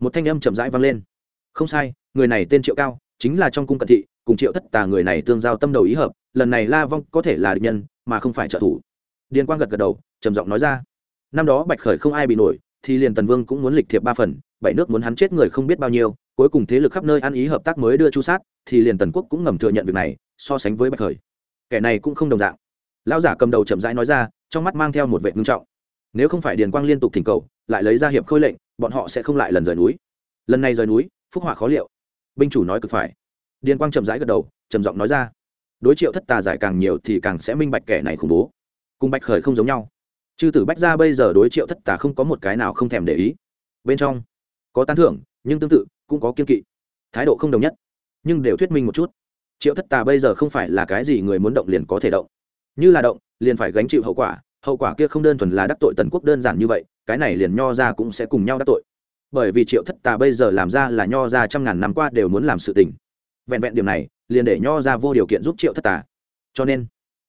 một thanh âm chậm rãi vang lên. Không sai, người này tên triệu cao, chính là trong cung cận thị, cùng triệu thất tà người này tương giao tâm đầu ý hợp, lần này la vong có thể là địch nhân, mà không phải trợ thủ. Điền quang gật gật đầu, trầm giọng nói ra. Năm đó bạch khởi không ai bị nổi, thì liền tần vương cũng muốn lịch thiệp ba phần, bảy nước muốn hắn chết người không biết bao nhiêu, cuối cùng thế lực khắp nơi ăn ý hợp tác mới đưa chu sát, thì liền tần quốc cũng ngầm thừa nhận việc này, so sánh với bạch khởi. Kẻ này cũng không đồng dạng. Lão giả cầm đầu chậm rãi nói ra, trong mắt mang theo một vệ ngưng trọng. Nếu không phải điền quang liên tục thỉnh cầu, lại lấy ra hiệp khôi lệnh bọn họ sẽ không lại lần rời núi. Lần này rời núi, phúc họa khó liệu. Binh chủ nói cực phải. Điền quang chậm rãi gật đầu, trầm giọng nói ra. Đối triệu thất tà giải càng nhiều thì càng sẽ minh bạch kẻ này khủng bố. Cùng bạch khởi không giống nhau. Chư tử bách ra bây giờ đối triệu thất tà không có một cái nào không thèm để ý. Bên trong, có tán thưởng, nhưng tương tự, cũng có kiên kỵ. Thái độ không đồng nhất, nhưng đều thuyết minh một chút. Triệu thất tà bây giờ không phải là cái gì người muốn động liền có thể động. Như là động, liền phải gánh chịu hậu quả hậu quả kia không đơn thuần là đắc tội tần quốc đơn giản như vậy cái này liền nho ra cũng sẽ cùng nhau đắc tội. Bởi vì triệu thất tà bây giờ làm ra là nho ra trăm ngàn năm qua đều muốn làm sự tình. Vẹn vẹn điểm này, liền để nho ra vô điều kiện giúp triệu thất tà. Cho nên,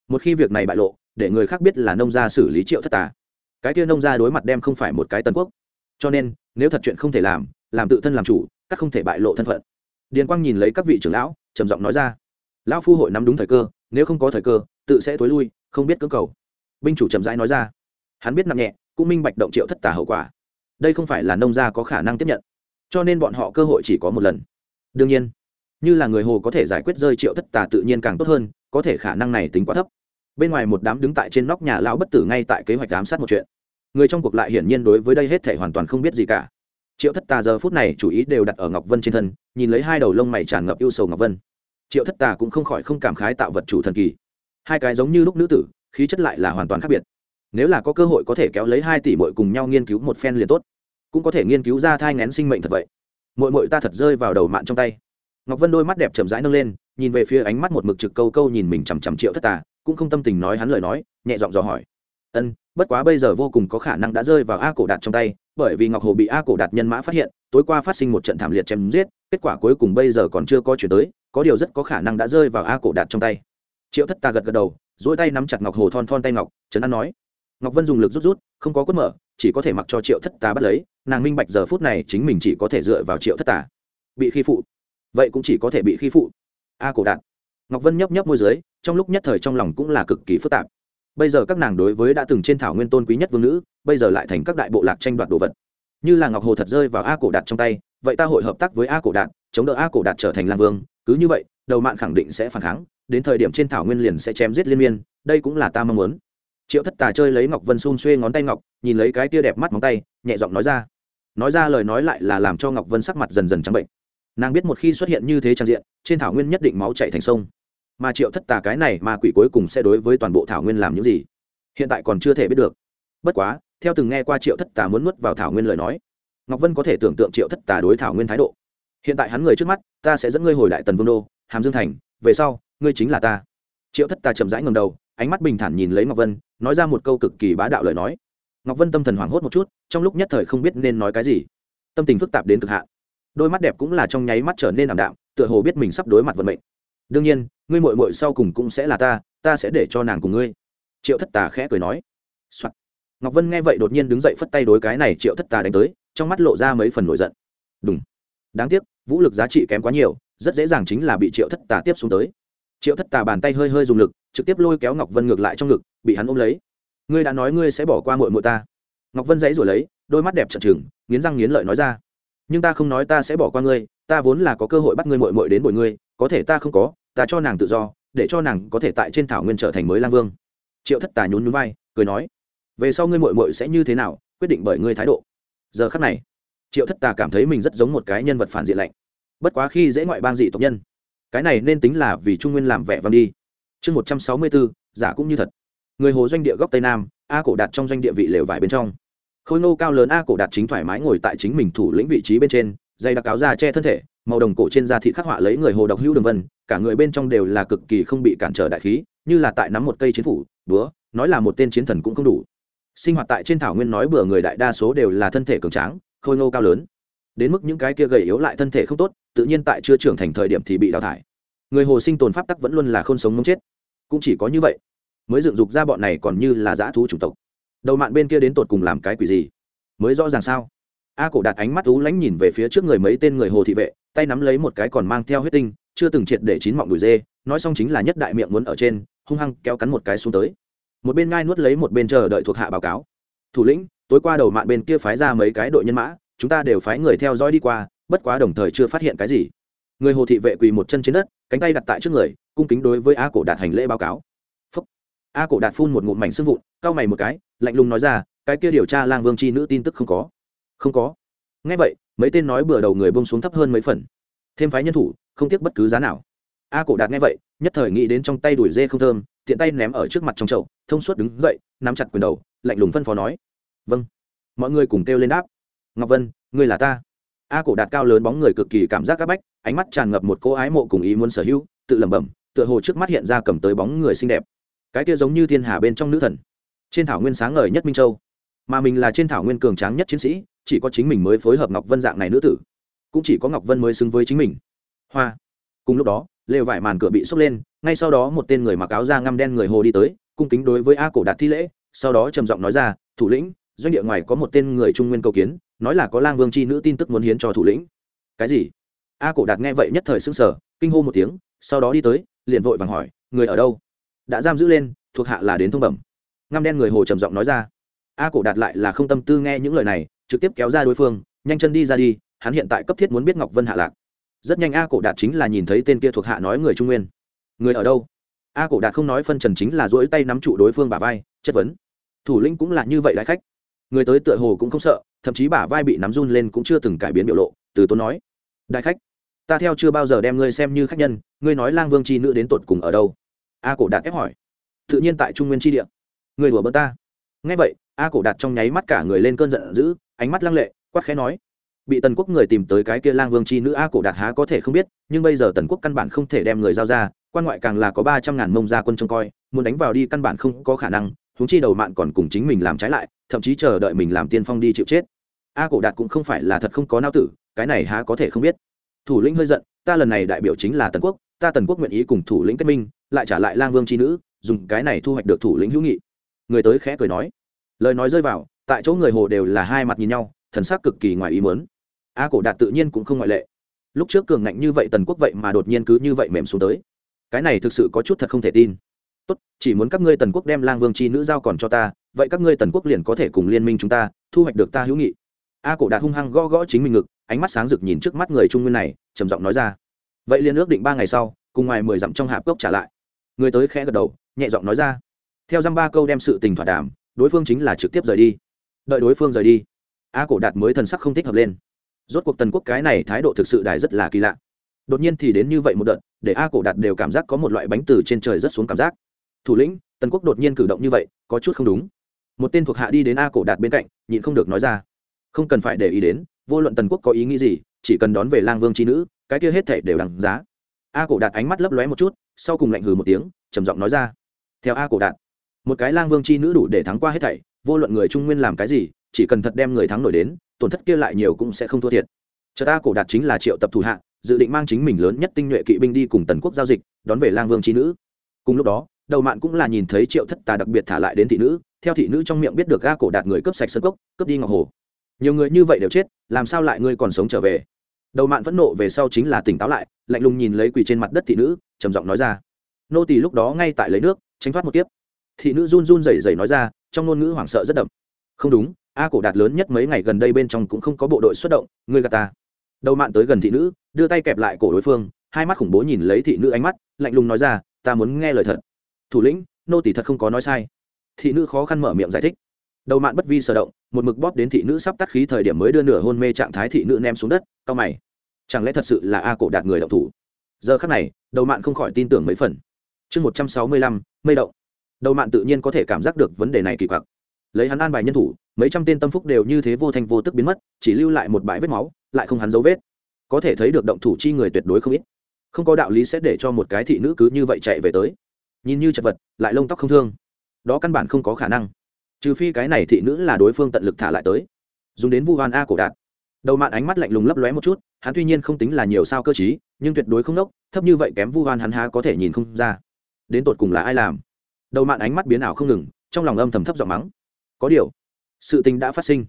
một khi việc này bại lộ, để người khác biết là nông gia xử lý triệu thất tà. Cái kia nông gia đối mặt đem không phải một cái tân quốc. Cho nên, nếu thật chuyện không thể làm làm tự thân làm chủ, các không thể bại lộ thân phận. Điền quang nhìn lấy các vị trưởng lão, trầm giọng nói ra, lão phu hội nắm đúng thời cơ, nếu không có thời cơ, tự sẽ tối lui, không biết cưỡng cầu. Binh chủ chậm rãi nói ra. Hắn biết nặng nhẹ cũng minh bạch động triệu thất tà hậu quả. Đây không phải là nông gia có khả năng tiếp nhận, cho nên bọn họ cơ hội chỉ có một lần. Đương nhiên, như là người hồ có thể giải quyết rơi triệu thất tà tự nhiên càng tốt hơn, có thể khả năng này tính quá thấp. Bên ngoài một đám đứng tại trên nóc nhà lão bất tử ngay tại kế hoạch giám sát một chuyện. Người trong cuộc lại hiển nhiên đối với đây hết thể hoàn toàn không biết gì cả. Triệu thất tà giờ phút này chủ ý đều đặt ở ngọc vân trên thân, nhìn lấy hai đầu lông mày tràn ngập yêu sầu ngọc vân. Triệu thất tà cũng không khỏi không cảm khái tạo vật chủ thần kỳ. Hai cái giống như lúc nữ tử, khí chất lại là hoàn toàn khác biệt nếu là có cơ hội có thể kéo lấy hai tỷ mội cùng nhau nghiên cứu một phen liền tốt. Cũng có thể nghiên cứu ra thai ngén sinh mệnh thật vậy. Mội mội ta thật rơi vào đầu mạng trong tay. Ngọc vân đôi mắt đẹp chậm rãi nâng lên, nhìn về phía ánh mắt một mực trực câu câu nhìn mình chằm chằm triệu thất tà, cũng không tâm tình nói hắn lời nói, nhẹ giọng dò hỏi. Ân, bất quá bây giờ vô cùng có khả năng đã rơi vào a cổ đạt trong tay, bởi vì ngọc hồ bị a cổ đạt nhân mã phát hiện, tối qua phát sinh một trận thảm liệt chém giết, kết quả cuối cùng bây giờ còn chưa có chuyển tới, có điều rất có khả năng đã rơi vào a cổ đạt trong tay. Triệu thất tà gật gật đầu dỗi tay nắm chặt ngọc hồ thon thon tay ngọc, trấn an nói ngọc vân dùng lực rút rút, không có quất mở, chỉ có thể mặc cho triệu thất tà bắt lấy, nàng minh bạch giờ phút này chính mình chỉ có thể dựa vào triệu thất tà. Bị khi phụ. Vậy cũng chỉ có thể bị khi phụ. A cổ đạt. Ngọc vân nhấp nhấp môi dưới, trong lúc nhất thời trong lòng cũng là cực kỳ phức tạp. Bây giờ các nàng đối với đã từng trên thảo nguyên tôn quý nhất vương nữ, bây giờ lại thành các đại bộ lạc tranh đoạt đồ vật. Như là ngọc hồ thật rơi vào a cổ đạt trong tay, vậy ta hội hợp tác với a cổ đạt, chống đỡ a cổ đạt trở thành lang vương, cứ như vậy, đầu mạng khẳng định sẽ phản kháng, đến thời điểm trên thảo nguyên liền sẽ chém giết liên miên, đây cũng là ta mong muốn triệu thất tà chơi lấy ngọc vân xun xuê ngón tay ngọc, nhìn lấy cái tia đẹp mắt móng tay, nhẹ giọng nói ra. Nói ra lời nói lại là làm cho ngọc vân sắc mặt dần dần trắng bệnh. Nàng biết một khi xuất hiện như thế trang diện, trên thảo nguyên nhất định máu chạy thành sông. Mà triệu thất tà cái này mà quỷ cuối cùng sẽ đối với toàn bộ thảo nguyên làm những gì? Hiện tại còn chưa thể biết được. Bất quá, theo từng nghe qua triệu thất tà muốn nuốt vào thảo nguyên lời nói, ngọc vân có thể tưởng tượng triệu thất tà đối thảo nguyên thái độ. Hiện tại hắn người trước mắt, ta sẽ dẫn ngươi hồi đại tần vương đô, hàm dương thành, về sau, ngươi chính là ta. Triệu thất tà chậm rãi ngầm đầu ánh mắt bình thản nhìn lấy ngọc vân, nói ra một câu cực kỳ bá đạo lời nói. Ngọc vân tâm thần hoảng hốt một chút, trong lúc nhất thời không biết nên nói cái gì. Tâm tình phức tạp đến cực hạn. Đôi mắt đẹp cũng là trong nháy mắt trở nên ảm đạm, tựa hồ biết mình sắp đối mặt vận mệnh. Đương nhiên, ngươi mội mội sau cùng cũng sẽ là ta ta sẽ để cho nàng cùng ngươi. Triệu thất tà khẽ cười nói、Soạn. ngọc vân nghe vậy đột nhiên đứng dậy phất tay đối cái này triệu thất tà đánh tới, trong mắt lộ ra mấy phần nổi giận. Đúng đáng tiếc, vũ lực giá trị kém quá nhiều, rất dễ dàng chính là bị triệu thất tà tiếp xuống tới. Triệu thất tà bàn tay hơi hơi dùng lực trực tiếp lôi kéo ngọc vân ngược lại trong ngực, bị hắn ôm lấy. Ngươi đã nói ngươi sẽ bỏ qua mội mội ta. Ngọc vân dãy rồi lấy, đôi mắt đẹp chật chừng nghiến răng nghiến lợi nói ra. Nhưng ta không nói ta sẽ bỏ qua ngươi, ta vốn là có cơ hội bắt ngươi mội mội đến bồi ngươi, có thể ta không có, ta cho nàng tự do, để cho nàng có thể tại trên thảo nguyên trở thành mới lang vương. Triệu thất tà nhún nhún vai, cười nói, về sau ngươi mội mội sẽ như thế nào, quyết định bởi ngươi thái độ. Giờ khắc này, triệu thất tà cảm thấy mình rất giống một cái nhân vật phản diện lạnh. Bất quá khi dễ ngoại bang dị tộc nhân, cái này nên tính là vì trung nguyên làm vẻ vang đi chương một trăm sáu mươi bốn giả cũng như thật. Người hồ doanh địa góc tây nam, a cổ đạt trong doanh địa vị lều vải bên trong. Khôi nô cao lớn a cổ đạt chính thoải mái ngồi tại chính mình thủ lĩnh vị trí bên trên dây đặc áo da che thân thể, màu đồng cổ trên da thị khắc họa lấy người hồ độc hữu đường vân, cả người bên trong đều là cực kỳ không bị cản trở đại khí, như là tại nắm một cây chiến phủ, búa, nói là một tên chiến thần cũng không đủ. Sinh hoạt tại trên thảo nguyên nói bừa người đại đa số đều là thân thể cường tráng, khôi nô cao lớn. Đến mức những cái kia gầy yếu lại thân thể không tốt, tự nhiên tại chưa trưởng thành thời điểm thì bị đào thải. Người hồ sinh tồn pháp tắc vẫn luôn là không sống mống chết cũng chỉ có như vậy. Mới dựng dục ra bọn này còn như là dã thú chủng tộc. Đầu mạn bên kia đến tột cùng làm cái quỷ gì? Mới rõ ràng sao? A cổ đạt ánh mắt ú lánh nhìn về phía trước người mấy tên người hồ thị vệ, tay nắm lấy một cái còn mang theo huyết tinh, chưa từng triệt để chín mọng đùi dê, nói xong chính là nhất đại miệng muốn ở trên, hung hăng kéo cắn một cái xuống tới. Một bên ngai nuốt lấy một bên chờ đợi thuộc hạ báo cáo. Thủ lĩnh, tối qua đầu mạn bên kia phái ra mấy cái đội nhân mã, chúng ta đều phái người theo dõi đi qua, bất quá đồng thời chưa phát hiện cái gì. Người hồ thị vệ quỳ một chân trên đất, cánh tay đặt tại trước người cung kính đối với a cổ đạt hành lễ báo cáo. Phúc. a cổ đạt phun một ngụm mảnh xương vụn, cau mày một cái, lạnh lùng nói ra, cái kia điều tra lang vương c h i nữ tin tức không có. Không có. Ngay vậy, mấy tên nói bừa đầu người bông xuống thấp hơn mấy phần. Thêm phái nhân thủ, không tiếc bất cứ giá nào. A cổ đạt nghe vậy, nhất thời nghĩ đến trong tay đuổi dê không thơm, tiện tay ném ở trước mặt trong chậu, thông suốt đứng dậy, nắm chặt quyền đầu, lạnh lùng phân phó nói vâng. Mọi người cùng kêu lên đáp, ngọc vân, ngươi là ta. A cổ đạt cao lớn bóng người cực kỳ cảm giác c áp bách, ánh mắt tràn ngập một cô ái mộ cùng ý muốn sở hữu, tự lẩm bẩm tựa hồ trước mắt hiện ra cầm tới bóng người xinh đẹp. Cái kia giống như thiên hà bên trong nữ thần. Trên thảo nguyên sáng ngời nhất minh châu. Mà mình là trên thảo nguyên cường tráng nhất chiến sĩ, chỉ có chính mình mới phối hợp ngọc vân dạng này nữ tử. Cũng chỉ có ngọc vân mới xứng với chính mình. Hoa. Cùng lúc đó, lều vải màn cửa bị xốc lên, ngay sau đó một tên người mặc áo da ngăm đen người hồ đi tới, cung kính đối với a cổ đạt thi lễ, sau đó trầm giọng nói ra, thủ lĩnh, doanh địa ngoài có một tên người trung nguyên cầu kiến, nói là có lang vương c h i nữ tin tức muốn hiến cho thủ lĩnh. Cái gì? A cổ đạt nghe vậy nhất thời s ư n g sở kinh hô một tiếng, sau đó đi tới liền vội vàng hỏi, người ở đâu? Đã giam giữ lên, thuộc hạ là đến thông bẩm. Ngăm đen người hồ trầm giọng nói ra. A cổ đạt lại là không tâm tư nghe những lời này, trực tiếp kéo ra đối phương, nhanh chân đi ra đi, hắn hiện tại cấp thiết muốn biết ngọc vân hạ lạc. Rất nhanh a cổ đạt chính là nhìn thấy tên kia thuộc hạ nói người trung nguyên. Người ở đâu? A cổ đạt không nói phân trần chính là dỗi tay nắm trụ đối phương bả vai, chất vấn. Thủ lĩnh cũng là như vậy đại khách. Người tới tựa hồ cũng không sợ, thậm chí bả vai bị nắm run lên cũng chưa từng cải biến biểu lộ, từ tốn nói. Đại khách ta theo chưa bao giờ đem ngươi xem như khách nhân, ngươi nói lang vương c h i nữ đến tột cùng ở đâu? A cổ đạt ép hỏi. Tự nhiên tại trung nguyên tri địa. Người đùa bỡ ta. Ngay vậy, a cổ đạt trong nháy mắt cả người lên cơn giận dữ, ánh mắt lăng lệ, quát khẽ nói. Bị tần quốc người tìm tới cái kia lang vương c h i nữ a cổ đạt há có thể không biết, nhưng bây giờ tần quốc căn bản không thể đem người giao ra, quan ngoại càng là có ba trăm ngàn mông gia quân trông coi, muốn đánh vào đi căn bản không có khả năng thúng chi đầu mạng còn cùng chính mình làm trái lại, thậm chí chờ đợi mình làm tiên phong đi chịu chết. A cổ đạt cũng không phải là thật không có nao tử, cái này há có thể không biết thủ lĩnh hơi giận, ta lần này đại biểu chính là tần quốc, ta tần quốc nguyện ý cùng thủ lĩnh kết minh, lại trả lại lang vương tri nữ, dùng cái này thu hoạch được thủ lĩnh hữu nghị. Người tới khẽ cười nói. Lời nói rơi vào, tại chỗ người hồ đều là hai mặt nhìn nhau, thần sắc cực kỳ ngoài ý mớn a cổ đạt tự nhiên cũng không ngoại lệ. Lúc trước cường ngạnh như vậy tần quốc vậy mà đột nhiên cứ như vậy mềm xuống tới. Cái này thực sự có chút thật không thể tin. Tốt, chỉ muốn các ngươi tần quốc đem lang vương c h i nữ giao còn cho ta, vậy các ngươi tần quốc liền có thể cùng liên minh chúng ta, thu hoạch được ta hữu nghị a cổ đạt hung hăng gõ gõ chính mình ngực, ánh mắt sáng rực nhìn trước mắt người trung nguyên này, trầm giọng nói ra. Vậy liên ước định ba ngày sau, cùng ngoài mười dặm trong hạp cốc trả lại. Người tới khẽ gật đầu, nhẹ giọng nói ra. Theo dăm ba câu đem sự tình thỏa đàm, đối phương chính là trực tiếp rời đi. Đợi đối phương rời đi, a cổ đạt mới thần sắc không thích hợp lên. Rốt cuộc tần quốc cái này thái độ thực sự đài rất là kỳ lạ. Đột nhiên thì đến như vậy một đợt, để a cổ đạt đều cảm giác có một loại bánh từ trên trời rất xuống cảm giác. Thủ lĩnh, tần quốc đột nhiên cử động như vậy, có chút không đúng. Một tên thuộc hạ đi đến a cổ đạt bên cạnh, nhịn không được nói ra không cần phải để ý đến, vô luận tần quốc có ý nghĩ gì, chỉ cần đón về lang vương tri nữ, cái kia hết thể đều đằng giá. A cổ đạt ánh mắt lấp lóe một chút, sau cùng lạnh hừ một tiếng, trầm giọng nói ra. Theo a cổ đạt, một cái lang vương chi nữ đủ để thắng qua hết thảy, vô luận người trung nguyên làm cái gì, chỉ cần thật đem người thắng nổi đến, tổn thất kia lại nhiều cũng sẽ không thua thiệt. Chợt a cổ đạt chính là triệu tập thủ hạ, dự định mang chính mình lớn nhất tinh nhuệ kỵ binh đi cùng tần quốc giao dịch, đón về lang vương chi nữ. Cùng lúc đó, đầu mạn cũng là nhìn thấy triệu thất tà đặc biệt thả lại đến thị nữ, theo thị nữ trong miệng biết được ga cổ đạt người cướp sạch sân cốc, cướp đi ngọc hồ nhiều người như vậy đều chết, làm sao lại ngươi còn sống trở về? Đầu mạn phẫn nộ về sau chính là tỉnh táo lại, lạnh lùng nhìn lấy quỳ trên mặt đất thị nữ, trầm giọng nói ra. Nô tỳ lúc đó ngay tại lấy nước, tránh thoát một tiếp thị nữ run run rẩy rẩy nói ra, trong ngôn ngữ hoảng sợ rất đậm. Không đúng, a cổ đạt lớn nhất mấy ngày gần đây bên trong cũng không có bộ đội xuất động, ngươi gà ta. Đầu mạn tới gần thị nữ, đưa tay kẹp lại cổ đối phương, hai mắt khủng bố nhìn lấy thị nữ ánh mắt, lạnh lùng nói ra, ta muốn nghe lời thật. Thủ lĩnh, nô tỷ thật không có nói sai. Thị nữ khó khăn mở miệng giải thích. Đầu mạn bất vi sở động một mực bóp đến thị nữ sắp tắt khí thời điểm mới đưa nửa hôn mê trạng thái thị nữ ném xuống đất, cao mày. Chẳng lẽ thật sự là a cổ đạt người động thủ? Giờ khắc này, đầu mạn không khỏi tin tưởng mấy phần. Chương một trăm sáu mươi lăm mây động. Đầu mạn tự nhiên có thể cảm giác được vấn đề này kỳ quặc. Lấy hắn an bài nhân thủ, mấy trăm tên tâm phúc đều như thế vô thành vô tức biến mất, chỉ lưu lại một bãi vết máu, lại không hắn dấu vết. Có thể thấy được động thủ chi người tuyệt đối không ít. Không có đạo lý sẽ để cho một cái thị nữ cứ như vậy chạy về tới. Nhìn như chật vật, lại lông tóc không thương. Đó căn bản không có khả năng trừ phi cái này thị nữ là đối phương tận lực thả lại tới. Dùng đến vu hoan a cổ đạt đầu mạn ánh mắt lạnh lùng lấp lóe một chút, hắn tuy nhiên không tính là nhiều sao cơ chí nhưng tuyệt đối không nốc, thấp như vậy kém vu hoan hắn há có thể nhìn không ra. Đến tột cùng là ai làm? Đầu mạn ánh mắt biến ảo không ngừng, trong lòng âm thầm thấp giọng mắng. Có điều, sự tình đã phát sinh.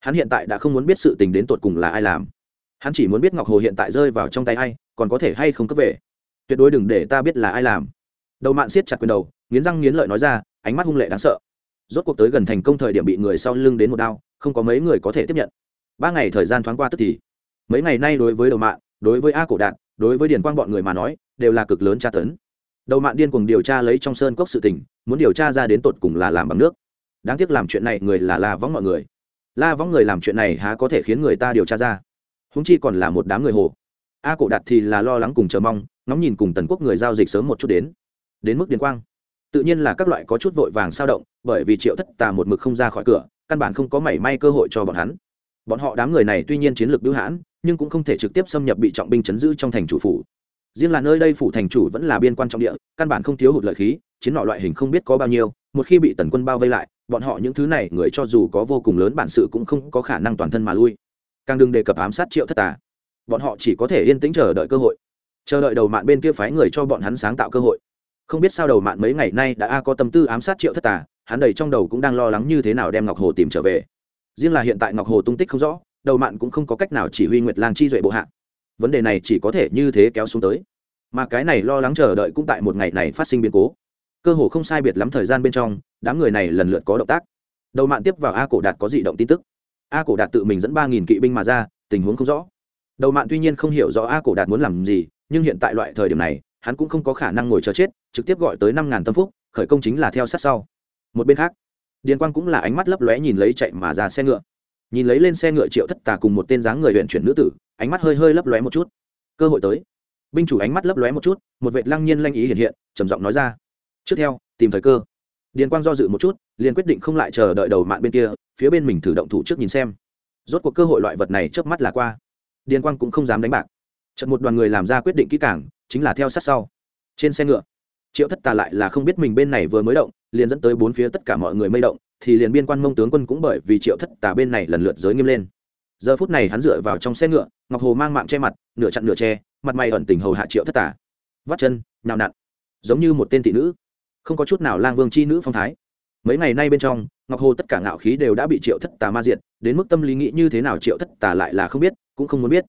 Hắn hiện tại đã không muốn biết sự tình đến tột cùng là ai làm. Hắn chỉ muốn biết ngọc hồ hiện tại rơi vào trong tay ai, còn có thể hay không cấp về. Tuyệt đối đừng để ta biết là ai làm. Đầu mạn siết chặt quyền đầu, nghiến răng nghiến lợi nói ra, ánh mắt hung lệ đáng sợ rốt cuộc tới gần thành công thời điểm bị người sau lưng đến một đao, không có mấy người có thể tiếp nhận. Ba ngày thời gian thoáng qua tức thì, mấy ngày nay đối với đầu mạng đối với a cổ đạn đối với điền quang bọn người mà nói, đều là cực lớn tra tấn. Đầu mạng điên cùng điều tra lấy trong sơn cốc sự tình, muốn điều tra ra đến tột cùng là làm bằng nước. Đáng tiếc làm chuyện này người là la võng mọi người. La võng người làm chuyện này há có thể khiến người ta điều tra ra? Húng chi còn là một đám người hồ. A cổ đạt thì là lo lắng cùng chờ mong, ngóng nhìn cùng tần quốc người giao dịch sớm một chút đến. Đến mức điền quang. Tự nhiên là các loại có chút vội vàng sao động bởi vì triệu thất tà một mực không ra khỏi cửa, căn bản không có mảy may cơ hội cho bọn hắn. Bọn họ đám người này tuy nhiên chiến lược bưu hãn, nhưng cũng không thể trực tiếp xâm nhập bị trọng binh chấn giữ trong thành chủ phủ. Riêng là nơi đây phủ thành chủ vẫn là biên quan trọng địa, căn bản không thiếu hụt lợi khí, chiến nọ loại hình không biết có bao nhiêu, một khi bị tần quân bao vây lại, bọn họ những thứ này người cho dù có vô cùng lớn bản sự cũng không có khả năng toàn thân mà lui. Càng đừng đề cập ám sát triệu thất tà. Bọn họ chỉ có thể yên tĩnh chờ đợi cơ hội. Chờ đợi đầu mạn bên kia phái người cho bọn hắn sáng tạo cơ hội. Không biết sao đầu mạn mấy ngày nay đã a có tâm tư ám sát triệu thất tà hắn đầy trong đầu cũng đang lo lắng như thế nào đem ngọc hồ tìm trở về. Riêng là hiện tại ngọc hồ tung tích không rõ, đầu mạn cũng không có cách nào chỉ huy nguyệt lang chi duệ bộ hạ. Vấn đề này chỉ có thể như thế kéo xuống tới. Mà cái này lo lắng chờ đợi cũng tại một ngày này phát sinh biến cố. Cơ hồ không sai biệt lắm thời gian bên trong, đám người này lần lượt có động tác. Đầu mạn tiếp vào a cổ đạt có dị động tin tức. A cổ đạt tự mình dẫn ba nghìn kỵ binh mà ra, tình huống không rõ. Đầu mạn tuy nhiên không hiểu rõ a cổ đạt muốn làm gì, nhưng hiện tại loại thời điểm này, hắn cũng không có khả năng ngồi chờ chết, trực tiếp gọi tới năm ngàn tâm phúc, khởi công chính là theo sát sau một bên khác, điền quang cũng là ánh mắt lấp lóe nhìn lấy chạy mà ra xe ngựa. Nhìn lấy lên xe ngựa triệu thất tà cùng một tên dáng người huyện chuyển nữ tử, ánh mắt hơi hơi lấp lóe một chút. Cơ hội tới. Binh chủ ánh mắt lấp lóe một chút, một vệ lăng nhiên lanh ý hiện hiện, trầm giọng nói ra. Trước theo, tìm thời cơ. Điền quang do dự một chút, liền quyết định không lại chờ đợi đầu mạng bên kia, phía bên mình thử động thủ trước nhìn xem. Rốt cuộc cơ hội loại vật này trước mắt là qua. Điền quang cũng không dám đánh bạc. Trận một đoàn người làm ra quyết định kỹ càng, chính là theo sát sau. Trên xe ngựa triệu thất tà lại là không biết mình bên này vừa mới động, liền dẫn tới bốn phía tất cả mọi người mây động, thì liền biên quan mông tướng quân cũng bởi vì triệu thất tà bên này lần lượt giới nghiêm lên. Giờ phút này hắn dựa vào trong xe ngựa, ngọc hồ mang mạng che mặt, nửa chặn nửa che, mặt mày ẩn tình hầu hạ triệu thất tà. Vắt chân, nhào nặn, giống như một tên thị nữ, không có chút nào lang vương c h i nữ phong thái. Mấy ngày nay bên trong, ngọc hồ tất cả ngạo khí đều đã bị triệu thất tà ma diện đến mức tâm lý nghĩ như thế nào triệu thất tà lại là không biết, cũng không muốn biết.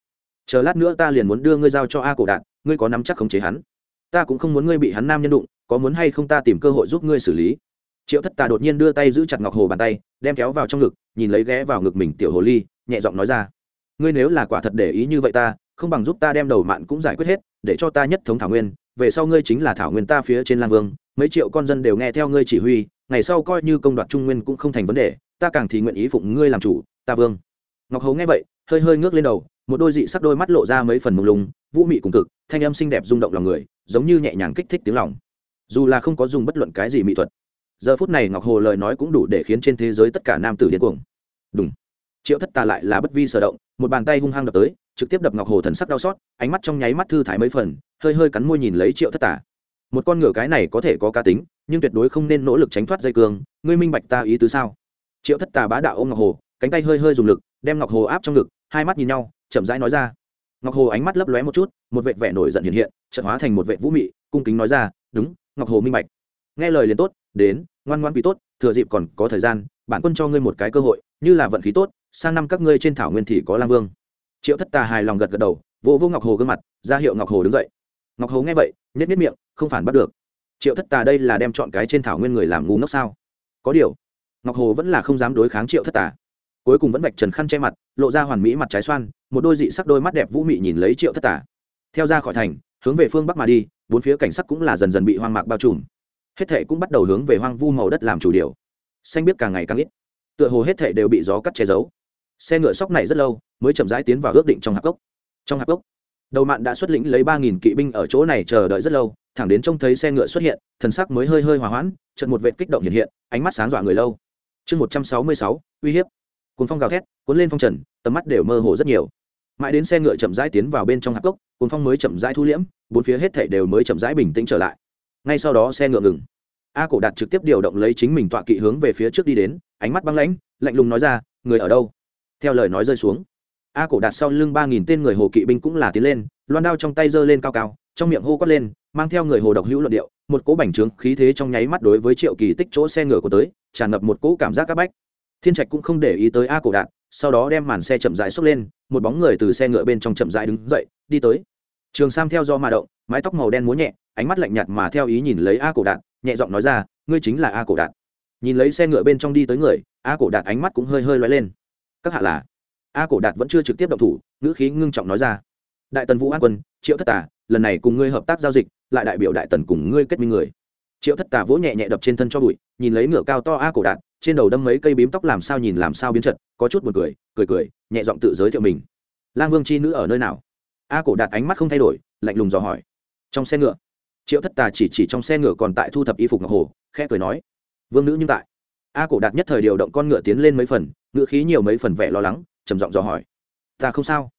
Chờ lát nữa ta liền muốn đưa ngươi giao cho a cổ đạn ngươi có nắm chắc khống chế hắn ta cũng không muốn ngươi bị hắn nam nhân đụng, có muốn hay không ta tìm cơ hội giúp ngươi xử lý. Triệu thất tà đột nhiên đưa tay giữ chặt ngọc hồ bàn tay, đem kéo vào trong ngực, nhìn lấy ghé vào ngực mình tiểu hồ ly, nhẹ giọng nói ra. Ngươi nếu là quả thật để ý như vậy ta, không bằng giúp ta đem đầu mạn cũng giải quyết hết, để cho ta nhất thống thảo nguyên, về sau ngươi chính là thảo nguyên ta phía trên lang vương, mấy triệu con dân đều nghe theo ngươi chỉ huy, ngày sau coi như công đoạt trung nguyên cũng không thành vấn đề, ta càng thì nguyện ý phụng ngươi làm chủ, ta vương. Ngọc hầu nghe vậy, hơi hơi ngước lên đầu, một đôi dị sắc đôi mắt lộ ra mấy phần mông lung, vũ mị cùng cực, thanh âm xinh đẹp rung động lòng người giống như nhẹ nhàng kích thích tiếng lòng. Dù là không có dùng bất luận cái gì mỹ thuật, giờ phút này ngọc hồ lời nói cũng đủ để khiến trên thế giới tất cả nam tử điên cuồng. Đúng triệu thất tà lại là bất vi sở động, một bàn tay hung hăng đập tới, trực tiếp đập ngọc hồ thần sắc đau xót, ánh mắt trong nháy mắt thư thái mấy phần, hơi hơi cắn môi nhìn lấy triệu thất tà. Một con ngựa cái này có thể có cá tính, nhưng tuyệt đối không nên nỗ lực tránh thoát dây cương, ngươi minh bạch ta ý tứ sao? Triệu thất tà bá đạo ôm ngọc hồ, cánh tay hơi hơi dùng lực, đem ngọc hồ áp trong ngực, hai mắt nhìn nhau, chậm rãi nói ra. Ngọc hồ ánh mắt lấp lóe một chút, một vệ vẻ nổi giận hiện hiện chợt hóa thành một vệ vũ mị, cung kính nói ra, đúng, ngọc hồ minh bạch. Nghe lời liền tốt, đến, ngoan ngoan quý tốt, thừa dịp còn có thời gian, bản quân cho ngươi một cái cơ hội, như là vận khí tốt, sang năm các ngươi trên thảo nguyên thì có lang vương. Triệu thất tà hài lòng gật gật đầu, vỗ vỗ ngọc hồ gương mặt, ra hiệu ngọc hồ đứng dậy. Ngọc hồ nghe vậy nhét nhét miệng, không phản bắt được. Triệu thất tà đây là đem chọn cái trên thảo nguyên người làm ngu ngốc sao? Có điều. Ngọc hồ vẫn là không dám đối kháng triệu thất tà. Cuối cùng vẫn vạch trần khăn che mặt, lộ ra hoàn mỹ mặt trái xoan, một đôi dị sắc đôi mắt đẹp vũ mị nhìn lấy triệu thất tà. Theo ra khỏi thành hướng về phương bắc mà đi, bốn phía cảnh sắc cũng là dần dần bị hoang mạc bao trùm. Hết thệ cũng bắt đầu hướng về hoang vu màu đất làm chủ điều. Xanh biết càng ngày càng ít. Tựa hồ hết thệ đều bị gió cắt che giấu. Xe ngựa sóc này rất lâu mới chậm rãi tiến vào ước định trong hạp cốc. Trong hạp cốc, đầu mạn đã xuất lĩnh lấy ba nghìn kỵ binh ở chỗ này chờ đợi rất lâu, thẳng đến trông thấy xe ngựa xuất hiện, thần sắc mới hơi hơi hòa hoãn trận một vệ kích động hiện hiện, ánh mắt sáng dọa người lâu. Chương một trăm sáu mươi sáu, uy hiếp. Cuốn phong gào thét, cuốn lên phong trần, tầm mắt đều mơ hồ rất nhiều mãi đến xe ngựa chậm rãi tiến vào bên trong hạp cốc cồn phong mới chậm rãi thu liễm, bốn phía hết thảy đều mới chậm rãi bình tĩnh trở lại. Ngay sau đó xe ngựa ngừng. A cổ đạt trực tiếp điều động lấy chính mình tọa kỵ hướng về phía trước đi đến, ánh mắt băng lãnh, lạnh lùng nói ra, người ở đâu? Theo lời nói rơi xuống, a cổ đạt sau lưng ba nghìn tên người hồ kỵ binh cũng là tiến lên, loan đao trong tay giơ lên cao cao, trong miệng hô quát lên, mang theo người hồ độc hữu luận điệu, một cỗ bành trướng khí thế trong nháy mắt đối với triệu kỳ tích chỗ xe ngựa của tới, tràn ngập một cỗ cảm giác áp bách. Thiên trạch cũng không để ý tới a cổ đạt sau đó đem màn xe chậm rãi xốc lên, một bóng người từ xe ngựa bên trong chậm rãi đứng dậy, đi tới. Trường sam theo do mà động, mái tóc màu đen múa nhẹ, ánh mắt lạnh nhạt mà theo ý nhìn lấy a cổ đạt, nhẹ giọng nói ra, ngươi chính là a cổ đạt. Nhìn lấy xe ngựa bên trong đi tới người, a cổ đạt ánh mắt cũng hơi hơi loay lên. Các hạ là? A cổ đạt vẫn chưa trực tiếp động thủ, ngữ khí ngưng trọng nói ra. Đại tần vũ an quân, triệu thất tả lần này cùng ngươi hợp tác giao dịch, lại đại biểu đại tần cùng ngươi kết minh người triệu thất tả vỗ nhẹ nhẹ đập trên thân cho bụi, nhìn lấy ngựa cao to a cổ đạt trên đầu đâm mấy cây bím tóc làm sao nhìn làm sao biến chật, có chút một cười cười cười, nhẹ giọng tự giới thiệu mình. Lang vương c h i nữ ở nơi nào? A cổ đạt ánh mắt không thay đổi, lạnh lùng dò hỏi. Trong xe ngựa. Triệu thất tà chỉ chỉ trong xe ngựa còn tại thu thập y phục ngọc hồ, khẽ cười nói. Vương nữ nhưng tại. A cổ đạt nhất thời điều động con ngựa tiến lên mấy phần, ngựa khí nhiều mấy phần vẻ lo lắng, trầm giọng dò hỏi. Ta không sao.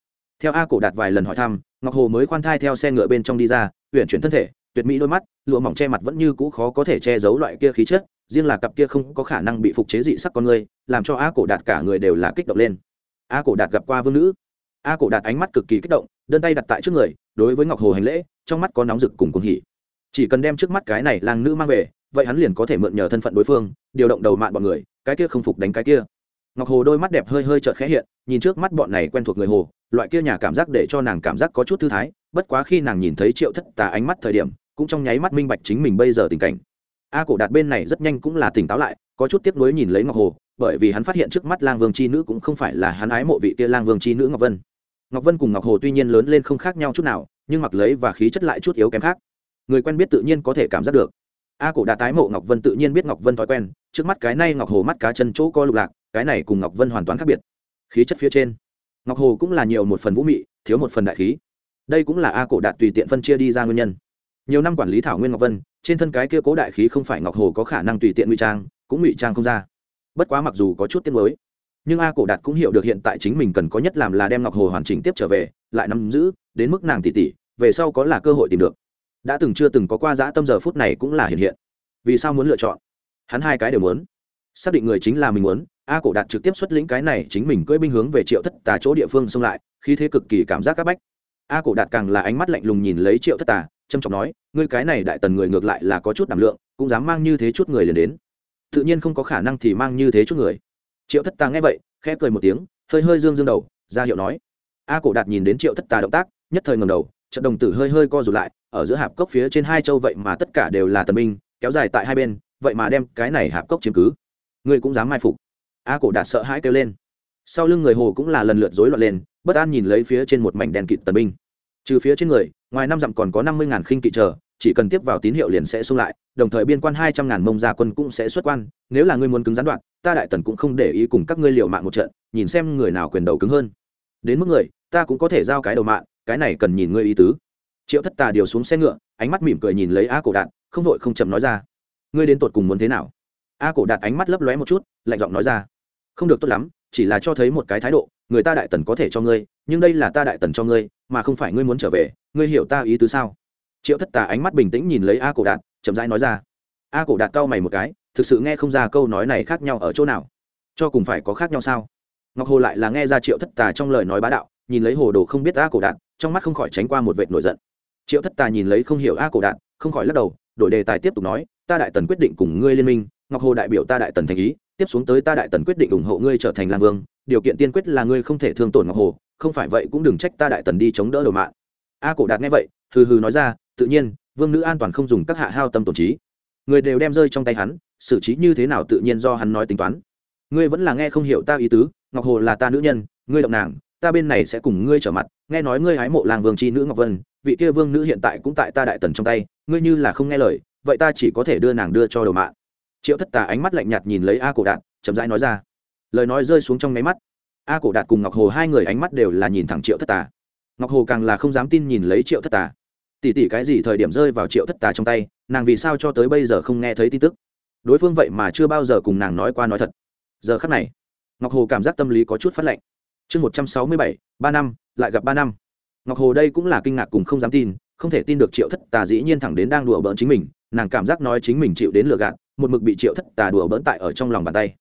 Theo a cổ đạt vài lần hỏi thăm, ngọc hồ mới khoan thai theo xe ngựa bên trong đi ra huyện chuyển thân thể tuyệt mỹ đôi mắt, lụa mỏng che mặt vẫn như cũ khó có thể che giấu loại kia khí chất, riêng là cặp kia không có khả năng bị phục chế dị sắc con người, làm cho a cổ đạt cả người đều là kích động lên. A cổ đạt gặp qua vương nữ. A cổ đạt ánh mắt cực kỳ kích động, đơn tay đặt tại trước người, đối với ngọc hồ hành lễ, trong mắt có nóng rực cùng cuồng hỉ. Chỉ cần đem trước mắt cái này làng nữ mang về, vậy hắn liền có thể mượn nhờ thân phận đối phương, điều động đầu mạng bọn người, cái kia không phục đánh cái kia. Ngọc hồ đôi mắt đẹp hơi hơi chợt khẽ hiện, nhìn trước mắt bọn này quen thuộc người hồ, loại kia nhà cảm giác để cho nàng cảm giác có chút thư thái, bất quá khi nàng nhìn thấy triệu thất tà ánh mắt thời điểm cũng trong nháy mắt minh bạch chính mình bây giờ tình cảnh. A cổ đạt bên này rất nhanh cũng là tỉnh táo lại, có chút tiếc nuối nhìn lấy ngọc hồ, bởi vì hắn phát hiện trước mắt lang vương c h i nữ cũng không phải là hắn ái mộ vị kia lang vương c h i nữ ngọc vân. Ngọc vân cùng ngọc hồ tuy nhiên lớn lên không khác nhau chút nào, nhưng mặc lấy và khí chất lại chút yếu kém khác. Người quen biết tự nhiên có thể cảm giác được. A cổ đạt tái mộ ngọc vân tự nhiên biết ngọc vân thói quen, trước mắt cái này ngọc hồ mắt cá chân chỗ co lục lạc, cái này cùng ngọc vân hoàn toàn khác biệt. Khí chất phía trên, ngọc hồ cũng là nhiều một phần vũ mị, thiếu một phần đại khí. Đây cũng là a cổ đạt tùy tiện phân chia đi ra nguyên nhân nhiều năm quản lý thảo nguyên ngọc vân, trên thân cái kia cố đại khí không phải ngọc hồ có khả năng tùy tiện ngụy trang, cũng ngụy trang không ra. Bất quá mặc dù có chút tiết mới nhưng a cổ đạt cũng hiểu được hiện tại chính mình cần có nhất làm là đem ngọc hồ hoàn chỉnh tiếp trở về, lại nắm giữ, đến mức nàng tỷ tỷ, về sau có là cơ hội tìm được. Đã từng chưa từng có qua dã tâm giờ phút này cũng là hiện hiện. Vì sao muốn lựa chọn? Hắn hai cái đều muốn. Xác định người chính là mình muốn, a cổ đạt trực tiếp xuất lĩnh cái này chính mình cưỡi binh hướng về triệu thất tà chỗ địa phương xông lại khi thế cực kỳ cảm giác c áp bách. A cổ đạt càng là ánh mắt lạnh lùng nhìn lấy triệu thất tà trâm trọng nói, ngươi cái này đại tần người ngược lại là có chút đảm lượng, cũng dám mang như thế chút người liền đến. Tự nhiên không có khả năng thì mang như thế chút người. Triệu thất tà nghe vậy, khẽ cười một tiếng, hơi hơi dương dương đầu, ra hiệu nói. A cổ đạt nhìn đến triệu thất tà động tác, nhất thời ngầm đầu trận đồng tử hơi hơi co rụt lại, ở giữa hạp cốc phía trên hai châu vậy mà tất cả đều là tần binh, kéo dài tại hai bên, vậy mà đem cái này hạp cốc chiếm cứ. Ngươi cũng dám mai phục. A cổ đạt sợ hãi kêu lên. Sau lưng người hồ cũng là lần lượt rối loạn lên, bất an nhìn lấy phía trên một mảnh đèn kịt tần binh. Trừ phía trên người ngoài năm dặm còn có năm mươi ngàn khinh kỵ chờ, chỉ cần tiếp vào tín hiệu liền sẽ xung lại, đồng thời biên quan hai trăm ngàn mông gia quân cũng sẽ xuất quan, nếu là ngươi muốn cứng gián đoạn, ta đại tần cũng không để ý cùng các ngươi liều mạng một trận, nhìn xem người nào quyền đầu cứng hơn. Đến mức người, ta cũng có thể giao cái đầu mạng, cái này cần nhìn ngươi ý tứ. Triệu thất tà điều xuống xe ngựa, ánh mắt mỉm cười nhìn lấy a cổ đạt, không vội không chậm nói ra, ngươi đến tột cùng muốn thế nào? A cổ đạt ánh mắt lấp lóe một chút, lạnh giọng nói ra, không được tốt lắm, chỉ là cho thấy một cái thái độ người ta đại tần có thể cho ngươi, nhưng đây là ta đại tần cho ngươi, mà không phải ngươi muốn trở về, ngươi hiểu ta ý tứ sao? Triệu thất tà ánh mắt bình tĩnh nhìn lấy a cổ đạt, chậm rãi nói ra. A cổ đạt cau mày một cái, thực sự nghe không ra câu nói này khác nhau ở chỗ nào. Cho cùng phải có khác nhau sao? Ngọc hồ lại là nghe ra triệu thất tà trong lời nói bá đạo, nhìn lấy hồ đồ không biết a cổ đạt, trong mắt không khỏi tránh qua một vệt nổi giận. Triệu thất tà nhìn lấy không hiểu a cổ đạt, không khỏi lắc đầu, đổi đề tài tiếp tục nói, ta đại tần quyết định cùng ngươi liên minh, ngọc hồ đại biểu ta đại tần thành ý tiếp xuống tới ta đại tần quyết định ủng hộ ngươi trở thành lang vương, điều kiện tiên quyết là ngươi không thể thương tổn ngọc hồ, không phải vậy cũng đừng trách ta đại tần đi chống đỡ đầu mạng. A cổ đạt nghe vậy, hừ hừ nói ra, tự nhiên, vương nữ an toàn không dùng các hạ hao tâm tổn trí. Người đều đem rơi trong tay hắn, xử trí như thế nào tự nhiên do hắn nói tính toán. Ngươi vẫn là nghe không hiểu ta ý tứ, ngọc hồ là ta nữ nhân, ngươi động nàng, ta bên này sẽ cùng ngươi trở mặt, nghe nói ngươi hái mộ làng vương tri nữ ngọc vân, vị kia vương nữ hiện tại cũng tại ta đại tần trong tay, ngươi như là không nghe lời, vậy ta chỉ có thể đưa nàng đưa cho đầu mạng triệu thất tà ánh mắt lạnh nhạt nhìn lấy a cổ đạt, chậm rãi nói ra. Lời nói rơi xuống trong máy mắt. A cổ đạt cùng ngọc hồ hai người ánh mắt đều là nhìn thẳng triệu thất tà. Ngọc hồ càng là không dám tin nhìn lấy triệu thất tà. Tỉ tỉ cái gì thời điểm rơi vào triệu thất tà trong tay, nàng vì sao cho tới bây giờ không nghe thấy tin tức? Đối phương vậy mà chưa bao giờ cùng nàng nói qua nói thật. Giờ khắc này, ngọc hồ cảm giác tâm lý có chút phát lạnh. Chương một trăm sáu mươi bảy, ba năm, lại gặp ba năm. Ngọc hồ đây cũng là kinh ngạc cùng không dám tin, không thể tin được triệu thất tà dĩ nhiên thẳng đến đang đùa bỡn chính mình, nàng cảm giác nói chính mình chịu đến lừa gạt một mực bị triệu thất tà đùa bỡn tại ở trong lòng bàn tay.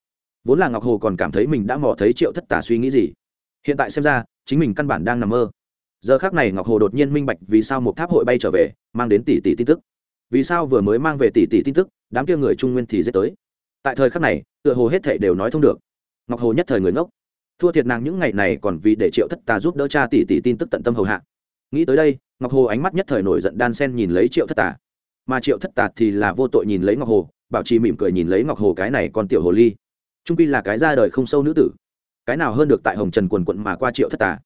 Vốn là ngọc hồ còn cảm thấy mình đã mò thấy triệu thất tà suy nghĩ gì. Hiện tại xem ra, chính mình căn bản đang nằm mơ. Giờ khác này ngọc hồ đột nhiên minh bạch vì sao một tháp hội bay trở về, mang đến tỷ tỷ tin tức. Vì sao vừa mới mang về tỷ tỷ tin tức, đám kia người trung nguyên thì dễ tới. Tại thời khắc này, tựa hồ hết thệ đều nói thông được. Ngọc hồ nhất thời người ngốc. Thua thiệt nàng những ngày này còn vì để triệu thất tà giúp đỡ cha tỷ tỷ tin tức tận tâm hầu hạ. Nghĩ tới đây, ngọc hồ ánh mắt nhất thời nổi giận đan sen nhìn lấy triệu thất tà. Mà triệu thất tà thì là vô tội nhìn lấy ngọc hồ bảo trì mỉm cười nhìn lấy ngọc hồ cái này còn tiểu hồ ly. Trung pi là cái ra đời không sâu nữ tử. Cái nào hơn được tại hồng trần quần quận mà qua triệu thất tà?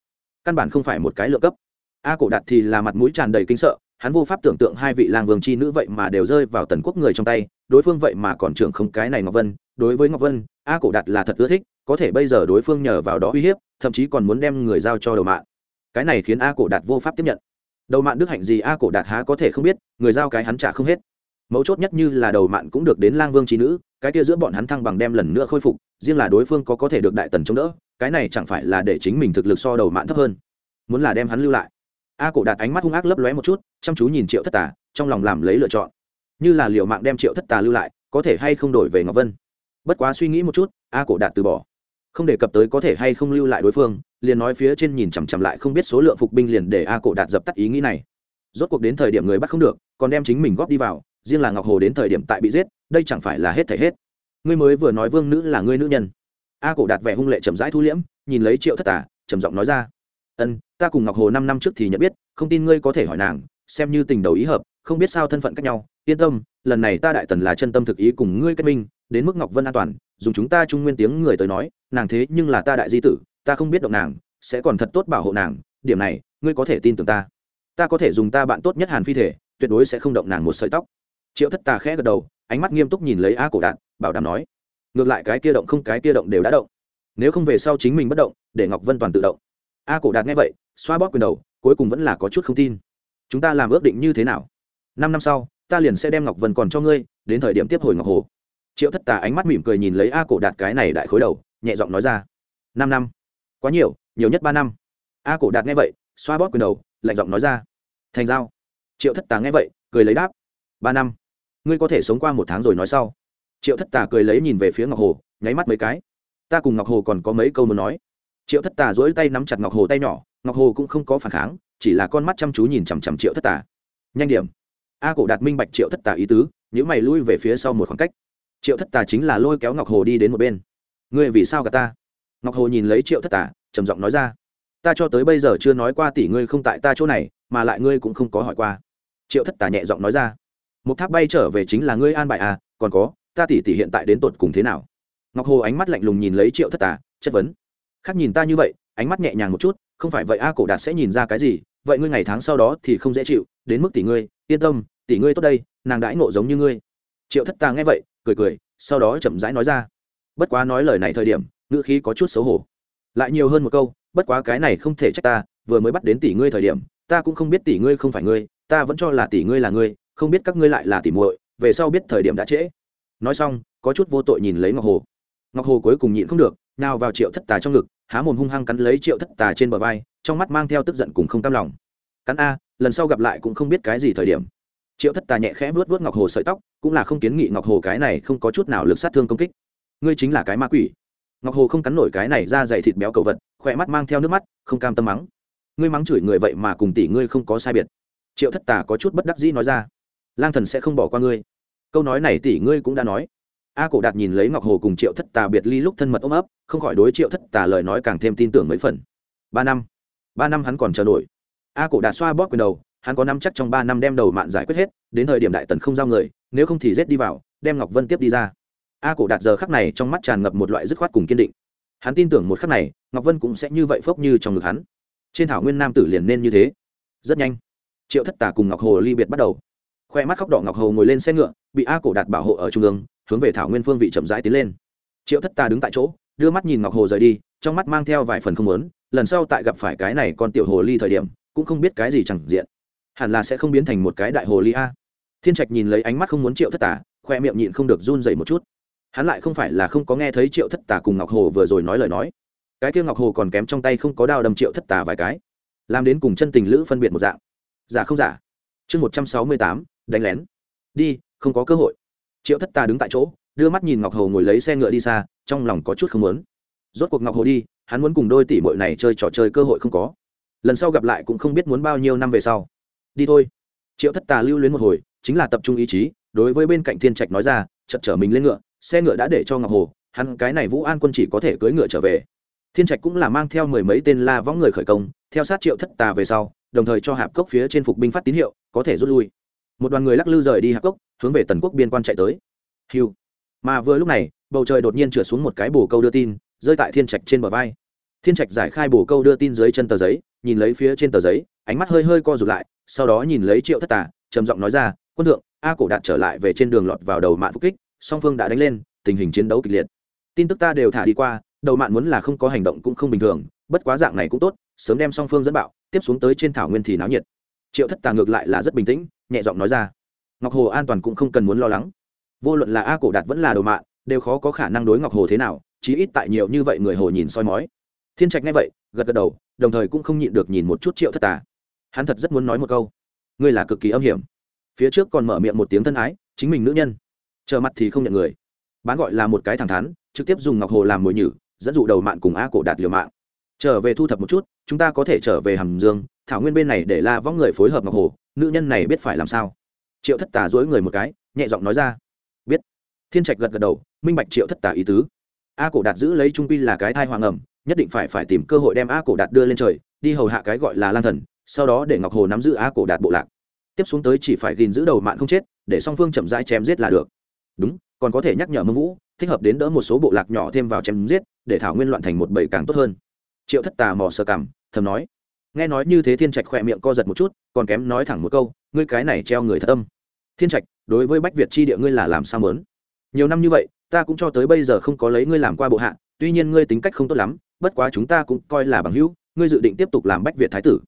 Căn bản không phải một cái lựa cấp. A cổ đạt thì là mặt mũi tràn đầy kinh sợ, hắn vô pháp tưởng tượng hai vị lang vương c h i nữ vậy mà đều rơi vào tần quốc người trong tay, đối phương vậy mà còn trưởng không cái này ngọc vân. Đối với ngọc vân, a cổ đạt là thật ưa thích, có thể bây giờ đối phương nhờ vào đó uy hiếp, thậm chí còn muốn đem người giao cho đầu mạng. Cái này khiến a cổ đạt vô pháp tiếp nhận. Đầu mạng đức hạnh gì a cổ đạt há có thể không biết, người giao cái hắn trả không hết mấu chốt nhất như là đầu mạng cũng được đến lang vương trí nữ, cái kia giữa bọn hắn thăng bằng đem lần nữa khôi phục, riêng là đối phương có có thể được đại tần chống đỡ, cái này chẳng phải là để chính mình thực lực so đầu mạng thấp hơn. Muốn là đem hắn lưu lại. A cổ đạt ánh mắt hung ác lấp lóe một chút, chăm chú nhìn triệu thất tà, trong lòng làm lấy lựa chọn. Như là liệu mạng đem triệu thất tà lưu lại, có thể hay không đổi về ngọc vân. Bất quá suy nghĩ một chút, a cổ đạt từ bỏ. Không đề cập tới có thể hay không lưu lại đối phương, liền nói phía trên nhìn chằm chằm lại không biết số lượng phục binh liền để a cổ đạt dập tắt ý nghĩ này. Rốt cuộc đến thời điểm người bắt không được, còn đem chính mình góp đi vào riêng là ngọc hồ đến thời điểm tại bị giết, đây chẳng phải là hết thể hết. Ngươi mới vừa nói vương nữ là ngươi nữ nhân. A cổ đạt vẻ hung lệ chậm rãi thu liễm, nhìn lấy triệu thất tả trầm giọng nói ra. Ân, ta cùng ngọc hồ năm năm trước thì nhận biết, không tin ngươi có thể hỏi nàng, xem như tình đầu ý hợp, không biết sao thân phận cách nhau. Yên tâm, lần này ta đại tần là chân tâm thực ý cùng ngươi kết minh, đến mức ngọc vân an toàn, dùng chúng ta trung nguyên tiếng người tới nói, nàng thế nhưng là ta đại di tử, ta không biết động nàng, sẽ còn thật tốt bảo hộ nàng, điểm này, ngươi có thể tin tưởng ta. Ta có thể dùng ta bạn tốt nhất hàn phi thể, tuyệt đối sẽ không động nàng một sợi tóc triệu thất tà khẽ gật đầu, ánh mắt nghiêm túc nhìn lấy a cổ đạn bảo đảm nói, ngược lại cái kia động không cái kia động đều đã động. Nếu không về sau chính mình bất động, để ngọc vân toàn tự động. A cổ đạt nghe vậy, xoa bóp quyền đầu, cuối cùng vẫn là có chút không tin. Chúng ta làm ước định như thế nào? Năm năm sau, ta liền sẽ đem ngọc vân còn cho ngươi, đến thời điểm tiếp hồi ngọc hồ. Triệu thất tà ánh mắt mỉm cười nhìn lấy a cổ đạt cái này đại khối đầu, nhẹ giọng nói ra, năm năm? Quá nhiều nhiều nhất ba năm. A cổ đạt nghe vậy, xoa bóp quyền đầu, lạnh giọng nói ra, thành giao. Triệu thất tà nghe vậy, cười lấy đáp, ba năm ngươi có thể sống qua một tháng rồi nói sau. Triệu thất tà cười lấy nhìn về phía ngọc hồ, nháy mắt mấy cái. Ta cùng ngọc hồ còn có mấy câu muốn nói. Triệu thất tà dỗi tay nắm chặt ngọc hồ tay nhỏ, ngọc hồ cũng không có phản kháng, chỉ là con mắt chăm chú nhìn chằm chằm triệu thất tà. Nhanh điểm. A cổ đạt minh bạch triệu thất tà ý tứ những mày lui về phía sau một khoảng cách. Triệu thất tà chính là lôi kéo ngọc hồ đi đến một bên. Ngươi vì sao cả ta? Ngọc hồ nhìn lấy triệu thất tà, trầm giọng nói ra. Ta cho tới bây giờ chưa nói qua tỷ ngươi không tại ta chỗ này, mà lại ngươi cũng không có hỏi qua. Triệu thất tà nhẹ giọng nói ra một tháp bay trở về chính là ngươi an bài à còn có, ta tỷ tỷ hiện tại đến tột cùng thế nào? Ngọc hồ ánh mắt lạnh lùng nhìn lấy triệu thất tà, chất vấn. Khác nhìn ta như vậy, ánh mắt nhẹ nhàng một chút, không phải vậy a cổ đạt sẽ nhìn ra cái gì, vậy ngươi ngày tháng sau đó thì không dễ chịu, đến mức tỷ ngươi, yên tâm tỷ ngươi tốt đây, nàng đãi nộ giống như ngươi. Triệu thất tà nghe vậy, cười cười, sau đó chậm rãi nói ra. Bất quá nói lời này thời điểm, ngữ khí có chút xấu hổ. Lại nhiều hơn một câu, bất quá cái này không thể trách ta, vừa mới bắt đến tỷ ngươi thời điểm, ta cũng không biết tỷ ngươi không phải ngươi, ta vẫn cho là tỷ ngươi là ngươi không biết các ngươi lại là tỷ muội, về sau biết thời điểm đã trễ. Nói xong, có chút vô tội nhìn lấy ngọc hồ. Ngọc hồ cuối cùng nhịn không được nào vào triệu thất tà trong ngực, há mồm hung hăng cắn lấy triệu thất tà trên bờ vai, trong mắt mang theo tức giận cùng không cam lòng. Cắn a, lần sau gặp lại cũng không biết cái gì thời điểm. Triệu thất tà nhẹ khẽ vuốt vuốt ngọc hồ sợi tóc, cũng là không kiến nghị ngọc hồ cái này không có chút nào lực sát thương công kích. Ngươi chính là cái ma quỷ. Ngọc hồ không cắn nổi cái này ra dày thịt béo cầu vật, khỏe mắt mang theo nước mắt, không cam tâm mắng. Ngươi mắng chửi người vậy mà cùng tỷ ngươi không có sai biệt. Triệu thất tà có chút bất đắc dĩ nói ra lang thần sẽ không bỏ qua ngươi. Câu nói này tỷ ngươi cũng đã nói. A cổ đạt nhìn lấy ngọc hồ cùng triệu thất tà biệt ly lúc thân mật ôm ấp, không khỏi đối triệu thất tà lời nói càng thêm tin tưởng mấy phần. Ba năm. Ba năm hắn còn chờ nổi. A cổ đạt xoa bóp quyền đầu, hắn có năm chắc trong ba năm đem đầu mạng giải quyết hết, đến thời điểm đại tần không giao người, nếu không thì rết đi vào, đem ngọc vân tiếp đi ra. A cổ đạt giờ khắc này trong mắt tràn ngập một loại dứt khoát cùng kiên định. Hắn tin tưởng một khắc này, ngọc vân cũng sẽ như vậy phốc như trong ngực hắn. Trên thảo nguyên nam tử liền nên như thế. Rất nhanh, triệu thất tà cùng ngọc hồ ly biệt bắt đầu khoe mắt khóc đỏ ngọc hồ ngồi lên xe ngựa, bị a cổ đạt bảo hộ ở trung ương, hướng về thảo nguyên phương vị chậm rãi tiến lên. Triệu thất tà đứng tại chỗ, đưa mắt nhìn ngọc hồ rời đi, trong mắt mang theo vài phần không lớn lần sau tại gặp phải cái này con tiểu hồ ly thời điểm, cũng không biết cái gì chẳng diện. Hẳn là sẽ không biến thành một cái đại hồ ly a. Thiên trạch nhìn lấy ánh mắt không muốn triệu thất tà khoe miệng nhịn không được run dậy một chút. Hắn lại không phải là không có nghe thấy triệu thất tà cùng ngọc hồ vừa rồi nói lời nói. Cái kia ngọc hồ còn kém trong tay không có đao đâm triệu thất tà vài cái. Làm đến cùng chân tình lữ phân biệt một dạng. Giả không giả? Chương một trăm sáu mươi tám đánh lén. Đi, không có cơ hội. Triệu thất tà đứng tại chỗ, đưa mắt nhìn ngọc hồ ngồi lấy xe ngựa đi xa, trong lòng có chút không muốn. Rốt cuộc ngọc hồ đi, hắn muốn cùng đôi tỷ mội này chơi trò chơi cơ hội không có. Lần sau gặp lại cũng không biết muốn bao nhiêu năm về sau. Đi thôi. Triệu thất tà lưu luyến một hồi, chính là tập trung ý chí, đối với bên cạnh thiên trạch nói ra, chật trở mình lên ngựa, xe ngựa đã để cho ngọc hồ, hắn cái này vũ an quân chỉ có thể cưỡi ngựa trở về. Thiên trạch cũng là mang theo mười mấy tên la võng người khởi công, theo sát triệu thất tà về sau, đồng thời cho hạp cốc phía trên phục binh phát tín hiệu, có thể rút lui một đoàn người lắc lư rời đi hạp cốc, hướng về tần quốc biên quan chạy tới. Hiu. Mà vừa lúc này, bầu trời đột nhiên trượt xuống một cái bồ câu đưa tin, rơi tại thiên trạch trên bờ vai. Thiên trạch giải khai bồ câu đưa tin dưới chân tờ giấy, nhìn lấy phía trên tờ giấy, ánh mắt hơi hơi co rụt lại, sau đó nhìn lấy triệu thất tà, trầm giọng nói ra, quân thượng, a cổ đạt trở lại về trên đường lọt vào đầu mạng phúc kích, song phương đã đánh lên, tình hình chiến đấu kịch liệt. Tin tức ta đều thả đi qua, đầu mạng muốn là không có hành động cũng không bình thường, bất quá dạng này cũng tốt, sớm đem song phương dẫn bạo, tiếp xuống tới trên thảo nguyên thì náo nhiệt. Triệu thất tà ngược lại là rất bình tĩnh nhẹ giọng nói ra. Ngọc hồ an toàn cũng không cần muốn lo lắng. Vô luận là a cổ đạt vẫn là đồ mạng đều khó có khả năng đối ngọc hồ thế nào, chí ít tại nhiều như vậy người hồ nhìn soi mói. Thiên trạch nghe vậy, gật gật đầu, đồng thời cũng không nhịn được nhìn một chút triệu thất tà. Hắn thật rất muốn nói một câu. Ngươi là cực kỳ âm hiểm. Phía trước còn mở miệng một tiếng thân ái, chính mình nữ nhân. Chờ mặt thì không nhận người. Bán gọi là một cái thẳng thắn, trực tiếp dùng ngọc hồ làm mồi nhử, dẫn dụ đầu mạng cùng a cổ đạt liều mạng. Trở về thu thập một chút, chúng ta có thể trở về hàm dương, thảo nguyên bên này để la võng người phối hợp ngọc hồ nữ nhân này biết phải làm sao? Triệu thất tà dối người một cái, nhẹ giọng nói ra. Biết. Thiên trạch gật gật đầu, minh bạch triệu thất tà ý tứ. A cổ đạt giữ lấy trung pi là cái thai hoàng ẩm, nhất định phải phải tìm cơ hội đem a cổ đạt đưa lên trời, đi hầu hạ cái gọi là lan thần, sau đó để ngọc hồ nắm giữ a cổ đạt bộ lạc. Tiếp xuống tới chỉ phải gìn giữ đầu mạng không chết, để song phương chậm rãi chém giết là được. Đúng, còn có thể nhắc nhở mông vũ, thích hợp đến đỡ một số bộ lạc nhỏ thêm vào chém giết, để thảo nguyên loạn thành một bầy càng tốt hơn. Triệu thất tà mò sơ cảm thầm nói nghe nói như thế thiên trạch khỏe miệng co giật một chút, còn kém nói thẳng một câu, ngươi cái này treo người thật tâm thiên trạch, đối với bách việt chi địa ngươi là làm sao mớn nhiều năm như vậy, ta cũng cho tới bây giờ không có lấy ngươi làm qua bộ hạ, tuy nhiên ngươi tính cách không tốt lắm, bất quá chúng ta cũng coi là bằng hữu, ngươi dự định tiếp tục làm bách việt thái tử.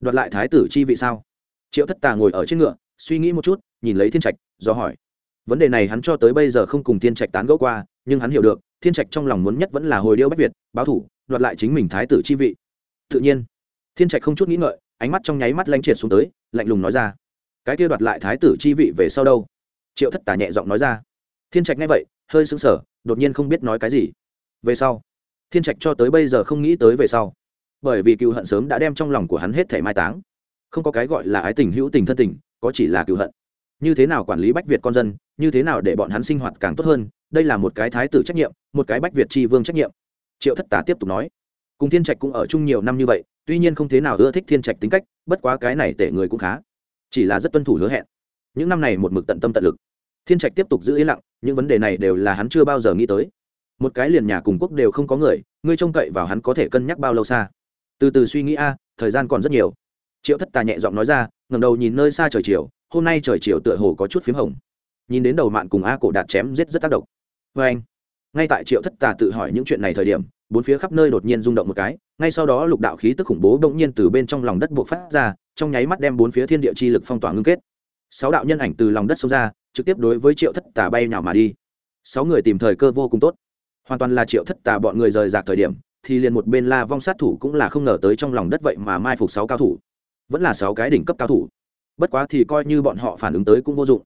Đoạt lại thái tử chi vị sao? Triệu thất tà ngồi ở trên ngựa, suy nghĩ một chút, nhìn lấy thiên trạch, do hỏi. Vấn đề này hắn cho tới bây giờ không cùng thiên trạch tán gẫu qua, nhưng hắn hiểu được, thiên trạch trong lòng muốn nhất vẫn là hồi điêu bách việt, báo thủ, đoạt lại chính mình thái tử chi vị. Tự nhiên thiên trạch không chút nghĩ ngợi, ánh mắt trong nháy mắt lanh triệt xuống tới, lạnh lùng nói ra. Cái kia đoạt lại thái tử chi vị về sau đâu? Triệu thất tà nhẹ giọng nói ra. Thiên trạch nghe vậy, hơi sững sờ, đột nhiên không biết nói cái gì. Về sau, thiên trạch cho tới bây giờ không nghĩ tới về sau. Bởi vì cựu hận sớm đã đem trong lòng của hắn hết thể mai táng. Không có cái gọi là ái tình hữu tình thân tình, có chỉ là cựu hận. Như thế nào quản lý bách việt con dân, như thế nào để bọn hắn sinh hoạt càng tốt hơn, đây là một cái thái tử trách nhiệm, một cái bách việt tri vương trách nhiệm. Triệu thất tả tiếp tục nói. Cùng thiên trạch cũng ở chung nhiều năm như vậy tuy nhiên không thế nào ưa thích thiên trạch tính cách, bất quá cái này tệ người cũng khá. Chỉ là rất tuân thủ hứa hẹn. Những năm này một mực tận tâm tận lực. Thiên trạch tiếp tục giữ yên lặng, những vấn đề này đều là hắn chưa bao giờ nghĩ tới. Một cái liền nhà cùng quốc đều không có người, ngươi trông cậy vào hắn có thể cân nhắc bao lâu xa. Từ từ suy nghĩ a, thời gian còn rất nhiều. Triệu thất tà nhẹ giọng nói ra ngầm đầu nhìn nơi xa trời chiều, hôm nay trời chiều tựa hồ có chút p h í m hồng. Nhìn đến đầu mạn cùng a cổ đạt chém giết rất tác động. Vê anh ngay tại triệu thất tà tự hỏi những chuyện này thời điểm bốn phía khắp nơi đột nhiên rung động một cái, ngay sau đó lục đạo khí tức khủng bố đ ỗ n g nhiên từ bên trong lòng đất buộc phát ra, trong nháy mắt đem bốn phía thiên địa chi lực phong tỏa ngưng kết. Sáu đạo nhân ảnh từ lòng đất xông ra, trực tiếp đối với triệu thất tà bay nào mà đi. Sáu người tìm thời cơ vô cùng tốt. Hoàn toàn là triệu thất tà bọn người rời rạc thời điểm, thì liền một bên la vong sát thủ cũng là không ngờ tới trong lòng đất vậy mà mai phục sáu cao thủ. Vẫn là sáu cái đỉnh cấp cao thủ. Bất quá thì coi như bọn họ phản ứng tới cũng vô dụng.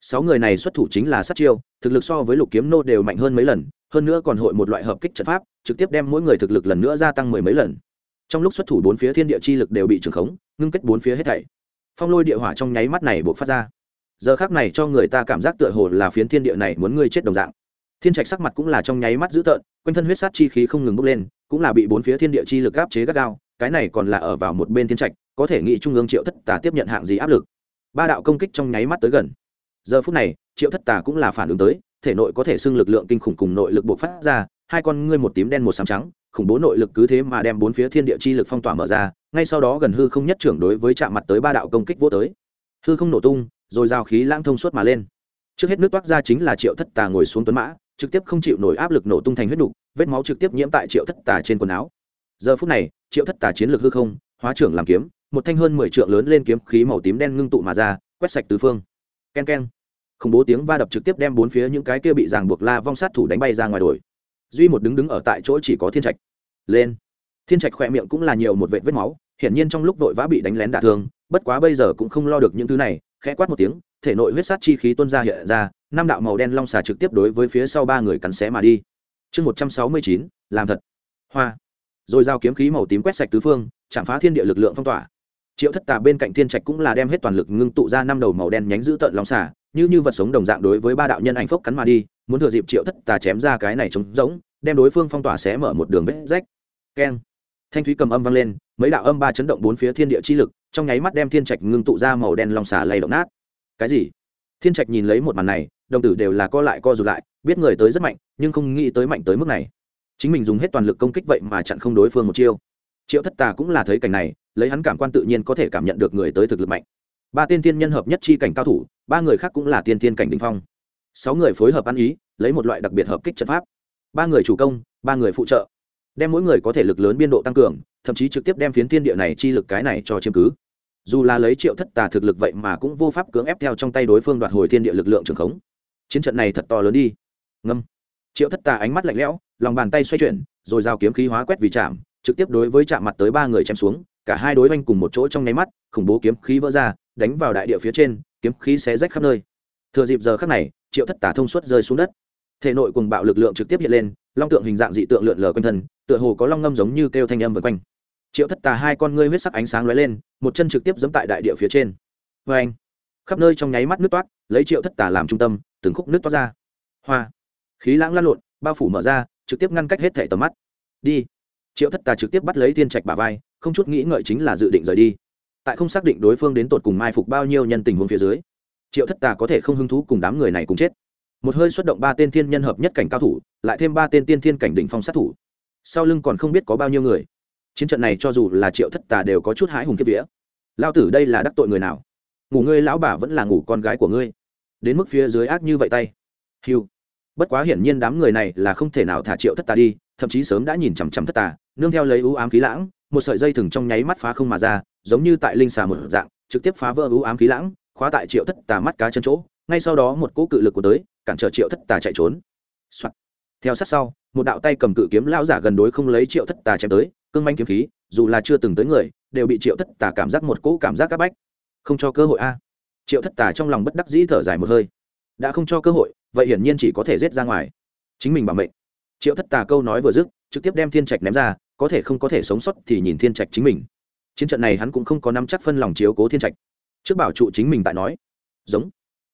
Sáu người này xuất thủ chính là sát chiêu, thực lực so với lục kiếm nô đều mạnh hơn mấy lần, hơn nữa còn hội một loại hợp kích trận pháp trực tiếp đem mỗi người thực lực lần nữa gia tăng mười mấy lần. Trong lúc xuất thủ bốn phía thiên địa chi lực đều bị trừng khống, ngưng kết bốn phía hết thảy. Phong lôi địa hỏa trong nháy mắt này buộc phát ra. Giờ khác này cho người ta cảm giác tựa hồ là phiến thiên địa này muốn ngươi chết đồng dạng. Thiên trạch sắc mặt cũng là trong nháy mắt dữ tợn, quanh thân huyết sát chi khí không ngừng bốc lên, cũng là bị bốn phía thiên địa chi lực áp chế gắt gao, cái này còn là ở vào một bên thiên trạch, có thể nghĩ trung ương triệu thất tà tiếp nhận hạng gì áp lực. Ba đạo công kích trong nháy mắt tới gần. Giờ phút này, triệu thất tà cũng là phản ứng tới, thể nội có thể xưng lực lượng kinh khủng cùng nội lực buộc phát ra hai con ngươi một tím đen một xám trắng, khủng bố nội lực cứ thế mà đem bốn phía thiên địa chi lực phong tỏa mở ra, ngay sau đó gần hư không nhất trưởng đối với chạm mặt tới ba đạo công kích vô tới. Hư không nổ tung, rồi rào khí lãng thông suốt mà lên. Trước hết nước toát ra chính là triệu thất tà ngồi xuống tuấn mã, trực tiếp không chịu nổi áp lực nổ tung thành huyết nục, vết máu trực tiếp nhiễm tại triệu thất tà trên quần áo. Giờ phút này, triệu thất tà chiến lược hư không, hóa trưởng làm kiếm, một thanh hơn mười trượng lớn lên kiếm khí màu tím đen ngưng tụ mà ra, quét sạch tứ phương. K e n k e n khủng bố tiếng va đập trực tiếp đem bốn phía những cái kia bị ràng buộc la vong sát thủ đánh bay ra ngoài đồi duy một đứng đứng ở tại chỗ chỉ có thiên trạch. Lên. Thiên trạch khỏe miệng cũng là nhiều một vệt vết máu, hiển nhiên trong lúc vội vã bị đánh lén đả thương, bất quá bây giờ cũng không lo được những thứ này, khẽ quát một tiếng, thể nội huyết sát chi khí tuôn ra hiện ra, năm đạo màu đen long xà trực tiếp đối với phía sau ba người cắn xé mà đi. Chương một trăm sáu mươi chín, làm thật. Hoa. Rồi giao kiếm khí màu tím quét sạch tứ phương, chạm phá thiên địa lực lượng phong tỏa. Triệu thất tà bên cạnh thiên trạch cũng là đem hết toàn lực ngưng tụ ra năm đầu màu đen nhánh giữ tợn long xả như như vật sống đồng dạng đối với ba đạo nhân ảnh phốc cắn mà đi muốn thừa dịp triệu thất tà chém ra cái này trống rỗng, đem đối phương phong tỏa xé mở một đường vết rách. Keng. Thanh thúy cầm âm vang lên, mấy đạo âm ba chấn động bốn phía thiên địa chi lực, trong nháy mắt đem thiên trạch ngưng tụ ra màu đen long xà lay động nát. Cái gì? Thiên trạch nhìn lấy một màn này, đồng tử đều là co lại co rụt lại, biết người tới rất mạnh, nhưng không nghĩ tới mạnh tới mức này. Chính mình dùng hết toàn lực công kích vậy mà chặn không đối phương một chiêu. Triệu thất tà cũng là thấy cảnh này, lấy hắn cảm quan tự nhiên có thể cảm nhận được người tới thực lực mạnh. Ba tiên tiên nhân hợp nhất chi cảnh cao thủ, ba người khác cũng là tiên tiên cảnh đình phong sáu người phối hợp ăn ý, lấy một loại đặc biệt hợp kích trận pháp. Ba người chủ công, ba người phụ trợ. Đem mỗi người có thể lực lớn biên độ tăng cường, thậm chí trực tiếp đem phiến thiên địa này chi lực cái này cho chiếm cứ. Dù là lấy triệu thất tà thực lực vậy mà cũng vô pháp cưỡng ép theo trong tay đối phương đoạt hồi thiên địa lực lượng trường khống. Chiến trận này thật to lớn đi. Ngâm. Triệu thất tà ánh mắt lạnh lẽo, lòng bàn tay xoay chuyển, rồi giao kiếm khí hóa quét vì chạm, trực tiếp đối với chạm mặt tới ba người chém xuống, cả hai đối oanh cùng một chỗ trong nháy mắt, khủng bố kiếm khí vỡ ra, đánh vào đại địa phía trên, kiếm khí xé rách khắp nơi. Thừa dịp giờ khắc này triệu thất Tả thông suốt rơi xuống đất. Thể nội cùng bạo lực lượng trực tiếp hiện lên, long tượng hình dạng dị tượng lượn lờ quanh thân, tựa hồ có long ngâm giống như kêu thanh âm vân quanh. Triệu thất tà hai con ngươi huyết sắc ánh sáng lóe lên, một chân trực tiếp giẫm tại đại địa phía trên. Vê anh, khắp nơi trong nháy mắt nước toát, lấy triệu thất tà làm trung tâm, từng khúc nước toát ra. Hoa, khí lãng lan lộn, bao phủ mở ra, trực tiếp ngăn cách hết thể tầm mắt. Đi. Triệu thất tà trực tiếp bắt lấy thiên trạch bà vai, không chút nghĩ ngợi chính là dự định rời đi. Tại không xác định đối phương đến tột cùng mai phục bao nhiêu nhân tình huống phía dưới triệu thất tà có thể không hứng thú cùng đám người này cùng chết. Một hơi xuất động ba tên thiên nhân hợp nhất cảnh cao thủ, lại thêm ba tên tiên thiên cảnh đỉnh phong sát thủ. Sau lưng còn không biết có bao nhiêu người. Chiến trận này cho dù là triệu thất tà đều có chút hái hùng kiếp vía. Lao tử đây là đắc tội người nào? Ngủ ngươi lão bà vẫn là ngủ con gái của ngươi. Đến mức phía dưới ác như vậy tay. Hiu. Bất quá hiển nhiên đám người này là không thể nào thả triệu thất tà đi, thậm chí sớm đã nhìn chằm chằm thất tà, nương theo lấy ưu ám khí lãng, một sợi dây thừng trong nháy mắt phá không mà ra, giống như tại linh xà một dạng, trực tiếp phá vỡ ưu ám khí lãng khóa tại triệu thất tà mắt cá chân chỗ, ngay sau đó một cỗ cự lực của tới, cản trở triệu thất tà chạy trốn、Soạn. theo sát sau, một đạo tay cầm cự kiếm lão giả gần đối không lấy triệu thất tà chém tới, cương manh kiếm khí, dù là chưa từng tới người, đều bị triệu thất tà cảm giác một cỗ cảm giác c bách. Không cho cơ hội a. Triệu thất tà trong lòng bất đắc dĩ thở dài một hơi. Đã không cho cơ hội, vậy hiển nhiên chỉ có thể rết ra ngoài. Chính mình bảo mệnh. Triệu thất tà câu nói vừa dứt, trực tiếp đem thiên trạch ném ra, có thể không có thể sống sót thì nhìn thiên trạch chính mình. Chiến trận này hắn cũng không có nắm chắc phân lòng chiếu cố thiên trạch trước bảo trụ chính mình tại nói giống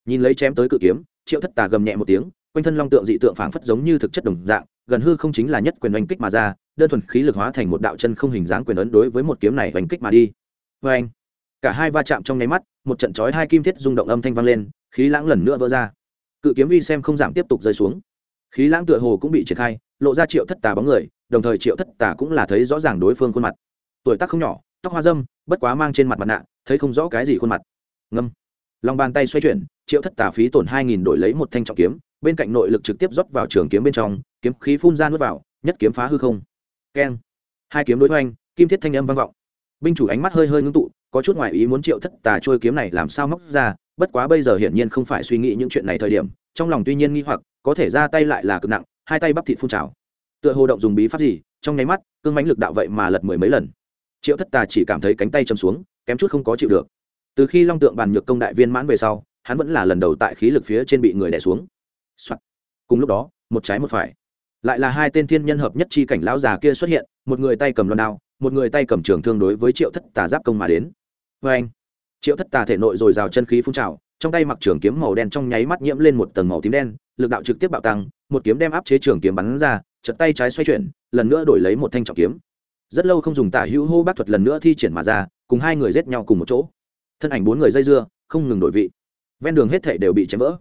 nhìn lấy chém tới cự kiếm triệu thất tà gầm nhẹ một tiếng quanh thân long tượng dị tượng phảng phất giống như thực chất đồng dạng gần hư không chính là nhất quyền oanh kích mà ra đơn thuần khí lực hóa thành một đạo chân không hình dáng quyền ấn đối với một kiếm này oanh kích mà đi vê anh cả hai va chạm trong nháy mắt một trận chói hai kim thiết rung động âm thanh vang lên khí lãng lần nữa vỡ ra cự kiếm uy xem không giảm tiếp tục rơi xuống khí lãng tựa hồ cũng bị triển khai lộ ra triệu thất tà bóng người đồng thời triệu thất tà cũng là thấy rõ ràng đối phương khuôn mặt tuổi tác không nhỏ tóc hoa dâm bất quá mang trên mặt mặt nạ thấy không rõ cái gì khuôn mặt. Ngâm. Lòng bàn tay xoay chuyển, triệu thất tà phí tổn hai nghìn đổi lấy một thanh trọng kiếm, bên cạnh nội lực trực tiếp rót vào trường kiếm bên trong, kiếm khí phun ra nuốt vào, nhất kiếm phá hư không. Keng. Hai kiếm đối hoành, kim thiết thanh âm vang vọng. Binh chủ ánh mắt hơi hơi ngưng tụ, có chút ngoại ý muốn triệu thất tà trôi kiếm này làm sao móc ra, bất quá bây giờ hiển nhiên không phải suy nghĩ những chuyện này thời điểm, trong lòng tuy nhiên nghi hoặc, có thể ra tay lại là cực nặng, hai tay bắp thịt phun trào. Tựa hồ động dùng bí pháp gì, trong nháy mắt, cương mánh lực đạo vậy mà lật mười mấy lần. Triệu thất tà chỉ cảm thấy cánh tay châm xuống kém chút không có chịu được. Từ khi long tượng bàn nhược công đại viên mãn về sau, hắn vẫn là lần đầu tại khí lực phía trên bị người đẻ xuống、Soạn. cùng lúc đó, một trái một phải. Lại là hai tên thiên nhân hợp nhất chi cảnh lão già kia xuất hiện, một người tay cầm loan đao, một người tay cầm trường thương đối với triệu thất tà giáp công mà đến. Vê anh, triệu thất tà thể nội dồi dào chân khí phun trào, trong tay mặc trường kiếm màu đen trong nháy mắt nhiễm lên một tầng màu tím đen, lực đạo trực tiếp bạo tăng, một kiếm đem áp chế trường kiếm bắn ra chật tay trái xoay chuyển, lần nữa đổi lấy một thanh trọng kiếm rất lâu không dùng tả hữu hô bác thuật lần nữa thi triển mà ra, cùng hai người giết nhau cùng một chỗ. Thân ảnh bốn người dây dưa, không ngừng đổi vị. Ven đường hết thảy đều bị chém vỡ.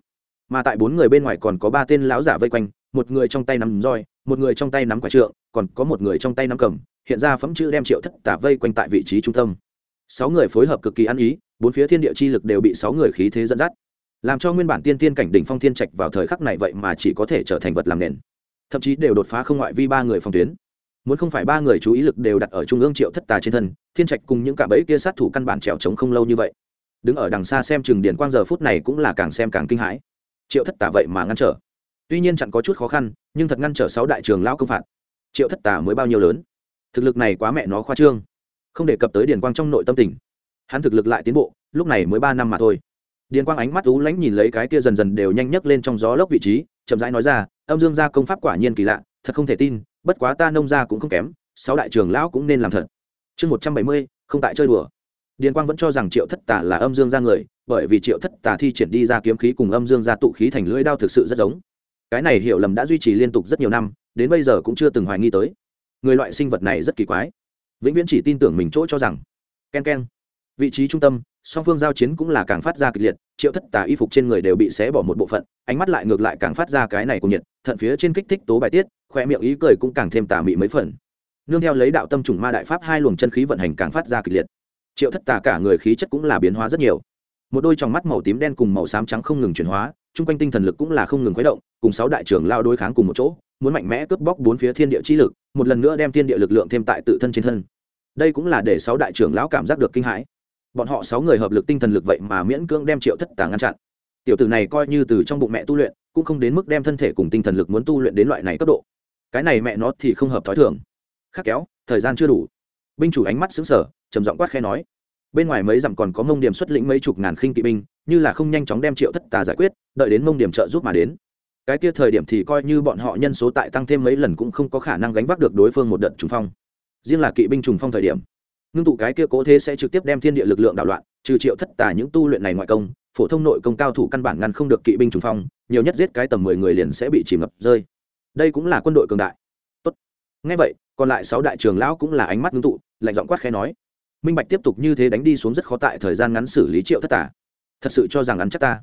Mà tại bốn người bên ngoài còn có ba tên lão giả vây quanh, một người trong tay nắm roi, một người trong tay nắm quả trượng, còn có một người trong tay nắm cầm, hiện ra phẩm chữ đem triệu thất tả vây quanh tại vị trí trung tâm. Sáu người phối hợp cực kỳ ăn ý, bốn phía thiên địa chi lực đều bị sáu người khí thế dẫn dắt. Làm cho nguyên bản tiên tiên cảnh đỉnh phong thiên trạch vào thời khắc này vậy mà chỉ có thể trở thành vật làm nền. Thậm chí đều đột phá không ngoại vi ba người phòng tuyến muốn không phải ba người chú ý lực đều đặt ở trung ương triệu thất tà trên thân, thiên trạch cùng những cả bẫy kia sát thủ căn bản trèo trống không lâu như vậy. Đứng ở đằng xa xem chừng điển quang giờ phút này cũng là càng xem càng kinh hãi. Triệu thất tà vậy mà ngăn trở. Tuy nhiên chặn có chút khó khăn, nhưng thật ngăn trở sáu đại trường lão công phạt. Triệu thất tà mới bao nhiêu lớn? Thực lực này quá mẹ nó khoa trương. Không đề cập tới điển quang trong nội tâm tình. Hắn thực lực lại tiến bộ, lúc này mới ba năm mà thôi. Điền quang ánh mắt ú lánh nhìn lấy cái kia dần dần đều nhanh nhấc lên trong gió lốc vị trí, chậm rãi nói ra, âm dương gia công pháp quả nhiên kỳ lạ, thật không thể tin bất quá ta nông gia cũng không kém, sáu đại trường lão cũng nên làm thật. Chương một trăm bảy mươi, không tại chơi đùa. Điền quang vẫn cho rằng triệu thất tà là âm dương gia người, bởi vì triệu thất tà thi triển đi ra kiếm khí cùng âm dương gia tụ khí thành lưỡi đao thực sự rất giống. Cái này hiểu lầm đã duy trì liên tục rất nhiều năm, đến bây giờ cũng chưa từng hoài nghi tới. Người loại sinh vật này rất kỳ quái. Vĩnh viễn chỉ tin tưởng mình chỗ cho rằng. K e n k e n vị trí trung tâm, song phương giao chiến cũng là càng phát ra kịch liệt, triệu thất tà y phục trên người đều bị xé bỏ một bộ phận, ánh mắt lại ngược lại càng phát ra cái này cùng nhiệt, thận phía trên kích thích tố bài tiết khoe miệng ý cười cũng càng thêm tà mị mấy phần. Nương theo lấy đạo tâm trùng ma đại pháp hai luồng chân khí vận hành càng phát ra kịch liệt. Triệu thất tà cả người khí chất cũng là biến hóa rất nhiều. Một đôi tròng mắt màu tím đen cùng màu xám trắng không ngừng chuyển hóa, chung quanh tinh thần lực cũng là không ngừng khuấy động, cùng sáu đại trưởng lao đối kháng cùng một chỗ, muốn mạnh mẽ cướp bóc bốn phía thiên địa chi lực, một lần nữa đem thiên địa lực lượng thêm tại tự thân trên thân. Đây cũng là để sáu đại trưởng lão cảm giác được kinh hãi. Bọn họ sáu người hợp lực tinh thần lực vậy mà miễn cưỡng đem triệu thất tà ngăn chặn. Tiểu tử này coi như từ trong bụng mẹ tu luyện, cũng không đến mức đem thân thể cùng tinh thần lực muốn tu luyện đến loại này cấp độ cái này mẹ nó thì không hợp thói thường. Khắc kéo, thời gian chưa đủ. Binh chủ ánh mắt xứng sở trầm giọng quát khe nói. Bên ngoài mấy dặm còn có mông điểm xuất lĩnh mấy chục ngàn khinh kỵ binh, như là không nhanh chóng đem triệu thất tà giải quyết, đợi đến mông điểm trợ giúp mà đến. Cái kia thời điểm thì coi như bọn họ nhân số tại tăng thêm mấy lần cũng không có khả năng gánh vác được đối phương một đợt trùng phong. Riêng là kỵ binh trùng phong thời điểm, ngưng tụ cái kia cố thế sẽ trực tiếp đem thiên địa lực lượng đảo loạn, trừ triệu thất tà những tu luyện này ngoại công, phổ thông nội công cao thủ căn bản ngăn không được kỵ binh trùng phong, nhiều nhất giết cái tầm mười người liền sẽ bị chìm ngập rơi đây cũng là quân đội cường đại. Tốt. Ngay vậy, còn lại sáu đại trường lão cũng là ánh mắt ngưng tụ, lạnh giọng quát khẽ nói. Minh bạch tiếp tục như thế đánh đi xuống rất khó tại thời gian ngắn xử lý triệu thất tà. Thật sự cho rằng ăn chắc ta.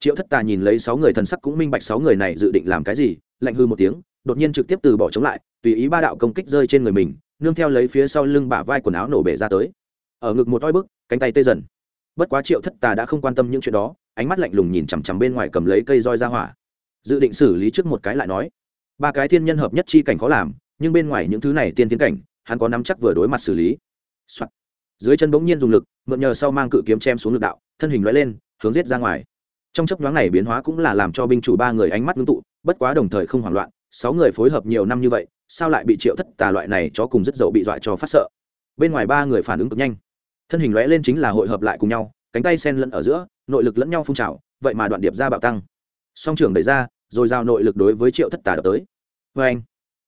Triệu thất tà nhìn lấy sáu người thần sắc cũng minh bạch sáu người này dự định làm cái gì, lạnh hư một tiếng, đột nhiên trực tiếp từ bỏ chống lại, tùy ý ba đạo công kích rơi trên người mình, nương theo lấy phía sau lưng bả vai quần áo nổ bể ra tới. Ở ngực một oi bức, cánh tay tê dần. Bất quá triệu thất tà đã không quan tâm những chuyện đó, ánh mắt lạnh lùng nhìn chằm chằm bên ngoài cầm lấy cây roi ra hỏa. Dự định xử lý trước một cái lại nói ba cái thiên nhân hợp nhất chi cảnh khó làm, nhưng bên ngoài những thứ này tiên tiến cảnh, hắn có nắm chắc vừa đối mặt xử lý、Soạn. dưới chân bỗng nhiên dùng lực, mượn nhờ sau mang cự kiếm chém xuống lực đạo, thân hình loại lên, hướng giết ra ngoài. Trong chấp nhoáng này biến hóa cũng là làm cho binh chủ ba người ánh mắt ngưng tụ, bất quá đồng thời không hoảng loạn, sáu người phối hợp nhiều năm như vậy, sao lại bị triệu thất tà loại này cho cùng rất dậu bị dọa cho phát sợ? Bên ngoài ba người phản ứng cực nhanh. Thân hình lóe lên chính là hội hợp lại cùng nhau, cánh tay sen lẫn ở giữa, nội lực lẫn nhau phun trào, vậy mà đoạn điệp ra bạo tăng. Song trưởng đẩy ra rồi giao nội lực đối với triệu thất tà đập tới. Vê anh,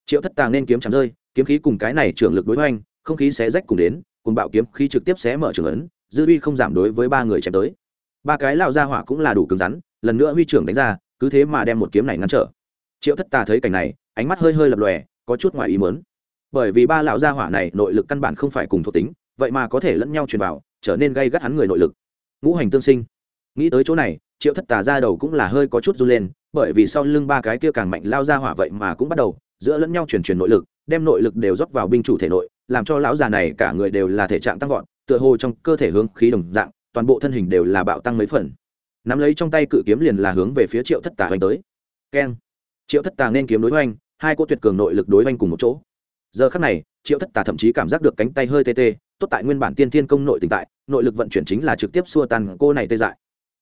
triệu thất tà nên kiếm chẳng rơi, kiếm khí cùng cái này trưởng lực đối với anh, không khí xé rách cùng đến, cùng bạo kiếm khí trực tiếp xé mở trường ấn, dư uy không giảm đối với ba người chém tới. Ba cái lao ra hỏa cũng là đủ cứng rắn, lần nữa huy trưởng đánh ra, cứ thế mà đem một kiếm này ngăn trở. Triệu thất tà thấy cảnh này, ánh mắt hơi hơi lập lòe, có chút ngoài ý mớn bởi vì ba lão gia hỏa này nội lực căn bản không phải cùng thuộc tính, vậy mà có thể lẫn nhau truyền vào, trở nên gây gắt hắn người nội lực. Ngũ hành tương sinh. Nghĩ tới chỗ này triệu thất tà ra đầu cũng là hơi có chút run lên, bởi vì sau lưng ba cái kia càng mạnh lao ra hỏa vậy mà cũng bắt đầu, giữa lẫn nhau truyền truyền nội lực, đem nội lực đều rót vào binh chủ thể nội, làm cho lão già này cả người đều là thể trạng tăng vọt, tựa hồ trong cơ thể hướng khí đồng dạng, toàn bộ thân hình đều là bạo tăng mấy phần. Nắm lấy trong tay cự kiếm liền là hướng về phía triệu thất tà oanh tới. Keng. Triệu thất tà nên kiếm đối hoành, hai cô tuyệt cường nội lực đối hoành cùng một chỗ. Giờ khắc này, triệu thất tà thậm chí cảm giác được cánh tay hơi tê tê, tốt tại nguyên bản tiên thiên công nội tình tại, nội lực vận chuyển chính là trực tiếp xua tan cô này tê dại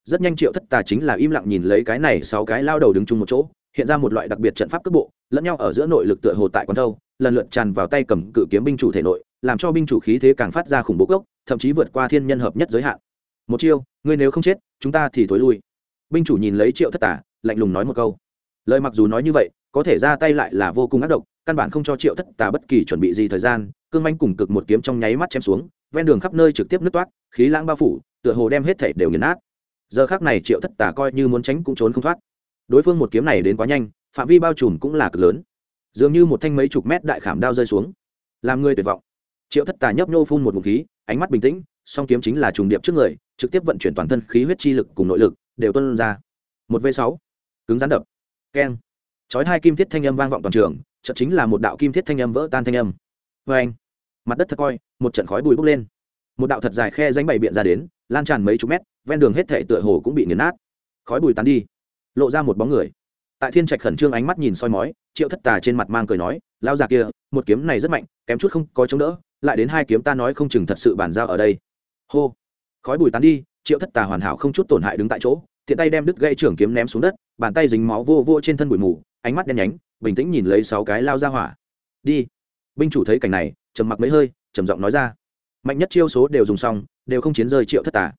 rất nhanh triệu thất tà chính là im lặng nhìn lấy cái này sáu cái lao đầu đứng chung một chỗ, hiện ra một loại đặc biệt trận pháp cước bộ, lẫn nhau ở giữa nội lực tựa hồ tại quán thâu, lần lượt tràn vào tay cầm cự kiếm binh chủ thể nội, làm cho binh chủ khí thế càng phát ra khủng bố gốc, thậm chí vượt qua thiên nhân hợp nhất giới hạn. Một chiêu, ngươi nếu không chết, chúng ta thì thối lui. Binh chủ nhìn lấy triệu thất tà, lạnh lùng nói một câu. Lời mặc dù nói như vậy, có thể ra tay lại là vô cùng ác độc, căn bản không cho triệu thất tà bất kỳ chuẩn bị gì thời gian, cương manh cùng cực một kiếm trong nháy mắt chém xuống, ven đường khắp nơi trực tiếp nứt toát khí lãng bao phủ, tựa hồ đem hết thể đều nghiền nát giờ khác này triệu thất tà coi như muốn tránh cũng trốn không thoát. Đối phương một kiếm này đến quá nhanh, phạm vi bao trùm cũng là cực lớn. Dường như một thanh mấy chục mét đại khảm đao rơi xuống, làm người tuyệt vọng. Triệu thất tà nhấp nhô phun một ngụm khí, ánh mắt bình tĩnh, song kiếm chính là trùng điệp trước người, trực tiếp vận chuyển toàn thân khí huyết chi lực cùng nội lực, đều tuân ra. Một v sáu, cứng rắn đập, keng. Chói hai kim thiết thanh âm vang vọng toàn trường, chợt chính là một đạo kim thiết thanh âm vỡ tan thanh âm. Vê anh, mặt đất thật coi, một trận khói bùi bốc lên. Một đạo thật dài khe danh bày biện ra đến, lan tràn mấy chục mét ven đường hết thệ tựa hồ cũng bị nghiền nát. Khói bùi tán đi, lộ ra một bóng người. Tại thiên trạch khẩn trương ánh mắt nhìn soi mói, triệu thất tà trên mặt mang cười nói lao già kia, một kiếm này rất mạnh, kém chút không có chống đỡ, lại đến hai kiếm ta nói không chừng thật sự bàn giao ở đây. Hô. Khói bùi tán đi, triệu thất tà hoàn hảo không chút tổn hại đứng tại chỗ, tiện tay đem đứt gãy trưởng kiếm ném xuống đất, bàn tay dính máu vô vô trên thân bụi mù, ánh mắt đen nhánh, bình tĩnh nhìn lấy sáu cái lao ra hỏa. Đi. Binh chủ thấy cảnh này, trầm mặc mấy hơi, trầm giọng nói ra, mạnh nhất chiêu số đều dùng xong, đều không chiến rơi triệu thất tà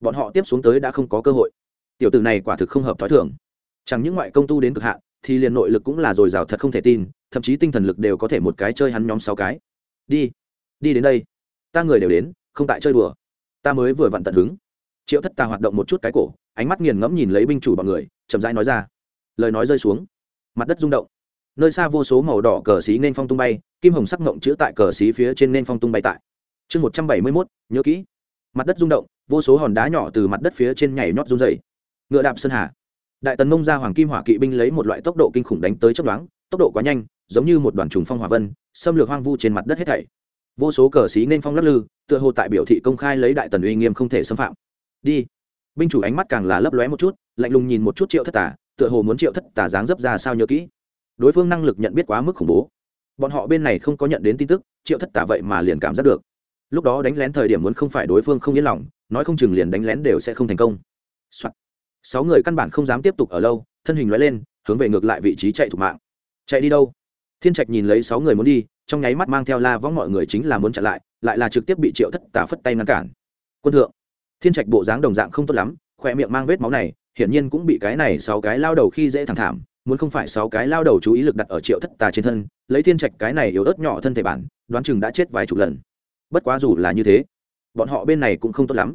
bọn họ tiếp xuống tới đã không có cơ hội. Tiểu tử này quả thực không hợp t h ó i thường. Chẳng những ngoại công tu đến cực hạn, thì liền nội lực cũng là dồi dào thật không thể tin, thậm chí tinh thần lực đều có thể một cái chơi hắn nhóm sáu cái. Đi đi đến đây. Ta người đều đến, không tại chơi đùa. Ta mới vừa vặn tận hứng. Triệu thất tà hoạt động một chút cái cổ, ánh mắt nghiền ngẫm nhìn lấy binh chủ bọn người, chậm rãi nói ra. Lời nói rơi xuống. Mặt đất rung động. Nơi xa vô số màu đỏ cờ xí nên phong tung bay, kim hồng sắc ngộng chữ tại cờ xí phía trên nên phong tung bay tại. Chương một trăm bảy mươi mốt, nhớ kỹ. Mặt đất rung động vô số hòn đá nhỏ từ mặt đất phía trên nhảy nhót rung dày ngựa đạp sơn hà. Đại tần mông ra hoàng kim hỏa kỵ binh lấy một loại tốc độ kinh khủng đánh tới chấp đoán tốc độ quá nhanh, giống như một đoàn trùng phong hỏa vân, xâm lược hoang vu trên mặt đất hết thảy. Vô số cờ xí nên phong lắc lư, tựa hồ tại biểu thị công khai lấy đại tần uy nghiêm không thể xâm phạm. Đi. Binh chủ ánh mắt càng là lấp lóe một chút, lạnh lùng nhìn một chút triệu thất tả tựa hồ muốn triệu thất tả dáng dấp ra sao nhớ kỹ. Đối phương năng lực nhận biết quá mức khủng bố. Bọn họ bên này không có nhận đến tin tức, triệu thất tả vậy mà liền cảm giác được. Lúc đó đánh lén thời điểm muốn không phải đối phương không yên lòng nói không chừng liền đánh lén đều sẽ không thành công、Soạn. sáu người căn bản không dám tiếp tục ở lâu, thân hình nói lên, hướng về ngược lại vị trí chạy thủ mạng. Chạy đi đâu? Thiên trạch nhìn lấy sáu người muốn đi, trong nháy mắt mang theo la võng mọi người chính là muốn chặn lại lại là trực tiếp bị triệu thất tà phất tay ngăn cản. Quân thượng. Thiên trạch bộ dáng đồng dạng không tốt lắm, khỏe miệng mang vết máu này, hiển nhiên cũng bị cái này sáu cái lao đầu khi dễ thẳng thảm, muốn không phải sáu cái lao đầu chú ý lực đặt ở triệu thất tà trên thân, lấy thiên trạch cái này yếu ớt nhỏ thân thể bản, đoán chừng đã chết vài chục lần. Bất quá dù là như thế bọn họ bên này cũng không tốt lắm.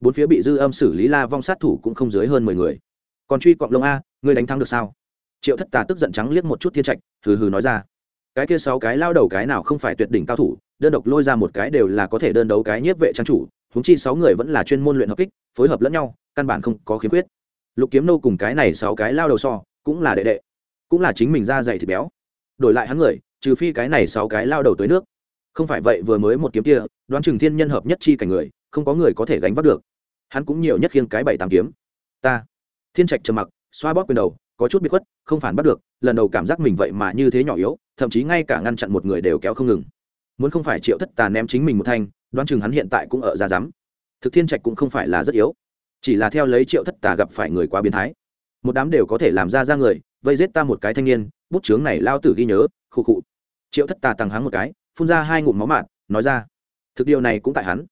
Bốn phía bị dư âm xử lý la vong sát thủ cũng không dưới hơn mười người. Còn truy cọng lông a, ngươi đánh thắng được sao? Triệu thất tà tức giận trắng liếc một chút thiên trạch, hừ hừ nói ra. Cái kia sáu cái lao đầu cái nào không phải tuyệt đỉnh cao thủ, đơn độc lôi ra một cái đều là có thể đơn đấu cái nhiếp vệ trang chủ húng chi sáu người vẫn là chuyên môn luyện hợp kích, phối hợp lẫn nhau, căn bản không có khiếm khuyết. Lục kiếm nô cùng cái này sáu cái lao đầu so, cũng là đệ đệ, cũng là chính mình ra dày thịt béo. Đổi lại hắn người, trừ phi cái này sáu cái lao đầu tới nước không phải vậy vừa mới một kiếm kia, đoán chừng thiên nhân hợp nhất chi cảnh người, không có người có thể gánh vác được. Hắn cũng nhiều nhất khiêng cái bảy tám kiếm. Ta. Thiên trạch trầm mặc, xoa bóp quyền đầu, có chút bị khuất, không phản bắt được, lần đầu cảm giác mình vậy mà như thế nhỏ yếu, thậm chí ngay cả ngăn chặn một người đều kéo không ngừng. Muốn không phải triệu thất tà ném chính mình một thanh, đoán chừng hắn hiện tại cũng ở ra rắm thực thiên trạch cũng không phải là rất yếu. Chỉ là theo lấy triệu thất tà gặp phải người quá biến thái. Một đám đều có thể làm ra ra người, vây giết ta một cái thanh niên, bút chướng này lao tử ghi nhớ, khụ khụ. Triệu thất tà tăng háng một cái phun ra hai ngụm máu mạt, nói ra, thực điều này cũng tại hắn.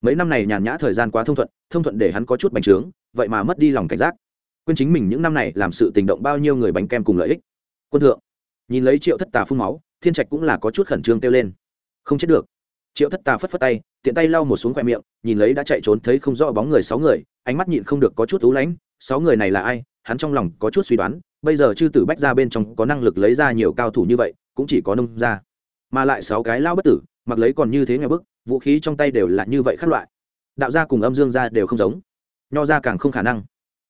Mấy năm này nhàn nhã thời gian quá thông thuận thông thuận để hắn có chút bành trướng, vậy mà mất đi lòng cảnh giác. Quên chính mình những năm này làm sự tình động bao nhiêu người bánh kem cùng lợi ích. Quân thượng, nhìn lấy triệu thất tà phun máu, thiên trạch cũng là có chút khẩn trương kêu lên, không chết được. Triệu thất tà phất phất tay, tiện tay lau một xuống khoe miệng, nhìn lấy đã chạy trốn thấy không rõ bóng người sáu người, ánh mắt nhịn không được có chút ú lãnh, sáu người này là ai? Hắn trong lòng có chút suy đoán, bây giờ chư tử bách ra bên trong có năng lực lấy ra nhiều cao thủ như vậy, cũng chỉ có nông ra mà lại sáu cái lao bất tử, mặc lấy còn như thế ngay bức, vũ khí trong tay đều là như vậy khác loại. Đạo gia cùng âm dương gia đều không giống. Nho gia càng không khả năng.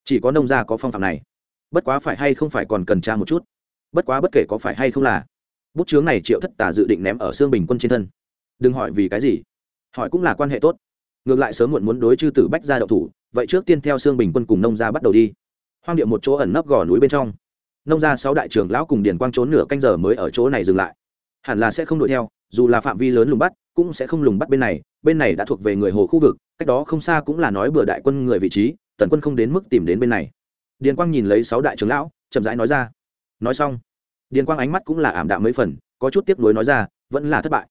Chỉ có nông gia có phong phạm này. Bất quá phải hay không phải còn cần tra một chút. Bất quá bất kể có phải hay không là, bút chướng này triệu thất tà dự định ném ở xương bình quân trên thân. Đừng hỏi vì cái gì, hỏi cũng là quan hệ tốt. Ngược lại sớm muộn muốn đối chư tử bách ra đậu thủ, vậy trước tiên theo xương bình quân cùng nông gia bắt đầu đi. Hoang địa một chỗ ẩn nấp gò núi bên trong. Nông gia sáu đại trưởng lão cùng điền quang trốn nửa canh giờ mới ở chỗ này dừng lại hẳn là sẽ không đuổi theo, dù là phạm vi lớn lùng bắt, cũng sẽ không lùng bắt bên này bên này đã thuộc về người hồ khu vực, cách đó không xa cũng là nói bừa đại quân người vị trí, tần quân không đến mức tìm đến bên này. Điền quang nhìn lấy sáu đại trưởng lão, chậm rãi nói ra. Nói xong, điền quang ánh mắt cũng là ảm đạm mấy phần, có chút tiếp nối nói ra, vẫn là thất bại.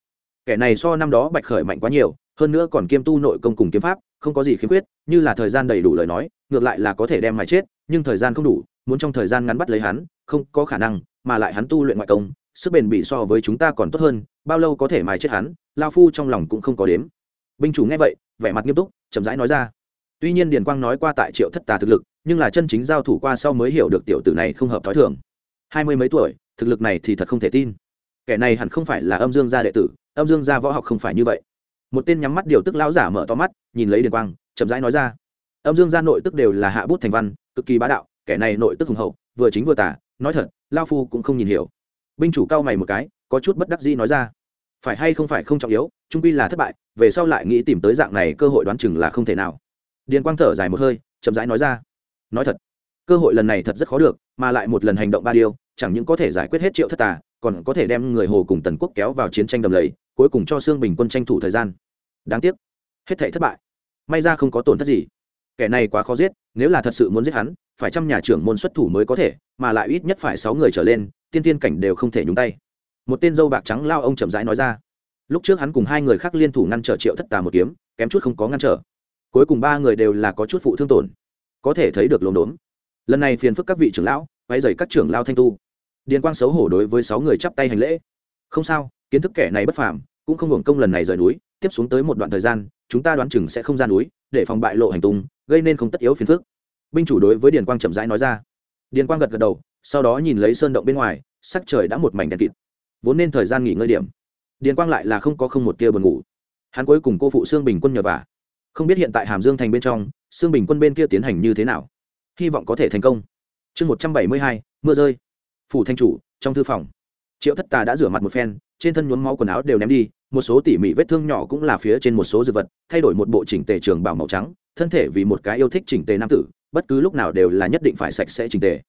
Kẻ này so năm đó bạch khởi mạnh quá nhiều, hơn nữa còn kiêm tu nội công cùng kiếm pháp, không có gì khiếm khuyết, như là thời gian đầy đủ lời nói, ngược lại là có thể đem mài chết, nhưng thời gian không đủ, muốn trong thời gian ngắn bắt lấy hắn, không có khả năng, mà lại hắn tu luyện ngoại công sức bền bị so với chúng ta còn tốt hơn, bao lâu có thể mài chết hắn, lao phu trong lòng cũng không có đếm. Binh chủ nghe vậy, vẻ mặt nghiêm túc, chậm rãi nói ra. Tuy nhiên điền quang nói qua tại triệu thất tà thực lực, nhưng là chân chính giao thủ qua sau mới hiểu được tiểu tử này không hợp t h ó i thường. Hai mươi mấy tuổi, thực lực này thì thật không thể tin. Kẻ này hẳn không phải là âm dương gia đệ tử, âm dương gia võ học không phải như vậy. Một tên nhắm mắt điều tức lão giả mở to mắt, nhìn lấy điền quang, chậm rãi nói ra. Âm dương gia nội tức đều là hạ bút thành văn, cực kỳ bá đạo, kẻ này nội tức hùng hậu, vừa chính vừa tả nói thật, lao phu cũng không nhìn hiểu binh chủ cao mày một cái, có chút bất đắc dĩ nói ra. Phải hay không phải không trọng yếu, trung pi là thất bại, về sau lại nghĩ tìm tới dạng này cơ hội đoán chừng là không thể nào. Điền quang thở dài một hơi, chậm rãi nói ra. Nói thật, cơ hội lần này thật rất khó được, mà lại một lần hành động ba điều, chẳng những có thể giải quyết hết triệu thất tà, còn có thể đem người hồ cùng tần quốc kéo vào chiến tranh đầm lầy, cuối cùng cho xương bình quân tranh thủ thời gian. Đáng tiếc, hết thể thất bại. May ra không có tổn thất gì. Kẻ này quá khó giết, nếu là thật sự muốn giết hắn, phải trăm nhà trưởng môn xuất thủ mới có thể, mà lại ít nhất phải sáu người trở lên tiên tiên cảnh đều không thể nhúng tay. Một tên dâu bạc trắng lao ông chậm rãi nói ra. Lúc trước hắn cùng hai người khác liên thủ ngăn trở triệu thất tà một kiếm, kém chút không có ngăn trở. Cuối cùng ba người đều là có chút phụ thương tổn. Có thể thấy được lồn đốn lần này phiền phức các vị trưởng lão quay dày các trưởng lao thanh tu. Điền quang xấu hổ đối với sáu người chắp tay hành lễ. Không sao, kiến thức kẻ này bất phàm, cũng không hưởng công lần này rời núi, tiếp xuống tới một đoạn thời gian, chúng ta đoán chừng sẽ không ra núi, để phòng bại lộ hành tung, gây nên không tất yếu phiền phức. Binh chủ đối với điền quang chậm rãi nói ra. Điền quang gật gật đầu sau đó nhìn lấy sơn động bên ngoài, sắc trời đã một mảnh đèn kịt. Vốn nên thời gian nghỉ ngơi điểm. Điền quang lại là không có không một tia buồn ngủ. Hắn cuối cùng cô phụ xương bình quân nhờ vả. Không biết hiện tại hàm dương thành bên trong xương bình quân bên kia tiến hành như thế nào? Hy vọng có thể thành công. Chương một trăm bảy mươi hai, mưa rơi. Phủ thanh chủ, trong thư phòng. Triệu thất tà đã rửa mặt một phen, trên thân nhuốm máu quần áo đều ném đi, một số tỉ mỉ vết thương nhỏ cũng là phía trên một số dư vật, thay đổi một bộ chỉnh tề trường bảo màu trắng, thân thể vì một cái yêu thích chỉnh tề nam tử, bất cứ lúc nào đều là nhất định phải sạch sẽ chỉnh tề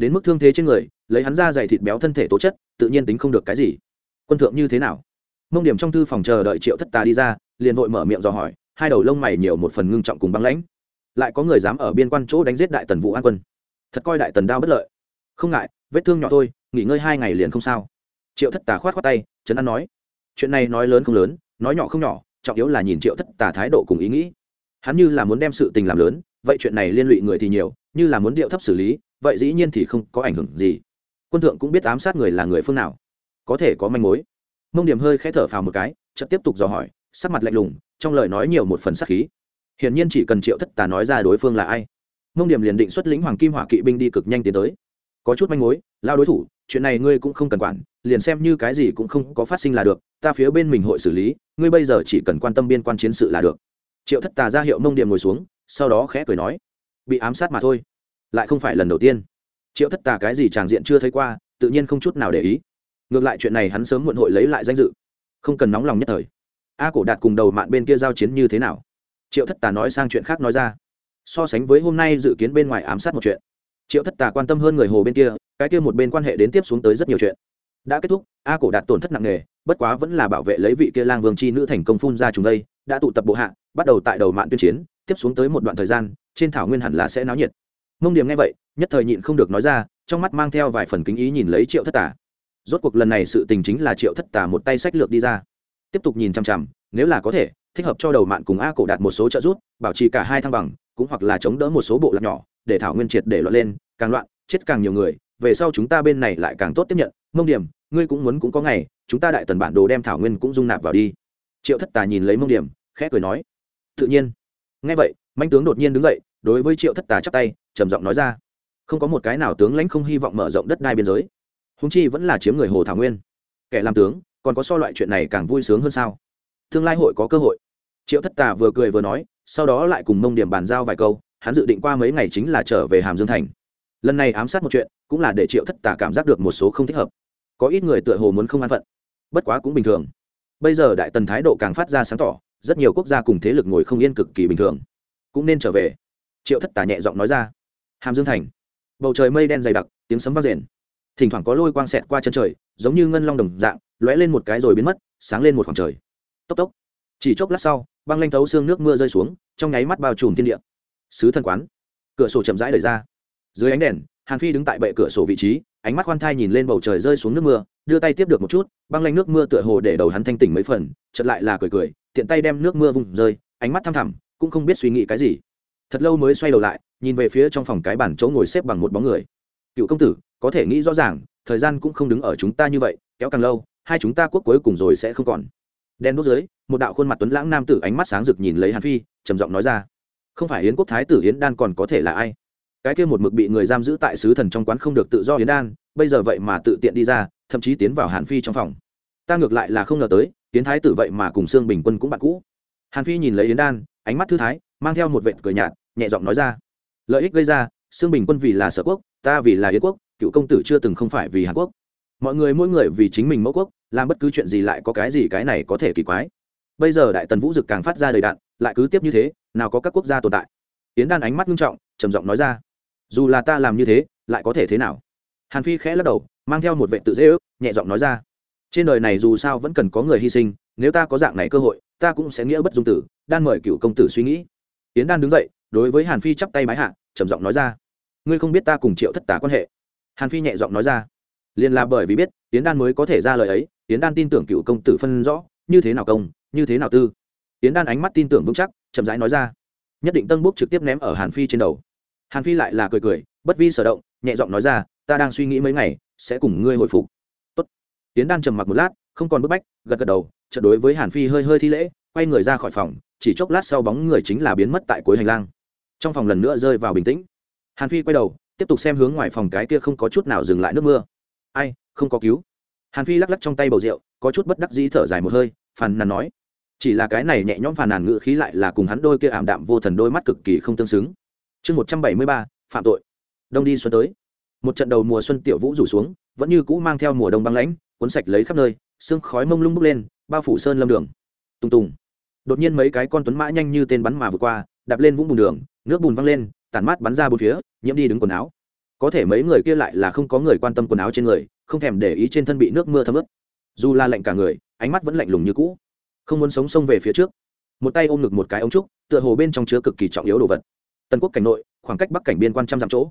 đến mức thương thế trên người, lấy hắn ra dày thịt béo thân thể tố chất, tự nhiên tính không được cái gì. Quân thượng như thế nào? Mông điểm trong thư phòng chờ đợi triệu thất tà đi ra, liền vội mở miệng dò hỏi, hai đầu lông mày nhiều một phần ngưng trọng cùng băng lãnh. Lại có người dám ở biên quan chỗ đánh giết đại tần vũ an quân. Thật coi đại tần đao bất lợi. Không ngại, vết thương nhỏ thôi, nghỉ ngơi hai ngày liền không sao. Triệu thất tà khoát khoát tay, trấn an nói. Chuyện này nói lớn không lớn, nói nhỏ không nhỏ, trọng yếu là nhìn triệu thất tà thái độ cùng ý nghĩ. Hắn như là muốn đem sự tình làm lớn, vậy chuyện này liên lụy người thì nhiều, như là muốn điệu thấp xử lý vậy dĩ nhiên thì không có ảnh hưởng gì. Quân thượng cũng biết ám sát người là người phương nào. Có thể có manh mối. Mông điểm hơi khẽ thở phào một cái, chợt tiếp tục dò hỏi, sắc mặt lạnh lùng, trong lời nói nhiều một phần sắc khí. Hiển nhiên chỉ cần triệu thất tà nói ra đối phương là ai. Mông điểm liền định xuất lĩnh hoàng kim hỏa kỵ binh đi cực nhanh tiến tới. Có chút manh mối, lao đối thủ, chuyện này ngươi cũng không cần quản, liền xem như cái gì cũng không có phát sinh là được, ta phía bên mình hội xử lý, ngươi bây giờ chỉ cần quan tâm biên quan chiến sự là được. Triệu thất tà ra hiệu mông điểm ngồi xuống, sau đó khẽ cười nói, bị ám sát mà thôi lại không phải lần đầu tiên. Triệu thất tà cái gì tràng diện chưa thấy qua, tự nhiên không chút nào để ý. Ngược lại chuyện này hắn sớm muộn hội lấy lại danh dự. Không cần nóng lòng nhất thời. A cổ đạt cùng đầu mạn bên kia giao chiến như thế nào? Triệu thất tà nói sang chuyện khác nói ra. So sánh với hôm nay dự kiến bên ngoài ám sát một chuyện. Triệu thất tà quan tâm hơn người hồ bên kia, cái kia một bên quan hệ đến tiếp xuống tới rất nhiều chuyện. Đã kết thúc, a cổ đạt tổn thất nặng nề, bất quá vẫn là bảo vệ lấy vị kia lang vương chi nữ thành công phun ra chúng đây, đã tụ tập bộ hạ, bắt đầu tại đầu mạng tuyên chiến, tiếp xuống tới một đoạn thời gian, trên thảo nguyên hẳn là sẽ náo nhiệt mông điểm nghe vậy, nhất thời nhịn không được nói ra, trong mắt mang theo vài phần kính ý nhìn lấy triệu thất Tả. rốt cuộc lần này sự tình chính là triệu thất Tả một tay sách lược đi ra. Tiếp tục nhìn chằm chằm, nếu là có thể, thích hợp cho đầu mạng cùng a cổ đạt một số trợ giúp, bảo trì cả hai thăng bằng, cũng hoặc là chống đỡ một số bộ lạc nhỏ, để thảo nguyên triệt để loạn lên, càng loạn, chết càng nhiều người, về sau chúng ta bên này lại càng tốt tiếp nhận. Mông điểm ngươi cũng muốn cũng có ngày, chúng ta đại tần bản đồ đem thảo nguyên cũng dung nạp vào đi. Triệu thất tà nhìn lấy mông điểm khẽ cười nói, tự nhiên. Nghe vậy manh tướng đột nhiên đứng dậy, đối với triệu thất tà chắp tay trầm giọng nói ra. Không có một cái nào tướng lãnh không hy vọng mở rộng đất đai biên giới. Húng chi vẫn là chiếm người hồ thảo nguyên. Kẻ làm tướng, còn có so loại chuyện này càng vui sướng hơn sao? Tương lai hội có cơ hội. Triệu thất tà vừa cười vừa nói, sau đó lại cùng mông điểm bàn giao vài câu, hắn dự định qua mấy ngày chính là trở về hàm dương thành. Lần này ám sát một chuyện, cũng là để triệu thất tà cảm giác được một số không thích hợp. Có ít người tựa hồ muốn không an phận. Bất quá cũng bình thường. Bây giờ đại tần thái độ càng phát ra sáng tỏ, rất nhiều quốc gia cùng thế lực ngồi không yên cực kỳ bình thường. Cũng nên trở về. Triệu thất tà nhẹ giọng nói ra hàm dương thành. Bầu trời mây đen dày đặc, tiếng sấm vang rền. Thỉnh thoảng có lôi quang xẹt qua chân trời, giống như ngân long đồng dạng, lóe lên một cái rồi biến mất, sáng lên một khoảng trời. Tốc tốc. Chỉ chốc lát sau, băng lanh thấu xương nước mưa rơi xuống, trong nháy mắt bao trùm thiên địa. Sứ thần quán. Cửa sổ chậm rãi đẩy ra. Dưới ánh đèn, hàn phi đứng tại bệ cửa sổ vị trí, ánh mắt khoan thai nhìn lên bầu trời rơi xuống nước mưa, đưa tay tiếp được một chút, băng lanh nước mưa tựa hồ để đầu hắn thanh tỉnh mấy phần chật lại là cười cười, tiện tay đem nước mưa vùng rơi, ánh mắt thăm thẳm, cũng không biết suy nghĩ cái gì. Thật lâu mới xoay đầu lại nhìn về phía trong phòng cái bàn chỗ ngồi xếp bằng một bóng người. Cựu công tử, có thể nghĩ rõ ràng, thời gian cũng không đứng ở chúng ta như vậy, kéo càng lâu, hai chúng ta quốc cuối cùng rồi sẽ không còn. Đen đốt dưới, một đạo khuôn mặt tuấn lãng nam tử ánh mắt sáng rực nhìn lấy hàn phi, trầm giọng nói ra. Không phải hiến quốc thái tử hiến đan còn có thể là ai? Cái kia một mực bị người giam giữ tại sứ thần trong quán không được tự do hiến đan, bây giờ vậy mà tự tiện đi ra, thậm chí tiến vào hàn phi trong phòng. Ta ngược lại là không ngờ tới, yến thái tử vậy mà cùng sương bình quân cũng bạn cũ. Hàn phi nhìn lấy hiến đan, ánh mắt thư thái, mang theo một vệt cười nhạt, nhẹ giọng nói ra lợi ích gây ra, xương bình quân vì là sở quốc, ta vì là yến quốc, cựu công tử chưa từng không phải vì hàn quốc. Mọi người mỗi người vì chính mình mẫu quốc, làm bất cứ chuyện gì lại có cái gì cái này có thể kỳ quái. Bây giờ đại tần vũ dực càng phát ra đầy đạn, lại cứ tiếp như thế, nào có các quốc gia tồn tại. Yến đan ánh mắt nghiêm trọng, trầm giọng nói ra, dù là ta làm như thế, lại có thể thế nào? Hàn phi khẽ lắc đầu, mang theo một vệ tự dễ ước, nhẹ giọng nói ra, trên đời này dù sao vẫn cần có người hy sinh, nếu ta có dạng này cơ hội, ta cũng sẽ nghĩa bất dung tử, đan mời cựu công tử suy nghĩ. Yến đan đứng dậy, đối với hàn phi chắp tay mái hạ trầm giọng nói ra. Ngươi không biết ta cùng triệu thất tả quan hệ. Hàn phi nhẹ giọng nói ra. Liền là bởi vì biết tiến đan mới có thể ra lời ấy tiến đan tin tưởng cựu công tử phân rõ, như thế nào công, như thế nào tư. Tiến đan ánh mắt tin tưởng vững chắc, chậm rãi nói ra. Nhất định tân bốc trực tiếp ném ở hàn phi trên đầu. Hàn phi lại là cười cười, bất vi sở động, nhẹ giọng nói ra, ta đang suy nghĩ mấy ngày, sẽ cùng ngươi hồi phục. Tốt. Tiến đan trầm mặc một lát, không còn bức bách, gật gật đầu trận đối với hàn phi hơi hơi thi lễ, quay người ra khỏi phòng, chỉ chốc lát sau bóng người chính là biến mất tại cuối hành lang trong phòng lần nữa rơi vào bình tĩnh. Hàn phi quay đầu, tiếp tục xem hướng ngoài phòng cái kia không có chút nào dừng lại nước mưa. Ai, không có cứu. Hàn phi lắc lắc trong tay bầu rượu, có chút bất đắc dĩ thở dài một hơi, phàn nàn nói. Chỉ là cái này nhẹ nhõm phàn nàn ngự khí lại là cùng hắn đôi kia ảm đạm vô thần đôi mắt cực kỳ không tương xứng. Chương một trăm bảy mươi ba, phạm tội. Đông đi xuân tới. Một trận đầu mùa xuân tiểu vũ rủ xuống, vẫn như cũ mang theo mùa đông băng lãnh, cuốn sạch lấy khắp nơi, sương khói mông lung bốc lên, bao phủ sơn lâm đường. Tùng tùng. Đột nhiên mấy cái con tuấn mã nhanh như tên bắn mà vượt qua đạp lên vũng bùn đường, nước bùn văng lên, tản mát bắn ra bốn phía, nhiễm đi đứng quần áo. Có thể mấy người kia lại là không có người quan tâm quần áo trên người, không thèm để ý trên thân bị nước mưa thấm ướt. Dù là lạnh cả người, ánh mắt vẫn lạnh lùng như cũ. Không muốn sống xông về phía trước. Một tay ôm ngực một cái ống trúc, tựa hồ bên trong chứa cực kỳ trọng yếu đồ vật. Tần quốc cảnh nội, khoảng cách bắc cảnh biên quan trăm dặm chỗ.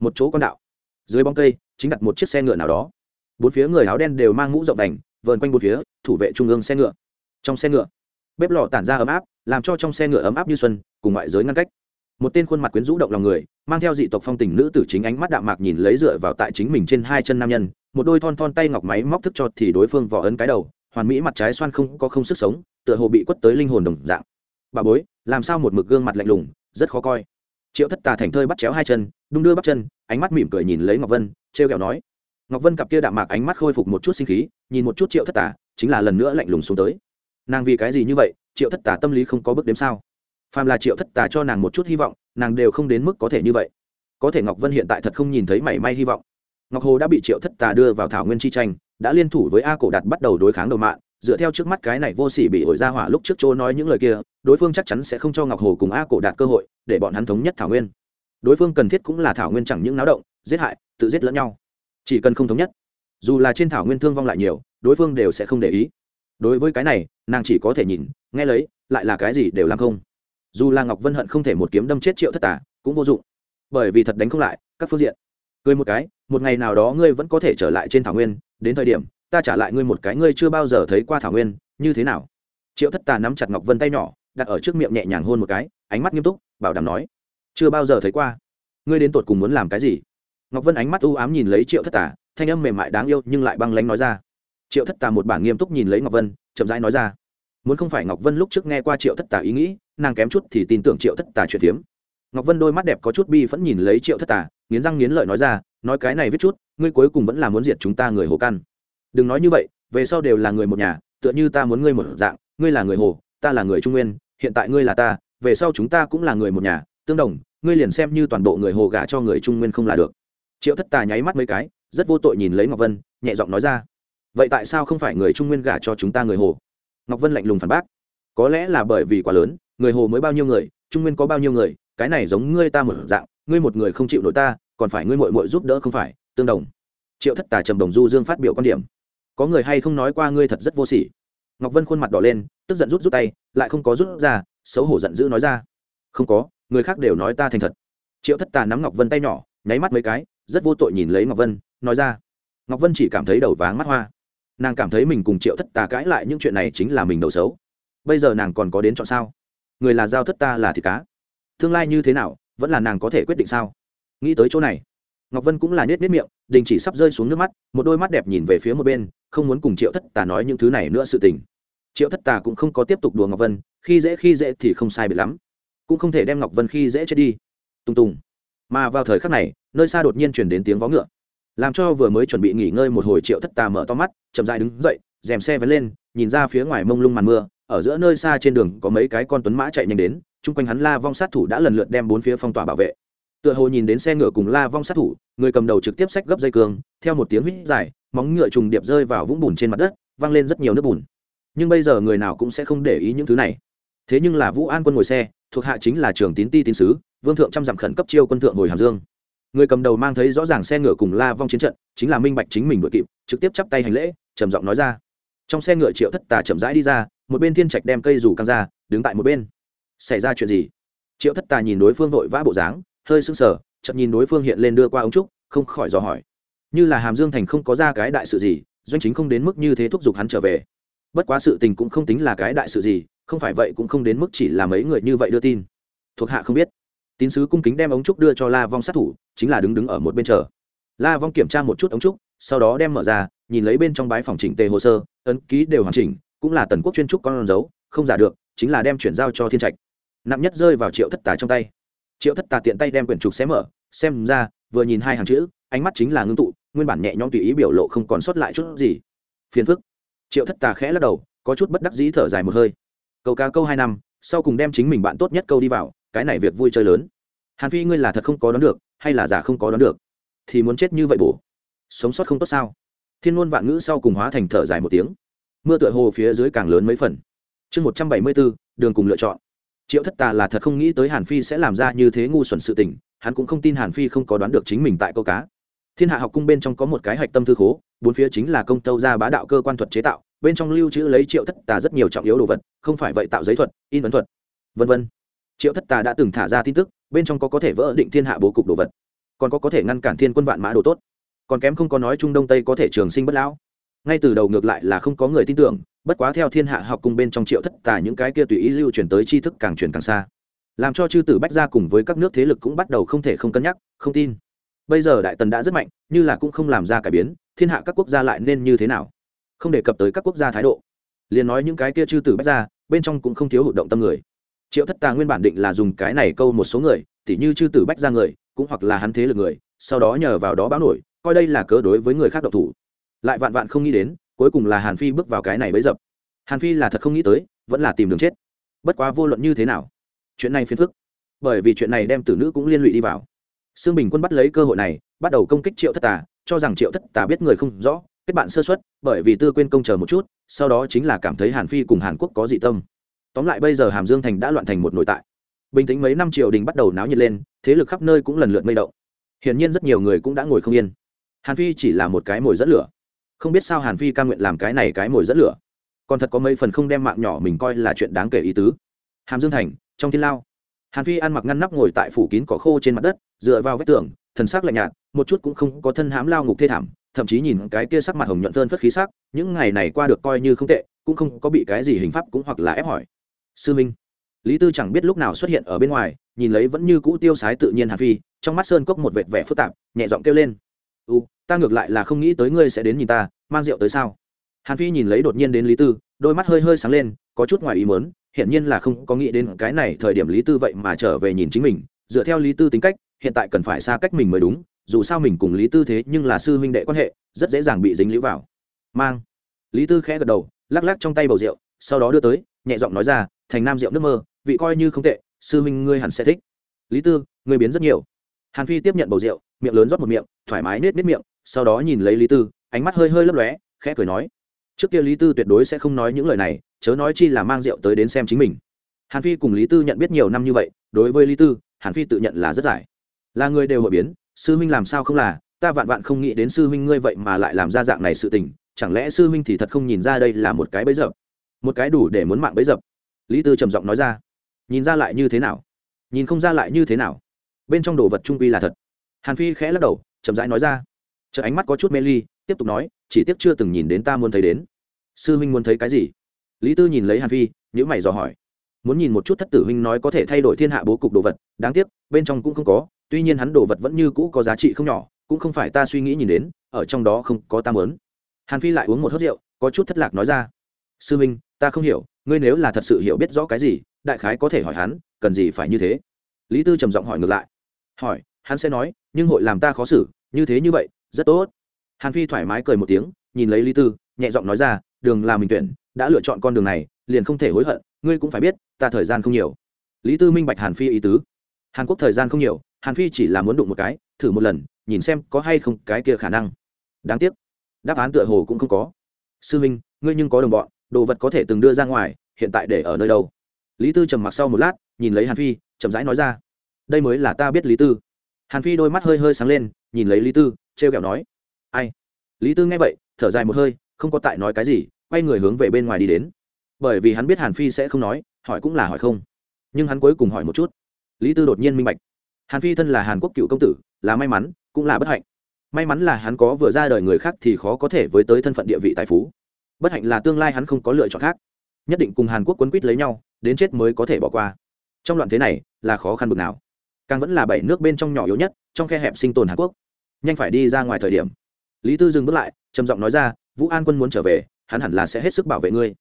Một chỗ con đạo. Dưới bóng cây, chính đặt một chiếc xe ngựa nào đó. Bốn phía người áo đen đều mang mũ rộng đành, vờn quanh bốn phía, thủ vệ trung ương xe ngựa. Trong xe ngựa bếp lò tản ra ấm áp, làm cho trong xe ngựa ấm áp như xuân, cùng ngoại giới ngăn cách. Một tên khuôn mặt quyến rũ động lòng người, mang theo dị tộc phong tình nữ tử chính ánh mắt đạm mạc nhìn lấy dựa vào tại chính mình trên hai chân nam nhân, một đôi thon thon tay ngọc máy móc thức cho thì đối phương vỏ ấn cái đầu, hoàn mỹ mặt trái xoan không có không sức sống, tựa hồ bị quất tới linh hồn đồng dạng. Bà bối, làm sao một mực gương mặt lạnh lùng, rất khó coi. Triệu thất tà thành thơi bắt chéo hai chân, đung đưa bắp chân, ánh mắt mỉm cười nhìn lấy ngọc vân, trêu ghẹo nói. Ngọc vân cặp kia đạm mạc ánh mắt khôi phục một chút sinh khí, nhìn một chút triệu thất tà, chính là lần nữa lạnh lùng xuống tới nàng vì cái gì như vậy, triệu thất tà tâm lý không có bước đếm sao? Phàm là triệu thất tà cho nàng một chút hy vọng, nàng đều không đến mức có thể như vậy. Có thể ngọc vân hiện tại thật không nhìn thấy mảy may hy vọng. Ngọc hồ đã bị triệu thất tà đưa vào thảo nguyên chi tranh, đã liên thủ với a cổ đạt bắt đầu đối kháng đầu mạng dựa theo trước mắt cái này vô sỉ bị ổi ra hỏa lúc trước chỗ nói những lời kia, đối phương chắc chắn sẽ không cho ngọc hồ cùng a cổ đạt cơ hội để bọn hắn thống nhất thảo nguyên. Đối phương cần thiết cũng là thảo nguyên chẳng những náo động, giết hại, tự giết lẫn nhau. Chỉ cần không thống nhất, dù là trên thảo nguyên thương vong lại nhiều, đối phương đều sẽ không để ý đối với cái này, nàng chỉ có thể nhìn, nghe lấy, lại là cái gì đều làm không. Dù là ngọc vân hận không thể một kiếm đâm chết triệu thất tả cũng vô dụng. Bởi vì thật đánh không lại, các phương diện. Cười một cái, một ngày nào đó ngươi vẫn có thể trở lại trên thảo nguyên, đến thời điểm, ta trả lại ngươi một cái ngươi chưa bao giờ thấy qua thảo nguyên, như thế nào? Triệu thất tà nắm chặt ngọc vân tay nhỏ, đặt ở trước miệng nhẹ nhàng hôn một cái, ánh mắt nghiêm túc, bảo đảm nói, chưa bao giờ thấy qua. Ngươi đến tột cùng muốn làm cái gì? Ngọc vân ánh mắt u ám nhìn lấy triệu thất tà, thanh âm mềm mại đáng yêu nhưng lại băng lánh nói ra triệu thất tà một bản nghiêm túc nhìn lấy ngọc vân, chậm rãi nói ra. Muốn không phải ngọc vân lúc trước nghe qua triệu thất tà ý nghĩ, nàng kém chút thì tin tưởng triệu thất tà chuyện phiếm ngọc vân đôi mắt đẹp có chút bi vẫn nhìn lấy triệu thất tà, nghiến răng nghiến lợi nói ra, nói cái này viết chút, ngươi cuối cùng vẫn là muốn diệt chúng ta người hồ căn. Đừng nói như vậy, về sau đều là người một nhà, tựa như ta muốn ngươi một dạng, ngươi là người hồ, ta là người trung nguyên, hiện tại ngươi là ta, về sau chúng ta cũng là người một nhà, tương đồng, ngươi liền xem như toàn bộ người hồ gả cho người trung nguyên không là được. Triệu thất tà nháy mắt mấy cái, rất vô tội nhìn lấy ngọc vân, nhẹ giọng nói ra vậy tại sao không phải người trung nguyên gả cho chúng ta người hồ? Ngọc vân lạnh lùng phản bác. Có lẽ là bởi vì quá lớn, người hồ mới bao nhiêu người, trung nguyên có bao nhiêu người, cái này giống ngươi ta một dạng, ngươi một người không chịu nổi ta, còn phải ngươi mội mội giúp đỡ không phải, tương đồng. Triệu thất tà trầm đồng du dương phát biểu quan điểm. Có người hay không nói qua ngươi thật rất vô sỉ? Ngọc vân khuôn mặt đỏ lên, tức giận rút rút tay, lại không có rút ra, xấu hổ giận dữ nói ra. Không có, người khác đều nói ta thành thật. Triệu thất tà nắm ngọc vân tay nhỏ, nháy mắt mấy cái, rất vô tội nhìn lấy ngọc vân, nói ra. Ngọc vân chỉ cảm thấy đầu váng mắt hoa nàng cảm thấy mình cùng triệu thất tà cãi lại những chuyện này chính là mình đầu xấu. Bây giờ nàng còn có đến chọn sao? Người là giao thất ta là thịt cá. Tương lai như thế nào, vẫn là nàng có thể quyết định sao? Nghĩ tới chỗ này, ngọc vân cũng là nết nết miệng, đình chỉ sắp rơi xuống nước mắt, một đôi mắt đẹp nhìn về phía một bên, không muốn cùng triệu thất tà nói những thứ này nữa sự tình. Triệu thất tà cũng không có tiếp tục đùa ngọc vân, khi dễ khi dễ thì không sai bị lắm. Cũng không thể đem ngọc vân khi dễ chết đi. Tung tùng. Mà vào thời khắc này, nơi xa đột nhiên chuyển đến tiếng vó ngựa làm cho vừa mới chuẩn bị nghỉ ngơi một hồi triệu thất tà mở to mắt, chậm dại đứng dậy dèm xe vén lên, nhìn ra phía ngoài mông lung màn mưa, ở giữa nơi xa trên đường có mấy cái con tuấn mã chạy nhanh đến, chung quanh hắn la vong sát thủ đã lần lượt đem bốn phía phong tỏa bảo vệ. Tựa hồ nhìn đến xe ngựa cùng la vong sát thủ, người cầm đầu trực tiếp xách gấp dây cương, theo một tiếng huýt dài, móng ngựa trùng điệp rơi vào vũng bùn trên mặt đất, văng lên rất nhiều nước bùn. Nhưng bây giờ người nào cũng sẽ không để ý những thứ này. Thế nhưng là vũ an quân ngồi xe, thuộc hạ chính là trường tín ti tín sứ, vương thượng trăm dặm khẩn cấp chiêu quân thượng hồi hàm dương người cầm đầu mang thấy rõ ràng xe ngựa cùng la vong chiến trận, chính là minh bạch chính mình đội kịp, trực tiếp chắp tay hành lễ, trầm giọng nói ra. Trong xe ngựa triệu thất tà chậm rãi đi ra, một bên thiên trạch đem cây rủ căng ra, đứng tại một bên. Xảy ra chuyện gì? Triệu thất tà nhìn đối phương vội vã bộ dáng, hơi sưng sờ chậm nhìn đối phương hiện lên đưa qua ống trúc, không khỏi dò hỏi. Như là hàm dương thành không có ra cái đại sự gì, doanh chính không đến mức như thế thúc giục hắn trở về. Bất quá sự tình cũng không tính là cái đại sự gì, không phải vậy cũng không đến mức chỉ là mấy người như vậy đưa tin. Thuộc hạ không biết. Tín sứ cung kính đem ống trúc đưa cho la vong sát thủ chính là đứng đứng ở một bên chờ. La vong kiểm tra một chút ống trúc, sau đó đem mở ra, nhìn lấy bên trong bái phòng chỉnh tề hồ sơ, ấn ký đều hoàn chỉnh, cũng là tần quốc chuyên trúc con dấu, không giả được, chính là đem chuyển giao cho thiên trạch. Nặng nhất rơi vào triệu thất tà trong tay. Triệu thất tà tiện tay đem quyển trục xé mở, xem ra, vừa nhìn hai hàng chữ, ánh mắt chính là ngưng tụ, nguyên bản nhẹ nhõm tùy ý biểu lộ không còn sót lại chút gì. Phiền phức. Triệu thất tà khẽ lắc đầu, có chút bất đắc dĩ thở dài một hơi. Câu ca câu hai năm, sau cùng đem chính mình bạn tốt nhất câu đi vào, cái này việc vui chơi lớn. Hàn phi ngươi là thật không có đón được hay là giả không có đoán được? Thì muốn chết như vậy bổ? Sống sót không tốt sao? Thiên ngôn vạn ngữ sau cùng hóa thành thở dài một tiếng. Mưa tựa hồ phía dưới càng lớn mấy phần. Chương một trăm bảy mươi bốn, đường cùng lựa chọn. Triệu thất tà là thật không nghĩ tới hàn phi sẽ làm ra như thế ngu xuẩn sự tình, hắn cũng không tin hàn phi không có đoán được chính mình tại câu cá. Thiên hạ học cung bên trong có một cái hạch tâm thư khố, bốn phía chính là công tâu gia bá đạo cơ quan thuật chế tạo, bên trong lưu trữ lấy triệu thất tà rất nhiều trọng yếu đồ vật, không phải vậy tạo giấy thuật, in ấn thuật, vân vân triệu thất tà đã từng thả ra tin tức, bên trong có có thể vỡ định thiên hạ bố cục đồ vật, còn có có thể ngăn cản thiên quân vạn mã đồ tốt. Còn kém không có nói trung đông tây có thể trường sinh bất lão. Ngay từ đầu ngược lại là không có người tin tưởng, bất quá theo thiên hạ học cung bên trong triệu thất tà những cái kia tùy ý lưu truyền tới tri thức càng truyền càng xa. Làm cho chư tử bách gia cùng với các nước thế lực cũng bắt đầu không thể không cân nhắc, không tin. Bây giờ đại tần đã rất mạnh, như là cũng không làm ra cải biến, thiên hạ các quốc gia lại nên như thế nào? Không đề cập tới các quốc gia thái độ. Liền nói những cái kia chư tử bách gia, bên trong cũng không thiếu hụt động tâm người triệu thất tà nguyên bản định là dùng cái này câu một số người, tỉ như chư tử bách gia người, cũng hoặc là hắn thế lực người, sau đó nhờ vào đó báo nổi, coi đây là cớ đối với người khác độc thủ. Lại vạn vạn không nghĩ đến, cuối cùng là hàn phi bước vào cái này bấy dập. Hàn phi là thật không nghĩ tới, vẫn là tìm đường chết. Bất quá vô luận như thế nào, chuyện này phiền phức. Bởi vì chuyện này đem tử nữ cũng liên lụy đi vào. Sương bình quân bắt lấy cơ hội này, bắt đầu công kích triệu thất tà, cho rằng triệu thất tà biết người không rõ, kết bạn sơ xuất bởi vì tư quên công chờ một chút, sau đó chính là cảm thấy hàn phi cùng hàn quốc có dị tâm tóm lại bây giờ hàm dương thành đã loạn thành một nội tại. Bình tĩnh mấy năm triều đình bắt đầu náo nhiệt lên, thế lực khắp nơi cũng lần lượt mây động. Hiển nhiên rất nhiều người cũng đã ngồi không yên. Hàn phi chỉ là một cái mồi dẫn lửa. Không biết sao hàn phi ca nguyện làm cái này cái mồi dẫn lửa. Còn thật có mấy phần không đem mạng nhỏ mình coi là chuyện đáng kể ý tứ. Hàm dương thành, trong thiên lao. Hàn phi ăn mặc ngăn nắp ngồi tại phủ kín cỏ khô trên mặt đất, dựa vào vách tường, thần sắc lạnh nhạt, một chút cũng không có thân hám lao ngục thê thảm, thậm chí nhìn cái kia sắc mặt hồng nhuận phơn phất khí sắc, những ngày này qua được coi như không tệ, cũng không có bị cái gì hình pháp cũng hoặc là ép hỏi sư minh. Lý tư chẳng biết lúc nào xuất hiện ở bên ngoài, nhìn lấy vẫn như cũ tiêu sái tự nhiên hàn phi, trong mắt sơn cốc một vệt vẻ phức tạp, nhẹ giọng kêu lên. U, ta ngược lại là không nghĩ tới ngươi sẽ đến nhìn ta, mang rượu tới sao? Hàn phi nhìn lấy đột nhiên đến lý tư, đôi mắt hơi hơi sáng lên, có chút ngoài ý mớn hiện nhiên là không có nghĩ đến cái này thời điểm lý tư vậy mà trở về nhìn chính mình. Dựa theo lý tư tính cách, hiện tại cần phải xa cách mình mới đúng, dù sao mình cùng lý tư thế nhưng là sư huynh đệ quan hệ, rất dễ dàng bị dính lũ vào. Mang. Lý tư khẽ gật đầu, lắc lắc trong tay bầu rượu, sau đó đưa tới, nhẹ giọng nói ra thành nam rượu nước mơ, vị coi như không tệ, sư huynh ngươi hẳn sẽ thích. Lý tư, ngươi biến rất nhiều. Hàn phi tiếp nhận bầu rượu, miệng lớn rót một miệng, thoải mái nết nết miệng, sau đó nhìn lấy lý tư, ánh mắt hơi hơi lấp lóe, khẽ cười nói. Trước kia lý tư tuyệt đối sẽ không nói những lời này, chớ nói chi là mang rượu tới đến xem chính mình. Hàn phi cùng lý tư nhận biết nhiều năm như vậy, đối với lý tư, hàn phi tự nhận là rất giải. Là người đều hội biến, sư huynh làm sao không là, ta vạn vạn không nghĩ đến sư huynh ngươi vậy mà lại làm ra dạng này sự tình, chẳng lẽ sư huynh thì thật không nhìn ra đây là một cái bẫy dập? Một cái đủ để muốn mạng bẫy dập lý tư trầm giọng nói ra, nhìn ra lại như thế nào? Nhìn không ra lại như thế nào? Bên trong đồ vật trung quy là thật. Hàn phi khẽ lắc đầu, chậm rãi nói ra chợ ánh mắt có chút mê ly, tiếp tục nói, chỉ tiếc chưa từng nhìn đến ta muốn thấy đến. Sư huynh muốn thấy cái gì? Lý tư nhìn lấy hàn phi nhữ mày dò hỏi, muốn nhìn một chút thất tử huynh nói có thể thay đổi thiên hạ bố cục đồ vật, đáng tiếc, bên trong cũng không có, tuy nhiên hắn đồ vật vẫn như cũ có giá trị không nhỏ, cũng không phải ta suy nghĩ nhìn đến, ở trong đó không có ta mớn hàn phi lại uống một hớt rượu, có chút thất lạc nói ra, sư huynh, ta không hiểu ngươi nếu là thật sự hiểu biết rõ cái gì, đại khái có thể hỏi hắn, cần gì phải như thế? Lý tư trầm giọng hỏi ngược lại. Hỏi, hắn sẽ nói, nhưng hội làm ta khó xử, như thế như vậy, rất tốt. Hàn phi thoải mái cười một tiếng, nhìn lấy lý tư, nhẹ giọng nói ra, đường là mình tuyển, đã lựa chọn con đường này, liền không thể hối hận, ngươi cũng phải biết, ta thời gian không nhiều. Lý tư minh bạch hàn phi ý tứ. Hàn quốc thời gian không nhiều, hàn phi chỉ là muốn đụng một cái, thử một lần, nhìn xem có hay không cái kia khả năng. Đáng tiếc, đáp án tựa hồ cũng không có. Sư minh, ngươi nhưng có đồng bọn đồ vật có thể từng đưa ra ngoài, hiện tại để ở nơi đâu? Lý tư trầm mặc sau một lát, nhìn lấy hàn phi, chậm rãi nói ra. Đây mới là ta biết lý tư. Hàn phi đôi mắt hơi hơi sáng lên, nhìn lấy lý tư t r e o kẹo nói. Ai? Lý tư nghe vậy, thở dài một hơi, không có tại nói cái gì, quay người hướng về bên ngoài đi đến. Bởi vì hắn biết hàn phi sẽ không nói, hỏi cũng là hỏi không. Nhưng hắn cuối cùng hỏi một chút. Lý tư đột nhiên minh bạch. Hàn phi thân là hàn quốc cựu công tử, là may mắn, cũng là bất hạnh. May mắn là hắn có vừa ra đời người khác thì khó có thể với tới thân phận địa vị tài phú bất hạnh là tương lai hắn không có lựa chọn khác. Nhất định cùng hàn quốc quấn quýt lấy nhau, đến chết mới có thể bỏ qua. Trong loạn thế này, là khó khăn bực nào. Càng vẫn là bảy nước bên trong nhỏ yếu nhất, trong khe hẹp sinh tồn hàn quốc. Nhanh phải đi ra ngoài thời điểm. Lý tư dừng bước lại, trầm giọng nói ra, vũ an quân muốn trở về, hắn hẳn là sẽ hết sức bảo vệ ngươi.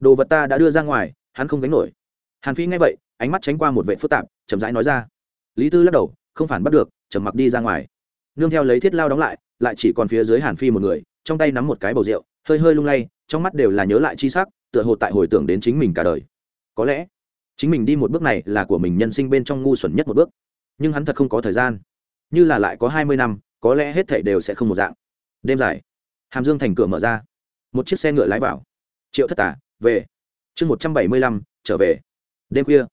Đồ vật ta đã đưa ra ngoài, hắn không gánh nổi. Hàn phi nghe vậy, ánh mắt tránh qua một vệ phức tạp, chậm rãi nói ra. Lý tư lắc đầu, không phản bắt được, trầm mặc đi ra ngoài. Nương theo lấy thiết lao đóng lại lại chỉ còn phía dưới hàn phi một người, trong tay nắm một cái bầu rượu hơi hơi lung lay, trong mắt đều là nhớ lại chi sắc, tựa hồ tại hồi tưởng đến chính mình cả đời. Có lẽ, chính mình đi một bước này là của mình nhân sinh bên trong ngu xuẩn nhất một bước. Nhưng hắn thật không có thời gian. Như là lại có hai mươi năm, có lẽ hết thảy đều sẽ không một dạng. Đêm dài, hàm dương thành cửa mở ra. Một chiếc xe ngựa lái vào. Triệu thất tả, về. Chương một trăm bảy mươi lăm, trở về. Đêm khuya,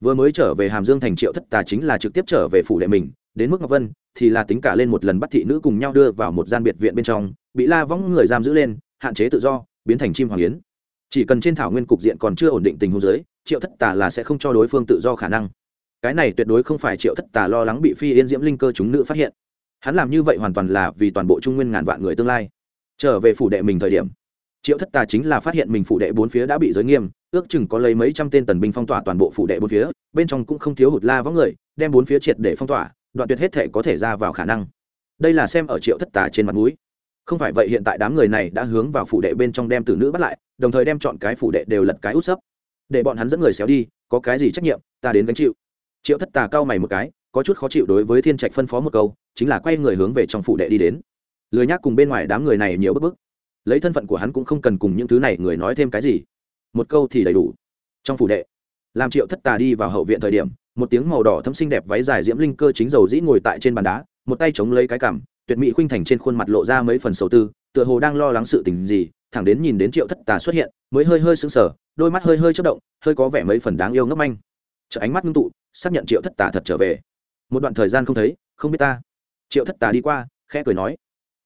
vừa mới trở về hàm dương thành triệu thất tà chính là trực tiếp trở về phủ đệ mình. Đến mức ngọc vân thì là tính cả lên một lần bắt thị nữ cùng nhau đưa vào một gian biệt viện bên trong, bị la võng người giam giữ lên hạn chế tự do, biến thành chim hoàng yến. Chỉ cần trên thảo nguyên cục diện còn chưa ổn định tình huống giới triệu thất tà là sẽ không cho đối phương tự do khả năng. Cái này tuyệt đối không phải triệu thất tà lo lắng bị phi yên diễm linh cơ chúng nữ phát hiện. Hắn làm như vậy hoàn toàn là vì toàn bộ trung nguyên ngàn vạn người tương lai. Trở về phủ đệ mình thời điểm, triệu thất tà chính là phát hiện mình phủ đệ bốn phía đã bị giới nghiêm, ước chừng có lấy mấy trăm tên tần binh phong tỏa toàn bộ phủ đệ bốn phía, bên trong cũng không thiếu hụt la võng người, đem bốn phía triệt để phong tỏa, đoạn tuyệt hết thể có thể ra vào khả năng. Đây là xem ở triệu thất tà trên mặt núi không phải vậy hiện tại đám người này đã hướng vào phủ đệ bên trong đem tử nữ bắt lại, đồng thời đem chọn cái phủ đệ đều lật cái út sấp. Để bọn hắn dẫn người xéo đi, có cái gì trách nhiệm, ta đến gánh chịu. Triệu thất tà cao mày một cái, có chút khó chịu đối với thiên trạch phân phó một câu, chính là quay người hướng về trong phủ đệ đi đến. Lười nhác cùng bên ngoài đám người này nhiều bức bức. Lấy thân phận của hắn cũng không cần cùng những thứ này người nói thêm cái gì. Một câu thì đầy đủ. Trong phủ đệ, làm triệu thất tà đi vào hậu viện thời điểm, một tiếng màu đỏ thâm xinh đẹp váy dài diễm linh cơ chính dầu dĩ ngồi tại trên bàn đá, một tay chống lấy cái cằm tuyệt mỹ khuynh thành trên khuôn mặt lộ ra mấy phần sầu tư, tựa hồ đang lo lắng sự tình gì, thẳng đến nhìn đến triệu thất tà xuất hiện, mới hơi hơi sững sờ, đôi mắt hơi hơi chất động, hơi có vẻ mấy phần đáng yêu ngấp anh chợ ánh mắt ngưng tụ, xác nhận triệu thất tà thật trở về. Một đoạn thời gian không thấy, không biết ta. Triệu thất tà đi qua, khẽ cười nói.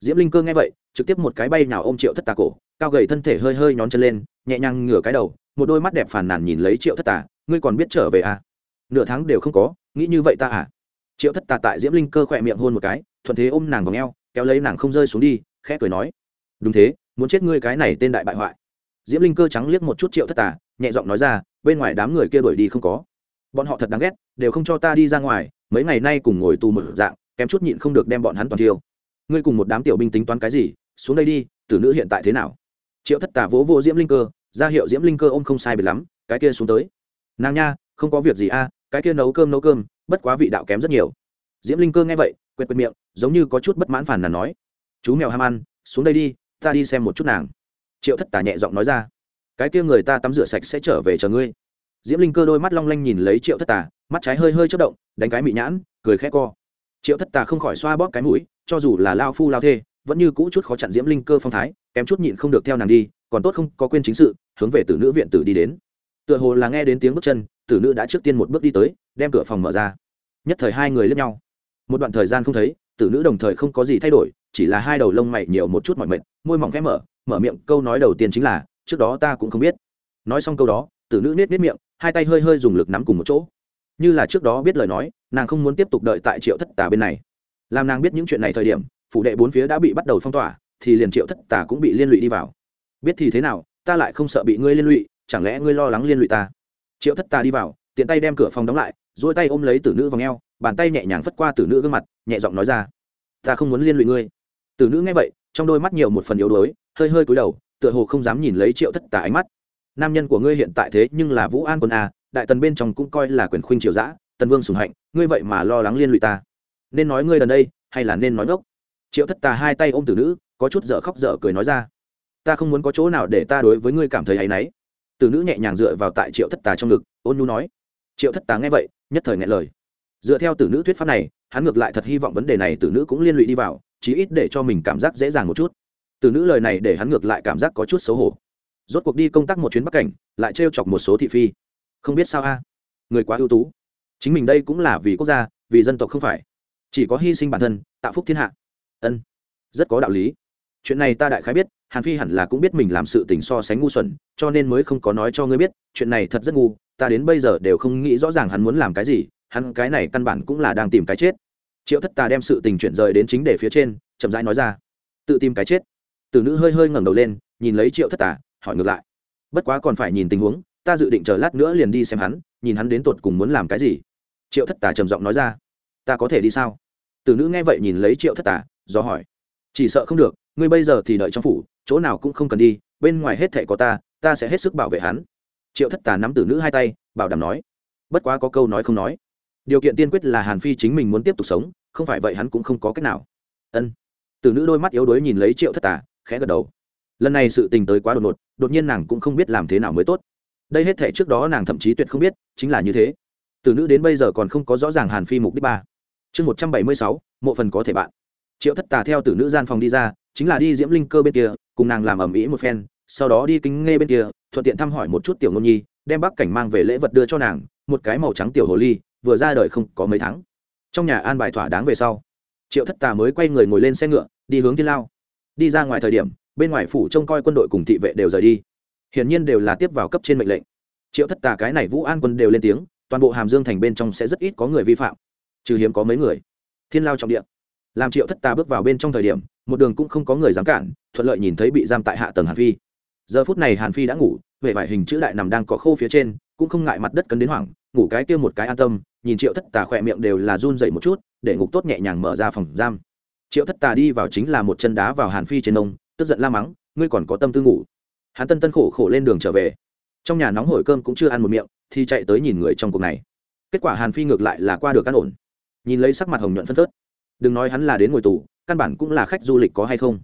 Diễm linh cơ nghe vậy, trực tiếp một cái bay nào ôm triệu thất tà cổ, cao gầy thân thể hơi hơi nhón chân lên, nhẹ nhàng ngửa cái đầu, một đôi mắt đẹp phàn nàn nhìn lấy triệu thất tà. Ngươi còn biết trở về à? Nửa tháng đều không có, nghĩ như vậy ta à? Triệu thất tà tại diễm linh cơ khỏe miệng hôn một cái, thuận thế ôm nàng vào ngheo kéo lấy nàng không rơi xuống đi, khẽ cười nói, đúng thế, muốn chết ngươi cái này tên đại bại hoại. Diễm linh cơ trắng liếc một chút triệu thất tà, nhẹ giọng nói ra, bên ngoài đám người kia đuổi đi không có. Bọn họ thật đáng ghét, đều không cho ta đi ra ngoài, mấy ngày nay cùng ngồi tù một dạng, kém chút nhịn không được đem bọn hắn toàn thiêu. Ngươi cùng một đám tiểu binh tính toán cái gì, xuống đây đi, tử nữ hiện tại thế nào? Triệu thất tà vỗ vô diễm linh cơ, ra hiệu diễm linh cơ ôm không sai biệt lắm, cái kia xuống tới. Nàng nha, không có việc gì a, cái kia nấu cơm nấu cơm bất quá vị đạo kém rất nhiều. Diễm linh cơ nghe vậy quệt quệt miệng giống như có chút bất mãn phản là nói chú mèo ham ăn xuống đây đi ta đi xem một chút nàng. Triệu thất Tả nhẹ giọng nói ra cái kia người ta tắm rửa sạch sẽ trở về chờ ngươi. Diễm linh cơ đôi mắt long lanh nhìn lấy triệu thất Tả, mắt trái hơi hơi chất động đánh cái mị nhãn cười khẽ co. Triệu thất tà không khỏi xoa bóp cái mũi cho dù là lao phu lao thê vẫn như cũ chút khó chặn diễm linh cơ phong thái kém chút nhịn không được theo nàng đi còn tốt không có quên chính sự hướng về tử nữ viện tử đi đến. Tựa hồ là nghe đến tiếng bước chân tử nữ đã trước tiên một bước đi tới đem cửa phòng mở ra. Nhất thời hai người lướt nhau. Một đoạn thời gian không thấy, tử nữ đồng thời không có gì thay đổi, chỉ là hai đầu lông mày nhiều một chút mọi mệt, môi mỏng khẽ mở mở miệng câu nói đầu tiên chính là, trước đó ta cũng không biết. Nói xong câu đó, tử nữ nết nết miệng, hai tay hơi hơi dùng lực nắm cùng một chỗ. Như là trước đó biết lời nói, nàng không muốn tiếp tục đợi tại triệu thất tà bên này. Làm nàng biết những chuyện này thời điểm, phủ đệ bốn phía đã bị bắt đầu phong tỏa, thì liền triệu thất tà cũng bị liên lụy đi vào. Biết thì thế nào, ta lại không sợ bị ngươi liên lụy, chẳng lẽ ngươi lo lắng liên lụy ta? Triệu thất tà đi vào, tiện tay đem cửa phòng đóng lại dỗi tay ôm lấy tử nữ vào ngheo bàn tay nhẹ nhàng phất qua tử nữ gương mặt, nhẹ giọng nói ra, ta không muốn liên lụy ngươi. Tử nữ nghe vậy, trong đôi mắt nhiều một phần yếu đuối, hơi hơi cúi đầu, tựa hồ không dám nhìn lấy triệu thất tà ánh mắt. Nam nhân của ngươi hiện tại thế nhưng là vũ an quân a đại tần bên trong cũng coi là quyền khuynh triều giã tần vương sùng hạnh, ngươi vậy mà lo lắng liên lụy ta. Nên nói ngươi đần đây, hay là nên nói ngốc? Triệu thất tà hai tay ôm tử nữ, có chút dở khóc dở cười nói ra, ta không muốn có chỗ nào để ta đối với ngươi cảm thấy áy náy. Tử nữ nhẹ nhàng dựa vào tại triệu thất tà trong ngực, ôn nhu nói. Triệu thất tà nghe vậy nhất thời nghe lời. Dựa theo tử nữ thuyết pháp này, hắn ngược lại thật hy vọng vấn đề này tử nữ cũng liên lụy đi vào, chí ít để cho mình cảm giác dễ dàng một chút. Tử nữ lời này để hắn ngược lại cảm giác có chút xấu hổ. Rốt cuộc đi công tác một chuyến bắc cảnh, lại trêu chọc một số thị phi. Không biết sao a? Người quá ưu tú. Chính mình đây cũng là vì quốc gia, vì dân tộc không phải. Chỉ có hy sinh bản thân, tạo phúc thiên hạ. Ân, rất có đạo lý. Chuyện này ta đại khái biết hàn phi hẳn là cũng biết mình làm sự tình so sánh ngu xuẩn, cho nên mới không có nói cho ngươi biết, chuyện này thật rất ngu, ta đến bây giờ đều không nghĩ rõ ràng hắn muốn làm cái gì, hắn cái này căn bản cũng là đang tìm cái chết. Triệu thất tà đem sự tình chuyển rời đến chính để phía trên, chậm rãi nói ra. Tự tìm cái chết. Từ nữ hơi hơi ngẩng đầu lên, nhìn lấy triệu thất tà, hỏi ngược lại. Bất quá còn phải nhìn tình huống, ta dự định chờ lát nữa liền đi xem hắn, nhìn hắn đến tột cùng muốn làm cái gì. Triệu thất tà trầm giọng nói ra. Ta có thể đi sao? Từ nữ nghe vậy nhìn lấy triệu thất tà, do hỏi. Chỉ sợ không được, ngươi bây giờ thì đợi trong phủ chỗ nào cũng không cần đi, bên ngoài hết thệ có ta ta sẽ hết sức bảo vệ hắn. Triệu thất tà nắm tử nữ hai tay, bảo đảm nói. Bất quá có câu nói không nói. Điều kiện tiên quyết là hàn phi chính mình muốn tiếp tục sống, không phải vậy hắn cũng không có cách nào. Ân. Tử nữ đôi mắt yếu đuối nhìn lấy triệu thất tà, khẽ gật đầu. Lần này sự tình tới quá đột ngột, đột nhiên nàng cũng không biết làm thế nào mới tốt. Đây hết thể trước đó nàng thậm chí tuyệt không biết, chính là như thế. Từ nữ đến bây giờ còn không có rõ ràng hàn phi mục đích ba. Chương một trăm bảy mươi sáu, mộ phần có thể bạn. Triệu thất tà theo từ nữ gian phòng đi ra, chính là đi diễm linh cơ bên kia cùng nàng làm ẩm ĩ một phen, sau đó đi kính nghe bên kia, thuận tiện thăm hỏi một chút tiểu ngôn nhi, đem bắc cảnh mang về lễ vật đưa cho nàng, một cái màu trắng tiểu hồ ly, vừa ra đời không có mấy tháng. Trong nhà an bài thỏa đáng về sau, triệu thất tà mới quay người ngồi lên xe ngựa, đi hướng thiên lao. Đi ra ngoài thời điểm, bên ngoài phủ trông coi quân đội cùng thị vệ đều rời đi. Hiển nhiên đều là tiếp vào cấp trên mệnh lệnh. Triệu thất tà cái này vũ an quân đều lên tiếng, toàn bộ hàm dương thành bên trong sẽ rất ít có người vi phạm, trừ hiếm có mấy người. Thiên lao trọng địa làm triệu thất tà bước vào bên trong thời điểm, một đường cũng không có người dám cản, thuận lợi nhìn thấy bị giam tại hạ tầng hàn phi. Giờ phút này hàn phi đã ngủ, vẻ vải hình chữ đại nằm đang có khô phía trên, cũng không ngại mặt đất cấn đến hoảng, ngủ cái kia một cái an tâm, nhìn triệu thất tà khỏe miệng đều là run dậy một chút, để ngục tốt nhẹ nhàng mở ra phòng giam. Triệu thất tà đi vào chính là một chân đá vào hàn phi trên nông, tức giận la mắng, ngươi còn có tâm tư ngủ. Hắn tân tân khổ khổ lên đường trở về. Trong nhà nóng hổi cơm cũng chưa ăn một miệng, thì chạy tới nhìn người trong cuộc này. Kết quả hàn phi ngược lại là qua được ăn ổn. Nhìn lấy sắc mặt hồng nhuận phân phớt đừng nói hắn là đến ngồi tù, căn bản cũng là khách du lịch có hay không?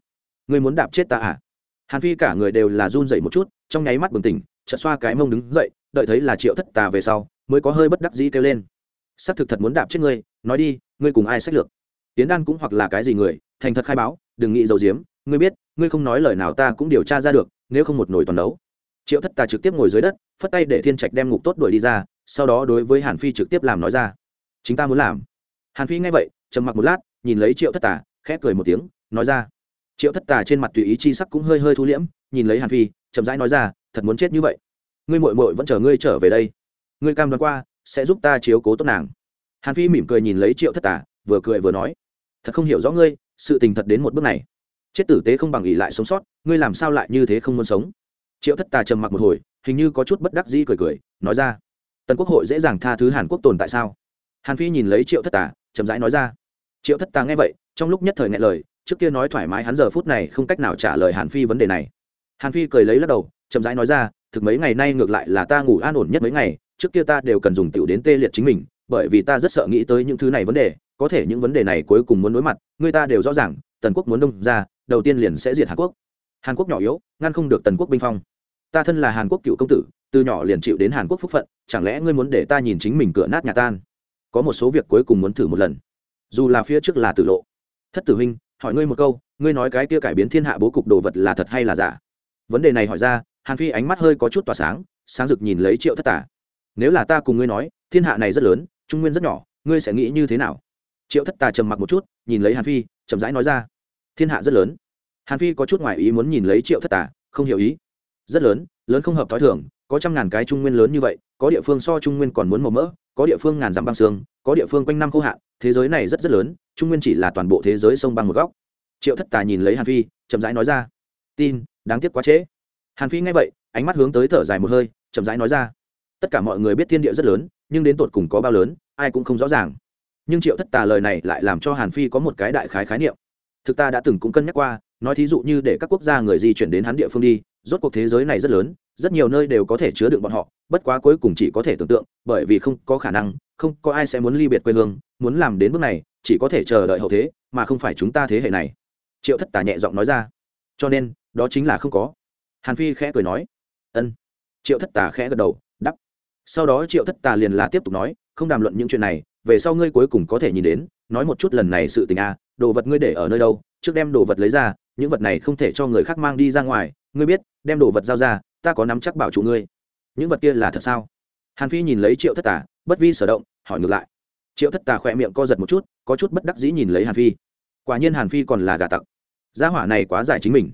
Ngươi muốn đạp chết ta à? Hàn phi cả người đều là run dậy một chút, trong nháy mắt bừng tỉnh, chợt xoa cái mông đứng dậy, đợi thấy là triệu thất tà về sau, mới có hơi bất đắc dĩ kêu lên. Xác thực thật muốn đạp chết ngươi, nói đi, ngươi cùng ai sách lược? Tiến đan cũng hoặc là cái gì người, thành thật khai báo, đừng nghĩ dầu diếm ngươi biết, ngươi không nói lời nào ta cũng điều tra ra được, nếu không một nổi toàn đấu triệu thất tà trực tiếp ngồi dưới đất, phất tay để thiên trạch đem ngục tốt đuổi đi ra, sau đó đối với hàn phi trực tiếp làm nói ra. Chính ta muốn làm. Hàn phi nghe vậy trầm mặc một lát, nhìn lấy triệu thất tà, khẽ cười một tiếng, nói ra. Triệu thất tà trên mặt tùy ý chi sắc cũng hơi hơi thu liễm, nhìn lấy hàn phi, chậm rãi nói ra, thật muốn chết như vậy. Ngươi mội mội vẫn chờ ngươi trở về đây. Ngươi cam đoan qua, sẽ giúp ta chiếu cố tốt nàng. Hàn phi mỉm cười nhìn lấy triệu thất tà, vừa cười vừa nói, thật không hiểu rõ ngươi, sự tình thật đến một bước này. Chết tử tế không bằng ỉ lại sống sót, ngươi làm sao lại như thế không muốn sống? Triệu thất tà trầm mặc một hồi, hình như có chút bất đắc dĩ cười cười, nói ra, tần quốc hội dễ dàng tha thứ hàn quốc tồn tại sao? Hàn phi nhìn lấy triệu thất tà chậm rãi nói ra. Triệu thất tà nghe vậy, trong lúc nhất thời nghe lời, trước kia nói thoải mái hắn giờ phút này không cách nào trả lời hàn phi vấn đề này. Hàn phi cười lấy lắc đầu, chậm rãi nói ra, thực mấy ngày nay ngược lại là ta ngủ an ổn nhất mấy ngày, trước kia ta đều cần dùng tiểu đến tê liệt chính mình, bởi vì ta rất sợ nghĩ tới những thứ này vấn đề, có thể những vấn đề này cuối cùng muốn đối mặt, người ta đều rõ ràng, tần quốc muốn đông ra, đầu tiên liền sẽ diệt hàn quốc. Hàn quốc nhỏ yếu, ngăn không được tần quốc binh phong. Ta thân là hàn quốc cựu công tử, từ nhỏ liền chịu đến hàn quốc phúc phận, chẳng lẽ ngươi muốn để ta nhìn chính mình cửa nát nhà tan? Có một số việc cuối cùng muốn thử một lần. Dù là phía trước là tử lộ. Thất tử huynh, hỏi ngươi một câu, ngươi nói cái kia cải biến thiên hạ bố cục đồ vật là thật hay là giả? Vấn đề này hỏi ra, hàn phi ánh mắt hơi có chút tỏa sáng sáng rực nhìn lấy triệu thất tả nếu là ta cùng ngươi nói, thiên hạ này rất lớn, trung nguyên rất nhỏ, ngươi sẽ nghĩ như thế nào? Triệu thất tà trầm mặc một chút, nhìn lấy hàn phi, chậm rãi nói ra. Thiên hạ rất lớn. Hàn phi có chút ngoại ý muốn nhìn lấy triệu thất tà, không hiểu ý. Rất lớn lớn không hợp t h ó i thường, có trăm ngàn cái trung nguyên lớn như vậy, có địa phương so trung nguyên còn muốn màu mỡ có địa phương ngàn dặm băng sương, có địa phương quanh năm khô hạn thế giới này rất rất lớn trung nguyên chỉ là toàn bộ thế giới sông băng một góc. Triệu thất tà nhìn lấy hàn phi chậm rãi nói ra tin đáng tiếc quá trễ. Hàn phi nghe vậy ánh mắt hướng tới thở dài một hơi chậm rãi nói ra tất cả mọi người biết thiên địa rất lớn nhưng đến tột cùng có bao lớn ai cũng không rõ ràng. Nhưng triệu thất tà lời này lại làm cho hàn phi có một cái đại khái khái niệm. Thực ta đã từng cũng cân nhắc qua nói thí dụ như để các quốc gia người di chuyển đến hắn địa phương đi rốt cuộc thế giới này rất lớn rất nhiều nơi đều có thể chứa đựng bọn họ, bất quá cuối cùng chỉ có thể tưởng tượng, bởi vì không có khả năng, không có ai sẽ muốn ly biệt quê hương, muốn làm đến bước này, chỉ có thể chờ đợi hậu thế, mà không phải chúng ta thế hệ này. Triệu thất Tả nhẹ giọng nói ra. Cho nên, đó chính là không có. Hàn phi khẽ cười nói. Ân. Triệu thất Tả khẽ gật đầu đắp sau đó triệu thất tà liền là tiếp tục nói, không đàm luận những chuyện này, về sau ngươi cuối cùng có thể nhìn đến, nói một chút lần này sự tình a đồ vật ngươi để ở nơi đâu, trước đem đồ vật lấy ra, những vật này không thể cho người khác mang đi ra ngoài, ngươi biết, đem đồ vật giao ra ta có nắm chắc bảo chủ ngươi. Những vật kia là thật sao? Hàn phi nhìn lấy triệu thất tà, bất vi sở động, hỏi ngược lại. Triệu thất tà khỏe miệng co giật một chút, có chút bất đắc dĩ nhìn lấy hàn phi. Quả nhiên hàn phi còn là gà tặc. Gia hỏa này quá giải chính mình.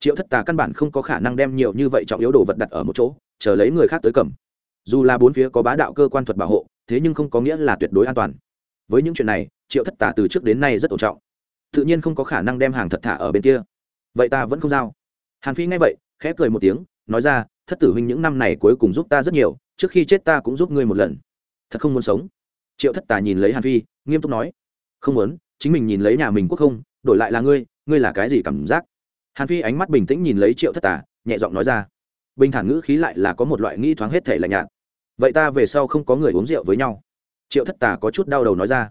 Triệu thất tà căn bản không có khả năng đem nhiều như vậy trọng yếu đồ vật đặt ở một chỗ, chờ lấy người khác tới cầm. Dù là bốn phía có bá đạo cơ quan thuật bảo hộ, thế nhưng không có nghĩa là tuyệt đối an toàn. Với những chuyện này, triệu thất tà từ trước đến nay rất ổn trọng. Tự nhiên không có khả năng đem hàng thật thả ở bên kia. Vậy ta vẫn không giao. Hàn phi nghe vậy, khẽ cười một tiếng nói ra, thất tử huynh những năm này cuối cùng giúp ta rất nhiều, trước khi chết ta cũng giúp ngươi một lần. Thật không muốn sống? Triệu thất tà nhìn lấy hàn phi, nghiêm túc nói. Không muốn, chính mình nhìn lấy nhà mình quốc không, đổi lại là ngươi ngươi là cái gì cảm giác? Hàn phi ánh mắt bình tĩnh nhìn lấy triệu thất tà, nhẹ giọng nói ra. Bình thản ngữ khí lại là có một loại nghi thoáng hết thể lạnh nhạt. Vậy ta về sau không có người uống rượu với nhau. Triệu thất tà có chút đau đầu nói ra.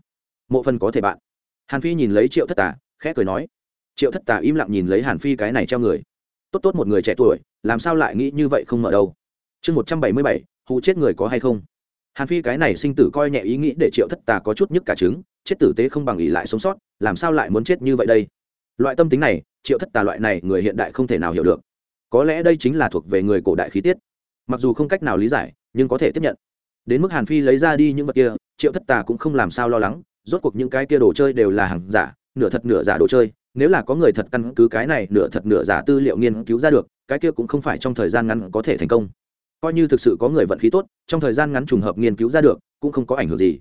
Mộ phần có thể bạn. Hàn phi nhìn lấy triệu thất tà, khẽ cười nói. Triệu thất tà im lặng nhìn lấy hàn phi cái này treo người. Tốt tốt một người trẻ tuổi làm sao lại nghĩ như vậy không mở đâu? Chương một trăm bảy mươi bảy, hù chết người có hay không? Hàn phi cái này sinh tử coi nhẹ ý nghĩ để triệu thất tà có chút nhức cả trứng, chết tử tế không bằng ý lại sống sót, làm sao lại muốn chết như vậy đây? Loại tâm tính này, triệu thất tà loại này người hiện đại không thể nào hiểu được. Có lẽ đây chính là thuộc về người cổ đại khí tiết. Mặc dù không cách nào lý giải, nhưng có thể tiếp nhận. Đến mức hàn phi lấy ra đi những vật kia, triệu thất tà cũng không làm sao lo lắng, rốt cuộc những cái kia đồ chơi đều là hàng giả, nửa thật nửa giả đồ chơi nếu là có người thật căn cứ cái này nửa thật nửa giả tư liệu nghiên cứu ra được, cái kia cũng không phải trong thời gian ngắn có thể thành công. Coi như thực sự có người vận khí tốt, trong thời gian ngắn trùng hợp nghiên cứu ra được, cũng không có ảnh hưởng gì.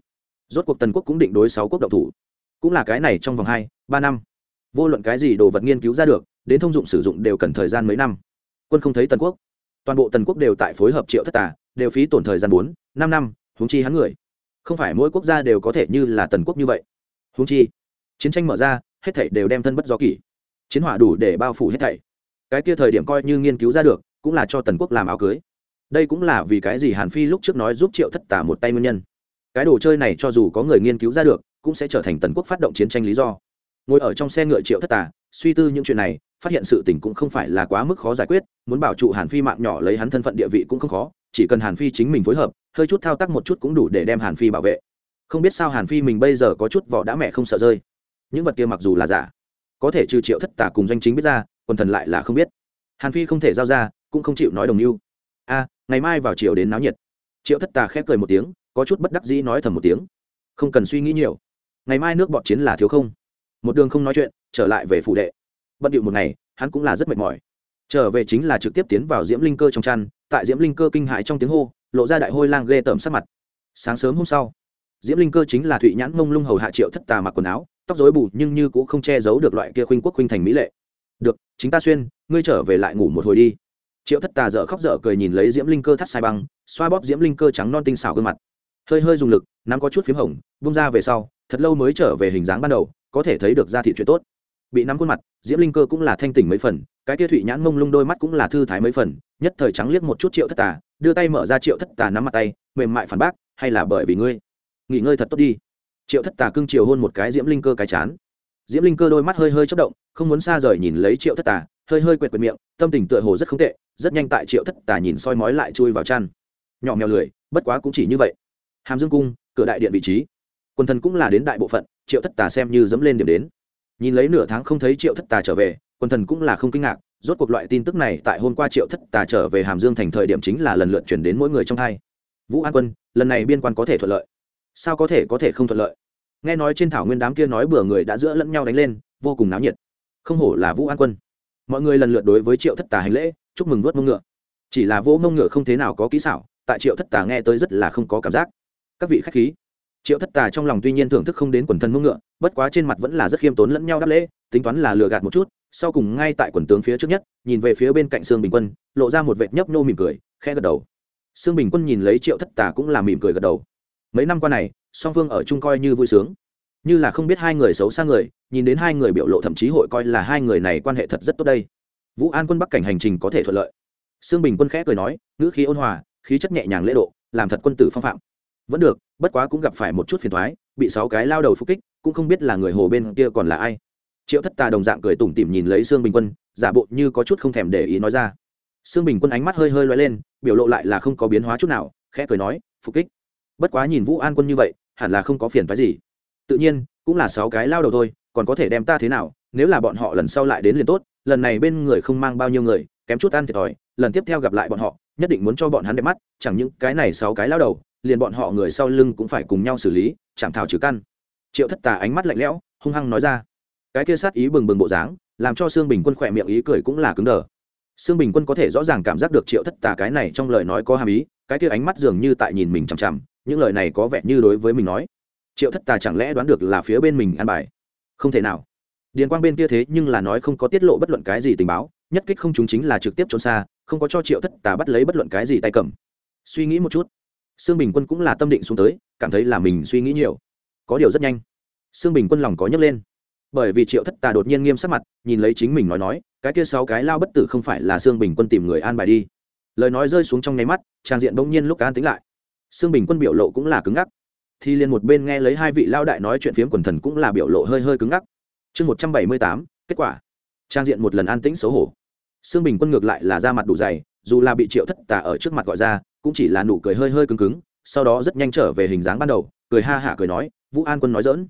Rốt cuộc tần quốc cũng định đối sáu quốc động thủ. Cũng là cái này trong vòng hai, ba năm. Vô luận cái gì đồ vật nghiên cứu ra được, đến thông dụng sử dụng đều cần thời gian mấy năm. Quân không thấy tần quốc. Toàn bộ tần quốc đều tại phối hợp triệu thất tà, đều phí tổn thời gian bốn, năm năm, huống chi hắn người. Không phải mỗi quốc gia đều có thể như là tần quốc như vậy. Huống chi, chiến tranh mở ra hết thảy đều đem thân bất do kỷ. Chiến hỏa đủ để bao phủ hết thảy. Cái kia thời điểm coi như nghiên cứu ra được, cũng là cho tần quốc làm áo cưới. Đây cũng là vì cái gì hàn phi lúc trước nói giúp triệu thất tà một tay nguyên nhân. Cái đồ chơi này cho dù có người nghiên cứu ra được, cũng sẽ trở thành tần quốc phát động chiến tranh lý do. Ngồi ở trong xe ngựa triệu thất tà, suy tư những chuyện này, phát hiện sự tình cũng không phải là quá mức khó giải quyết, muốn bảo trụ hàn phi mạng nhỏ lấy hắn thân phận địa vị cũng không khó, chỉ cần hàn phi chính mình phối hợp, hơi chút thao tác một chút cũng đủ để đem hàn phi bảo vệ. Không biết sao hàn phi mình bây giờ có chút vỏ đã mẹ không sợ rơi những vật kia mặc dù là giả, có thể trừ triệu thất tà cùng doanh chính biết ra còn thần lại là không biết. Hàn phi không thể giao ra, cũng không chịu nói đồng mưu. A, ngày mai vào chiều đến náo nhiệt. Triệu thất tà khép cười một tiếng, có chút bất đắc dĩ nói thầm một tiếng. Không cần suy nghĩ nhiều. Ngày mai nước bọn chiến là thiếu không. Một đường không nói chuyện, trở lại về phủ đệ. Bận điệu một ngày, hắn cũng là rất mệt mỏi. Trở về chính là trực tiếp tiến vào diễm linh cơ trong chăn, tại diễm linh cơ kinh hại trong tiếng hô, lộ ra đại hôi lang ghê tởm sắc mặt. Sáng sớm hôm sau, diễm linh cơ chính là thụy nhãn mông lung hầu hạ triệu thất tà mặc quần áo tóc dối bù nhưng như cũng không che giấu được loại kia khuynh quốc khuynh thành mỹ lệ. Được, chính ta xuyên, ngươi trở về lại ngủ một hồi đi. Triệu thất tà dở khóc dở cười nhìn lấy diễm linh cơ thắt sai băng, xoa bóp diễm linh cơ trắng non tinh xảo gương mặt. Hơi hơi dùng lực, nắm có chút p h í m hồng bung ra về sau, thật lâu mới trở về hình dáng ban đầu, có thể thấy được ra thị chuyện tốt. Bị nắm khuôn mặt, diễm linh cơ cũng là thanh tỉnh mấy phần, cái kia thụy nhãn mông lung đôi mắt cũng là thư thái mấy phần, nhất thời trắng liếc một chút triệu thất tà, đưa tay mở ra triệu thất tà nắm mặt tay, mềm mại phản bác, hay là bởi vì ngươi? Nghỉ ngơi thật tốt đi triệu thất tà cưng chiều hôn một cái diễm linh cơ cái chán. Diễm linh cơ đôi mắt hơi hơi chất động, không muốn xa rời nhìn lấy triệu thất tà, hơi hơi quẹt quẹt miệng, tâm tình tựa hồ rất không tệ, rất nhanh tại triệu thất tà nhìn soi mói lại chui vào chăn. Nhỏ mèo lười, bất quá cũng chỉ như vậy. Hàm dương cung, cửa đại điện vị trí. Quần thần cũng là đến đại bộ phận, triệu thất tà xem như dẫm lên điểm đến. Nhìn lấy nửa tháng không thấy triệu thất tà trở về, quần thần cũng là không kinh ngạc, rốt cuộc loại tin tức này tại hôm qua triệu thất tà trở về hàm dương thành thời điểm chính là lần lượt chuyển đến mỗi người trong hai. Vũ an quân, lần này biên quan có thể thuận lợi. Sao có thể có thể không thuận lợi? Nghe nói trên thảo nguyên đám kia nói bừa người đã giữa lẫn nhau đánh lên, vô cùng náo nhiệt. Không hổ là vũ an quân. Mọi người lần lượt đối với triệu thất tà hành lễ, chúc mừng vớt mông ngựa. Chỉ là vỗ mông ngựa không thế nào có kỹ xảo, tại triệu thất tà nghe tới rất là không có cảm giác. Các vị khách khí. Triệu thất tà trong lòng tuy nhiên thưởng thức không đến quần thân mông ngựa, bất quá trên mặt vẫn là rất khiêm tốn lẫn nhau đáp lễ, tính toán là lừa gạt một chút, sau cùng ngay tại quần tướng phía trước nhất, nhìn về phía bên cạnh sương bình quân, lộ ra một vệt nhấp nô mỉm cười, khẽ gật đầu. Sương bình quân nhìn lấy triệu thất tà cũng là mỉm cười gật đầu mấy năm qua này, song phương ở chung coi như vui sướng. Như là không biết hai người xấu xa người, nhìn đến hai người biểu lộ thậm chí hội coi là hai người này quan hệ thật rất tốt đây. Vũ an quân bắc cảnh hành trình có thể thuận lợi. Sương bình quân khẽ cười nói, ngữ khí ôn hòa, khí chất nhẹ nhàng lễ độ, làm thật quân tử phong phạm. Vẫn được, bất quá cũng gặp phải một chút phiền thoái bị sáu cái lao đầu phục kích, cũng không biết là người hồ bên kia còn là ai. Triệu thất tà đồng dạng cười tủm tỉm nhìn lấy sương bình quân, giả bộ như có chút không thèm để ý nói ra. Sương bình quân ánh mắt hơi hơi loay lên, biểu lộ lại là không có biến hóa chút nào, khẽ cười nói, phục kích bất quá nhìn vũ an quân như vậy, hẳn là không có phiền phái gì. Tự nhiên, cũng là sáu cái lao đầu thôi, còn có thể đem ta thế nào, nếu là bọn họ lần sau lại đến liền tốt, lần này bên người không mang bao nhiêu người, kém chút ăn thiệt thòi, lần tiếp theo gặp lại bọn họ, nhất định muốn cho bọn hắn đẹp mắt, chẳng những cái này sáu cái lao đầu, liền bọn họ người sau lưng cũng phải cùng nhau xử lý, chạm thảo trừ căn. Triệu thất tà ánh mắt lạnh lẽo, hung hăng nói ra. Cái kia sát ý bừng bừng bộ dáng, làm cho sương bình quân khỏe miệng ý cười cũng là cứng đờ. Sương bình quân có thể rõ ràng cảm giác được triệu thất tà cái này trong lời nói có hàm ý, cái kia ánh mắt dường như tại nhìn mình chằm chằm những lời này có vẻ như đối với mình nói. Triệu thất tà chẳng lẽ đoán được là phía bên mình ăn bài? Không thể nào. Điền quang bên kia thế nhưng là nói không có tiết lộ bất luận cái gì tình báo, nhất kích không chúng chính là trực tiếp trốn xa, không có cho triệu thất tà bắt lấy bất luận cái gì tay cầm. Suy nghĩ một chút, sương bình quân cũng là tâm định xuống tới, cảm thấy là mình suy nghĩ nhiều. Có điều rất nhanh, sương bình quân lòng có nhấc lên. Bởi vì triệu thất tà đột nhiên nghiêm sắc mặt, nhìn lấy chính mình nói nói, cái kia sáu cái lao bất tử không phải là sương bình quân tìm người an bài đi. Lời nói rơi xuống trong nháy mắt, trang diện bỗng nhiên lúc an tính lại sương bình quân biểu lộ cũng là cứng ngắc. Thì liền một bên nghe lấy hai vị lao đại nói chuyện phiếm quần thần cũng là biểu lộ hơi hơi cứng ngắc. Chương một trăm bảy mươi tám, kết quả. Trang diện một lần an tĩnh xấu hổ. Xương bình quân ngược lại là ra mặt đủ dày, dù là bị triệu thất tà ở trước mặt gọi ra, cũng chỉ là nụ cười hơi hơi cứng cứng, sau đó rất nhanh trở về hình dáng ban đầu, cười ha hả cười nói, vũ an quân nói dỡn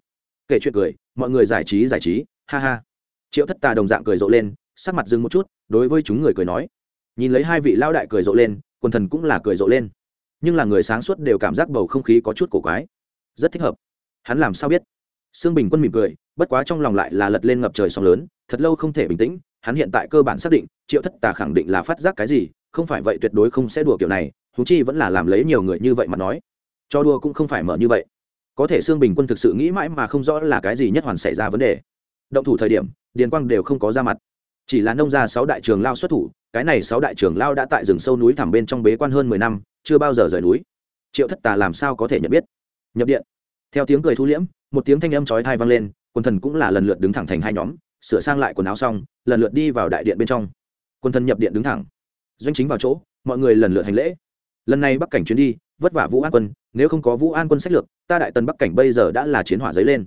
kể chuyện cười, mọi người giải trí giải trí, ha ha. Triệu thất tà đồng dạng cười rộ lên, sắc mặt dừng một chút, đối với chúng người cười nói. Nhìn lấy hai vị lao đại cười rộ lên, quần thần cũng là cười rộ lên nhưng là người sáng suốt đều cảm giác bầu không khí có chút cổ quái. Rất thích hợp. Hắn làm sao biết? Sương bình quân mỉm cười, bất quá trong lòng lại là lật lên ngập trời sóng lớn, thật lâu không thể bình tĩnh, hắn hiện tại cơ bản xác định, triệu thất tà khẳng định là phát giác cái gì, không phải vậy tuyệt đối không sẽ đùa kiểu này thú chi vẫn là làm lấy nhiều người như vậy mà nói. Cho đùa cũng không phải mở như vậy. Có thể sương bình quân thực sự nghĩ mãi mà không rõ là cái gì nhất hoàn xảy ra vấn đề. Động thủ thời điểm, điền quang đều không có ra mặt. Chỉ là nông gia sáu đại trường lao xuất thủ, cái này sáu đại trường lao đã tại rừng sâu núi thẳm bên trong bế quan hơn mười năm chưa bao giờ rời núi. Triệu thất tà làm sao có thể nhận biết? Nhập điện. Theo tiếng cười thu liễm, một tiếng thanh âm chói thai vang lên, quần thần cũng là lần lượt đứng thẳng thành hai nhóm, sửa sang lại quần áo xong, lần lượt đi vào đại điện bên trong. Quần thần nhập điện đứng thẳng. Doanh chính vào chỗ, mọi người lần lượt hành lễ. Lần này bắc cảnh chuyến đi, vất vả vũ an quân, nếu không có vũ an quân sách lược, ta đại tần bắc cảnh bây giờ đã là chiến hỏa dấy lên.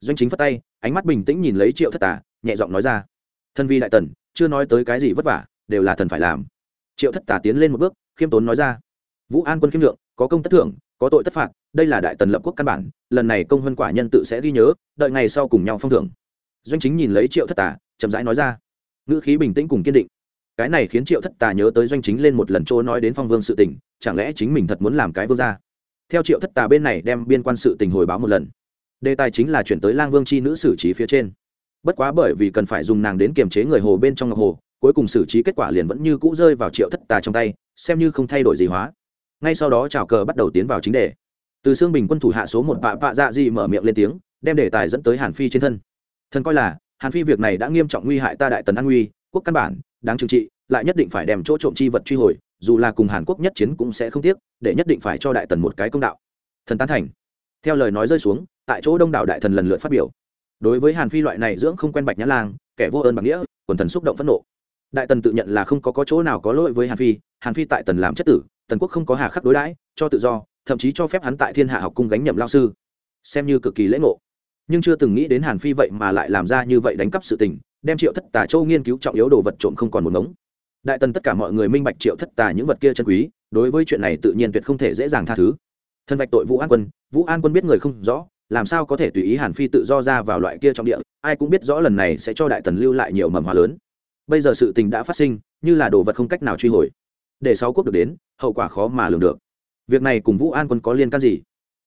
Doanh chính phát tay, ánh mắt bình tĩnh nhìn lấy triệu thất tà, nhẹ giọng nói ra. Thân vi đại tần, chưa nói tới cái gì vất vả, đều là thần phải làm. Triệu thất tà tiến lên một bước, khiêm tốn nói ra vũ an quân khiêm lượng, có công tất thưởng, có tội tất phạt, đây là đại tần lập quốc căn bản, lần này công hơn quả nhân tự sẽ ghi nhớ, đợi ngày sau cùng nhau phong thưởng. Doanh chính nhìn lấy triệu thất tà, chậm rãi nói ra, ngữ khí bình tĩnh cùng kiên định. Cái này khiến triệu thất tà nhớ tới doanh chính lên một lần chỗ nói đến phong vương sự tình, chẳng lẽ chính mình thật muốn làm cái vương gia? Theo triệu thất tà bên này đem biên quan sự tình hồi báo một lần. Đề tài chính là chuyển tới lang vương c h i nữ xử trí phía trên. Bất quá bởi vì cần phải dùng nàng đến kiềm chế người hồ bên trong ngọc hồ, cuối cùng xử trí kết quả liền vẫn như cũ rơi vào triệu thất tà trong tay, xem như không thay đổi gì hóa ngay sau đó trào cờ bắt đầu tiến vào chính đề. Từ xương bình quân thủ hạ số một vạ vạ dạ dị mở miệng lên tiếng đem đề tài dẫn tới hàn phi trên thân. Thần coi là hàn phi việc này đã nghiêm trọng nguy hại ta đại tần an nguy quốc căn bản đáng trừng trị lại nhất định phải đem chỗ trộm chi vật truy hồi dù là cùng hàn quốc nhất chiến cũng sẽ không tiếc để nhất định phải cho đại tần một cái công đạo. Thần tán thành. Theo lời nói rơi xuống tại chỗ đông đảo đại thần lần lượt phát biểu. Đối với hàn phi loại này dưỡng không quen bạch nhã lang kẻ vô ơn bằng nghĩa quần thần xúc động phẫn nộ. Đại tần tự nhận là không có, có chỗ nào có lỗi với hàn phi hàn phi tại tần làm chất tử tần quốc không có hà khắc đối đãi, cho tự do, thậm chí cho phép hắn tại thiên hạ học cung gánh nhậm lao sư. Xem như cực kỳ lễ ngộ. Nhưng chưa từng nghĩ đến hàn phi vậy mà lại làm ra như vậy đánh cắp sự tình, đem triệu thất tà châu nghiên cứu trọng yếu đồ vật trộm không còn một ngống. Đại tần tất cả mọi người minh bạch triệu thất tà những vật kia chân quý, đối với chuyện này tự nhiên tuyệt không thể dễ dàng tha thứ. Thân vạch tội vũ an quân, vũ an quân biết người không rõ, làm sao có thể tùy ý hàn phi tự do ra vào loại kia trong địa, ai cũng biết rõ lần này sẽ cho đại tần lưu lại nhiều mầm hoa lớn. Bây giờ sự tình đã phát sinh, như là đồ vật không cách nào truy hồi để sáu quốc được đến, hậu quả khó mà lường được. Việc này cùng vũ an quân có liên can gì?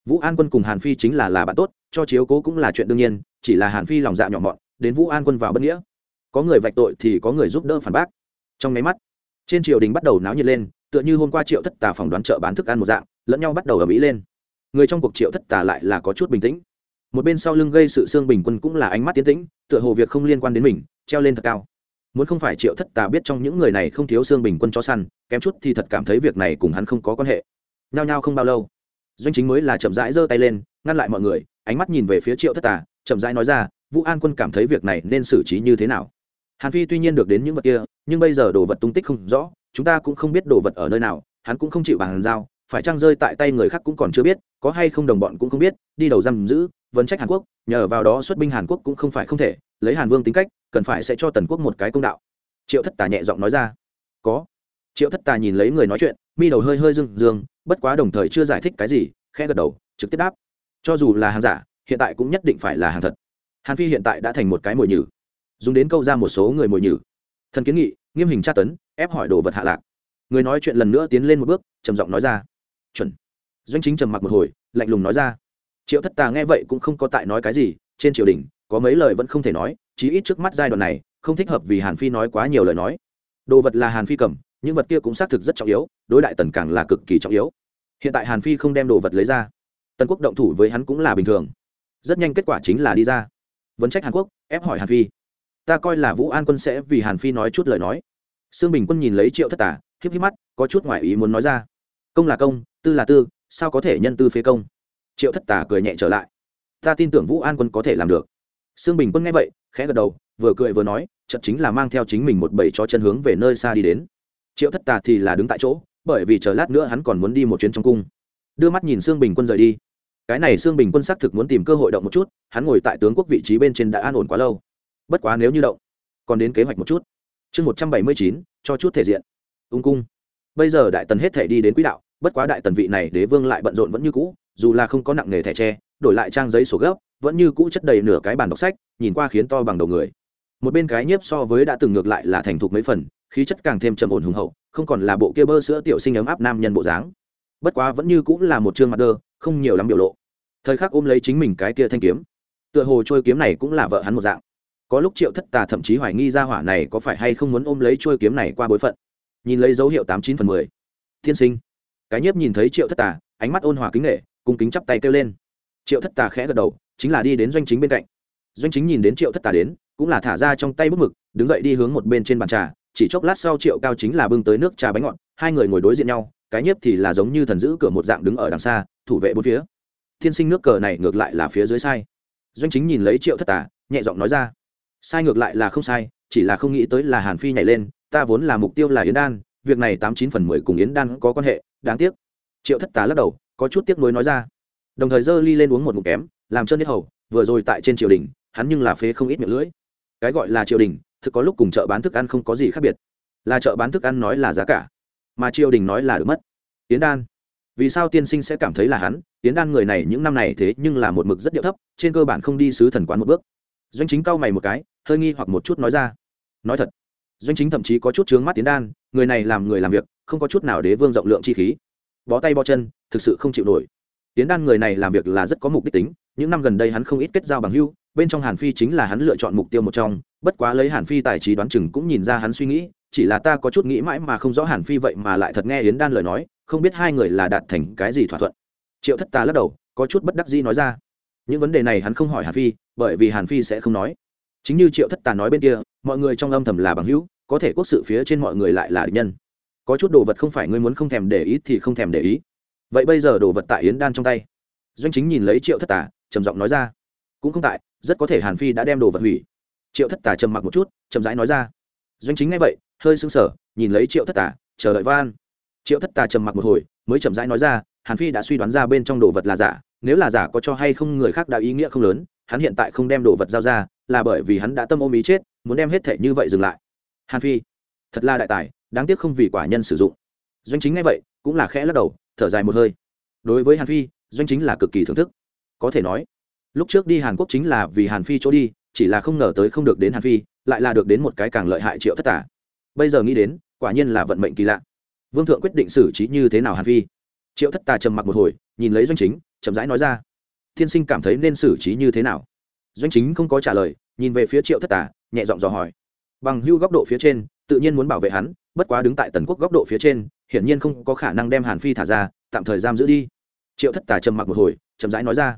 Vũ an quân cùng hàn phi chính là là bạn tốt, cho chiếu cố cũng là chuyện đương nhiên, chỉ là hàn phi lòng dạ nhỏ mọn, đến vũ an quân vào bất nghĩa. Có người vạch tội thì có người giúp đỡ phản bác. Trong máy mắt, trên triều đình bắt đầu náo nhiệt lên, tựa như hôm qua triệu thất tà phỏng đoán chợ bán thức ăn một dạng, lẫn nhau bắt đầu ở mỹ lên. Người trong cuộc triệu thất tà lại là có chút bình tĩnh. Một bên sau lưng gây sự xương bình quân cũng là ánh mắt tiến tĩnh, tựa hồ việc không liên quan đến mình, treo lên thật cao muốn không phải triệu thất tà biết trong những người này không thiếu xương bình quân cho săn, kém chút thì thật cảm thấy việc này cùng hắn không có quan hệ. Nhao nhao không bao lâu, doanh chính mới là chậm rãi giơ tay lên, ngăn lại mọi người, ánh mắt nhìn về phía triệu thất tà, chậm rãi nói ra, vũ an quân cảm thấy việc này nên xử trí như thế nào? Hàn phi tuy nhiên được đến những vật kia, nhưng bây giờ đồ vật tung tích không rõ, chúng ta cũng không biết đồ vật ở nơi nào, hắn cũng không chịu bàn giao, phải trang rơi tại tay người khác cũng còn chưa biết, có hay không đồng bọn cũng không biết, đi đầu giam giữ, vấn trách hàn quốc, nhờ vào đó xuất binh hàn quốc cũng không phải không thể, lấy hàn vương tính cách cần phải sẽ cho tần quốc một cái công đạo. Triệu thất tà nhẹ giọng nói ra. Có. Triệu thất tà nhìn lấy người nói chuyện, mi đầu hơi hơi dưng dương, bất quá đồng thời chưa giải thích cái gì, khẽ gật đầu, trực tiếp đáp. Cho dù là hàng giả, hiện tại cũng nhất định phải là hàng thật. Hàn phi hiện tại đã thành một cái mồi nhử. Dùng đến câu ra một số người mồi nhử. Thần kiến nghị, nghiêm hình tra tấn, ép hỏi đồ vật hạ lạc. Người nói chuyện lần nữa tiến lên một bước, trầm giọng nói ra. Chuẩn. Doanh chính trầm mặc một hồi, lạnh lùng nói ra. Triệu thất tà nghe vậy cũng không có tại nói cái gì, trên triều đình, có mấy lời vẫn không thể nói chí ít trước mắt giai đoạn này, không thích hợp vì hàn phi nói quá nhiều lời nói. Đồ vật là hàn phi cầm, những vật kia cũng xác thực rất trọng yếu, đối đại tần càng là cực kỳ trọng yếu. Hiện tại hàn phi không đem đồ vật lấy ra. Tần quốc động thủ với hắn cũng là bình thường. Rất nhanh kết quả chính là đi ra. Vấn trách hàn quốc, ép hỏi hàn phi. Ta coi là vũ an quân sẽ vì hàn phi nói chút lời nói. Sương bình quân nhìn lấy triệu thất tả híp híp mắt, có chút ngoại ý muốn nói ra. Công là công, tư là tư, sao có thể nhân tư phế công? Triệu thất tả cười nhẹ trở lại. Ta tin tưởng vũ an quân có thể làm được sương bình quân nghe vậy, khẽ gật đầu, vừa cười vừa nói chật chính là mang theo chính mình một bầy cho chân hướng về nơi xa đi đến. Triệu thất tà thì là đứng tại chỗ, bởi vì chờ lát nữa hắn còn muốn đi một chuyến trong cung. Đưa mắt nhìn sương bình quân rời đi. Cái này sương bình quân xác thực muốn tìm cơ hội động một chút, hắn ngồi tại tướng quốc vị trí bên trên đã an ổn quá lâu. Bất quá nếu như động, còn đến kế hoạch một chút. Chương một trăm bảy mươi chín, cho chút thể diện. Ung cung. Bây giờ đại tần hết thể đi đến quỹ đạo, bất quá đại tần vị này đế vương lại bận rộn vẫn như cũ, dù là không có nặng nghề thẻ tre, đổi lại trang giấy sổ gấp vẫn như cũ chất đầy nửa cái bàn đọc sách, nhìn qua khiến to bằng đầu người. Một bên cái nhiếp so với đã từng ngược lại là thành thục mấy phần, khí chất càng thêm trầm ổn hùng hậu, không còn là bộ kia bơ sữa tiểu sinh ấm áp nam nhân bộ dáng. Bất quá vẫn như cũng là một chương mặt đơ, không nhiều lắm biểu lộ. Thời khắc ôm lấy chính mình cái kia thanh kiếm. Tựa hồ trôi kiếm này cũng là vợ hắn một dạng. Có lúc triệu thất tà thậm chí hoài nghi ra hỏa này có phải hay không muốn ôm lấy trôi kiếm này qua bối phận. Nhìn lấy dấu hiệu tám chín phần mười. Thiên sinh. Cái nhiếp nhìn thấy triệu thất tà, ánh mắt ôn hòa kính nghệ cung kính chắp tay kêu lên. Triệu thất tà khẽ gật đầu chính là đi đến doanh chính bên cạnh. Doanh chính nhìn đến triệu thất tà đến, cũng là thả ra trong tay bút mực, đứng dậy đi hướng một bên trên bàn trà, chỉ chốc lát sau triệu cao chính là bưng tới nước trà bánh ngọt, hai người ngồi đối diện nhau, cái nhiếp thì là giống như thần giữ cửa một dạng đứng ở đằng xa, thủ vệ bốn phía. Thiên sinh nước cờ này ngược lại là phía dưới sai. Doanh chính nhìn lấy triệu thất tà, nhẹ giọng nói ra, sai ngược lại là không sai, chỉ là không nghĩ tới là hàn phi nhảy lên, ta vốn là mục tiêu là yến đan, việc này tám chín phần mười cùng yến đan có quan hệ, đáng tiếc. Triệu thất tà lắc đầu, có chút tiếc nuối nói ra, đồng thời giơ ly lên uống một ngụm kém làm chân nhất hầu, vừa rồi tại trên triều đình, hắn nhưng là phế không ít miệng lưỡi. Cái gọi là triều đình, thực có lúc cùng chợ bán thức ăn không có gì khác biệt. Là chợ bán thức ăn nói là giá cả, mà triều đình nói là được mất. Tiến đan, vì sao tiên sinh sẽ cảm thấy là hắn? Tiến đan người này những năm này thế nhưng là một mực rất điệu thấp, trên cơ bản không đi sứ thần quán một bước. Doanh chính cau mày một cái, hơi nghi hoặc một chút nói ra. Nói thật, doanh chính thậm chí có chút chướng mắt tiến đan, người này làm người làm việc, không có chút nào đế vương rộng lượng chi khí. Bó tay bó chân, thực sự không chịu nổi. Tiến đan người này làm việc là rất có mục đích tính những năm gần đây hắn không ít kết giao bằng hưu bên trong hàn phi chính là hắn lựa chọn mục tiêu một trong, bất quá lấy hàn phi tài trí đoán chừng cũng nhìn ra hắn suy nghĩ, chỉ là ta có chút nghĩ mãi mà không rõ hàn phi vậy mà lại thật nghe yến đan lời nói, không biết hai người là đạt thành cái gì thỏa thuận. Triệu thất tà lắc đầu, có chút bất đắc dĩ nói ra. Những vấn đề này hắn không hỏi hàn phi, bởi vì hàn phi sẽ không nói. Chính như triệu thất tà nói bên kia, mọi người trong âm thầm là bằng hữu, có thể quốc sự phía trên mọi người lại là địch nhân. Có chút đồ vật không phải ngươi muốn không thèm để ý thì không thèm để ý. Vậy bây giờ đồ vật tại yến đan trong tay. Doanh chính nhìn lấy triệu thất tà trầm giọng nói ra. Cũng không tại, rất có thể hàn phi đã đem đồ vật hủy. Triệu thất tà trầm mặc một chút, chậm rãi nói ra. Doanh chính ngay vậy, hơi sưng sở nhìn lấy triệu thất tà, chờ đợi van. Triệu thất tà trầm mặc một hồi, mới chậm rãi nói ra, hàn phi đã suy đoán ra bên trong đồ vật là giả, nếu là giả có cho hay không người khác đã ý nghĩa không lớn, hắn hiện tại không đem đồ vật giao ra, là bởi vì hắn đã tâm ôm ý chết, muốn đem hết thể như vậy dừng lại. Hàn phi, thật là đại tài, đáng tiếc không vì quả nhân sử dụng. Doanh chính ngay vậy, cũng là khẽ lắc đầu, thở dài một hơi. Đối với hàn phi, doanh chính là cực kỳ thưởng thức có thể nói. Lúc trước đi hàn quốc chính là vì hàn phi chỗ đi, chỉ là không ngờ tới không được đến hàn phi, lại là được đến một cái càng lợi hại triệu thất tả. Bây giờ nghĩ đến, quả nhiên là vận mệnh kỳ lạ. Vương thượng quyết định xử trí như thế nào hàn phi? Triệu thất tà trầm mặc một hồi, nhìn lấy doanh chính, chậm rãi nói ra. Thiên sinh cảm thấy nên xử trí như thế nào? Doanh chính không có trả lời, nhìn về phía triệu thất tà nhẹ giọng dò hỏi. Bằng hưu góc độ phía trên, tự nhiên muốn bảo vệ hắn, bất quá đứng tại tần quốc góc độ phía trên, hiển nhiên không có khả năng đem hàn phi thả ra, tạm thời giam giữ đi. Triệu thất tà trầm mặc một hồi, chậm rãi nói ra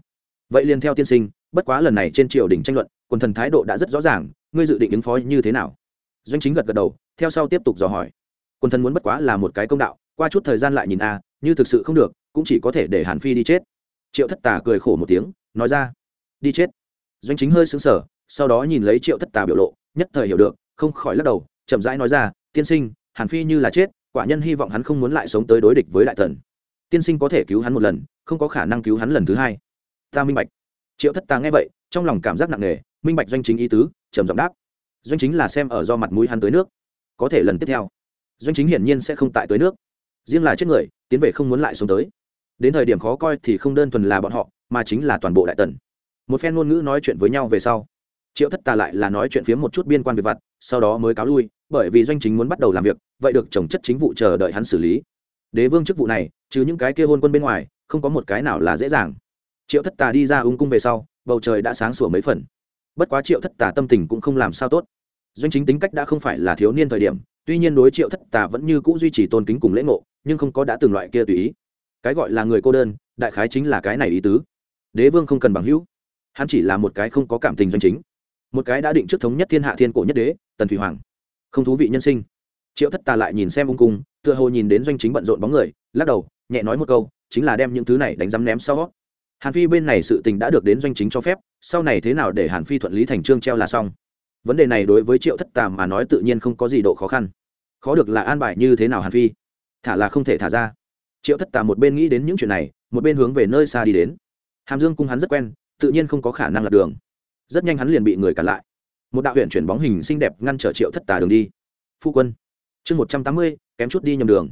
vậy liền theo tiên sinh, bất quá lần này trên triều đình tranh luận, quần thần thái độ đã rất rõ ràng, ngươi dự định ứng phó như thế nào? Doanh chính gật gật đầu, theo sau tiếp tục dò hỏi. Quần thần muốn bất quá là một cái công đạo, qua chút thời gian lại nhìn a, như thực sự không được, cũng chỉ có thể để hàn phi đi chết. Triệu thất tà cười khổ một tiếng, nói ra, đi chết. Doanh chính hơi xứng sở sau đó nhìn lấy triệu thất tà biểu lộ, nhất thời hiểu được, không khỏi lắc đầu, chậm rãi nói ra, tiên sinh, hàn phi như là chết, quả nhân hy vọng hắn không muốn lại sống tới đối địch với đại thần. Tiên sinh có thể cứu hắn một lần, không có khả năng cứu hắn lần thứ hai ta minh bạch. Triệu thất tà nghe vậy, trong lòng cảm giác nặng nề, minh bạch doanh chính ý tứ, trầm giọng đáp. Doanh chính là xem ở do mặt mũi hắn tới nước. Có thể lần tiếp theo, doanh chính hiển nhiên sẽ không tại tới nước. Riêng là chết người, tiến về không muốn lại xuống tới. Đến thời điểm khó coi thì không đơn thuần là bọn họ, mà chính là toàn bộ đại tần. Một phen ngôn ngữ nói chuyện với nhau về sau, triệu thất tà lại là nói chuyện phía một chút biên quan về vặt, sau đó mới cáo lui, bởi vì doanh chính muốn bắt đầu làm việc, vậy được trồng chất chính vụ chờ đợi hắn xử lý. Đế vương chức vụ này, trừ những cái kia hôn quân bên ngoài, không có một cái nào là dễ dàng triệu thất tà đi ra ung cung về sau, bầu trời đã sáng sủa mấy phần. Bất quá triệu thất tà tâm tình cũng không làm sao tốt. Doanh chính tính cách đã không phải là thiếu niên thời điểm, tuy nhiên đối triệu thất tà vẫn như c ũ duy trì tôn kính cùng lễ ngộ, nhưng không có đã từng loại kia tùy ý. Cái gọi là người cô đơn, đại khái chính là cái này ý tứ. Đế vương không cần bằng hữu. Hắn chỉ là một cái không có cảm tình doanh chính. Một cái đã định trước thống nhất thiên hạ thiên cổ nhất đế, tần thủy hoàng. Không thú vị nhân sinh. Triệu thất tà lại nhìn xem ung cung, tựa hồ nhìn đến doanh chính bận rộn bóng người, lắc đầu, nhẹ nói một câu, chính là đem những thứ này đánh rắm ném sau hàn phi bên này sự tình đã được đến doanh chính cho phép, sau này thế nào để hàn phi thuận lý thành trương treo là xong. Vấn đề này đối với triệu thất tà mà nói tự nhiên không có gì độ khó khăn. Khó được là an bài như thế nào hàn phi? Thả là không thể thả ra. Triệu thất tà một bên nghĩ đến những chuyện này, một bên hướng về nơi xa đi đến. Hàm dương cung hắn rất quen, tự nhiên không có khả năng lạc đường. Rất nhanh hắn liền bị người cản lại. Một đạo huyện chuyển bóng hình xinh đẹp ngăn trở triệu thất tà đường đi. Phu quân, chương một trăm tám mươi, kém chút đi nhầm đường.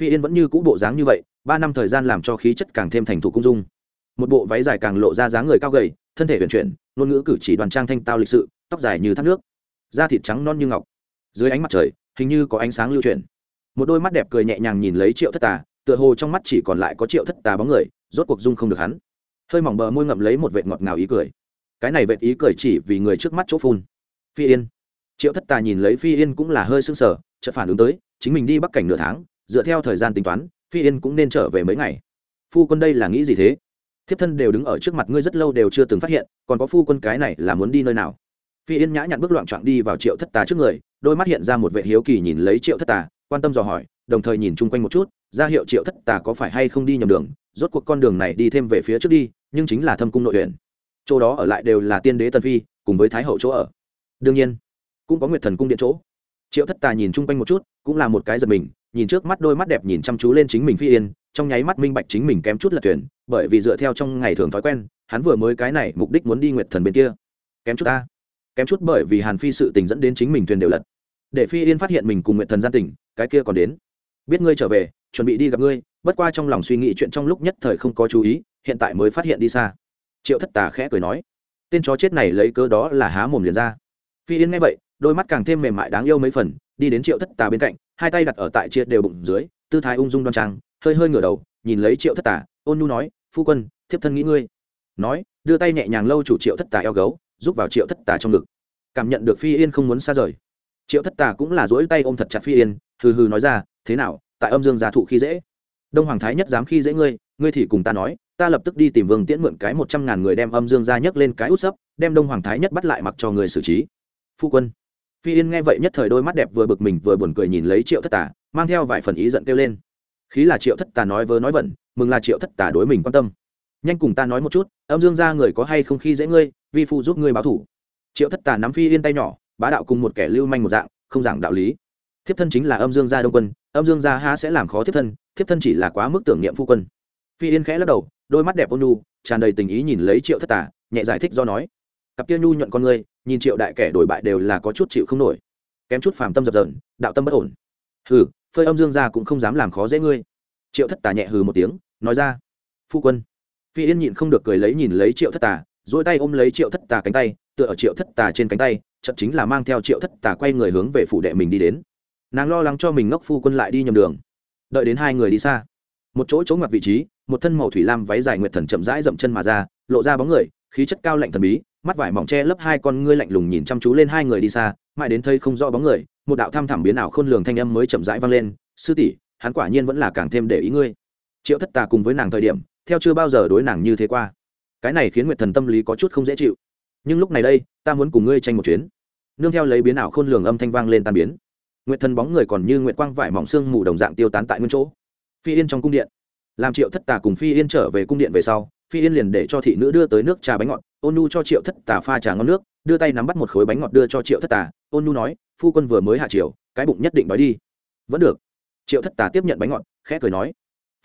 Phi yên vẫn như cũ bộ dáng như vậy, ba năm thời gian làm cho khí chất càng thêm thành thục cung dung một bộ váy dài càng lộ ra dáng người cao gầy, thân thể huyền chuyển, ngôn ngữ cử chỉ đoàn trang thanh tao lịch sự, tóc dài như thác nước, da thịt trắng non như ngọc. Dưới ánh mặt trời, hình như có ánh sáng lưu chuyển. Một đôi mắt đẹp cười nhẹ nhàng nhìn lấy triệu thất tà, tựa hồ trong mắt chỉ còn lại có triệu thất tà bóng người, rốt cuộc dung không được hắn. Hơi mỏng bờ môi ngậm lấy một vệt ngọt ngào ý cười. Cái này vệt ý cười chỉ vì người trước mắt chỗ phun. Phi yên. Triệu thất tà nhìn lấy phi yên cũng là hơi sưng sờ, chợt phản ứng tới, chính mình đi bắc cảnh nửa tháng, dựa theo thời gian tính toán, phi yên cũng nên trở về mấy ngày. Phu quân đây là nghĩ gì thế? Thiếp thân đều đứng ở trước mặt ngươi rất lâu đều chưa từng phát hiện, còn có phu quân cái này là muốn đi nơi nào? Phi yên nhã nhặn bước loạn trọn đi vào triệu thất tà trước người, đôi mắt hiện ra một vệ hiếu kỳ nhìn lấy triệu thất tà, quan tâm dò hỏi, đồng thời nhìn chung quanh một chút, ra hiệu triệu thất tà có phải hay không đi nhầm đường, rốt cuộc con đường này đi thêm về phía trước đi, nhưng chính là thâm cung nội huyện. Chỗ đó ở lại đều là tiên đế tân phi, cùng với thái hậu chỗ ở. Đương nhiên, cũng có nguyệt thần cung điện chỗ. Triệu thất tà nhìn chung quanh một chút, cũng là một cái giật mình nhìn trước mắt đôi mắt đẹp nhìn chăm chú lên chính mình phi yên, trong nháy mắt minh bạch chính mình kém chút là tuyển bởi vì dựa theo trong ngày thường thói quen, hắn vừa mới cái này mục đích muốn đi nguyệt thần bên kia. Kém chút ta. Kém chút bởi vì hàn phi sự tình dẫn đến chính mình thuyền đều lật. Để phi yên phát hiện mình cùng nguyệt thần gian tình, cái kia còn đến. Biết ngươi trở về, chuẩn bị đi gặp ngươi, bất qua trong lòng suy nghĩ chuyện trong lúc nhất thời không có chú ý, hiện tại mới phát hiện đi xa. Triệu thất tà khẽ cười nói, tên chó chết này lấy cớ đó là há mồm liền ra. Phi yên nghe vậy, đôi mắt càng thêm mềm mại đáng yêu mấy phần, đi đến triệu thất tà bên cạnh hai tay đặt ở tại chia đều bụng dưới, tư thái ung dung đoan trang, hơi hơi ngửa đầu, nhìn lấy triệu thất tà, ôn nhu nói, phu quân, thiếp thân nghĩ ngươi. Nói, đưa tay nhẹ nhàng lâu chủ triệu thất tà eo gấu giúp vào triệu thất tà trong ngực. Cảm nhận được phi yên không muốn xa rời. Triệu thất tà cũng là dỗi tay ôm thật chặt phi yên, hừ hừ nói ra, thế nào, tại âm dương gia thụ khi dễ? Đông hoàng thái nhất dám khi dễ ngươi ngươi thì cùng ta nói, ta lập tức đi tìm vương tiễn mượn cái một trăm ngàn người đem âm dương gia nhấc lên cái út sấp, đem đông hoàng thái nhất bắt lại mặc cho người xử trí. Phu quân phi yên nghe vậy nhất thời đôi mắt đẹp vừa bực mình vừa buồn cười nhìn lấy triệu thất tà, mang theo vài phần ý giận kêu lên. Khí là triệu thất tà nói vớ nói vẩn, mừng là triệu thất tà đối mình quan tâm. Nhanh cùng ta nói một chút, âm dương gia người có hay không khi dễ ngươi, vi phụ giúp ngươi báo thủ. Triệu thất tà nắm phi yên tay nhỏ, bá đạo cùng một kẻ lưu manh một dạng, không giảng đạo lý. Thiếp thân chính là âm dương gia đông quân, âm dương gia ha sẽ làm khó thiếp thân thiếp thân chỉ là quá mức tưởng niệm phu quân. Phi yên khẽ lắc đầu, đôi mắt đẹp ôn nhu, tràn đầy tình ý nhìn lấy triệu thất tà, nhẹ giải thích do nói. Cặp kia nhu nhuận con ngươi nhìn triệu đại kẻ đổi bại đều là có chút chịu không nổi. Kém chút phàm tâm dập dờn, đạo tâm bất ổn. Hừ, phơi âm dương ra cũng không dám làm khó dễ ngươi. Triệu thất tà nhẹ hừ một tiếng, nói ra. Phu quân. Phi yên nhịn không được cười lấy nhìn lấy triệu thất tà dỗi tay ôm lấy triệu thất tà cánh tay, tựa ở triệu thất tà trên cánh tay chậm chính là mang theo triệu thất tà quay người hướng về phủ đệ mình đi đến. Nàng lo lắng cho mình ngốc phu quân lại đi nhầm đường. Đợi đến hai người đi xa. Một chỗ chỗ ngoặt vị trí, một thân màu thủy lam váy dài nguyệt thần chậm rãi dậm chân mà ra, lộ ra bóng người khí chất cao lạnh thần bí, mắt vải mỏng che lấp hai con ngươi lạnh lùng nhìn chăm chú lên hai người đi xa, mãi đến thấy không rõ bóng người, một đạo thăm thẳm biến ảo khôn lường thanh âm mới chậm rãi vang lên, sư tỷ, hắn quả nhiên vẫn là càng thêm để ý ngươi. Triệu thất tà cùng với nàng thời điểm, theo chưa bao giờ đối nàng như thế qua. Cái này khiến nguyệt thần tâm lý có chút không dễ chịu. Nhưng lúc này đây, ta muốn cùng ngươi tranh một chuyến. Nương theo lấy biến ảo khôn lường âm thanh vang lên tan biến. Nguyệt thần bóng người còn như nguyệt quang vải mỏng xương mù đồng dạng tiêu tán tại nguyên chỗ. Phi yên trong cung điện. Làm triệu thất tà cùng phi yên trở về cung điện về sau phi yên liền để cho thị nữ đưa tới nước trà bánh ngọt, ôn nu cho triệu thất tà pha trà ngon nước, đưa tay nắm bắt một khối bánh ngọt đưa cho triệu thất tà, ôn nu nói, phu quân vừa mới hạ triều, cái bụng nhất định đói đi. Vẫn được. Triệu thất tà tiếp nhận bánh ngọt, khẽ cười nói,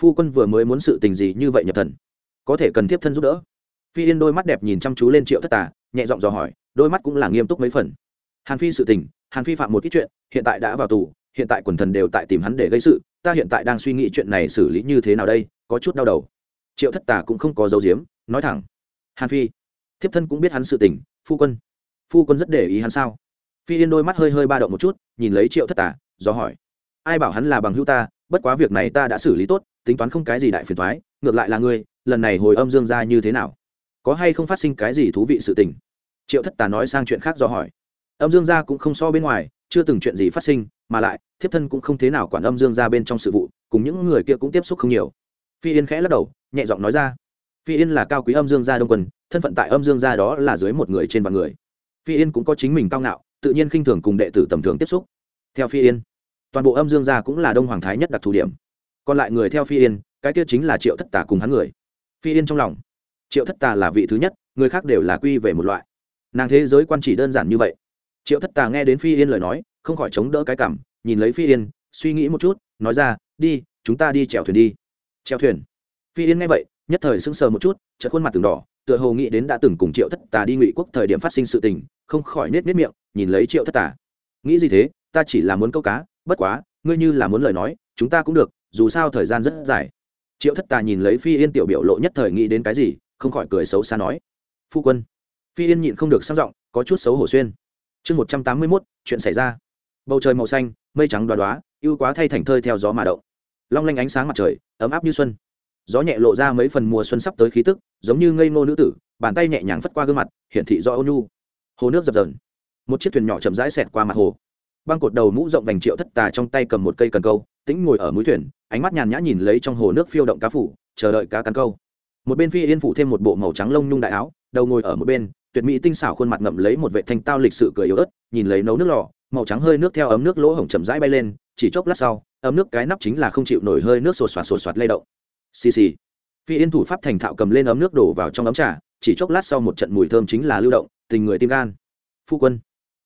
phu quân vừa mới muốn sự tình gì như vậy nhập thần? Có thể cần tiếp thân giúp đỡ. Phi yên đôi mắt đẹp nhìn chăm chú lên triệu thất tà, nhẹ giọng dò hỏi, đôi mắt cũng là nghiêm túc mấy phần. Hàn phi sự tình, hàn phi phạm một ít chuyện, hiện tại đã vào tù, hiện tại quần thần đều tại tìm hắn để gây sự, ta hiện tại đang suy nghĩ chuyện này xử lý như thế nào đây, có chút đau đầu triệu thất tà cũng không có dấu diếm, nói thẳng. Hàn phi, thiếp thân cũng biết hắn sự tình, phu quân. Phu quân rất để ý hắn sao? Phi yên đôi mắt hơi hơi ba động một chút, nhìn lấy triệu thất tà, do hỏi. Ai bảo hắn là bằng hữu ta, bất quá việc này ta đã xử lý tốt, tính toán không cái gì đại phiền thoái ngược lại là ngươi, lần này hồi âm dương ra như thế nào? Có hay không phát sinh cái gì thú vị sự tình? Triệu thất tà nói sang chuyện khác do hỏi. Âm dương gia cũng không so bên ngoài, chưa từng chuyện gì phát sinh, mà lại, thiếp thân cũng không thế nào quản âm dương gia bên trong sự vụ, cùng những người kia cũng tiếp xúc không nhiều phi yên khẽ lắc đầu, nhẹ giọng nói ra. Phi yên là cao quý âm dương gia đông quân, thân phận tại âm dương gia đó là dưới một người trên vạn người. Phi yên cũng có chính mình cao ngạo, tự nhiên khinh thường cùng đệ tử tầm thường tiếp xúc. Theo phi yên, toàn bộ âm dương gia cũng là đông hoàng thái nhất đặc thù điểm. Còn lại người theo phi yên, cái kia chính là triệu thất tà cùng hắn người. Phi yên trong lòng, triệu thất tà là vị thứ nhất, người khác đều là quy về một loại. Nàng thế giới quan chỉ đơn giản như vậy. Triệu thất tà nghe đến phi yên lời nói, không khỏi chống đỡ cái cảm, nhìn lấy phi yên, suy nghĩ một chút, nói ra, đi, chúng ta đi chèo thuyền đi chèo thuyền. Phi yên nghe vậy, nhất thời sững sờ một chút, chợt khuôn mặt từng đỏ, tựa hồ nghĩ đến đã từng cùng triệu thất tà đi ngụy quốc thời điểm phát sinh sự tình, không khỏi nết nết miệng, nhìn lấy triệu thất tà. Nghĩ gì thế, ta chỉ là muốn câu cá, bất quá, ngươi như là muốn lời nói, chúng ta cũng được, dù sao thời gian rất dài. Triệu thất tà nhìn lấy phi yên tiểu biểu lộ nhất thời nghĩ đến cái gì, không khỏi cười xấu xa nói. Phu quân. Phi yên nhịn không được sang giọng, có chút xấu hổ xuyên. Chương một trăm tám mươi mốt, chuyện xảy ra. Bầu trời màu xanh, mây trắng đoá đoá, ưu quá thay thành thơi theo gió mà động long lanh ánh sáng mặt trời, ấm áp như xuân. Gió nhẹ lộ ra mấy phần mùa xuân sắp tới khí tức, giống như ngây ngô nữ tử, bàn tay nhẹ nhàng phất qua gương mặt, hiển thị do ôn nhu. Hồ nước dập dờn. Một chiếc thuyền nhỏ chậm rãi xẹt qua mặt hồ. Băng cột đầu mũ rộng vành triệu thất tà trong tay cầm một cây cần câu, tĩnh ngồi ở mũi thuyền, ánh mắt nhàn nhã nhìn lấy trong hồ nước phiêu động cá phủ, chờ đợi cá cắn câu. Một bên phi yên phủ thêm một bộ màu trắng lông nhung đại áo, đầu ngồi ở một bên, tuyệt mỹ tinh xảo khuôn mặt ngậm lấy một vệ thanh tao lịch sự cười yếu ớt, nhìn lấy nấu nước lò, màu trắng hơi nước theo ấm nước lỗ hổng chậm rãi bay lên, chỉ chốc lát sau ấm nước cái nắp chính là không chịu nổi hơi nước sột soạt sột soạt lay động. Xì xì. Phi yên thủ pháp thành thạo cầm lên ấm nước đổ vào trong ấm trà, chỉ chốc lát sau một trận mùi thơm chính là lưu động, tình người tim gan. Phu quân.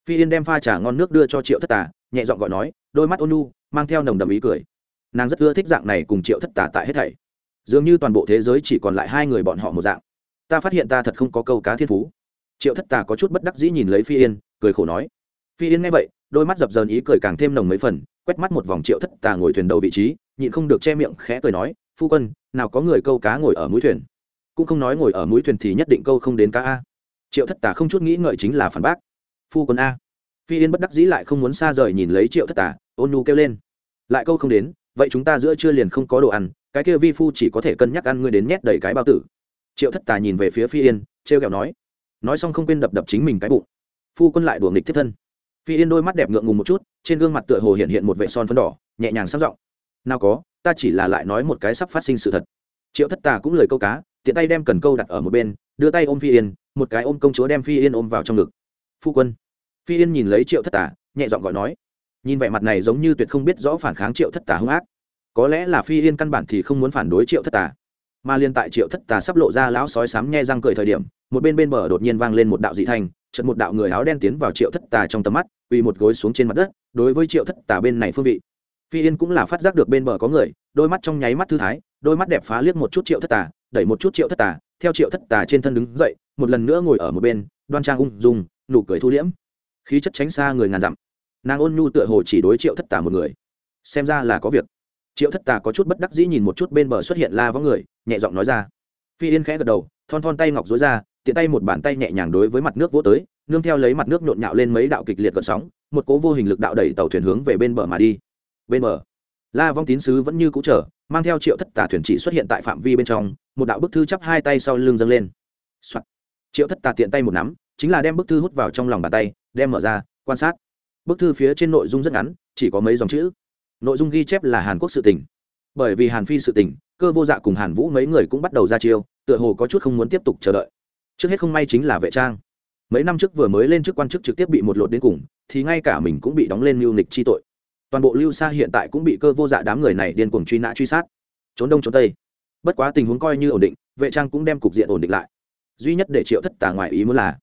Phi yên đem pha trà ngon nước đưa cho triệu thất tà, nhẹ giọng gọi nói, đôi mắt ôn nu mang theo nồng đầm ý cười. Nàng rất ưa thích dạng này cùng triệu thất tà tại hết thảy. Dường như toàn bộ thế giới chỉ còn lại hai người bọn họ một dạng. Ta phát hiện ta thật không có câu cá thiên phú. Triệu thất tà có chút bất đắc dĩ nhìn lấy phi yên, cười khổ nói. Phi yên nghe vậy, đôi mắt dập dờn ý cười càng thêm nồng mấy phần quét mắt một vòng triệu thất tà ngồi thuyền đầu vị trí, nhịn không được che miệng khẽ cười nói, phu quân, nào có người câu cá ngồi ở mũi thuyền? Cũng không nói ngồi ở mũi thuyền thì nhất định câu không đến cá a. Triệu thất tà không chút nghĩ ngợi chính là phản bác. Phu quân a. Phi yên bất đắc dĩ lại không muốn xa rời nhìn lấy triệu thất tà, ôn nu kêu lên. Lại câu không đến, vậy chúng ta giữa trưa liền không có đồ ăn, cái kia vi phu chỉ có thể cân nhắc ăn ngươi đến nhét đầy cái bao tử. Triệu thất tà nhìn về phía phi yên t r e o kẹo nói. Nói xong không quên đập đập chính mình cái bụng. Phu quân lại đùa nghịch thiết thân. Phi yên đôi mắt đẹp ngượng ngùng một chút trên gương mặt tựa hồ hiện hiện một vệ son phấn đỏ, nhẹ nhàng sang giọng nào có, ta chỉ là lại nói một cái sắp phát sinh sự thật. Triệu thất tà cũng lời câu cá, tiện tay đem cần câu đặt ở một bên, đưa tay ôm phi yên, một cái ôm công chúa đem phi yên ôm vào trong ngực. Phu quân. Phi yên nhìn lấy triệu thất tà, nhẹ giọng gọi nói. Nhìn vẻ mặt này giống như tuyệt không biết rõ phản kháng triệu thất tà hung ác. Có lẽ là phi yên căn bản thì không muốn phản đối triệu thất tà. Mà liên tại triệu thất tà sắp lộ ra lão sói sám nhe răng cười thời điểm, một bên bên bờ đột nhiên vang lên một đạo dị thanh chợt một đạo người áo đen tiến vào triệu thất tà trong tầm mắt, quỳ một gối xuống trên mặt đất, đối với triệu thất tà bên này phương vị. Phi yên cũng là phát giác được bên bờ có người, đôi mắt trong nháy mắt thư thái, đôi mắt đẹp phá liếc một chút triệu thất tà, đẩy một chút triệu thất tà, theo triệu thất tà trên thân đứng dậy, một lần nữa ngồi ở một bên, đoan trang ung dung, nụ cười thu liễm. Khí chất tránh xa người ngàn dặm. Nàng ôn nhu tựa hồ chỉ đối triệu thất tà một người. Xem ra là có việc. Triệu thất tà có chút bất đắc dĩ nhìn một chút bên bờ xuất hiện la võ người, nhẹ giọng nói ra. Phi yên khẽ gật đầu, thon thon tay ngọc dối ra tiện tay một bàn tay nhẹ nhàng đối với mặt nước vỗ tới, nương theo lấy mặt nước nhộn nhạo lên mấy đạo kịch liệt gợn sóng, một cố vô hình lực đạo đẩy tàu thuyền hướng về bên bờ mà đi. Bên bờ, la vong tín sứ vẫn như cũ trở mang theo triệu thất tà thuyền chỉ xuất hiện tại phạm vi bên trong, một đạo bức thư chắp hai tay sau lưng dâng lên、Soạn. triệu thất tà tiện tay một nắm, chính là đem bức thư hút vào trong lòng bàn tay, đem mở ra, quan sát. Bức thư phía trên nội dung rất ngắn, chỉ có mấy dòng chữ. Nội dung ghi chép là hàn quốc sự tình. Bởi vì hàn phi sự tình, cơ vô dạ cùng hàn vũ mấy người cũng bắt đầu ra chiêu, tựa hồ có chút không muốn tiếp tục chờ đợi trước hết không may chính là vệ trang. Mấy năm trước vừa mới lên chức quan chức trực tiếp bị một lột đến cùng, thì ngay cả mình cũng bị đóng lên mưu nịch chi tội. Toàn bộ lưu xa hiện tại cũng bị cơ vô dạ đám người này điên cuồng truy nã truy sát. Trốn đông trốn tây. Bất quá tình huống coi như ổn định, vệ trang cũng đem cục diện ổn định lại. Duy nhất để triệu thất tả ngoài ý muốn là,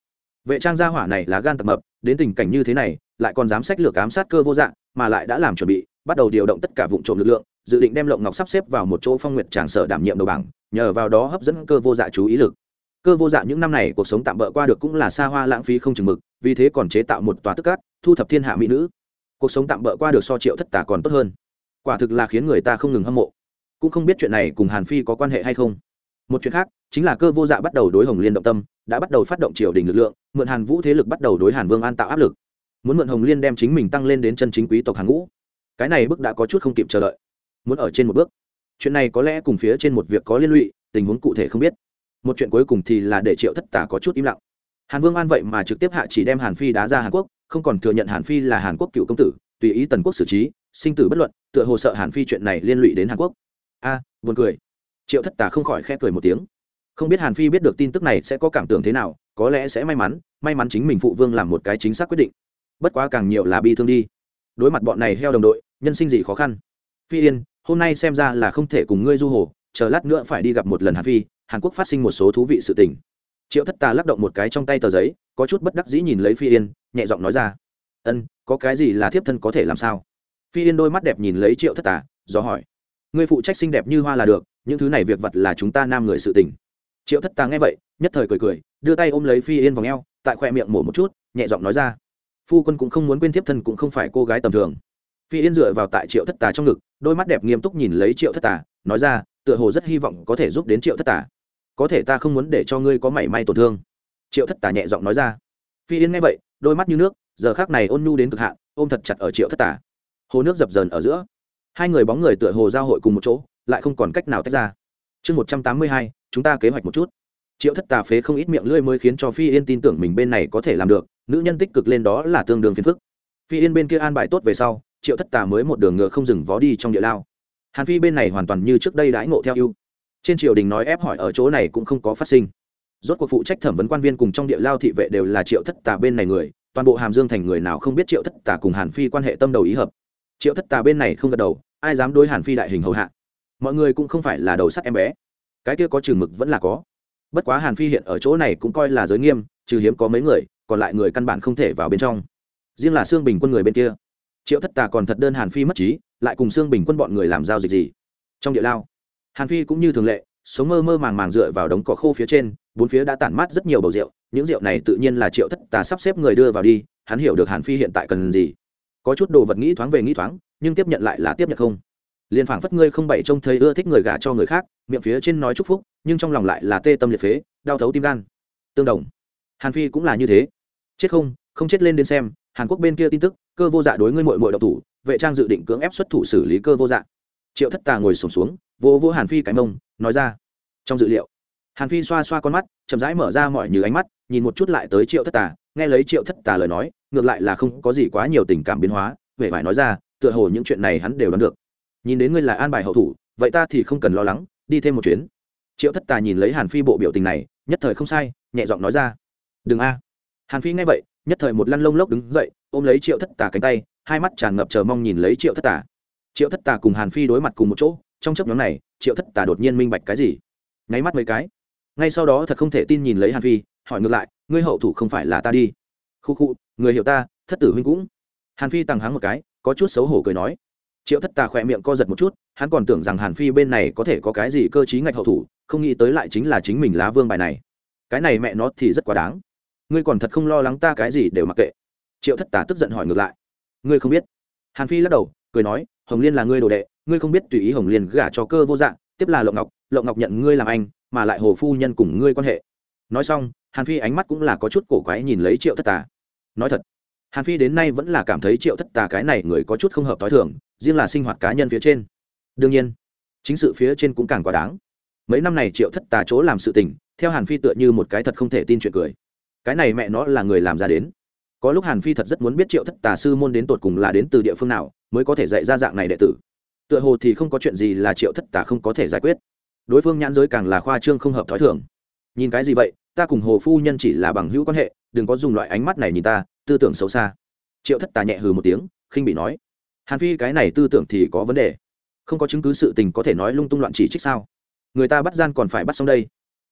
vệ trang gia hỏa này là gan tập mập, đến tình cảnh như thế này, lại còn dám sách lược ám sát cơ vô dạng mà lại đã làm chuẩn bị, bắt đầu điều động tất cả vụ trộm lực lượng, dự định đem lộng ngọc sắp xếp vào một chỗ phong nguyệt tràng sở đảm nhiệm đầu bảng, nhờ vào đó hấp dẫn cơ vô dạ chú ý lực cơ vô dạ những năm này cuộc sống tạm bỡ qua được cũng là xa hoa lãng phí không chừng mực, vì thế còn chế tạo một tòa tức cát, thu thập thiên hạ mỹ nữ. Cuộc sống tạm bỡ qua được so triệu thất tà còn tốt hơn. Quả thực là khiến người ta không ngừng hâm mộ. Cũng không biết chuyện này cùng hàn phi có quan hệ hay không. Một chuyện khác, chính là cơ vô dạ bắt đầu đối hồng liên động tâm, đã bắt đầu phát động triều đình lực lượng, mượn hàn vũ thế lực bắt đầu đối hàn vương an tạo áp lực. Muốn mượn hồng liên đem chính mình tăng lên đến chân chính quý tộc hàn ngũ. Cái này bước đã có chút không kịp chờ đợi. Muốn ở trên một bước. Chuyện này có lẽ cùng phía trên một việc có liên lụy, tình huống cụ thể không biết một chuyện cuối cùng thì là để triệu thất tả có chút im lặng. Hàn vương an vậy mà trực tiếp hạ chỉ đem hàn phi đá ra hàn quốc không còn thừa nhận hàn phi là hàn quốc cựu công tử tùy ý tần quốc xử trí sinh tử bất luận tựa hồ sợ hàn phi chuyện này liên lụy đến hàn quốc. A à, buồn cười. Triệu thất tả không khỏi khẽ cười một tiếng. Không biết hàn phi biết được tin tức này sẽ có cảm tưởng thế nào có lẽ sẽ may mắn may mắn chính mình phụ vương làm một cái chính xác quyết định. Bất quá càng nhiều là bi thương đi. Đối mặt bọn này heo đồng đội nhân sinh gì khó khăn. Phi yên hôm nay xem ra là không thể cùng ngươi du hồ chờ lát nữa phải đi gặp một lần hàn phi hàn quốc phát sinh một số thú vị sự tình. Triệu thất tà lắc động một cái trong tay tờ giấy, có chút bất đắc dĩ nhìn lấy phi yên, nhẹ giọng nói ra, ân, có cái gì là thiếp thân có thể làm sao? Phi yên đôi mắt đẹp nhìn lấy triệu thất tà, do hỏi, ngươi phụ trách xinh đẹp như hoa là được, những thứ này việc vật là chúng ta nam người sự tình. Triệu thất tà nghe vậy, nhất thời cười cười, đưa tay ôm lấy phi yên vào ngheo tại khoe miệng mổ một chút, nhẹ giọng nói ra, phu quân cũng không muốn quên thiếp thân cũng không phải cô gái tầm thường. Phi yên dựa vào tại triệu thất tà trong ngực, đôi mắt đẹp nghiêm túc nhìn lấy triệu thất tà, nói ra, tựa hồ rất hy vọng có thể giúp đến triệu thất tà có thể ta không muốn để cho ngươi có mảy may tổn thương. Triệu thất tà nhẹ giọng nói ra. Phi yên nghe vậy, đôi mắt như nước, giờ khác này ôn nhu đến cực hạn, ôm thật chặt ở triệu thất tà. Hồ nước dập dờn ở giữa. Hai người bóng người tựa hồ giao hội cùng một chỗ, lại không còn cách nào tách ra. Chương một trăm tám mươi hai, chúng ta kế hoạch một chút. Triệu thất tà phế không ít miệng lưỡi mới khiến cho phi yên tin tưởng mình bên này có thể làm được, nữ nhân tích cực lên đó là tương đương phiền phức. Phi yên bên kia an bài tốt về sau, triệu thất tà mới một đường ngựa không dừng vó đi trong địa lao. Hàn phi bên này hoàn toàn như trước đây đãi ngộ theo ưu trên triều đình nói ép hỏi ở chỗ này cũng không có phát sinh. Rốt cuộc phụ trách thẩm vấn quan viên cùng trong địa lao thị vệ đều là triệu thất tà bên này người, toàn bộ hàm dương thành người nào không biết triệu thất tà cùng hàn phi quan hệ tâm đầu ý hợp. Triệu thất tà bên này không gật đầu, ai dám đối hàn phi đại hình hầu hạ? Mọi người cũng không phải là đầu sắt em bé. Cái kia có chừng mực vẫn là có. Bất quá hàn phi hiện ở chỗ này cũng coi là giới nghiêm, trừ hiếm có mấy người, còn lại người căn bản không thể vào bên trong. Riêng là xương bình quân người bên kia. Triệu thất tà còn thật đơn hàn phi mất trí, lại cùng xương bình quân bọn người làm giao dịch gì? Trong địa lao hàn phi cũng như thường lệ, sống mơ mơ màng màng dựa vào đống cỏ khô phía trên, bốn phía đã tản mát rất nhiều bầu rượu, những rượu này tự nhiên là triệu thất tà sắp xếp người đưa vào đi, hắn hiểu được hàn phi hiện tại cần gì. Có chút đồ vật nghĩ thoáng về nghĩ thoáng, nhưng tiếp nhận lại là tiếp nhận không. Liền phảng phất ngươi không bậy trông thấy ưa thích người gả cho người khác, miệng phía trên nói chúc phúc, nhưng trong lòng lại là tê tâm liệt phế, đau thấu tim gan. Tương đồng. Hàn phi cũng là như thế. Chết không không chết lên đến xem, hàn quốc bên kia tin tức, cơ vô dạ đối ngươi mội mội độc thủ, vệ trang dự định cưỡng ép xuất thủ xử lý cơ vô dạ triệu thất tà ngồi sổm xuống, vỗ vỗ hàn phi cái mông, nói ra, trong dự liệu. Hàn phi xoa xoa con mắt, chậm rãi mở ra mọi như ánh mắt, nhìn một chút lại tới triệu thất tà, nghe lấy triệu thất tà lời nói, ngược lại là không có gì quá nhiều tình cảm biến hóa, vẻ vải nói ra, tựa hồ những chuyện này hắn đều đoán được. Nhìn đến ngươi là an bài hậu thủ, vậy ta thì không cần lo lắng, đi thêm một chuyến. Triệu thất tà nhìn lấy hàn phi bộ biểu tình này, nhất thời không sai, nhẹ giọng nói ra, đừng a. Hàn phi nghe vậy, nhất thời một lăn lông lốc đứng dậy, ôm lấy triệu thất tà cánh tay, hai mắt tràn ngập chờ mong nhìn lấy triệu thất tà triệu thất tà cùng hàn phi đối mặt cùng một chỗ, trong chấp nhóm này, triệu thất tà đột nhiên minh bạch cái gì? Nháy mắt mấy cái. Ngay sau đó thật không thể tin nhìn lấy hàn phi, hỏi ngược lại, ngươi hậu thủ không phải là ta đi? Khu khu, người hiểu ta, thất tử huynh cũng. Hàn phi tăng háng một cái, có chút xấu hổ cười nói. Triệu thất tà khỏe miệng co giật một chút, hắn còn tưởng rằng hàn phi bên này có thể có cái gì cơ t ngạch hậu thủ, không nghĩ tới lại chính là chính mình lá vương bài này. Cái này mẹ nó thì rất quá đáng. Ngươi còn thật không lo lắng ta cái gì đều mặc kệ. Triệu thất tà tức giận hỏi ngược lại. Ngươi không biết? Hàn phi lắc đầu, cười nói hồng liên là ngươi đồ đệ, ngươi không biết tùy ý hồng liên gả cho cơ vô dạng, tiếp là lộng ngọc lộng ngọc nhận ngươi làm anh, mà lại hồ phu nhân cùng ngươi quan hệ. Nói xong, hàn phi ánh mắt cũng là có chút cổ quái nhìn lấy triệu thất tà. Nói thật, hàn phi đến nay vẫn là cảm thấy triệu thất tà cái này người có chút không hợp t h o i thường, riêng là sinh hoạt cá nhân phía trên. Đương nhiên, chính sự phía trên cũng càng quá đáng. Mấy năm này triệu thất tà chỗ làm sự tình, theo hàn phi tựa như một cái thật không thể tin chuyện cười. Cái này mẹ nó là người làm ra đến có lúc hàn phi thật rất muốn biết triệu thất tà sư môn đến tột cùng là đến từ địa phương nào, mới có thể dạy ra dạng này đệ tử. Tựa hồ thì không có chuyện gì là triệu thất tà không có thể giải quyết. Đối phương nhãn giới càng là khoa trương không hợp t h ó i thường. Nhìn cái gì vậy, ta cùng hồ phu nhân chỉ là bằng hữu quan hệ, đừng có dùng loại ánh mắt này nhìn ta, tư tưởng xấu xa. Triệu thất tà nhẹ hừ một tiếng, khinh bị nói. Hàn phi cái này tư tưởng thì có vấn đề. Không có chứng cứ sự tình có thể nói lung tung loạn chỉ trích sao? Người ta bắt gian còn phải bắt xong đây.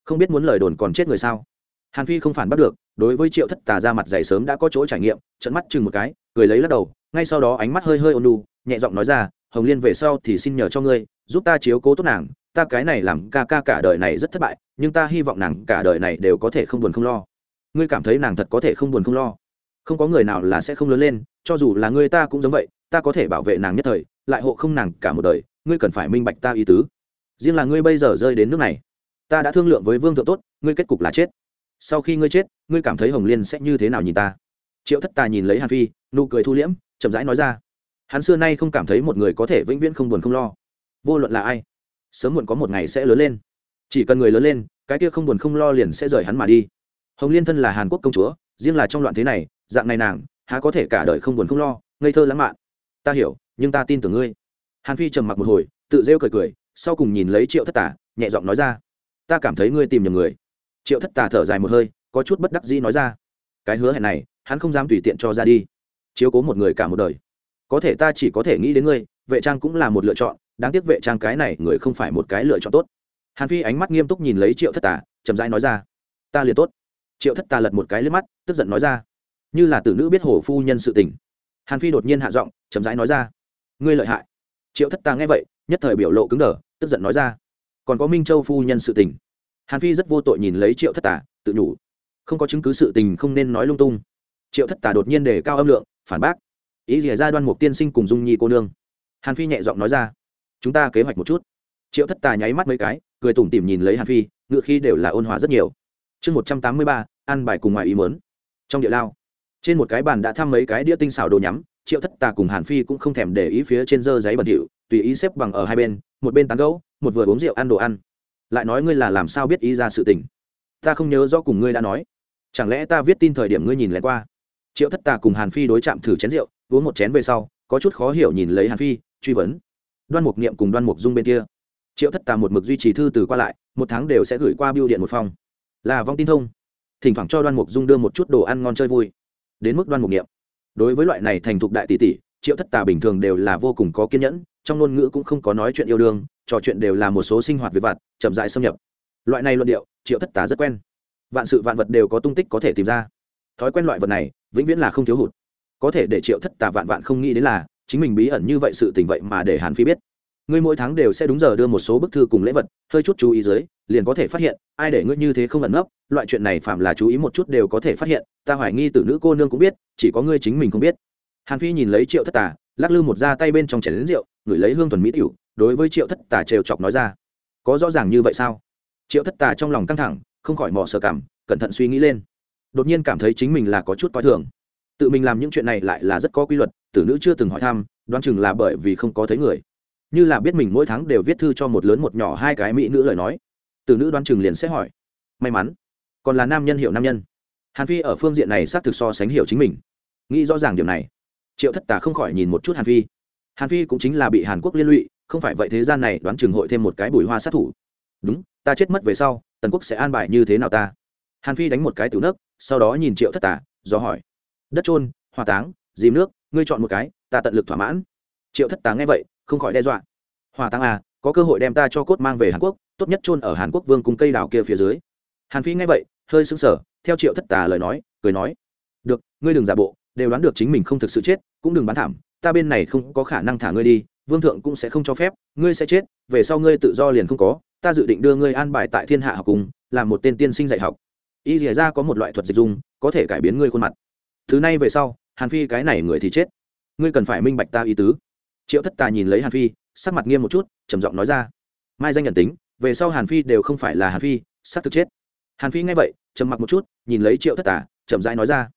Không biết muốn lời đồn còn chết người sao? Hàn phi không phản bắt được đối với triệu thất tà ra mặt dày sớm đã có chỗ trải nghiệm trận mắt chừng một cái, cười lấy lắc đầu, ngay sau đó ánh mắt hơi hơi ôn lu nhẹ giọng nói ra, hồng liên về sau thì xin nhờ cho ngươi, giúp ta chiếu cố tốt nàng, ta cái này làm ca ca cả đời này rất thất bại, nhưng ta hy vọng nàng cả đời này đều có thể không buồn không lo. Ngươi cảm thấy nàng thật có thể không buồn không lo? Không có người nào là sẽ không lớn lên, cho dù là ngươi ta cũng giống vậy, ta có thể bảo vệ nàng nhất thời, lại hộ không nàng cả một đời, ngươi cần phải minh bạch ta ý tứ. Riêng là ngươi bây giờ rơi đến nước này, ta đã thương lượng với vương thượng tốt, ngươi kết cục là chết sau khi ngươi chết, ngươi cảm thấy hồng liên sẽ như thế nào nhìn ta? Triệu thất tà nhìn lấy hàn phi, nụ cười thu liễm, chậm rãi nói ra. Hắn xưa nay không cảm thấy một người có thể vĩnh viễn không buồn không lo. Vô luận là ai, sớm muộn có một ngày sẽ lớn lên. Chỉ cần người lớn lên, cái kia không buồn không lo liền sẽ rời hắn mà đi. Hồng liên thân là hàn quốc công chúa, riêng là trong loạn thế này, dạng này nàng, há có thể cả đời không buồn không lo, ngây thơ lãng mạn. Ta hiểu, nhưng ta tin tưởng ngươi. Hàn phi trầm mặc một hồi, tự rêu cười cười, sau cùng nhìn lấy triệu thất tả nhẹ giọng nói ra. Ta cảm thấy ngươi tìm nhầm người triệu thất tà thở dài một hơi, có chút bất đắc dĩ nói ra. Cái hứa hẹn này, hắn không dám tùy tiện cho ra đi. Chiếu cố một người cả một đời. Có thể ta chỉ có thể nghĩ đến ngươi, vệ trang cũng là một lựa chọn, đáng tiếc vệ trang cái này người không phải một cái lựa chọn tốt. Hàn phi ánh mắt nghiêm túc nhìn lấy triệu thất tả chậm rãi nói ra. Ta liền tốt. Triệu thất tà lật một cái lên mắt, tức giận nói ra. Như là tử nữ biết hồ phu nhân sự tình. Hàn phi đột nhiên hạ giọng, chậm rãi nói ra. Ngươi lợi hại. Triệu thất tà nghe vậy, nhất thời biểu lộ cứng đờ, tức giận nói ra. Còn có minh châu phu nhân sự tình hàn phi rất vô tội nhìn lấy triệu thất tà, tự nhủ, không có chứng cứ sự tình không nên nói lung tung. Triệu thất tà đột nhiên đề cao âm lượng, phản bác, ý rìa ra đoan mục tiên sinh cùng dung nhi cô nương. Hàn phi nhẹ giọng nói ra, chúng ta kế hoạch một chút. Triệu thất tà nháy mắt mấy cái, cười tủm tỉm nhìn lấy hàn phi ngựa khi đều là ôn hòa rất nhiều. Chương một trăm tám mươi ba ăn bài cùng ngoài ý mớn trong địa lao, trên một cái bàn đã thăm mấy cái đĩa tinh xảo đồ nhắm, triệu thất tà cùng hàn phi cũng không thèm để ý phía trên dơ giấy bẩn thỉu, tùy ý xếp bằng ở hai bên, một bên tán gấu một vừa uống rượu ăn đồ ăn lại nói ngươi là làm sao biết ý ra sự tình? Ta không nhớ rõ cùng ngươi đã nói. Chẳng lẽ ta viết tin thời điểm ngươi nhìn lén qua? Triệu thất tà cùng hàn phi đối chạm thử chén rượu, uống một chén về sau, có chút khó hiểu nhìn lấy hàn phi, truy vấn. Đoan mục niệm cùng đoan mục dung bên kia. Triệu thất tà một mực duy trì thư từ qua lại, một tháng đều sẽ gửi qua biêu điện một phòng là vong tin thông. Thỉnh thoảng cho đoan mục dung đưa một chút đồ ăn ngon chơi vui. Đến mức đoan mục niệm. Đối với loại này thành thục đại tỷ tỷ triệu thất tà bình thường đều là vô cùng có kiên nhẫn, trong ngôn ngữ cũng không có nói chuyện yêu đương, trò chuyện đều là một số sinh hoạt việc vặt, chậm dại xâm nhập. Loại này luận điệu, triệu thất tà rất quen. Vạn sự vạn vật đều có tung tích có thể tìm ra. Thói quen loại vật này, vĩnh viễn là không thiếu hụt. Có thể để triệu thất tà vạn vạn không nghĩ đến là, chính mình bí ẩn như vậy sự tình vậy mà để hàn phi biết. Ngươi mỗi tháng đều sẽ đúng giờ đưa một số bức thư cùng lễ vật, hơi chút chú ý dưới, liền có thể phát hiện, ai để ngươi như thế không ẩn nấp, loại chuyện này phạm là chú ý một chút đều có thể phát hiện, ta hoài nghi từ nữ cô nương cũng biết, chỉ có ngươi chính mình không biết hàn phi nhìn lấy triệu thất tà, lắc lư một da tay bên trong chén đến rượu, ngửi lấy hương thuần mỹ tiểu, đối với triệu thất tà trêu chọc nói ra, có rõ ràng như vậy sao? Triệu thất tà trong lòng căng thẳng, không khỏi mò sờ cảm, cẩn thận suy nghĩ lên. Đột nhiên cảm thấy chính mình là có chút coi thường. Tự mình làm những chuyện này lại là rất có quy luật, tử nữ chưa từng hỏi thăm, đoán chừng là bởi vì không có thấy người. Như là biết mình mỗi tháng đều viết thư cho một lớn một nhỏ hai cái mỹ nữ lời nói. Tử nữ đoán chừng liền sẽ hỏi, may mắn, còn là nam nhân hiểu nam nhân. Hàn phi ở phương diện này xác thực so sánh hiểu chính mình. Nghĩ rõ ràng điều này triệu thất tà không khỏi nhìn một chút hàn phi. Hàn phi cũng chính là bị hàn quốc liên lụy, không phải vậy thế gian này đoán chừng hội thêm một cái bùi hoa sát thủ. Đúng, ta chết mất về sau, tần quốc sẽ an bài như thế nào ta? Hàn phi đánh một cái tử nước sau đó nhìn triệu thất tà, do hỏi. Đất trôn, hỏa táng, dìm nước, ngươi chọn một cái, ta tận lực thỏa mãn. Triệu thất tà nghe vậy, không khỏi đe dọa. Hỏa táng à có cơ hội đem ta cho cốt mang về hàn quốc, tốt nhất trôn ở hàn quốc vương cùng cây đào kia phía dưới. Hàn phi nghe vậy, hơi sững sờ, theo triệu thất tà lời nói, cười nói. Được, ngươi đừng giả bộ, đều đoán được chính mình không thực sự chết cũng đừng bán thảm, ta bên này không có khả năng thả ngươi đi, vương thượng cũng sẽ không cho phép, ngươi sẽ chết, về sau ngươi tự do liền không có, ta dự định đưa ngươi an bài tại thiên hạ học cùng, làm một tên tiên sinh dạy học. Y dìa ra có một loại thuật dịch dung, có thể cải biến ngươi khuôn mặt. Thứ này về sau, hàn phi cái này người thì chết. Ngươi cần phải minh bạch ta ý tứ. Triệu thất tà nhìn lấy hàn phi, sắc mặt nghiêm một chút, trầm giọng nói ra. Mai danh nhận tính, về sau hàn phi đều không phải là hàn phi sắc thực chết. Hàn phi nghe vậy, trầm mặc một chút, nhìn lấy triệu thất tà chậm rãi nói ra.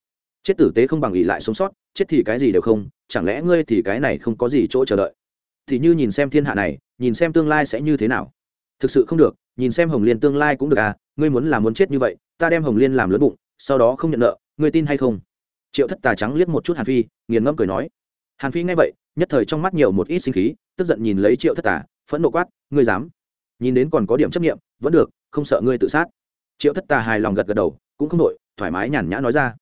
Chết tử tế không bằng ỉ lại sống sót chết thì cái gì đều không, chẳng lẽ ngươi thì cái này không có gì chỗ chờ đợi? Thì như nhìn xem thiên hạ này, nhìn xem tương lai sẽ như thế nào? Thực sự không được, nhìn xem hồng liên tương lai cũng được à ngươi muốn làm muốn chết như vậy, ta đem hồng liên làm lớn bụng, sau đó không nhận nợ, ngươi tin hay không? Triệu thất tà trắng liếc một chút hàn phi, nghiền ngẫm cười nói. Hàn phi nghe vậy, nhất thời trong mắt nhiều một ít sinh khí, tức giận nhìn lấy triệu thất tà, phẫn nộ quát, ngươi dám? Nhìn đến còn có điểm chấp nghiệm vẫn được, không sợ ngươi tự sát. Triệu thất tà hài lòng gật gật đầu, cũng không đội thoải mái nhàn nhã nói ra.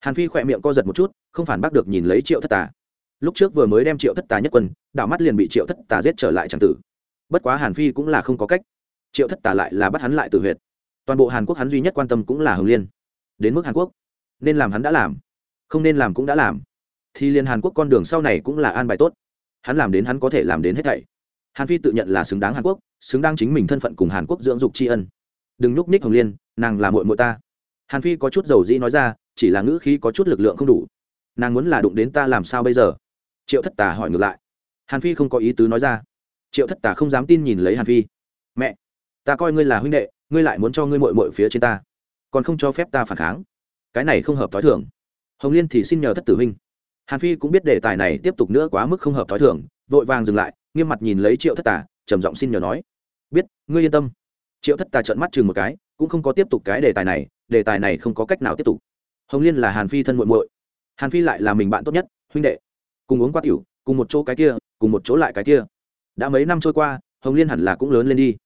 Hàn phi khỏe miệng co giật một chút không phản bác được nhìn lấy triệu thất tà. Lúc trước vừa mới đem triệu thất tà nhất quân, đảo mắt liền bị triệu thất tà giết trở lại tràng tử. Bất quá hàn phi cũng là không có cách. Triệu thất tà lại là bắt hắn lại từ huyệt. Toàn bộ hàn quốc hắn duy nhất quan tâm cũng là hồng liên. Đến mức hàn quốc, nên làm hắn đã làm, không nên làm cũng đã làm, thì liền hàn quốc con đường sau này cũng là an bài tốt. Hắn làm đến hắn có thể làm đến hết thảy. Hàn phi tự nhận là xứng đáng hàn quốc, xứng đáng chính mình thân phận cùng hàn quốc dưỡng dục tri ân. Đừng nhúc ních hồng liên, nàng là mội mội ta. Hàn phi có chút dầu dĩ nói ra, chỉ là ngữ khí có chút lực lượng không đủ nàng muốn là đụng đến ta làm sao bây giờ? Triệu thất tà hỏi ngược lại. Hàn phi không có ý tứ nói ra. Triệu thất tà không dám tin nhìn lấy hàn phi. Mẹ, ta coi ngươi là huynh đệ, ngươi lại muốn cho ngươi mội mội phía trên ta, còn không cho phép ta phản kháng. Cái này không hợp t h o i thưởng hồng liên thì xin nhờ thất tử huynh. Hàn phi cũng biết đề tài này tiếp tục nữa quá mức không hợp t h o i thưởng vội vàng dừng lại, nghiêm mặt nhìn lấy triệu thất tà, trầm giọng xin nhờ nói. Biết, ngươi yên tâm. Triệu thất tà trợn mắt chừng một cái, cũng không có tiếp tục cái đề tài này, đề tài này không có cách nào tiếp tục. Hồng liên là hàn phi thân muội muội hàn phi lại là mình bạn tốt nhất, huynh đệ. Cùng uống qua tiểu, cùng một chỗ cái kia, cùng một chỗ lại cái kia. Đã mấy năm trôi qua, hồng liên hẳn là cũng lớn lên đi.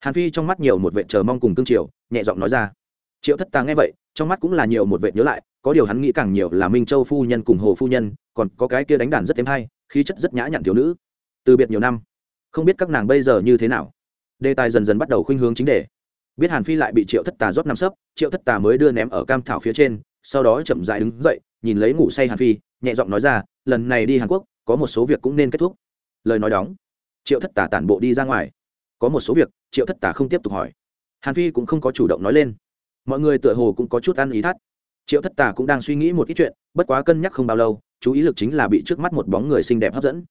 Hàn phi trong mắt nhiều một vệ chờ mong cùng cương triều, nhẹ giọng nói ra. Triệu thất tà nghe vậy, trong mắt cũng là nhiều một vệ nhớ lại, có điều hắn nghĩ càng nhiều là minh châu phu nhân cùng hồ phu nhân, còn có cái kia đánh đàn rất thêm hay, khí chất rất nhã nhặn thiếu nữ. Từ biệt nhiều năm, không biết các nàng bây giờ như thế nào. Đề tài dần dần bắt đầu khuynh hướng chính đề. Biết hàn phi lại bị triệu thất tà rót nằm sấp, triệu thất tà mới đưa ném ở cam thảo phía trên, sau đó chậm dại đứng dậy nhìn lấy ngủ say hàn phi, nhẹ giọng nói ra, lần này đi hàn quốc, có một số việc cũng nên kết thúc. Lời nói đóng, triệu thất Tả tản bộ đi ra ngoài. Có một số việc, triệu thất Tả không tiếp tục hỏi. Hàn phi cũng không có chủ động nói lên. Mọi người tựa hồ cũng có chút ăn ý thắt. Triệu thất Tả cũng đang suy nghĩ một ít chuyện, bất quá cân nhắc không bao lâu, chú ý lực chính là bị trước mắt một bóng người xinh đẹp hấp dẫn.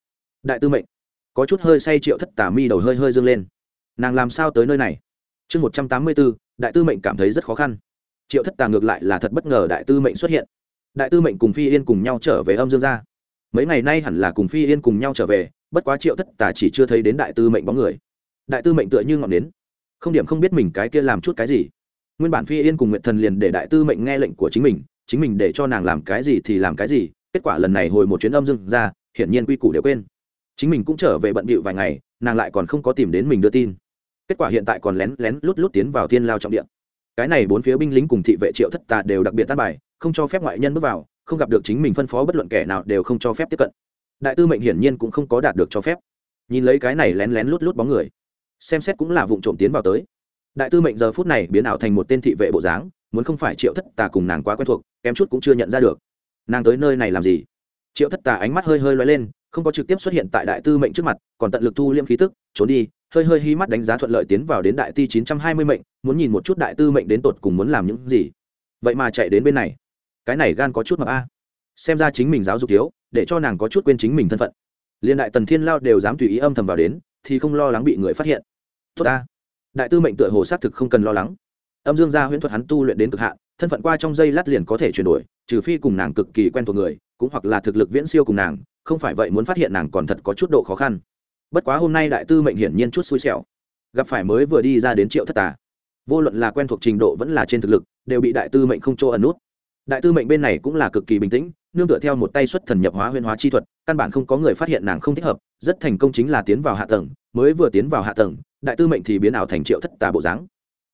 Đại tư mệnh. Có chút hơi say triệu thất Tả mi đầu hơi hơi dâng lên. Nàng làm sao tới nơi này? Chương một trăm tám mươi bốn, đại tư mệnh cảm thấy rất khó khăn. Triệu thất tà ngược lại là thật bất ngờ đại tư mệnh xuất hiện đại tư mệnh cùng phi yên cùng nhau trở về âm dương gia. Mấy ngày nay hẳn là cùng phi yên cùng nhau trở về, bất quá triệu thất Tả chỉ chưa thấy đến đại tư mệnh bóng người. Đại tư mệnh tựa như ngọn đến không điểm không biết mình cái kia làm chút cái gì. Nguyên bản phi yên cùng nguyện thần liền để đại tư mệnh nghe lệnh của chính mình chính mình để cho nàng làm cái gì thì làm cái gì, kết quả lần này hồi một chuyến âm dương ra hiển nhiên quy củ đều quên. Chính mình cũng trở về bận bịu vài ngày, nàng lại còn không có tìm đến mình đưa tin. Kết quả hiện tại còn lén lén lút lút tiến vào thiên lao trọng điện cái này bốn phía binh lính cùng thị vệ triệu thất tà đều đặc biệt tan bài không cho phép ngoại nhân bước vào, không gặp được chính mình phân phó bất luận kẻ nào đều không cho phép tiếp cận. Đại tư mệnh hiển nhiên cũng không có đạt được cho phép. Nhìn lấy cái này lén lén lút lút bóng người, xem xét cũng là vụ trộm tiến vào tới. Đại tư mệnh giờ phút này biến ảo thành một tên thị vệ bộ dáng, muốn không phải triệu thất tà cùng nàng quá quen thuộc, kém chút cũng chưa nhận ra được. Nàng tới nơi này làm gì? Triệu thất tà ánh mắt hơi hơi loay lên, không có trực tiếp xuất hiện tại đại tư mệnh trước mặt, còn tận lực thu liêm khí tức, trốn đi, hơi hơi hi mắt đánh giá thuận lợi tiến vào đến đại ti chín trăm hai mươi mệnh, muốn nhìn một chút đại tư mệnh đến tột cùng muốn làm những gì. Vậy mà chạy đến bên này cái này gan có chút mập a. Xem ra chính mình giáo dục thiếu, để cho nàng có chút quên chính mình thân phận. Liên đại tần thiên lao đều dám tùy ý âm thầm vào đến, thì không lo lắng bị người phát hiện. Tốt ta. Đại tư mệnh tựa hồ xác thực không cần lo lắng. Âm dương gia huyễn thuật hắn tu luyện đến cực hạn, thân phận qua trong giây lát liền có thể chuyển đổi, trừ phi cùng nàng cực kỳ quen thuộc người, cũng hoặc là thực lực viễn siêu cùng nàng, không phải vậy muốn phát hiện nàng còn thật có chút độ khó khăn. Bất quá hôm nay đại tư mệnh hiển nhiên chút xui xẻo. Gặp phải mới vừa đi ra đến triệu thất tà. Vô luận là quen thuộc trình độ vẫn là trên thực lực, đều bị đại tư mệnh không chỗ ẩn nút đại tư mệnh bên này cũng là cực kỳ bình tĩnh, nương tựa theo một tay xuất thần nhập hóa huyên hóa chi thuật, căn bản không có người phát hiện nàng không thích hợp, rất thành công chính là tiến vào hạ tầng, mới vừa tiến vào hạ tầng, đại tư mệnh thì biến ảo thành triệu thất tà bộ dáng.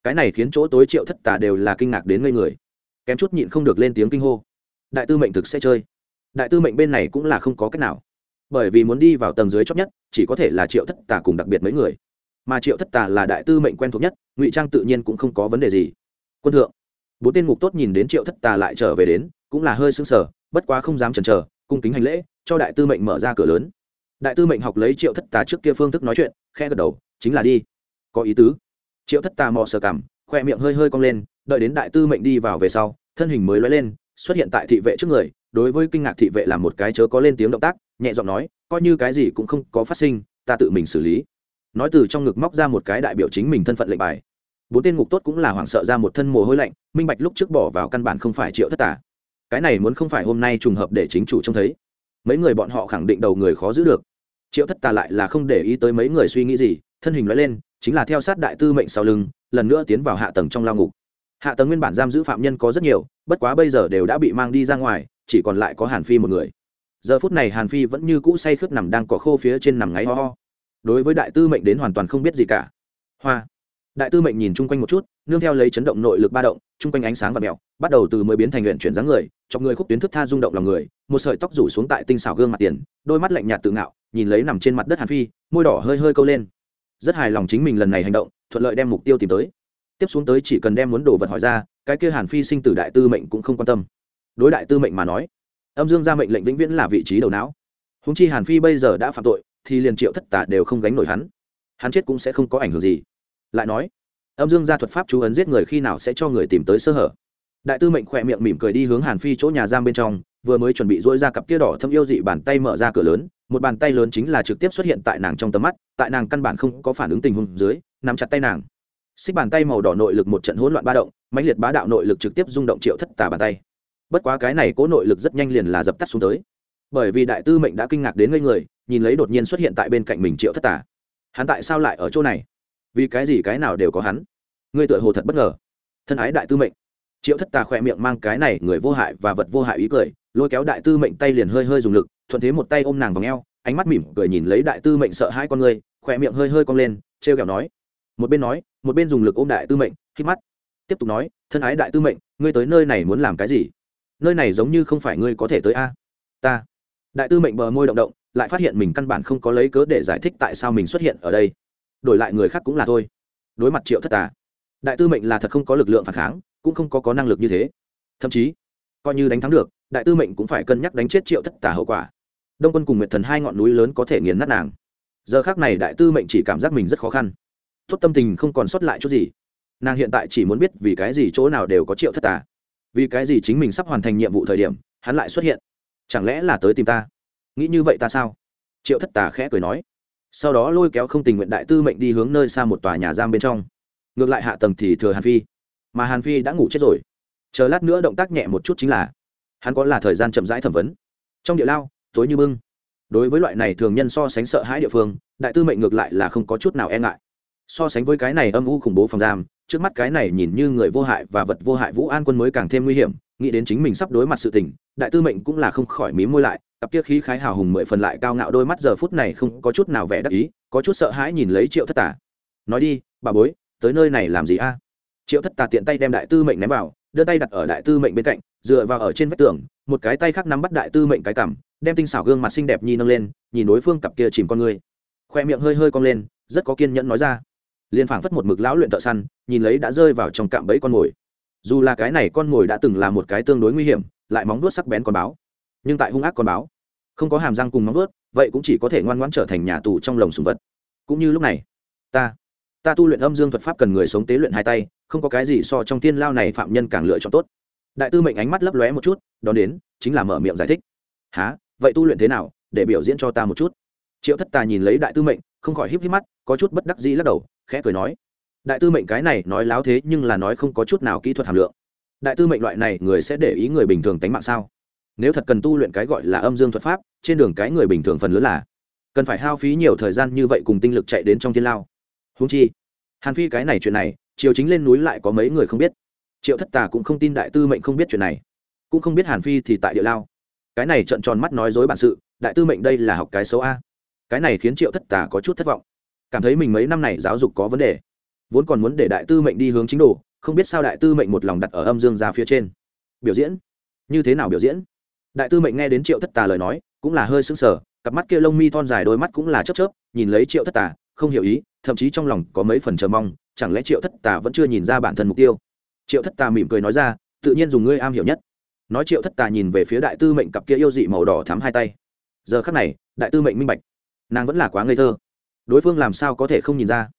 Cái này khiến chỗ tối triệu thất tà đều là kinh ngạc đến ngây người. Kém chút nhịn không được lên tiếng kinh hô. Đại tư mệnh thực sẽ chơi. Đại tư mệnh bên này cũng là không có cách nào. Bởi vì muốn đi vào tầng dưới chót nhất, chỉ có thể là triệu thất tà cùng đặc biệt mấy người. Mà triệu thất tà là đại tư mệnh quen thuộc nhất, ngụy trang tự nhiên cũng không có vấn đề gì. Quân thượng bốn tên ngục tốt nhìn đến triệu thất tà lại trở về đến, cũng là hơi sững sờ, bất quá không dám chần chờ, cung kính hành lễ, cho đại tư mệnh mở ra cửa lớn. Đại tư mệnh học lấy triệu thất tà trước kia phương thức nói chuyện khe gật đầu, chính là đi. Có ý tứ. Triệu thất tà mò sờ cảm khoe miệng hơi hơi cong lên, đợi đến đại tư mệnh đi vào về sau, thân hình mới lóe lên, xuất hiện tại thị vệ trước người, đối với kinh ngạc thị vệ làm một cái chớ có lên tiếng động tác, nhẹ giọng nói, coi như cái gì cũng không có phát sinh, ta tự mình xử lý. Nói từ trong ngực móc ra một cái đại biểu chính mình thân phận lệnh bài bốn tên ngục tốt cũng là hoảng sợ ra một thân mồ hôi lạnh, minh bạch lúc trước bỏ vào căn bản không phải triệu thất tả cái này muốn không phải hôm nay trùng hợp để chính chủ trông thấy. Mấy người bọn họ khẳng định đầu người khó giữ được. Triệu thất tà lại là không để ý tới mấy người suy nghĩ gì, thân hình nói lên, chính là theo sát đại tư mệnh sau lưng, lần nữa tiến vào hạ tầng trong lao ngục. Hạ tầng nguyên bản giam giữ phạm nhân có rất nhiều, bất quá bây giờ đều đã bị mang đi ra ngoài, chỉ còn lại có hàn phi một người. Giờ phút này hàn phi vẫn như cũ say khướt nằm đang cỏ khô phía trên nằm ngáy ho ho. Đối với đại tư mệnh đến hoàn toàn không biết gì cả. Hoa đại tư mệnh nhìn chung quanh một chút, nương theo lấy chấn động nội lực ba động, chung quanh ánh sáng và mèo, bắt đầu từ mới biến thành luyện chuyển dáng người, chọc người khúc tuyến thức tha rung động lòng người, một sợi tóc rủ xuống tại tinh xảo gương mặt tiền, đôi mắt lạnh nhạt tự ngạo, nhìn lấy nằm trên mặt đất hàn phi, môi đỏ hơi hơi câu lên. Rất hài lòng chính mình lần này hành động, thuận lợi đem mục tiêu tìm tới. Tiếp xuống tới chỉ cần đem muốn đồ vật hỏi ra, cái kia hàn phi sinh tử đại tư mệnh cũng không quan tâm. Đối đại tư mệnh mà nói, âm dương ra mệnh lệnh vĩnh viễn là vị trí đầu não. Húng chi hàn phi bây giờ đã phạm tội, thì liền triệu thất tả đều không gánh nổi hắn. Hắn chết cũng sẽ không có ảnh hưởng gì lại nói, âm dương gia thuật pháp chú ấn giết người khi nào sẽ cho người tìm tới sơ hở. Đại tư mệnh khỏe miệng mỉm cười đi hướng hàn phi chỗ nhà giam bên trong, vừa mới chuẩn bị dỗi ra cặp kia đỏ thâm yêu dị bàn tay mở ra cửa lớn, một bàn tay lớn chính là trực tiếp xuất hiện tại nàng trong tầm mắt, tại nàng căn bản không có phản ứng tình huống dưới, nắm chặt tay nàng. Xích bàn tay màu đỏ nội lực một trận hỗn loạn ba động, mãnh liệt bá đạo nội lực trực tiếp rung động triệu thất tà bàn tay. Bất quá cái này cố nội lực rất nhanh liền là dập tắt xuống tới. Bởi vì đại tư mệnh đã kinh ngạc đến ngây người, nhìn lấy đột nhiên xuất hiện tại bên cạnh mình triệu thất tà. Hắn tại sao lại ở chỗ này? Vì cái gì cái nào đều có hắn? Ngươi tựa hồ thật bất ngờ. Thân ái đại tư mệnh. Triệu thất tà khỏe miệng mang cái này người vô hại và vật vô hại ý cười, lôi kéo đại tư mệnh tay liền hơi hơi dùng lực, thuận thế một tay ôm nàng vào ngheo ánh mắt mỉm cười nhìn lấy đại tư mệnh sợ hai con người, khỏe miệng hơi hơi cong lên t r e o kẹo nói. Một bên nói, một bên dùng lực ôm đại tư mệnh khi mắt. Tiếp tục nói, thân ái đại tư mệnh, ngươi tới nơi này muốn làm cái gì? Nơi này giống như không phải ngươi có thể tới a. Ta. Đại tư mệnh bờ môi động động, lại phát hiện mình căn bản không có lấy cớ để giải thích tại sao mình xuất hiện ở đây đổi lại người khác cũng là thôi. Đối mặt triệu thất tà, đại tư mệnh là thật không có lực lượng phản kháng, cũng không có có năng lực như thế. Thậm chí, coi như đánh thắng được, đại tư mệnh cũng phải cân nhắc đánh chết triệu thất tà hậu quả. Đông quân cùng nguyệt thần hai ngọn núi lớn có thể nghiền nát nàng. Giờ khác này đại tư mệnh chỉ cảm giác mình rất khó khăn. Tốt tâm tình không còn sót lại chút gì. Nàng hiện tại chỉ muốn biết vì cái gì chỗ nào đều có triệu thất tà. Vì cái gì chính mình sắp hoàn thành nhiệm vụ thời điểm, hắn lại xuất hiện? Chẳng lẽ là tới tìm ta? Nghĩ như vậy ta sao? Triệu thất tà khẽ cười nói sau đó lôi kéo không tình nguyện đại tư mệnh đi hướng nơi xa một tòa nhà giam bên trong. Ngược lại hạ tầng thì thừa hàn phi. Mà hàn phi đã ngủ chết rồi. Chờ lát nữa động tác nhẹ một chút chính là, hắn có là thời gian chậm rãi thẩm vấn. Trong địa lao, tối như bưng. Đối với loại này thường nhân so sánh sợ hãi địa phương, đại tư mệnh ngược lại là không có chút nào e ngại. So sánh với cái này âm u khủng bố phòng giam, trước mắt cái này nhìn như người vô hại và vật vô hại vũ an quân mới càng thêm nguy hiểm, nghĩ đến chính mình sắp đối mặt sự tình, đại tư mệnh cũng là không khỏi mí môi lại cặp kia khí khái hào hùng mười phần lại cao ngạo đôi mắt giờ phút này không có chút nào vẻ đắc ý, có chút sợ hãi nhìn lấy triệu thất tả nói đi, bà bối, tới nơi này làm gì a? Triệu thất tà tiện tay đem đại tư mệnh ném vào, đưa tay đặt ở đại tư mệnh bên cạnh, dựa vào ở trên vách tường, một cái tay khác nắm bắt đại tư mệnh cái cằm, đem tinh xảo gương mặt xinh đẹp nhi nâng lên, nhìn đối phương cặp kia chìm con người. Khoe miệng hơi hơi cong lên, rất có kiên nhẫn nói ra. Liền phảng phất một mực lão luyện thợ săn, nhìn lấy đã rơi vào trong cạm bẫy con mồi. Dù là cái này con mồi đã từng là một cái tương đối nguy hiểm, lại móng vuốt sắc bén con báo nhưng tại hung ác con báo. Không có hàm răng cùng móng vuốt, vậy cũng chỉ có thể ngoan ngoãn trở thành nhà tù trong lồng sùng vật. Cũng như lúc này, ta ta tu luyện âm dương thuật pháp cần người sống tế luyện hai tay, không có cái gì so trong thiên lao này phạm nhân càng lựa chọn tốt. Đại tư mệnh ánh mắt lấp lóe một chút, đón đến, chính là mở miệng giải thích. Há vậy tu luyện thế nào? Để biểu diễn cho ta một chút. Triệu thất tà nhìn lấy đại tư mệnh, không khỏi híp híp mắt, có chút bất đắc dĩ lắc đầu, khẽ cười nói. Đại tư mệnh cái này nói láo thế nhưng là nói không có chút nào kỹ thuật hàm lượng. Đại tư mệnh loại này, người sẽ để ý người bình thường tánh mạng sao? Nếu thật cần tu luyện cái gọi là âm dương thuật pháp, trên đường cái người bình thường phần lớn là cần phải hao phí nhiều thời gian như vậy cùng tinh lực chạy đến trong thiên lao. Húng chi, hàn phi cái này chuyện này, triều chính lên núi lại có mấy người không biết. Triệu thất tà cũng không tin đại tư mệnh không biết chuyện này. Cũng không biết hàn phi thì tại địa lao. Cái này trận tròn mắt nói dối bản sự, đại tư mệnh đây là học cái xấu a. Cái này khiến triệu thất tà có chút thất vọng. Cảm thấy mình mấy năm này giáo dục có vấn đề. Vốn còn muốn để đại tư mệnh đi hướng chính đồ, không biết sao đại tư mệnh một lòng đặt ở âm dương ra phía trên. Biểu diễn. Như thế nào biểu diễn? Đại tư mệnh nghe đến triệu thất tà lời nói, cũng là hơi sững sờ, cặp mắt kia lông mi thon dài đôi mắt cũng là chớp chớp, nhìn lấy triệu thất tà, không hiểu ý, thậm chí trong lòng có mấy phần chờ mong, chẳng lẽ triệu thất tà vẫn chưa nhìn ra bản thân mục tiêu? Triệu thất tà mỉm cười nói ra, tự nhiên dùng ngươi am hiểu nhất. Nói triệu thất tà nhìn về phía đại tư mệnh cặp kia yêu dị màu đỏ thắm hai tay. Giờ khắc này, đại tư mệnh minh bạch, nàng vẫn là quá ngây thơ. Đối phương làm sao có thể không nhìn ra?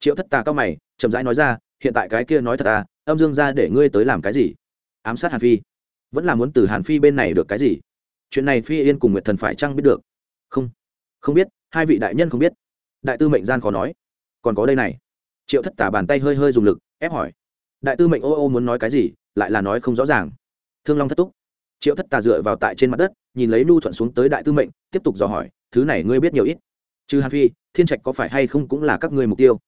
Triệu thất tà cao mày, chậm rãi nói ra, hiện tại cái kia nói thật à âm dương ra để ngươi tới làm cái gì? Ám sát hàn phi vẫn là muốn từ hàn phi bên này được cái gì? Chuyện này phi yên cùng nguyệt thần phải chăng biết được? Không. Không biết, hai vị đại nhân không biết. Đại tư mệnh gian khó nói. Còn có đây này. Triệu thất tả bàn tay hơi hơi dùng lực, ép hỏi. Đại tư mệnh ô ô muốn nói cái gì, lại là nói không rõ ràng. Thương long thất túc. Triệu thất tà dựa vào tại trên mặt đất, nhìn lấy nu thuận xuống tới đại tư mệnh, tiếp tục dò hỏi, thứ này ngươi biết nhiều ít? Chứ hàn phi, thiên trạch có phải hay không cũng là các ngươi mục tiêu?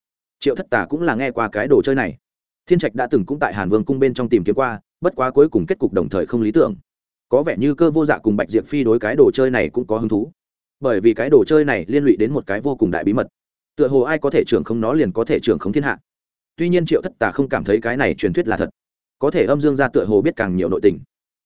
Triệu thất tà cũng là nghe qua cái đồ chơi này. Thiên trạch đã từng cũng tại hàn vương cung bên trong tìm kiếm qua bất quá cuối cùng kết cục đồng thời không lý tưởng. Có vẻ như cơ vô dạ cùng bạch diệp phi đối cái đồ chơi này cũng có hứng thú. Bởi vì cái đồ chơi này liên lụy đến một cái vô cùng đại bí mật. Tựa hồ ai có thể trưởng không nó liền có thể trưởng không thiên hạ. Tuy nhiên triệu thất tà không cảm thấy cái này truyền thuyết là thật. Có thể âm dương ra tựa hồ biết càng nhiều nội tình.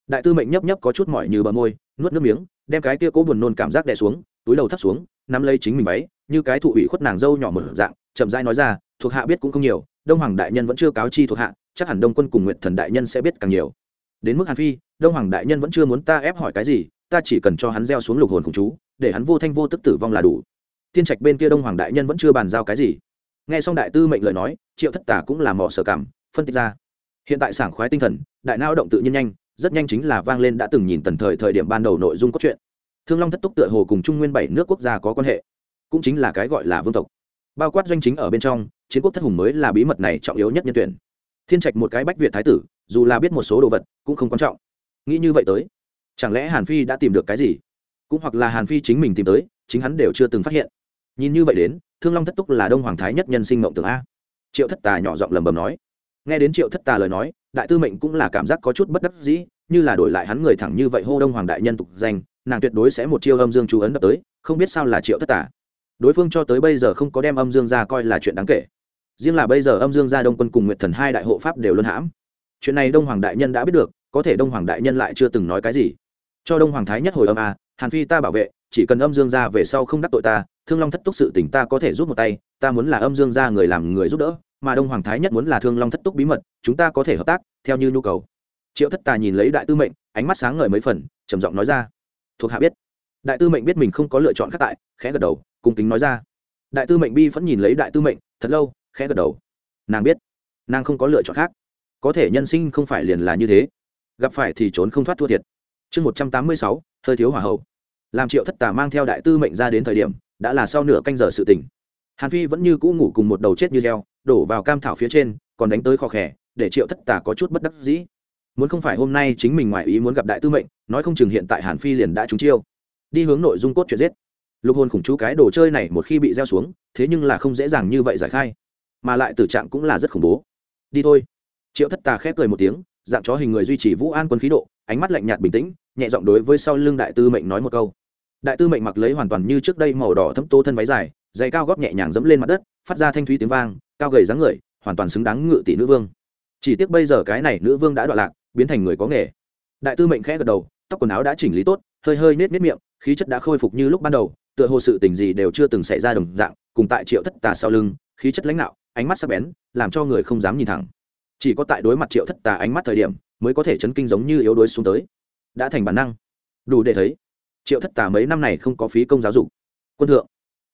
Đại tư mệnh nhấp nhấp có chút mỏi như bờ môi, nuốt nước miếng, đem cái kia cố buồn nôn cảm giác đè xuống, túi đầu thắt xuống, nắm lấy chính mình váy, như cái thụ ủy khuất nàng dâu nhỏ mở dạng, chậm rãi nói ra, thuộc hạ biết cũng không nhiều, đông hoàng đại nhân vẫn chưa cáo chi thuộc hạ chắc hẳn đông quân cùng nguyện thần đại nhân sẽ biết càng nhiều. Đến mức hàn phi, đông hoàng đại nhân vẫn chưa muốn ta ép hỏi cái gì, ta chỉ cần cho hắn gieo xuống lục hồn khủng chú, để hắn vô thanh vô tức tử vong là đủ. Thiên trạch bên kia đông hoàng đại nhân vẫn chưa bàn giao cái gì. Nghe xong đại tư mệnh lời nói, triệu thất tả cũng là mỏ sở cảm, phân tích ra. Hiện tại sảng khoái tinh thần, đại nao động tự nhiên nhanh, rất nhanh chính là vang lên đã từng nhìn tần thời thời điểm ban đầu nội dung cốt truyện. Thương long thất túc tựa hồ cùng trung nguyên bảy nước quốc gia có quan hệ, cũng chính là cái gọi là vương tộc. Bao quát doanh chính ở bên trong, chiến quốc thất hùng mới là bí mật này trọng yếu nhất nhân tuyển thiên trạch một cái bách việt thái tử, dù là biết một số đồ vật, cũng không quan trọng. Nghĩ như vậy tới, chẳng lẽ hàn phi đã tìm được cái gì? Cũng hoặc là hàn phi chính mình tìm tới, chính hắn đều chưa từng phát hiện. Nhìn như vậy đến, thương long thất túc là đông hoàng thái nhất nhân sinh mộng tưởng a. Triệu thất tà nhỏ giọng lầm bầm nói. Nghe đến triệu thất tà lời nói, đại tư mệnh cũng là cảm giác có chút bất đắc dĩ, như là đổi lại hắn người thẳng như vậy hô đông hoàng đại nhân tục danh, nàng tuyệt đối sẽ một chiêu âm dương chú ấn đập tới, không biết sao là triệu thất tà. Đối phương cho tới bây giờ không có đem âm dương ra coi là chuyện đáng kể riêng là bây giờ âm dương gia đông quân cùng nguyệt thần hai đại hộ pháp đều luân hãm. Chuyện này đông hoàng đại nhân đã biết được, có thể đông hoàng đại nhân lại chưa từng nói cái gì. Cho đông hoàng thái nhất hồi âm a, hàn phi ta bảo vệ, chỉ cần âm dương gia về sau không đắc tội ta, thương long thất túc sự tỉnh ta có thể giúp một tay, ta muốn là âm dương gia người làm người giúp đỡ, mà đông hoàng thái nhất muốn là thương long thất túc bí mật, chúng ta có thể hợp tác, theo như nhu cầu. Triệu thất tà nhìn lấy đại tư mệnh, ánh mắt sáng ngời mấy phần, trầm giọng nói ra. Thuộc hạ biết. Đại tư mệnh biết mình không có lựa chọn khác tại, khẽ gật đầu, cung kính nói ra. Đại tư mệnh bi vẫn nhìn lấy đại tư mệnh, thật lâu khẽ gật đầu. Nàng biết, nàng không có lựa chọn khác. Có thể nhân sinh không phải liền là như thế. Gặp phải thì trốn không thoát thua thiệt. Chương một trăm tám mươi sáu, hơi thiếu hỏa hậu. Làm triệu thất tà mang theo đại tư mệnh ra đến thời điểm, đã là sau nửa canh giờ sự tỉnh. Hàn phi vẫn như cũ ngủ cùng một đầu chết như leo đổ vào cam thảo phía trên, còn đánh tới khó khẽ để triệu thất tà có chút bất đắc dĩ. Muốn không phải hôm nay chính mình ngoại ý muốn gặp đại tư mệnh, nói không chừng hiện tại hàn phi liền đã trúng chiêu. Đi hướng nội dung cốt chuyện giết. Lục hồn khủng chú cái đồ chơi này một khi bị gieo xuống, thế nhưng là không dễ dàng như vậy giải khai mà lại tử trạng cũng là rất khủng bố. Đi thôi. Triệu thất tà khép cười một tiếng, dạng chó hình người duy trì vũ an quân khí độ, ánh mắt lạnh nhạt bình tĩnh, nhẹ giọng đối với sau lưng đại tư mệnh nói một câu. Đại tư mệnh mặc lấy hoàn toàn như trước đây màu đỏ thấm tô thân váy dài dày cao góp nhẹ nhàng dẫm lên mặt đất, phát ra thanh thúy tiếng vang, cao gầy dáng người, hoàn toàn xứng đáng ngự tỷ nữ vương. Chỉ tiếc bây giờ cái này nữ vương đã đoạn lạc, biến thành người có nghề. Đại tư mệnh khẽ gật đầu, tóc quần áo đã chỉnh lý tốt, hơi hơi nết nết miệng, khí chất đã khôi phục như lúc ban đầu, tựa hồ sự tình gì đều chưa từng xảy ra đồng dạng, cùng tại triệu thất tà sau lưng, khí chất lãnh đạo ánh mắt sắc bén, làm cho người không dám nhìn thẳng. Chỉ có tại đối mặt triệu thất tà ánh mắt thời điểm, mới có thể chấn kinh giống như yếu đuối xuống tới. Đã thành bản năng. Đủ để thấy, triệu thất tà mấy năm này không có phí công giáo dục. Quân thượng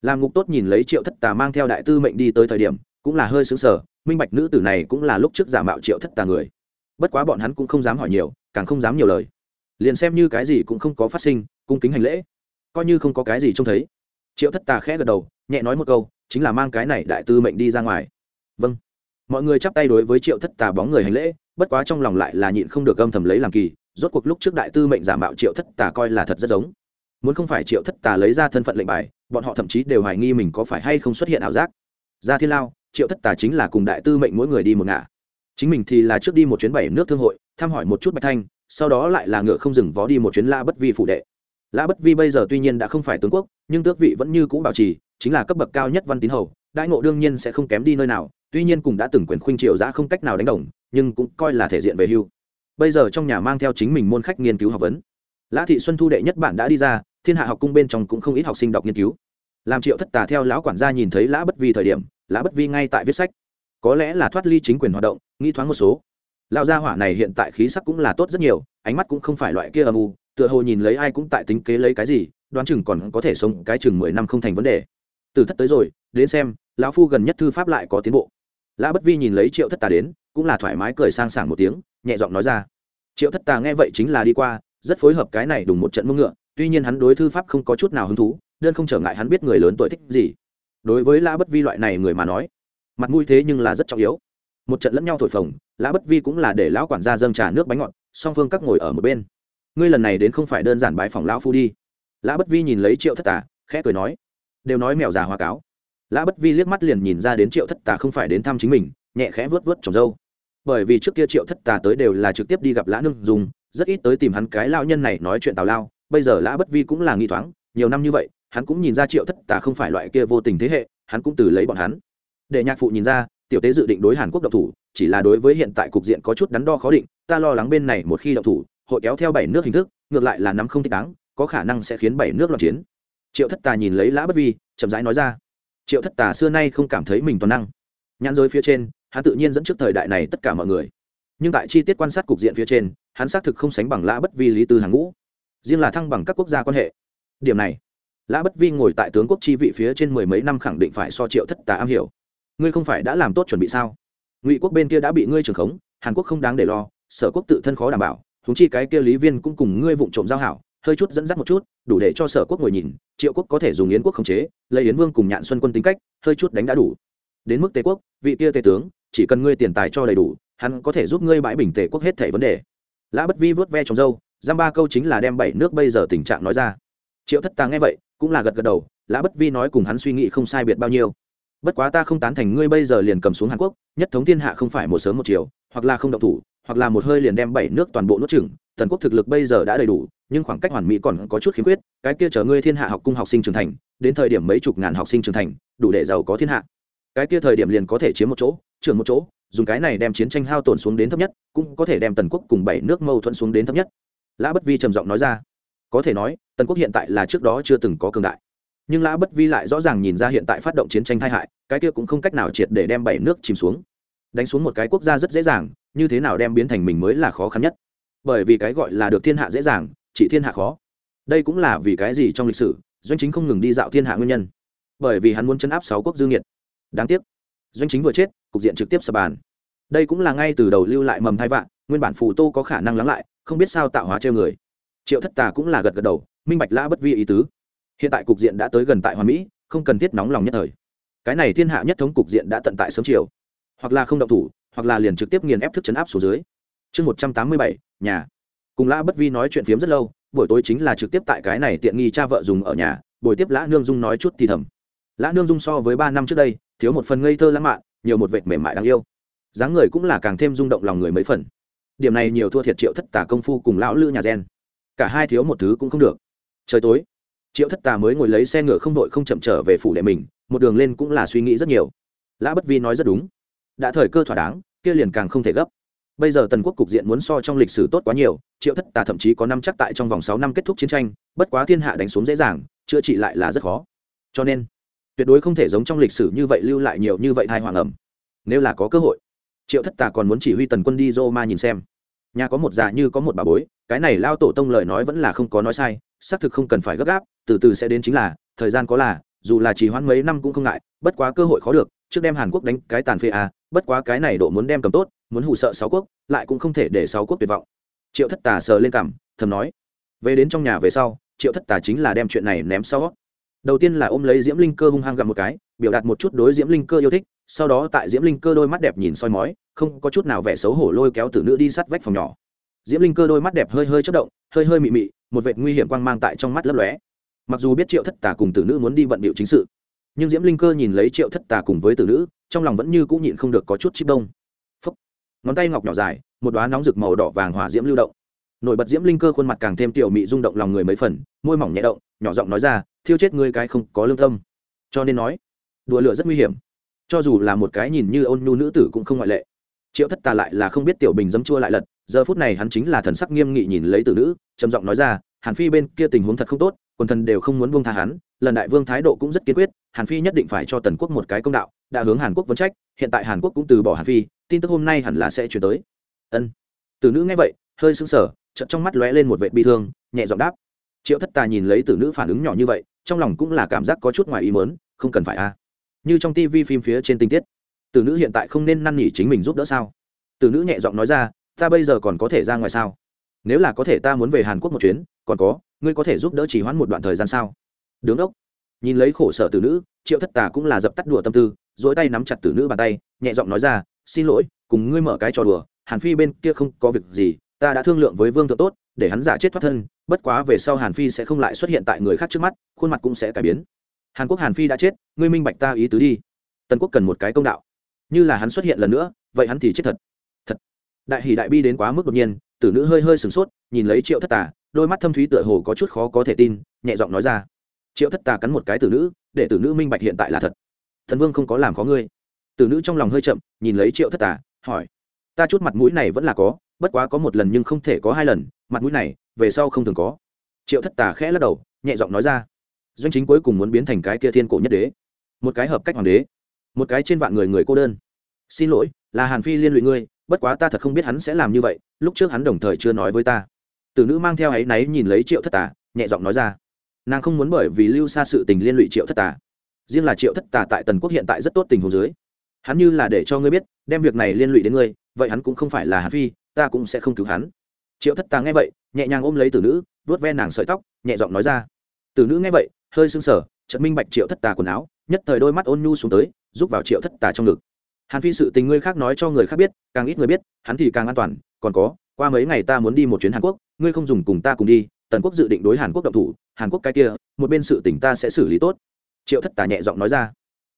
làm ngục tốt nhìn lấy triệu thất tà mang theo đại tư mệnh đi tới thời điểm, cũng là hơi xứng sở minh bạch nữ tử này cũng là lúc trước giả mạo triệu thất tà người. Bất quá bọn hắn cũng không dám hỏi nhiều, càng không dám nhiều lời. Liền xem như cái gì cũng không có phát sinh, cung kính hành lễ. Coi như không có cái gì trông thấy. Triệu thất tà khẽ gật đầu, nhẹ nói một câu, chính là mang cái này đại tư mệnh đi ra ngoài vâng. Mọi người chắp tay đối với triệu thất tà bóng người hành lễ, bất quá trong lòng lại là nhịn không được âm thầm lấy làm kỳ, rốt cuộc lúc trước đại tư mệnh giả mạo triệu thất tà coi là thật rất giống. Muốn không phải triệu thất tà lấy ra thân phận lệnh bài, bọn họ thậm chí đều hoài nghi mình có phải hay không xuất hiện ảo giác. Ra thiên lao, triệu thất tà chính là cùng đại tư mệnh mỗi người đi một ngả. Chính mình thì là trước đi một chuyến bảy nước thương hội, thăm hỏi một chút bạch thanh, sau đó lại là ngựa không dừng vó đi một chuyến la bất vi phủ đệ. Lã bất vi bây giờ tuy nhiên đã không phải tướng quốc, nhưng tước vị vẫn như cũ bảo trì, chính là cấp bậc cao nhất văn tín hầu, đại ngộ đương nhiên sẽ không kém đi nơi nào tuy nhiên cùng đã từng quyền khuynh triều giã không cách nào đánh đồng, nhưng cũng coi là thể diện về hưu. Bây giờ trong nhà mang theo chính mình môn khách nghiên cứu học vấn. Lã thị xuân thu đệ nhất bản đã đi ra, thiên hạ học cung bên trong cũng không ít học sinh đọc nghiên cứu. Làm triệu thất tà theo lão quản gia nhìn thấy lã bất vi thời điểm, lã bất vi ngay tại viết sách. Có lẽ là thoát ly chính quyền hoạt động nghĩ thoáng một số. Lão gia hỏa này hiện tại khí sắc cũng là tốt rất nhiều, ánh mắt cũng không phải loại kia âm u, tựa hồ nhìn lấy ai cũng tại tính kế lấy cái gì, đoán chừng còn có thể sống cái chừng mười năm không thành vấn đề. Từ thất tới rồi, đến xem, lão phu gần nhất thư pháp lại có tiến bộ lã bất vi nhìn lấy triệu thất tà đến, cũng là thoải mái cười sang sảng một tiếng, nhẹ giọng nói ra. Triệu thất tà nghe vậy chính là đi qua, rất phối hợp cái này đùng một trận mông ngựa, tuy nhiên hắn đối thư pháp không có chút nào hứng thú, đơn không trở ngại hắn biết người lớn tuổi thích gì. Đối với lã bất vi loại này người mà nói, mặt mũi thế nhưng là rất trọng yếu. Một trận lẫn nhau thổi phồng, lã bất vi cũng là để lão quản gia dâng trà nước bánh ngọt, song phương các ngồi ở một bên. Ngươi lần này đến không phải đơn giản bái phòng lão phu đi. Lã bất vi nhìn lấy triệu thất tà, khẽ cười nói, đều nói mèo già hoa cáo lã bất vi liếc mắt liền nhìn ra đến triệu thất tà không phải đến thăm chính mình, nhẹ khẽ vớt vớt trồng dâu. Bởi vì trước kia triệu thất tà tới đều là trực tiếp đi gặp lã nương dùng rất ít tới tìm hắn cái lao nhân này nói chuyện tào lao. Bây giờ lã bất vi cũng là nghi thoáng, nhiều năm như vậy, hắn cũng nhìn ra triệu thất tà không phải loại kia vô tình thế hệ, hắn cũng từ lấy bọn hắn. Để nhạc phụ nhìn ra, tiểu tế dự định đối hàn quốc độc thủ, chỉ là đối với hiện tại cục diện có chút đắn đo khó định, ta lo lắng bên này một khi độc thủ, hội kéo theo bảy nước hình thức, ngược lại là nắm không thích đáng, có khả năng sẽ khiến bảy nước loạn chiến. Triệu thất tà nhìn lấy lã bất vi, chậm rãi nói ra triệu thất tà xưa nay không cảm thấy mình toàn năng. Nhãn giới phía trên, hắn tự nhiên dẫn trước thời đại này tất cả mọi người. Nhưng tại chi tiết quan sát cục diện phía trên, hắn xác thực không sánh bằng lã bất vi, lý tư hàng ngũ. Riêng là thăng bằng các quốc gia quan hệ. Điểm này, lã bất vi ngồi tại tướng quốc chi vị phía trên mười mấy năm khẳng định phải so triệu thất tà am hiểu. Ngươi không phải đã làm tốt chuẩn bị sao? Ngụy quốc bên kia đã bị ngươi trưởng khống, hàn quốc không đáng để lo, sở quốc tự thân khó đảm bảo thúng chi cái kia lý viên cũng cùng ngươi vụng trộm giao hảo, hơi chút dẫn dắt một chút đủ để cho sở quốc ngồi nhìn, triệu quốc có thể dùng yến quốc khống chế, lấy yến vương cùng nhạn xuân quân tính cách, hơi chút đánh đã đủ. Đến mức tề quốc, vị kia tề tướng, chỉ cần ngươi tiền tài cho đầy đủ, hắn có thể giúp ngươi bãi bình tề quốc hết thảy vấn đề. Lã bất vi vớt ve trong dâu giam ba câu chính là đem bảy nước bây giờ tình trạng nói ra. Triệu thất tàng nghe vậy, cũng là gật gật đầu, lã bất vi nói cùng hắn suy nghĩ không sai biệt bao nhiêu. Bất quá ta không tán thành ngươi bây giờ liền cầm xuống hàn quốc, nhất thống thiên hạ không phải một sớm một chiều, hoặc là không động thủ, hoặc là một hơi liền đem bảy nước toàn bộ nuốt chửng tần quốc thực lực bây giờ đã đầy đủ, nhưng khoảng cách hoàn mỹ còn có chút khiếm khuyết, cái kia chờ ngươi thiên hạ học cung học sinh trưởng thành, đến thời điểm mấy chục ngàn học sinh trưởng thành, đủ để giàu có thiên hạ. Cái kia thời điểm liền có thể chiếm một chỗ, trưởng một chỗ, dùng cái này đem chiến tranh hao tổn xuống đến thấp nhất, cũng có thể đem tần quốc cùng bảy nước mâu thuẫn xuống đến thấp nhất. Lã bất vi trầm giọng nói ra. Có thể nói, tần quốc hiện tại là trước đó chưa từng có cường đại. Nhưng lã bất vi lại rõ ràng nhìn ra hiện tại phát động chiến tranh tai hại, cái kia cũng không cách nào triệt để đem bảy nước chìm xuống. Đánh xuống một cái quốc gia rất dễ dàng, như thế nào đem biến thành mình mới là khó khăn nhất bởi vì cái gọi là được thiên hạ dễ dàng, chỉ thiên hạ khó. Đây cũng là vì cái gì trong lịch sử, doanh chính không ngừng đi dạo thiên hạ nguyên nhân. Bởi vì hắn muốn chấn áp sáu quốc dương nhiệt. Đáng tiếc, doanh chính vừa chết, cục diện trực tiếp sập bàn. Đây cũng là ngay từ đầu lưu lại mầm thai vạn, nguyên bản phù tô có khả năng lắng lại, không biết sao tạo hóa treo người. Triệu thất tà cũng là gật gật đầu, minh bạch lã bất vi ý tứ. Hiện tại cục diện đã tới gần tại hoàn mỹ, không cần thiết nóng lòng nhất thời. Cái này thiên hạ nhất thống cục diện đã tận tại sớm chiều. Hoặc là không động thủ, hoặc là liền trực tiếp nghiền ép thức chấn áp xuống dưới chương một trăm tám mươi bảy, nhà. Cùng lã bất vi nói chuyện phiếm rất lâu, buổi tối chính là trực tiếp tại cái này tiện nghi cha vợ dùng ở nhà, buổi tiếp lã nương dung nói chút thì thầm. Lã nương dung so với ba năm trước đây, thiếu một phần ngây thơ lãng mạn, nhiều một vệt mềm mại đáng yêu. Dáng người cũng là càng thêm rung động lòng người mấy phần. Điểm này nhiều thua thiệt triệu thất tà công phu cùng lão lữ nhà gen. Cả hai thiếu một thứ cũng không được. Trời tối, triệu thất tà mới ngồi lấy xe ngựa không đội không chậm trở về phủ đệ mình, một đường lên cũng là suy nghĩ rất nhiều. Lã bất vi nói rất đúng. Đã thời cơ thỏa đáng, kia liền càng không thể gấp bây giờ tần quốc cục diện muốn so trong lịch sử tốt quá nhiều, triệu thất tà thậm chí có năm chắc tại trong vòng sáu năm kết thúc chiến tranh, bất quá thiên hạ đánh xuống dễ dàng, chữa trị lại là rất khó. Cho nên, tuyệt đối không thể giống trong lịch sử như vậy lưu lại nhiều như vậy thai hoàng ẩm nếu là có cơ hội, triệu thất tà còn muốn chỉ huy tần quân đi roma nhìn xem. Nhà có một già như có một bà bối, cái này lao tổ tông lời nói vẫn là không có nói sai, xác thực không cần phải gấp gáp, từ từ sẽ đến chính là, thời gian có là, dù là chỉ hoãn mấy năm cũng không ngại, bất quá cơ hội khó được, trước đem hàn quốc đánh cái tàn phê à bất quá cái này độ muốn đem cầm tốt, muốn hụ sợ sáu quốc, lại cũng không thể để sáu quốc tuyệt vọng. Triệu thất tà sờ lên cảm thầm nói, về đến trong nhà về sau, triệu thất tà chính là đem chuyện này ném sau. Đầu tiên là ôm lấy diễm linh cơ hung hăng gặp một cái, biểu đạt một chút đối diễm linh cơ yêu thích, sau đó tại diễm linh cơ đôi mắt đẹp nhìn soi mói, không có chút nào vẻ xấu hổ lôi kéo tử nữ đi sát vách phòng nhỏ. Diễm linh cơ đôi mắt đẹp hơi hơi chất động, hơi hơi mị mị, một vệt nguy hiểm quang mang tại trong mắt lấp lóe. Mặc dù biết triệu thất tà cùng tử nữ muốn đi bận bịu chính sự nhưng diễm linh cơ nhìn lấy triệu thất tà cùng với tử nữ, trong lòng vẫn như cũng nhịn không được có chút chip đông Phúc. ngón tay ngọc nhỏ dài, một đoá nóng rực màu đỏ vàng hỏa diễm lưu động. Nổi bật diễm linh cơ khuôn mặt càng thêm tiểu mị rung động lòng người mấy phần, môi mỏng nhẹ động, nhỏ giọng nói ra, thiêu chết ngươi cái không có lương tâm. Cho nên nói, đùa lửa rất nguy hiểm. Cho dù là một cái nhìn như ôn nhu nữ tử cũng không ngoại lệ. Triệu thất tà lại là không biết tiểu bình dấm chua lại lật, giờ phút này hắn chính là thần sắc nghiêm nghị nhìn lấy tử nữ, trầm giọng nói ra, hàn phi bên kia tình huống thật không tốt, quần thần đều không muốn buông tha hắn, lần đại vương thái độ cũng rất kiên quyết hàn phi nhất định phải cho tần quốc một cái công đạo, đã hướng hàn quốc vấn trách, hiện tại hàn quốc cũng từ bỏ hàn phi, tin tức hôm nay hẳn là sẽ chuyển tới. Ân. Tử nữ nghe vậy, hơi sững sờ, chợt trong mắt lóe lên một vệ bi thương, nhẹ giọng đáp. Triệu thất tà nhìn lấy tử nữ phản ứng nhỏ như vậy, trong lòng cũng là cảm giác có chút ngoài ý mớn không cần phải a. Như trong tivi phim phía trên tinh tiết. Tử nữ hiện tại không nên năn nỉ chính mình giúp đỡ sao? Tử nữ nhẹ giọng nói ra, ta bây giờ còn có thể ra ngoài sao? Nếu là có thể ta muốn về hàn quốc một chuyến, còn có, ngươi có thể giúp đỡ chỉ hoãn một đoạn thời gian sao? Đứng ốc nhìn lấy khổ sở tử nữ, triệu thất tà cũng là dập tắt đùa tâm tư dỗi tay nắm chặt tử nữ bàn tay, nhẹ giọng nói ra, xin lỗi, cùng ngươi mở cái trò đùa, hàn phi bên kia không có việc gì, ta đã thương lượng với vương thượng tốt, để hắn giả chết thoát thân, bất quá về sau hàn phi sẽ không lại xuất hiện tại người khác trước mắt, khuôn mặt cũng sẽ cải biến. Hàn quốc hàn phi đã chết, ngươi minh bạch ta ý tứ đi. Tần quốc cần một cái công đạo. Như là hắn xuất hiện lần nữa, vậy hắn thì chết thật. Thật. Đại hỷ đại bi đến quá mức đột nhiên, tử nữ hơi hơi sửng sốt, nhìn lấy triệu thất tà, đôi mắt thâm thúy tựa hồ có chút khó có thể tin, nhẹ giọng nói ra triệu thất tà cắn một cái tử nữ, để tử nữ minh bạch hiện tại là thật. Thần vương không có làm có ngươi. Tử nữ trong lòng hơi chậm, nhìn lấy triệu thất tà, hỏi, ta chút mặt mũi này vẫn là có, bất quá có một lần nhưng không thể có hai lần, mặt mũi này, về sau không thường có. Triệu thất tà khẽ lắc đầu, nhẹ giọng nói ra, doanh chính cuối cùng muốn biến thành cái kia thiên cổ nhất đế. Một cái hợp cách hoàng đế, một cái trên vạn người người cô đơn. Xin lỗi, là hàn phi liên lụy ngươi, bất quá ta thật không biết hắn sẽ làm như vậy, lúc trước hắn đồng thời chưa nói với ta. Tử nữ mang theo áy náy nhìn lấy triệu thất tà, nhẹ giọng nói ra nàng không muốn bởi vì lưu xa sự tình liên lụy triệu thất tà. Riêng là triệu thất tà tại tần quốc hiện tại rất tốt tình hồ dưới. Hắn như là để cho ngươi biết, đem việc này liên lụy đến ngươi, vậy hắn cũng không phải là hà phi, ta cũng sẽ không cứu hắn. Triệu thất tà nghe vậy, nhẹ nhàng ôm lấy tử nữ, vuốt ve nàng sợi tóc, nhẹ giọng nói ra. Tử nữ nghe vậy, hơi sưng sở chợt minh bạch triệu thất tà quần áo, nhất thời đôi mắt ôn nhu xuống tới giúp vào triệu thất tà trong ngực. Hàn phi sự tình ngươi khác nói cho người khác biết, càng ít người biết, hắn thì càng an toàn, còn có, qua mấy ngày ta muốn đi một chuyến hàn quốc, ngươi không dùng cùng ta cùng đi tần quốc dự định đối hàn quốc động thủ, hàn quốc cái kia, một bên sự tỉnh ta sẽ xử lý tốt. Triệu thất tà nhẹ giọng nói ra.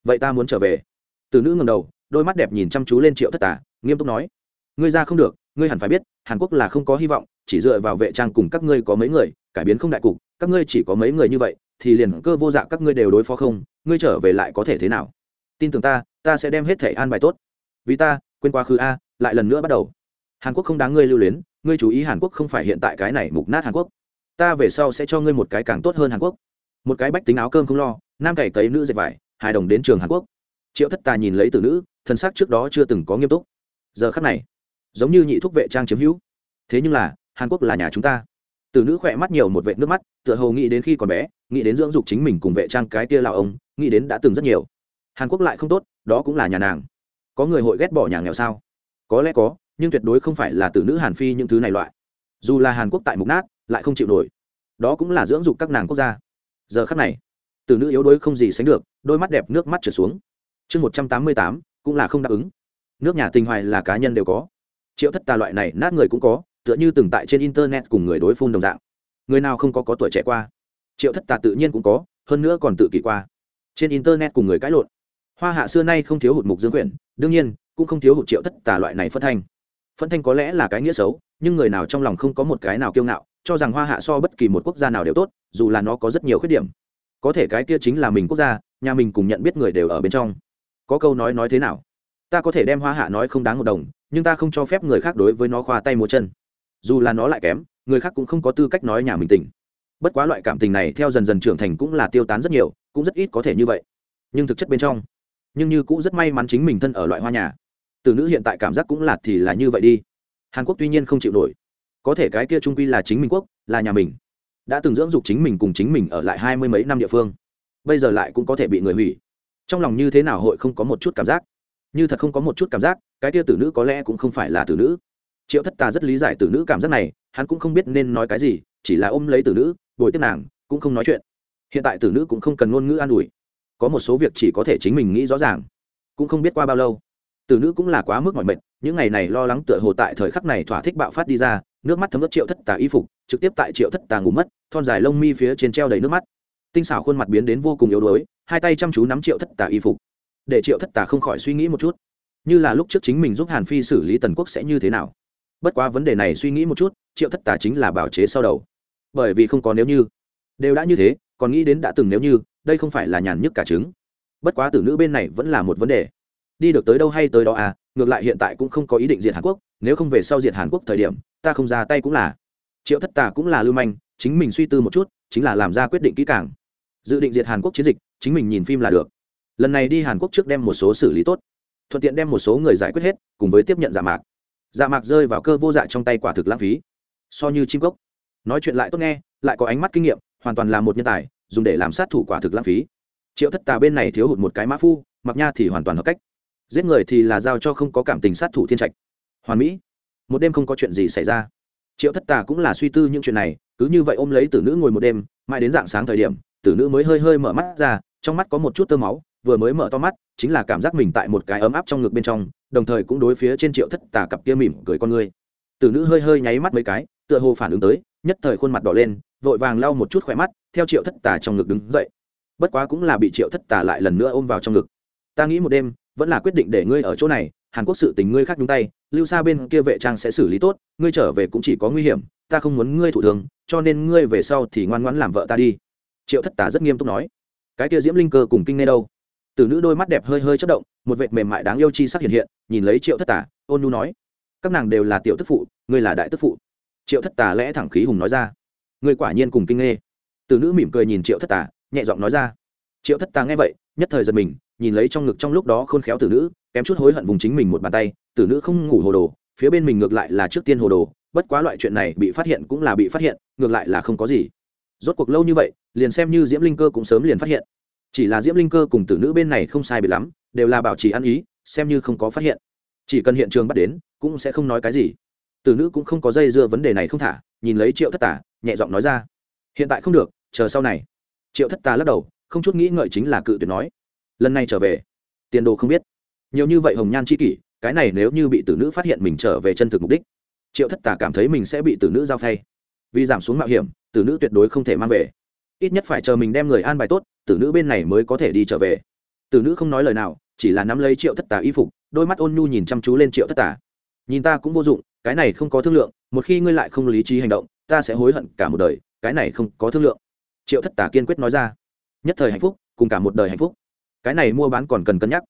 Vậy ta muốn trở về. Từ nữ ngầm đầu, đôi mắt đẹp nhìn chăm chú lên triệu thất tà, nghiêm túc nói. Ngươi ra không được, ngươi hẳn phải biết, hàn quốc là không có hy vọng, chỉ dựa vào vệ trang cùng các ngươi có mấy người, cải biến không đại cục, các ngươi chỉ có mấy người như vậy, thì liền cơ vô dạng các ngươi đều đối phó không, ngươi trở về lại có thể thế nào? Tin tưởng ta ta sẽ đem hết thể an bài tốt. Vì ta, quên quá khứ a, lại lần nữa bắt đầu. Hàn quốc không đáng ngươi lưu luyến, ngươi chú ý hàn quốc không phải hiện tại cái này mục nát hàn quốc ta về sau sẽ cho ngươi một cái càng tốt hơn hàn quốc. Một cái bách tính áo cơm không lo, nam cày cấy nữ dệt vải, hài đồng đến trường hàn quốc. Triệu thất tà nhìn lấy từ nữ, thân xác trước đó chưa từng có nghiêm túc. Giờ khắc này, giống như nhị thúc vệ trang chiếm hữu. Thế nhưng là, hàn quốc là nhà chúng ta. Từ nữ khỏe mắt nhiều một vệ nước mắt, tựa hồ nghĩ đến khi còn bé, nghĩ đến dưỡng dục chính mình cùng vệ trang cái tia lào ông, nghĩ đến đã từng rất nhiều. Hàn quốc lại không tốt, đó cũng là nhà nàng. Có người hội ghét bỏ nhà nghèo sao? Có lẽ có, nhưng tuyệt đối không phải là từ nữ hàn phi những thứ này loại. Dù là hàn quốc tại mục nát lại không chịu nổi. Đó cũng là dưỡng dục các nàng quốc gia. Giờ khắc này, từ nữ yếu đuối không gì sánh được, đôi mắt đẹp nước mắt trở xuống. Chương một trăm tám mươi tám, cũng là không đáp ứng. Nước nhà tình hoài là cá nhân đều có. Triệu thất tà loại này nát người cũng có, tựa như từng tại trên internet cùng người đối phun đồng dạng. Người nào không có có tuổi trẻ qua. Triệu thất tà tự nhiên cũng có, hơn nữa còn tự kỷ qua. Trên internet cùng người cãi lộn. Hoa hạ xưa nay không thiếu hụt mục dương quyển, đương nhiên, cũng không thiếu hụt triệu thất tà loại này phân thanh. Phân thanh có lẽ là cái nghĩa xấu, nhưng người nào trong lòng không có một cái nào kiêu ngạo cho rằng hoa hạ so bất kỳ một quốc gia nào đều tốt, dù là nó có rất nhiều khuyết điểm. Có thể cái kia chính là mình quốc gia, nhà mình cùng nhận biết người đều ở bên trong. Có câu nói nói thế nào? Ta có thể đem hoa hạ nói không đáng một đồng, nhưng ta không cho phép người khác đối với nó khoa tay múa chân. Dù là nó lại kém, người khác cũng không có tư cách nói nhà mình tỉnh bất quá loại cảm tình này theo dần dần trưởng thành cũng là tiêu tán rất nhiều, cũng rất ít có thể như vậy. Nhưng thực chất bên trong, nhưng như cũng rất may mắn chính mình thân ở loại hoa nhà. Từ nữ hiện tại cảm giác cũng là thì là như vậy đi. Hàn quốc tuy nhiên không chịu nổi có thể cái kia trung quy là chính mình quốc, là nhà mình. Đã từng dưỡng dục chính mình cùng chính mình ở lại hai mươi mấy năm địa phương. Bây giờ lại cũng có thể bị người hủy. Trong lòng như thế nào hội không có một chút cảm giác? Như thật không có một chút cảm giác, cái kia tử nữ có lẽ cũng không phải là tử nữ. Triệu thất tà rất lý giải tử nữ cảm giác này, hắn cũng không biết nên nói cái gì, chỉ là ôm lấy tử nữ, bồi tiếp nàng, cũng không nói chuyện. Hiện tại tử nữ cũng không cần ngôn ngữ an ủi. Có một số việc chỉ có thể chính mình nghĩ rõ ràng, cũng không biết qua bao lâu. Tử nữ cũng là quá mức mỏi mệt, những ngày này lo lắng tựa hồ tại thời khắc này thỏa thích bạo phát đi ra nước mắt thấm ướt triệu thất tà y phục, trực tiếp tại triệu thất tà ngủ mất, thon dài lông mi phía trên treo đầy nước mắt. Tinh xảo khuôn mặt biến đến vô cùng yếu đuối, hai tay chăm chú nắm triệu thất tà y phục. Để triệu thất tà không khỏi suy nghĩ một chút, như là lúc trước chính mình giúp hàn phi xử lý tần quốc sẽ như thế nào. Bất quá vấn đề này suy nghĩ một chút, triệu thất tà chính là bảo chế sau đầu. Bởi vì không có nếu như, đều đã như thế, còn nghĩ đến đã từng nếu như, đây không phải là nhàn nhức cả trứng. Bất quá tử nữ bên này vẫn là một vấn đề. Đi được tới đâu hay tới đó à ngược lại hiện tại cũng không có ý định diệt hàn quốc, nếu không về sau diệt hàn quốc thời điểm ta không ra tay cũng là. Triệu thất tà cũng là lưu manh, chính mình suy tư một chút, chính là làm ra quyết định kỹ càng. Dự định diệt hàn quốc chiến dịch, chính mình nhìn phim là được. Lần này đi hàn quốc trước đem một số xử lý tốt. Thuận tiện đem một số người giải quyết hết, cùng với tiếp nhận dạ mạc. Dạ mạc rơi vào cơ vô dạ trong tay quả thực lãng phí. So như chim cốc. Nói chuyện lại tốt nghe, lại có ánh mắt kinh nghiệm, hoàn toàn là một nhân tài, dùng để làm sát thủ quả thực lãng phí. Triệu thất tà bên này thiếu hụt một cái mã phu, mặc nha thì hoàn toàn hợp cách. Giết người thì là giao cho không có cảm tình sát thủ thiên trạch. Hoàn mỹ một đêm không có chuyện gì xảy ra. Triệu thất tà cũng là suy tư những chuyện này, cứ như vậy ôm lấy tử nữ ngồi một đêm, mãi đến dạng sáng thời điểm, tử nữ mới hơi hơi mở mắt ra, trong mắt có một chút tơ máu, vừa mới mở to mắt, chính là cảm giác mình tại một cái ấm áp trong ngực bên trong, đồng thời cũng đối phía trên triệu thất tà cặp kia mỉm cười con người. Tử nữ hơi hơi nháy mắt mấy cái, tựa hồ phản ứng tới, nhất thời khuôn mặt đỏ lên, vội vàng lau một chút khỏe mắt, theo triệu thất tà trong ngực đứng dậy. Bất quá cũng là bị triệu thất tà lại lần nữa ôm vào trong ngực. Ta nghĩ một đêm, vẫn là quyết định để ngươi ở chỗ này, hàn quốc sự tình ngươi khác nhúng tay lưu xa bên kia vệ trang sẽ xử lý tốt ngươi trở về cũng chỉ có nguy hiểm ta không muốn ngươi thủ thường cho nên ngươi về sau thì ngoan ngoãn làm vợ ta đi. Triệu thất Tả rất nghiêm túc nói. Cái kia diễm linh cơ cùng kinh nghe đâu? Từ nữ đôi mắt đẹp hơi hơi chất động một vệt mềm mại đáng yêu chi sắc hiện hiện nhìn lấy triệu thất Tả, ôn nu nói. Các nàng đều là tiểu tức phụ ngươi là đại tức phụ. Triệu thất Tả lẽ thẳng khí hùng nói ra. Ngươi quả nhiên cùng kinh nghe. Từ nữ mỉm cười nhìn triệu thất Tả, nhẹ giọng nói ra. Triệu thất Tả nghe vậy nhất thời giật mình nhìn lấy trong ngực trong lúc đó khôn khéo từ nữ kém chút hối hận vùng chính mình một bàn tay, tử nữ không ngủ hồ đồ, phía bên mình ngược lại là trước tiên hồ đồ, bất quá loại chuyện này bị phát hiện cũng là bị phát hiện, ngược lại là không có gì. Rốt cuộc lâu như vậy, liền xem như diễm linh cơ cũng sớm liền phát hiện. Chỉ là diễm linh cơ cùng tử nữ bên này không sai biệt lắm, đều là bảo trì ăn ý, xem như không có phát hiện. Chỉ cần hiện trường bắt đến, cũng sẽ không nói cái gì. Tử nữ cũng không có dây dưa vấn đề này không thả, nhìn lấy triệu thất tả nhẹ giọng nói ra. Hiện tại không được, chờ sau này. Triệu thất tà lắc đầu, không chút nghĩ ngợi chính là cự tuyệt nói. Lần này trở về, tiền đồ không biết nhiều như vậy hồng nhan c h i kỷ, cái này nếu như bị tử nữ phát hiện mình trở về chân thực mục đích, triệu thất tà cảm thấy mình sẽ bị tử nữ giao thay vì giảm xuống mạo hiểm, tử nữ tuyệt đối không thể mang về. Ít nhất phải chờ mình đem người an bài tốt, tử nữ bên này mới có thể đi trở về. Tử nữ không nói lời nào, chỉ là nắm lấy triệu thất tà y phục, đôi mắt ôn nhu nhìn chăm chú lên triệu thất tà. Nhìn ta cũng vô dụng, cái này không có thương lượng, một khi ngươi lại không lý trí hành động, ta sẽ hối hận cả một đời, cái này không có thương lượng. Triệu thất tà kiên quyết nói ra. Nhất thời hạnh phúc, cùng cả một đời hạnh phúc. Cái này mua bán còn cần cân nhắc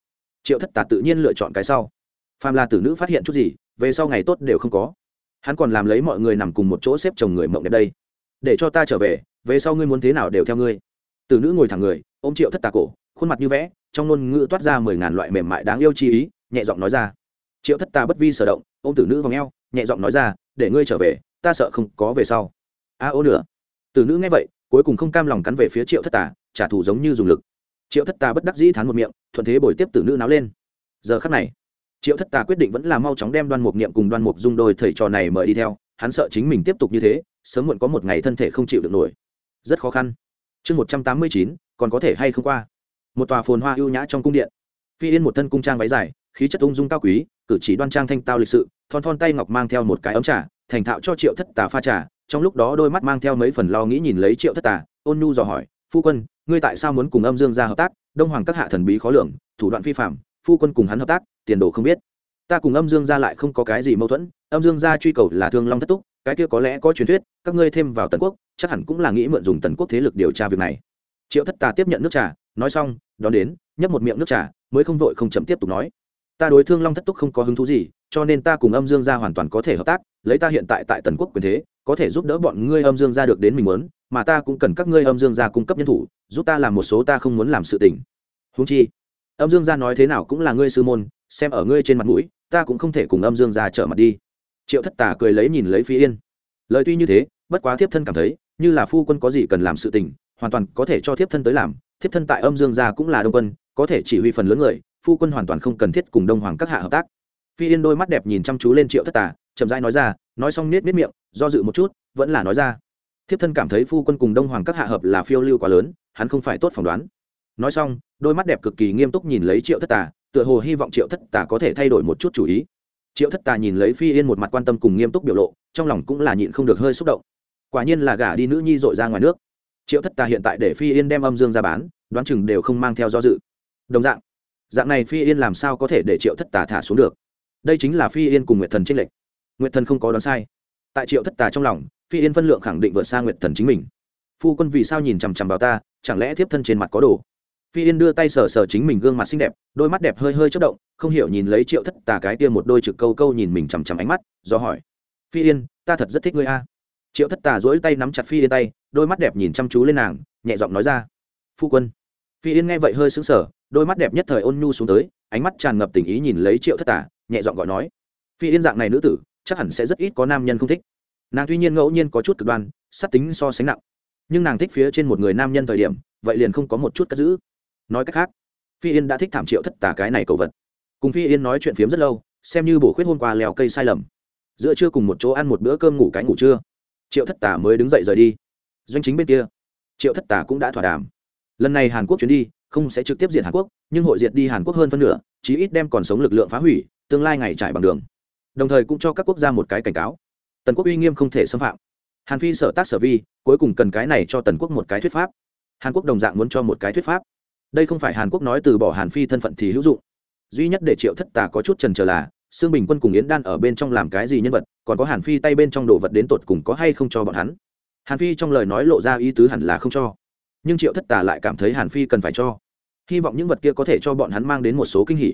triệu thất tà tự nhiên lựa chọn cái sau. Phàm là tử nữ phát hiện chút gì, về sau ngày tốt đều không có. Hắn còn làm lấy mọi người nằm cùng một chỗ xếp chồng người mộng đẹp đây. Để cho ta trở về về sau ngươi muốn thế nào đều theo ngươi. Tử nữ ngồi thẳng người, ôm triệu thất tà cổ, khuôn mặt như vẽ, trong ngôn ngữ toát ra mười ngàn loại mềm mại đáng yêu chi ý, nhẹ giọng nói ra. Triệu thất tà bất vi sở động, ôm tử nữ vào ngheo nhẹ giọng nói ra, để ngươi trở về, ta sợ không có về sau. A ô nữa tử nữ nghe vậy, cuối cùng không cam lòng cắn về phía triệu thất tà, trả thù giống như dùng lực. Triệu thất tà bất đắc dĩ thán một miệng thuận thế bồi tiếp tử nữ náo lên. Giờ khắc này, triệu thất tà quyết định vẫn là mau chóng đem đoan mục niệm cùng đoan mục dung đôi thầy trò này mời đi theo, hắn sợ chính mình tiếp tục như thế, sớm muộn có một ngày thân thể không chịu được nổi. Rất khó khăn. Chương một trăm tám mươi chín, còn có thể hay không qua? Một tòa phồn hoa ưu nhã trong cung điện. Phi yên một thân cung trang váy dài, khí chất ung dung cao quý, cử chỉ đoan trang thanh tao lịch sự, thon thon tay ngọc mang theo một cái ấm trà, thành thạo cho triệu thất tà pha trà, trong lúc đó đôi mắt mang theo mấy phần lo nghĩ nhìn lấy triệu thất tà, ôn nhu dò hỏi, phu quân ngươi tại sao muốn cùng âm dương gia hợp tác? Đông hoàng các hạ thần bí khó lường, thủ đoạn phi phạm phu quân cùng hắn hợp tác, tiền đồ không biết. Ta cùng âm dương gia lại không có cái gì mâu thuẫn, âm dương gia truy cầu là thương long thất túc, cái kia có lẽ có truyền thuyết, các ngươi thêm vào tần quốc, chắc hẳn cũng là nghĩ mượn dùng tần quốc thế lực điều tra việc này. Triệu thất tà tiếp nhận nước trà, nói xong, đón đến, nhấp một miệng nước trà, mới không vội không chậm tiếp tục nói ta đối thương long thất túc không có hứng thú gì, cho nên ta cùng âm dương gia hoàn toàn có thể hợp tác, lấy ta hiện tại tại tần quốc quyền thế, có thể giúp đỡ bọn ngươi âm dương gia được đến mình muốn, mà ta cũng cần các ngươi âm dương gia cung cấp nhân thủ, giúp ta làm một số ta không muốn làm sự tình. Húng chi, âm dương gia nói thế nào cũng là ngươi sư môn, xem ở ngươi trên mặt mũi, ta cũng không thể cùng âm dương gia trở mặt đi. Triệu thất Tả cười lấy nhìn lấy phi yên. Lời tuy như thế, bất quá thiếp thân cảm thấy, như là phu quân có gì cần làm sự tình, hoàn toàn có thể cho thiếp thân tới làm, thiếp thân tại âm dương gia cũng là đông quân, có thể chỉ huy phần lớn người phu quân hoàn toàn không cần thiết cùng đông hoàng các hạ hợp tác. Phi yên đôi mắt đẹp nhìn chăm chú lên triệu thất tà, chậm rãi nói ra, nói xong nết nết miệng, do dự một chút, vẫn là nói ra. Thiếp thân cảm thấy phu quân cùng đông hoàng các hạ hợp là phiêu lưu quá lớn, hắn không phải tốt phỏng đoán. Nói xong, đôi mắt đẹp cực kỳ nghiêm túc nhìn lấy triệu thất tà, tựa hồ hy vọng triệu thất tà có thể thay đổi một chút chủ ý. Triệu thất tà nhìn lấy phi yên một mặt quan tâm cùng nghiêm túc biểu lộ, trong lòng cũng là nhịn không được hơi xúc động. Quả nhiên là gả đi nữ nhi dội ra ngoài nước. Triệu thất tà hiện tại để phi yên đem âm dương ra bán, đoán chừng đều không mang theo do dự. Đồng dạng dạng này phi yên làm sao có thể để triệu thất tà thả xuống được? Đây chính là phi yên cùng nguyệt thần trích lệch. Nguyệt thần không có đoán sai. Tại triệu thất tà trong lòng, phi yên phân lượng khẳng định vượt xa nguyệt thần chính mình. Phu quân vì sao nhìn chằm chằm vào ta, chẳng lẽ thiếp thân trên mặt có đồ? Phi yên đưa tay sờ sờ chính mình gương mặt xinh đẹp, đôi mắt đẹp hơi hơi chất động, không hiểu nhìn lấy triệu thất tà cái tiêm một đôi trực câu câu nhìn mình chằm chằm ánh mắt, do hỏi, phi yên, ta thật rất thích ngươi a. Triệu thất tà dỗi tay nắm chặt phi yên tay, đôi mắt đẹp nhìn chăm chú lên nàng, nhẹ giọng nói ra, phu quân. Phi yên nghe vậy hơi sững sờ đôi mắt đẹp nhất thời ôn nhu xuống tới, ánh mắt tràn ngập tình ý nhìn lấy triệu thất tà nhẹ giọng gọi nói, phi yên dạng này nữ tử, chắc hẳn sẽ rất ít có nam nhân không thích. Nàng tuy nhiên ngẫu nhiên có chút cực đoan sắp tính so sánh nặng, nhưng nàng thích phía trên một người nam nhân thời điểm, vậy liền không có một chút cất giữ. Nói cách khác, phi yên đã thích thảm triệu thất tà cái này cầu vật. Cùng phi yên nói chuyện phiếm rất lâu, xem như bổ khuyết hôm qua leo cây sai lầm. Giữa trưa cùng một chỗ ăn một bữa cơm ngủ cái ngủ trưa, triệu thất tà mới đứng dậy rời đi. Doanh chính bên kia, triệu thất tà cũng đã thỏa đàm lần này hàn quốc chuyến đi, không sẽ trực tiếp diệt hàn quốc, nhưng hội diệt đi hàn quốc hơn phân nửa, chí ít đem còn sống lực lượng phá hủy, tương lai ngày trải bằng đường. Đồng thời cũng cho các quốc gia một cái cảnh cáo. Tần quốc uy nghiêm không thể xâm phạm. Hàn phi sở tác sở vi, cuối cùng cần cái này cho tần quốc một cái thuyết pháp. Hàn quốc đồng dạng muốn cho một cái thuyết pháp. Đây không phải hàn quốc nói từ bỏ hàn phi thân phận thì hữu dụng. Duy nhất để triệu thất tà có chút trần trở là xương bình quân cùng yến đan ở bên trong làm cái gì nhân vật, còn có hàn phi tay bên trong đồ vật đến tột cùng có hay không cho bọn hắn. Hàn phi trong lời nói lộ ra ý tứ hẳn là không cho nhưng triệu thất tà lại cảm thấy hàn phi cần phải cho. Hy vọng những vật kia có thể cho bọn hắn mang đến một số kinh hỉ.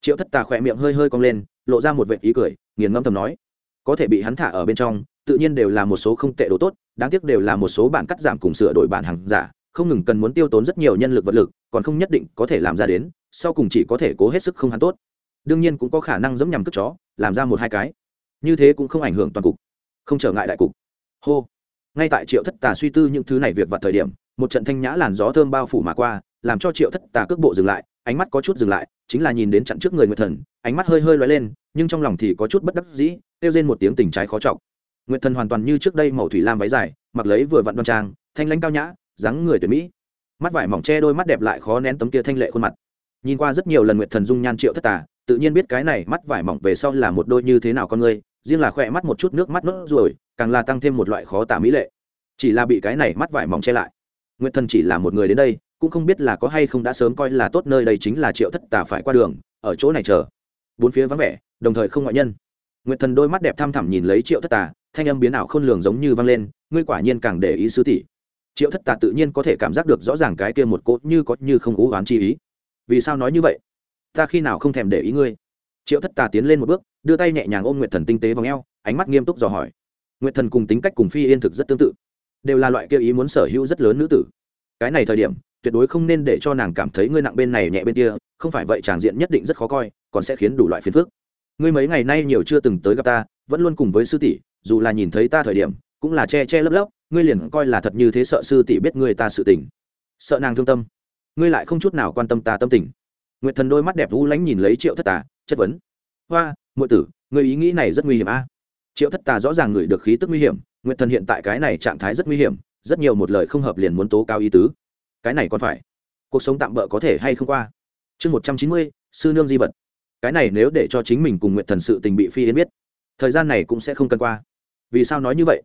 Triệu thất tà khỏe miệng hơi hơi cong lên, lộ ra một vệ ý cười, nghiền ngâm thầm nói. Có thể bị hắn thả ở bên trong, tự nhiên đều là một số không tệ đồ tốt, đáng tiếc đều là một số bản cắt giảm cùng sửa đổi bản hàng giả, không ngừng cần muốn tiêu tốn rất nhiều nhân lực vật lực, còn không nhất định có thể làm ra đến, sau cùng chỉ có thể cố hết sức không hắn tốt. Đương nhiên cũng có khả năng giống nhằm cất chó, làm ra một hai cái. Như thế cũng không ảnh hưởng toàn cục. Không trở ngại đại cục. Hô. Ngay tại triệu thất tà suy tư những thứ này việc vặt thời điểm một trận thanh nhã làn gió thơm bao phủ mà qua, làm cho triệu thất tà cước bộ dừng lại, ánh mắt có chút dừng lại, chính là nhìn đến chặn trước người nguyệt thần, ánh mắt hơi hơi loay lên, nhưng trong lòng thì có chút bất đắc dĩ, kêu lên một tiếng tình trái khó trọng. nguyệt thần hoàn toàn như trước đây màu thủy lam váy dài, mặc lấy vừa vặn đoan trang, thanh lãnh cao nhã, dáng người tuyệt mỹ. Mắt vải mỏng che đôi mắt đẹp lại khó nén tấm kia thanh lệ khuôn mặt. Nhìn qua rất nhiều lần nguyệt thần dung nhan triệu thất tà, tự nhiên biết cái này mắt vải mỏng về sau là một đôi như thế nào con người, riêng là khỏe mắt một chút nước mắt nốt rồi càng là tăng thêm một loại khó tả mỹ lệ. Chỉ là bị cái này mắt vải mỏng che lại nguyệt thần chỉ là một người đến đây, cũng không biết là có hay không đã sớm coi là tốt nơi đây chính là triệu thất tà phải qua đường, ở chỗ này chờ. Bốn phía vắng vẻ, đồng thời không ngoại nhân. Nguyệt thần đôi mắt đẹp thăm thẳm nhìn lấy triệu thất tà, thanh âm biến ảo khôn lường giống như vang lên, ngươi quả nhiên càng để ý sư tỷ. Triệu thất tà tự nhiên có thể cảm giác được rõ ràng cái kia một cốt như có như không cố oán chi ý. Vì sao nói như vậy? Ta khi nào không thèm để ý ngươi? Triệu thất tà tiến lên một bước, đưa tay nhẹ nhàng ôm nguyệt thần tinh tế vào ngheo ánh mắt nghiêm túc dò hỏi. Nguyệt thần cùng tính cách cùng phi yên thực rất tương tự đều là loại kia ý muốn sở hữu rất lớn nữ tử. Cái này thời điểm, tuyệt đối không nên để cho nàng cảm thấy ngươi nặng bên này nhẹ bên kia, không phải vậy tràng diện nhất định rất khó coi, còn sẽ khiến đủ loại phiền phức. Ngươi mấy ngày nay nhiều chưa từng tới gặp ta, vẫn luôn cùng với sư tỷ, dù là nhìn thấy ta thời điểm, cũng là che che lấp lấp, ngươi liền coi là thật như thế sợ sư tỷ biết ngươi ta sự tình. Sợ nàng thương tâm. Ngươi lại không chút nào quan tâm ta tâm tình. Nguyệt thần đôi mắt đẹp vũ lánh nhìn lấy triệu thất tà, chất vấn. Hoa, muội tử, ngươi ý nghĩ này rất nguy hiểm a. Triệu thất tà rõ ràng ngửi được khí tức nguy hiểm nguyệt thần hiện tại cái này trạng thái rất nguy hiểm, rất nhiều một lời không hợp liền muốn tố cao ý tứ. Cái này còn phải, cuộc sống tạm bỡ có thể hay không qua? Chương một trăm chín mươi, sư nương di vật. Cái này nếu để cho chính mình cùng nguyện thần sự tình bị phi yến biết, thời gian này cũng sẽ không cần qua. Vì sao nói như vậy?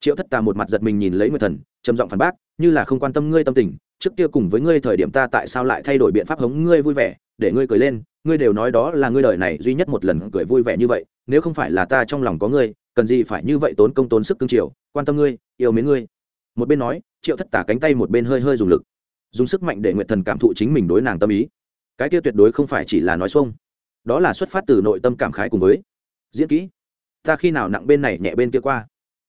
Triệu thất tà một mặt giật mình nhìn lấy nguyện thần, trầm giọng phản bác, như là không quan tâm ngươi tâm tình trước kia cùng với ngươi thời điểm ta tại sao lại thay đổi biện pháp hống ngươi vui vẻ, để ngươi cười lên, ngươi đều nói đó là ngươi đời này duy nhất một lần cười vui vẻ như vậy, nếu không phải là ta trong lòng có ngươi, cần gì phải như vậy tốn công tốn sức cương triều quan tâm ngươi, yêu mến ngươi. Một bên nói, triệu thất tả cánh tay một bên hơi hơi dùng lực, dùng sức mạnh để nguyện thần cảm thụ chính mình đối nàng tâm ý. Cái kia tuyệt đối không phải chỉ là nói xuông, đó là xuất phát từ nội tâm cảm khái cùng với, diễn kỹ, ta khi nào nặng bên này nhẹ bên kia qua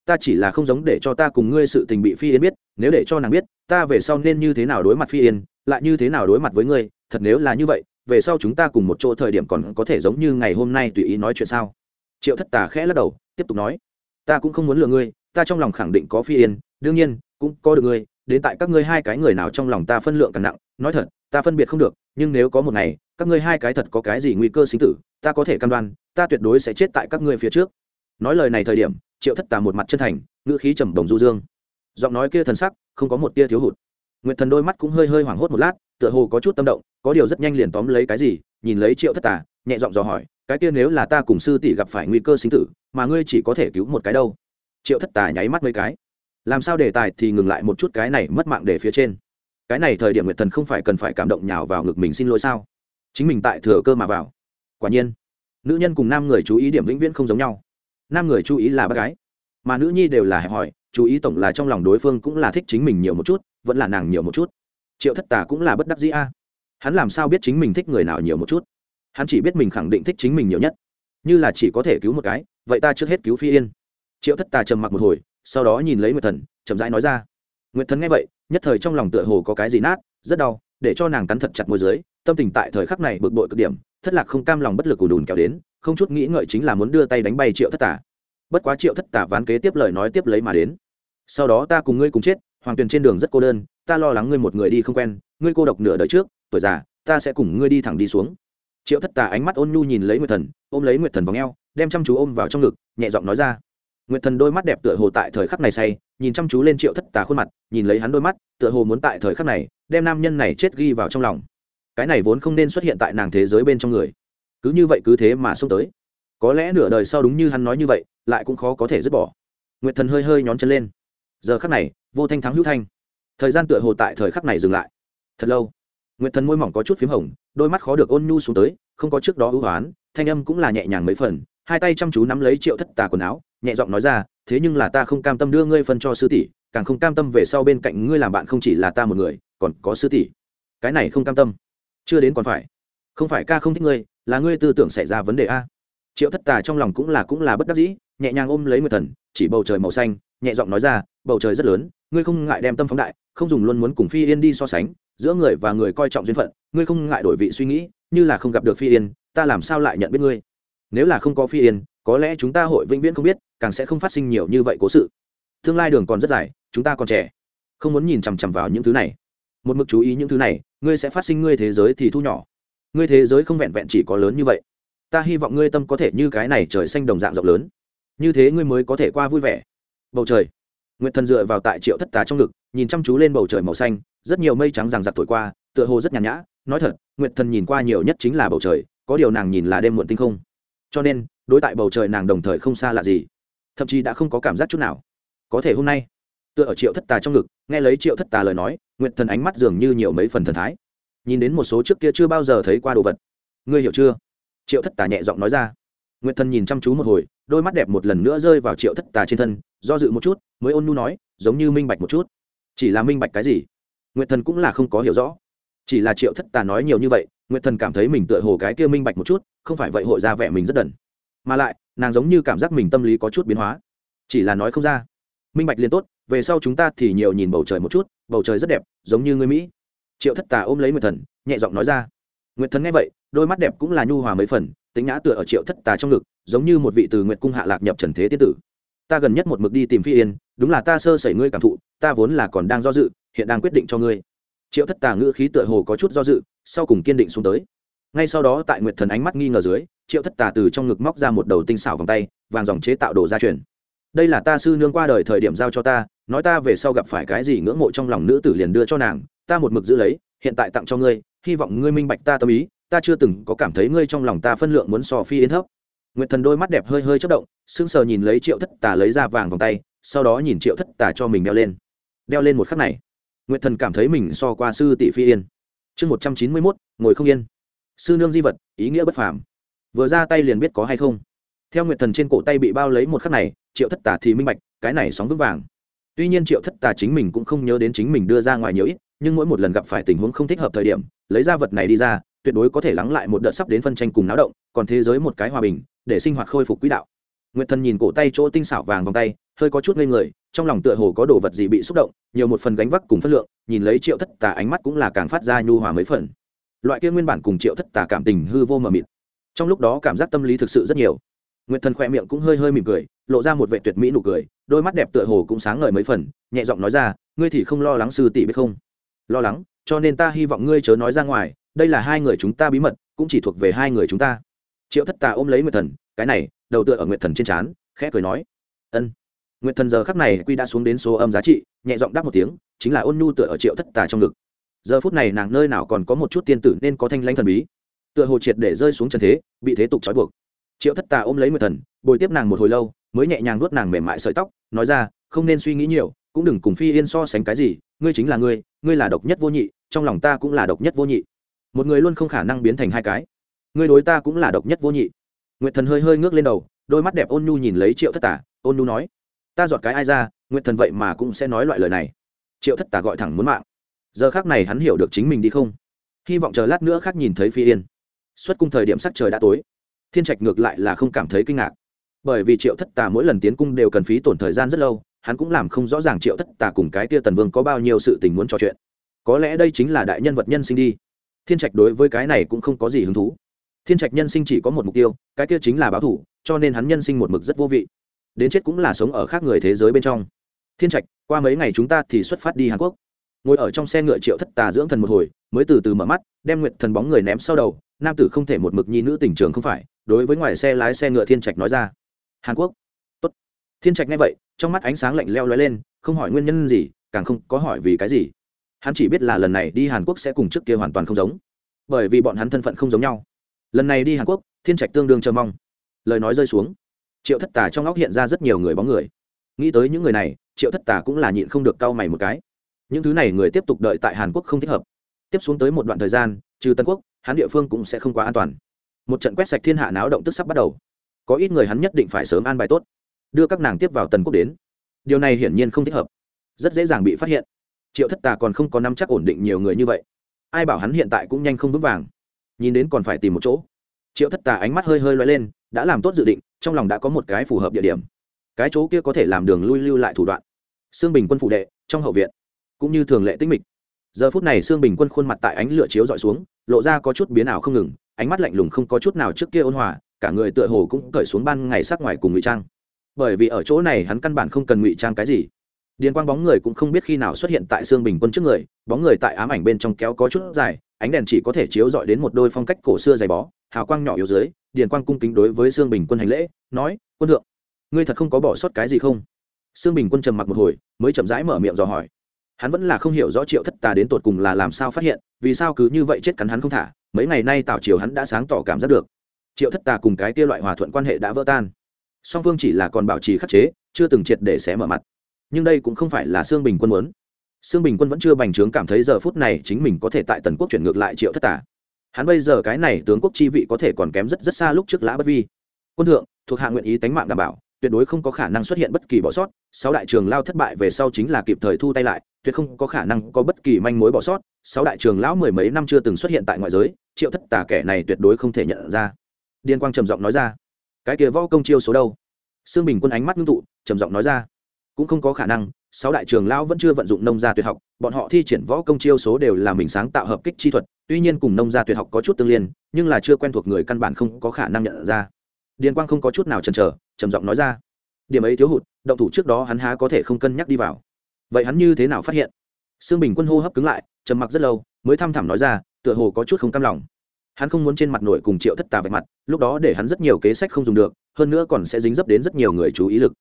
ta chỉ là không giống để cho ta cùng ngươi sự tình bị phi yên biết, nếu để cho nàng biết, ta về sau nên như thế nào đối mặt phi yên, lại như thế nào đối mặt với ngươi, thật nếu là như vậy, về sau chúng ta cùng một chỗ thời điểm còn có thể giống như ngày hôm nay tùy ý nói chuyện sao? Triệu thất tà khẽ lắc đầu, tiếp tục nói, ta cũng không muốn lừa ngươi, ta trong lòng khẳng định có phi yên, đương nhiên, cũng có được ngươi, đến tại các ngươi hai cái người nào trong lòng ta phân lượng càng nặng, nói thật, ta phân biệt không được, nhưng nếu có một ngày, các ngươi hai cái thật có cái gì nguy cơ sinh tử, ta có thể căn đoan, ta tuyệt đối sẽ chết tại các ngươi phía trước. Nói lời này thời điểm triệu thất tà một mặt chân thành, ngữ khí trầm đồng du dương. Giọng nói kia thần sắc, không có một tia thiếu hụt. Nguyệt thần đôi mắt cũng hơi hơi hoảng hốt một lát, tựa hồ có chút tâm động, có điều rất nhanh liền tóm lấy cái gì, nhìn lấy triệu thất tà, nhẹ giọng dò hỏi, cái kia nếu là ta cùng sư tỷ gặp phải nguy cơ sinh tử, mà ngươi chỉ có thể cứu một cái đâu? Triệu thất tà nháy mắt mấy cái. Làm sao đề tài thì ngừng lại một chút cái này mất mạng để phía trên. Cái này thời điểm nguyệt thần không phải cần phải cảm động nhào vào ngực mình xin lỗi sao? Chính mình tại thừa cơ mà vào. Quả nhiên, nữ nhân cùng nam người chú ý điểm vĩnh viễn không giống nhau nam người chú ý là bác gái. Mà nữ nhi đều là hẹp hòi, chú ý tổng là trong lòng đối phương cũng là thích chính mình nhiều một chút, vẫn là nàng nhiều một chút. Triệu thất tà cũng là bất đắc dĩ a. Hắn làm sao biết chính mình thích người nào nhiều một chút? Hắn chỉ biết mình khẳng định thích chính mình nhiều nhất. Như là chỉ có thể cứu một cái, vậy ta trước hết cứu phi yên. Triệu thất tà trầm mặc một hồi, sau đó nhìn lấy nguyệt thần, chậm rãi nói ra. Nguyệt thần nghe vậy, nhất thời trong lòng tựa hồ có cái gì nát, rất đau, để cho nàng cắn thật chặt môi dưới, tâm tình tại thời khắc này bực bội cực điểm, thất lạc không cam lòng bất lực ủ đùn kéo đến không chút nghĩ ngợi chính là muốn đưa tay đánh bay triệu thất tà bất quá triệu thất tà ván kế tiếp lời nói tiếp lấy mà đến. Sau đó ta cùng ngươi cùng chết, hoàng tuyền trên đường rất cô đơn, ta lo lắng ngươi một người đi không quen, ngươi cô độc nửa đời trước, tuổi già, ta sẽ cùng ngươi đi thẳng đi xuống. Triệu thất tà ánh mắt ôn nhu nhìn lấy nguyệt thần, ôm lấy nguyệt thần vào ngheo đem chăm chú ôm vào trong ngực, nhẹ giọng nói ra. Nguyệt thần đôi mắt đẹp tựa hồ tại thời khắc này say, nhìn chăm chú lên triệu thất tà khuôn mặt, nhìn lấy hắn đôi mắt, tựa hồ muốn tại thời khắc này, đem nam nhân này chết ghi vào trong lòng. Cái này vốn không nên xuất hiện tại nàng thế giới bên trong người cứ như vậy cứ thế mà xông tới. Có lẽ nửa đời sau đúng như hắn nói như vậy, lại cũng khó có thể dứt bỏ. Nguyệt thần hơi hơi nhón chân lên. Giờ khắc này, vô thanh thắng hữu thanh. Thời gian tựa hồ tại thời khắc này dừng lại. Thật lâu, nguyệt thần môi mỏng có chút p h í m hồng, đôi mắt khó được ôn nhu xuống tới, không có trước đó ưu hoán, thanh âm cũng là nhẹ nhàng mấy phần, hai tay chăm chú nắm lấy triệu thất tà quần áo, nhẹ giọng nói ra, thế nhưng là ta không cam tâm đưa ngươi phân cho sư tỷ, càng không cam tâm về sau bên cạnh ngươi làm bạn không chỉ là ta một người, còn có sư tỷ. Cái này không cam tâm. Chưa đến còn phải. Không phải ca không thích ngươi là ngươi tư tưởng xảy ra vấn đề a? Triệu thất tà trong lòng cũng là cũng là bất đắc dĩ, nhẹ nhàng ôm lấy nguyệt thần, chỉ bầu trời màu xanh, nhẹ giọng nói ra, bầu trời rất lớn, ngươi không ngại đem tâm phóng đại, không dùng luôn muốn cùng phi yên đi so sánh, giữa người và người coi trọng duyên phận, ngươi không ngại đổi vị suy nghĩ, như là không gặp được phi yên, ta làm sao lại nhận biết ngươi? Nếu là không có phi yên, có lẽ chúng ta hội vĩnh viễn không biết, càng sẽ không phát sinh nhiều như vậy cố sự. Tương lai đường còn rất dài, chúng ta còn trẻ, không muốn nhìn chằm chằm vào những thứ này. Một mực chú ý những thứ này, ngươi sẽ phát sinh ngươi thế giới thì thu nhỏ ngươi thế giới không vẹn vẹn chỉ có lớn như vậy. Ta hy vọng ngươi tâm có thể như cái này trời xanh đồng dạng rộng lớn. Như thế ngươi mới có thể qua vui vẻ. Bầu trời. Nguyệt thần dựa vào tại triệu thất tà trong ngực, nhìn chăm chú lên bầu trời màu xanh, rất nhiều mây trắng rằng giặc thổi qua, tựa hồ rất nhàn nhã. Nói thật, nguyệt thần nhìn qua nhiều nhất chính là bầu trời, có điều nàng nhìn là đêm muộn tinh không. Cho nên, đối tại bầu trời nàng đồng thời không xa lạ gì. Thậm chí đã không có cảm giác chút nào. Có thể hôm nay, tựa ở triệu thất tà trong ngực, nghe lấy triệu thất tà lời nói, nguyệt thần ánh mắt dường như nhiều mấy phần thần thái nhìn đến một số trước kia chưa bao giờ thấy qua đồ vật. Ngươi hiểu chưa? Triệu thất tà nhẹ giọng nói ra. Nguyệt thần nhìn chăm chú một hồi, đôi mắt đẹp một lần nữa rơi vào triệu thất tà trên thân, do dự một chút, mới ôn nu nói, giống như minh bạch một chút. Chỉ là minh bạch cái gì? Nguyệt thần cũng là không có hiểu rõ. Chỉ là triệu thất tà nói nhiều như vậy, nguyệt thần cảm thấy mình tựa hồ cái kia minh bạch một chút, không phải vậy hội ra vẻ mình rất đần. Mà lại, nàng giống như cảm giác mình tâm lý có chút biến hóa. Chỉ là nói không ra. Minh bạch liền tốt, về sau chúng ta thì nhiều nhìn bầu trời một chút, bầu trời rất đẹp, giống như người mỹ triệu thất tà ôm lấy nguyệt thần, nhẹ giọng nói ra. Nguyệt thần nghe vậy, đôi mắt đẹp cũng là nhu hòa mấy phần, tính nhã tựa ở triệu thất tà trong ngực, giống như một vị từ nguyệt cung hạ lạc nhập trần thế tiên tử. Ta gần nhất một mực đi tìm phi yên, đúng là ta sơ sẩy ngươi cảm thụ, ta vốn là còn đang do dự, hiện đang quyết định cho ngươi. Triệu thất tà ngữ khí tựa hồ có chút do dự, sau cùng kiên định xuống tới. Ngay sau đó tại nguyệt thần ánh mắt nghi ngờ dưới, triệu thất tà từ trong ngực móc ra một đầu tinh xảo vòng tay, vàng dòng chế tạo đồ gia truyền. Đây là ta sư nương qua đời thời điểm giao cho ta, nói ta về sau gặp phải cái gì ngưỡng mộ trong lòng nữ tử liền đưa cho nàng ta một mực giữ lấy, hiện tại tặng cho ngươi, hy vọng ngươi minh bạch ta tâm ý, ta chưa từng có cảm thấy ngươi trong lòng ta phân lượng muốn so phi yến thấp. Nguyệt thần đôi mắt đẹp hơi hơi chất động, sững sờ nhìn lấy triệu thất tà lấy ra vàng vòng tay, sau đó nhìn triệu thất tà cho mình đeo lên. Đeo lên một khắc này, nguyệt thần cảm thấy mình so qua sư tỷ phi yên chương một trăm chín mươi mốt, ngồi không yên. Sư nương di vật, ý nghĩa bất phàm. Vừa ra tay liền biết có hay không. Theo nguyệt thần trên cổ tay bị bao lấy một khắc này, triệu thất tà thì minh bạch, cái này sóng vững vàng. Tuy nhiên triệu thất tà chính mình cũng không nhớ đến chính mình đưa ra ngoài nhiều ít nhưng mỗi một lần gặp phải tình huống không thích hợp thời điểm, lấy ra vật này đi ra, tuyệt đối có thể lắng lại một đợt sắp đến phân tranh cùng náo động, còn thế giới một cái hòa bình, để sinh hoạt khôi phục quỹ đạo. Nguyệt thần nhìn cổ tay chỗ tinh xảo vàng vòng tay, hơi có chút ngây người, trong lòng tựa hồ có đồ vật gì bị xúc động, nhiều một phần gánh vác cùng phất lượng, nhìn lấy triệu thất tà ánh mắt cũng là càng phát ra nhu hòa mấy phần. Loại kia nguyên bản cùng triệu thất tà cảm tình hư vô mờ mịt. Trong lúc đó cảm giác tâm lý thực sự rất nhiều. Nguyệt thần khoe miệng cũng hơi hơi mỉm cười, lộ ra một vệ tuyệt mỹ nụ cười, đôi mắt đẹp tựa hồ cũng sáng ngời mấy phần, nhẹ giọng nói ra, ngươi thì không lo lắng sư tỷ biết không? Lo lắng, cho nên ta hy vọng ngươi chớ nói ra ngoài, đây là hai người chúng ta bí mật, cũng chỉ thuộc về hai người chúng ta. Triệu thất tà ôm lấy nguyệt thần, cái này, đầu tựa ở nguyệt thần trên trán, khẽ cười nói, ân. Nguyệt thần giờ khắc này quy đã xuống đến số âm giá trị, nhẹ giọng đáp một tiếng, chính là ôn nhu tựa ở triệu thất tà trong ngực. Giờ phút này nàng nơi nào còn có một chút tiên tử nên có thanh lãnh thần bí. Tựa hồ triệt để rơi xuống trần thế, bị thế tục trói buộc. Triệu thất tà ôm lấy nguyệt thần, bồi tiếp nàng một hồi lâu, mới nhẹ nhàng nuốt nàng mềm mại sợi tóc, nói ra, không nên suy nghĩ nhiều, cũng đừng cùng phi yên so sánh cái gì, ngươi chính là ngươi ngươi là độc nhất vô nhị, trong lòng ta cũng là độc nhất vô nhị. Một người luôn không khả năng biến thành hai cái. Ngươi đối ta cũng là độc nhất vô nhị. Nguyệt thần hơi hơi ngước lên đầu, đôi mắt đẹp ôn nhu nhìn lấy triệu thất tả ôn nhu nói, ta dọn cái ai ra, nguyệt thần vậy mà cũng sẽ nói loại lời này. Triệu thất tả gọi thẳng muốn mạng. Giờ khác này hắn hiểu được chính mình đi không. Hy vọng chờ lát nữa khác nhìn thấy phi yên. Xuất cung thời điểm sắc trời đã tối. Thiên trạch ngược lại là không cảm thấy kinh ngạc. Bởi vì triệu thất tà mỗi lần tiến cung đều cần phí tổn thời gian rất lâu hắn cũng làm không rõ ràng triệu thất tà cùng cái kia tần vương có bao nhiêu sự tình muốn trò chuyện. Có lẽ đây chính là đại nhân vật nhân sinh đi. Thiên trạch đối với cái này cũng không có gì hứng thú. Thiên trạch nhân sinh chỉ có một mục tiêu, cái kia chính là báo thủ, cho nên hắn nhân sinh một mực rất vô vị. Đến chết cũng là sống ở khác người thế giới bên trong. Thiên trạch, qua mấy ngày chúng ta thì xuất phát đi hàn quốc. Ngồi ở trong xe ngựa triệu thất tà dưỡng thần một hồi, mới từ từ mở mắt, đem nguyện thần bóng người ném sau đầu, nam tử không thể một mực nhi nữ tình trường không phải, đối với ngoài xe lái xe ngựa thiên trạch nói ra. Hàn quốc. Tốt. thiên trạch nghe vậy trong mắt ánh sáng lạnh leo lóe lên, không hỏi nguyên nhân gì, càng không có hỏi vì cái gì. Hắn chỉ biết là lần này đi hàn quốc sẽ cùng trước kia hoàn toàn không giống. Bởi vì bọn hắn thân phận không giống nhau. Lần này đi hàn quốc, thiên trạch tương đương chờ mong. Lời nói rơi xuống, triệu thất tà trong óc hiện ra rất nhiều người bóng người. Nghĩ tới những người này, triệu thất tà cũng là nhịn không được cau mày một cái. Những thứ này người tiếp tục đợi tại hàn quốc không thích hợp. Tiếp xuống tới một đoạn thời gian, trừ tân quốc, hắn địa phương cũng sẽ không quá an toàn. Một trận quét sạch thiên hạ náo động tức sắp bắt đầu. Có ít người hắn nhất định phải sớm an bài tốt đưa các nàng tiếp vào tần quốc đến. Điều này hiển nhiên không thích hợp. Rất dễ dàng bị phát hiện. Triệu thất tà còn không có năm chắc ổn định nhiều người như vậy. Ai bảo hắn hiện tại cũng nhanh không vững vàng. Nhìn đến còn phải tìm một chỗ. Triệu thất tà ánh mắt hơi hơi loay lên, đã làm tốt dự định, trong lòng đã có một cái phù hợp địa điểm. Cái chỗ kia có thể làm đường lui lưu lại thủ đoạn. Xương bình quân phụ đệ, trong hậu viện. Cũng như thường lệ tích mịch. Giờ phút này xương bình quân khuôn mặt tại ánh lửa chiếu dọi xuống, lộ ra có chút biến ảo không ngừng, ánh mắt lạnh lùng không có chút nào trước kia ôn hòa, cả người tựa hồ cũng cởi xuống ban ngày sát ngoài cùng ngụy trang bởi vì ở chỗ này hắn căn bản không cần ngụy trang cái gì. Điền quang bóng người cũng không biết khi nào xuất hiện tại xương bình quân trước người, bóng người tại ám ảnh bên trong kéo có chút dài, ánh đèn chỉ có thể chiếu dọi đến một đôi phong cách cổ xưa dày bó, hào quang nhỏ yếu dưới, điền quang cung kính đối với xương bình quân hành lễ, nói, quân thượng, ngươi thật không có bỏ sót cái gì không? Xương bình quân trầm mặc một hồi, mới chậm rãi mở miệng dò hỏi. Hắn vẫn là không hiểu rõ triệu thất tà đến tột cùng là làm sao phát hiện, vì sao cứ như vậy chết cắn hắn không thả, mấy ngày nay tào triều hắn đã sáng tỏ cảm giác được. Triệu thất tà cùng cái kia loại hòa thuận quan hệ đã vỡ tan song phương chỉ là còn bảo trì khắc chế, chưa từng triệt để xé mở mặt. Nhưng đây cũng không phải là xương bình quân muốn. Xương bình quân vẫn chưa bành trướng cảm thấy giờ phút này chính mình có thể tại tần quốc chuyển ngược lại triệu thất tả hắn bây giờ cái này tướng quốc chi vị có thể còn kém rất rất xa lúc trước lã bất vi. Quân thượng, thuộc hạ nguyện ý tánh mạng đảm bảo, tuyệt đối không có khả năng xuất hiện bất kỳ bỏ sót, sáu đại trường lao thất bại về sau chính là kịp thời thu tay lại, tuyệt không có khả năng có bất kỳ manh mối bỏ sót, sáu đại trường lão mười mấy năm chưa từng xuất hiện tại ngoại giới, triệu thất tả kẻ này tuyệt đối không thể nhận ra. Điên quang trầm giọng nói ra cái kia võ công chiêu số đâu? Xương bình quân ánh mắt ngưng tụ, trầm giọng nói ra. Cũng không có khả năng, sáu đại trường lão vẫn chưa vận dụng nông gia tuyệt học, bọn họ thi triển võ công chiêu số đều là mình sáng tạo hợp kích chi thuật, tuy nhiên cùng nông gia tuyệt học có chút tương liên, nhưng là chưa quen thuộc người căn bản không có khả năng nhận ra. Điền quang không có chút nào chần chờ, trầm giọng nói ra. Điểm ấy thiếu hụt, động thủ trước đó hắn há có thể không cân nhắc đi vào. Vậy hắn như thế nào phát hiện? Xương bình quân hô hấp cứng lại, trầm mặc rất lâu, mới thăm thẳm nói ra, tựa hồ có chút không cam lòng hắn không muốn trên mặt nội cùng triệu thất tà vạch mặt, lúc đó để hắn rất nhiều kế sách không dùng được, hơn nữa còn sẽ dính dấp đến rất nhiều người chú ý lực.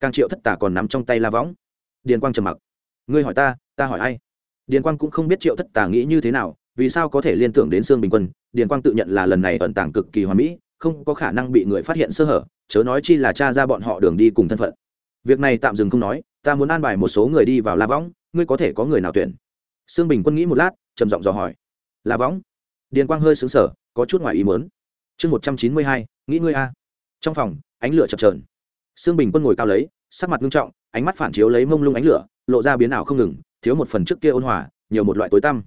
Càng triệu thất tà còn nắm trong tay la võng. Điền quang trầm mặc. Ngươi hỏi ta ta hỏi ai? Điền quang cũng không biết triệu thất tà nghĩ như thế nào, vì sao có thể liên tưởng đến sương bình quân. Điền quang tự nhận là lần này ẩn tàng cực kỳ hoàn mỹ, không có khả năng bị người phát hiện sơ hở, chớ nói chi là cha ra bọn họ đường đi cùng thân phận. Việc này tạm dừng không nói, ta muốn an bài một số người đi vào la võng, ngươi có thể có người nào tuyển? Sương bình quân nghĩ một lát, trầm giọng dò hỏi. La võng? Điền quang hơi xứng sở có chút ngoài ý mớn chương một trăm chín mươi hai, nghĩ ngươi a. Trong phòng, ánh lửa chập trờn sương bình quân ngồi cao lấy, sắc mặt nghiêm trọng, ánh mắt phản chiếu lấy mông lung ánh lửa, lộ ra biến ảo không ngừng, thiếu một phần trước kia ôn hòa, nhiều một loại tối tăm.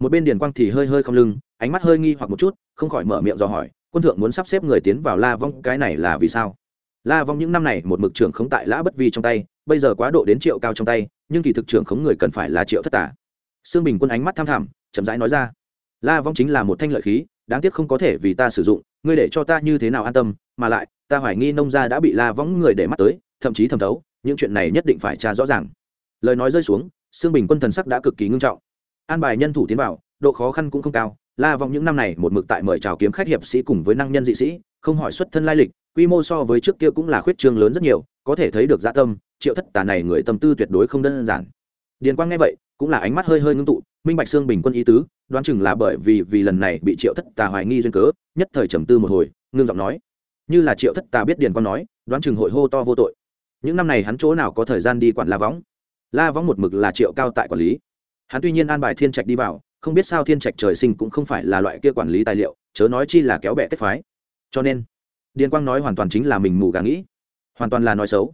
Một bên điền quang thì hơi hơi không lưng, ánh mắt hơi nghi hoặc một chút, không khỏi mở miệng dò hỏi, quân thượng muốn sắp xếp người tiến vào la vong, cái này là vì sao? La vong những năm này một mực trưởng khống tại lã bất vi trong tay, bây giờ quá độ đến triệu cao trong tay, nhưng kỳ thực trưởng khống người cần phải là triệu thất tả sương bình quân ánh mắt tham thẳm, chậm rãi nói ra la vong chính là một thanh lợi khí, đáng tiếc không có thể vì ta sử dụng, ngươi để cho ta như thế nào an tâm, mà lại, ta hoài nghi nông gia đã bị la vong người để mắt tới, thậm chí thẩm thấu, những chuyện này nhất định phải tra rõ ràng. Lời nói rơi xuống xương bình quân thần sắc đã cực kỳ ngưng trọng. An bài nhân thủ tiến vào, độ khó khăn cũng không cao, la vong những năm này một mực tại mời chào kiếm khách hiệp sĩ cùng với năng nhân dị sĩ, không hỏi xuất thân lai lịch, quy mô so với trước kia cũng là khuyết trương lớn rất nhiều, có thể thấy được dạ tâm, triệu thất tà này người tâm tư tuyệt đối không đơn giản. Điền quang nghe vậy cũng là ánh mắt hơi hơi ngưng tụ, minh bạch xương bình quân ý tứ, đoán chừng là bởi vì vì lần này bị triệu thất tà hoài nghi duyên cớ, nhất thời trầm tư một hồi, ngưng giọng nói. Như là triệu thất tà biết điền quang nói, đoán chừng hội hô to vô tội. Những năm này hắn chỗ nào có thời gian đi quản la võng? La võng một mực là triệu cao tại quản lý. Hắn tuy nhiên an bài thiên trạch đi vào, không biết sao thiên trạch trời sinh cũng không phải là loại kia quản lý tài liệu, chớ nói chi là kéo bẹ kết phái. Cho nên, điền quang nói hoàn toàn chính là mình mù gà nghĩ. Hoàn toàn là nói xấu.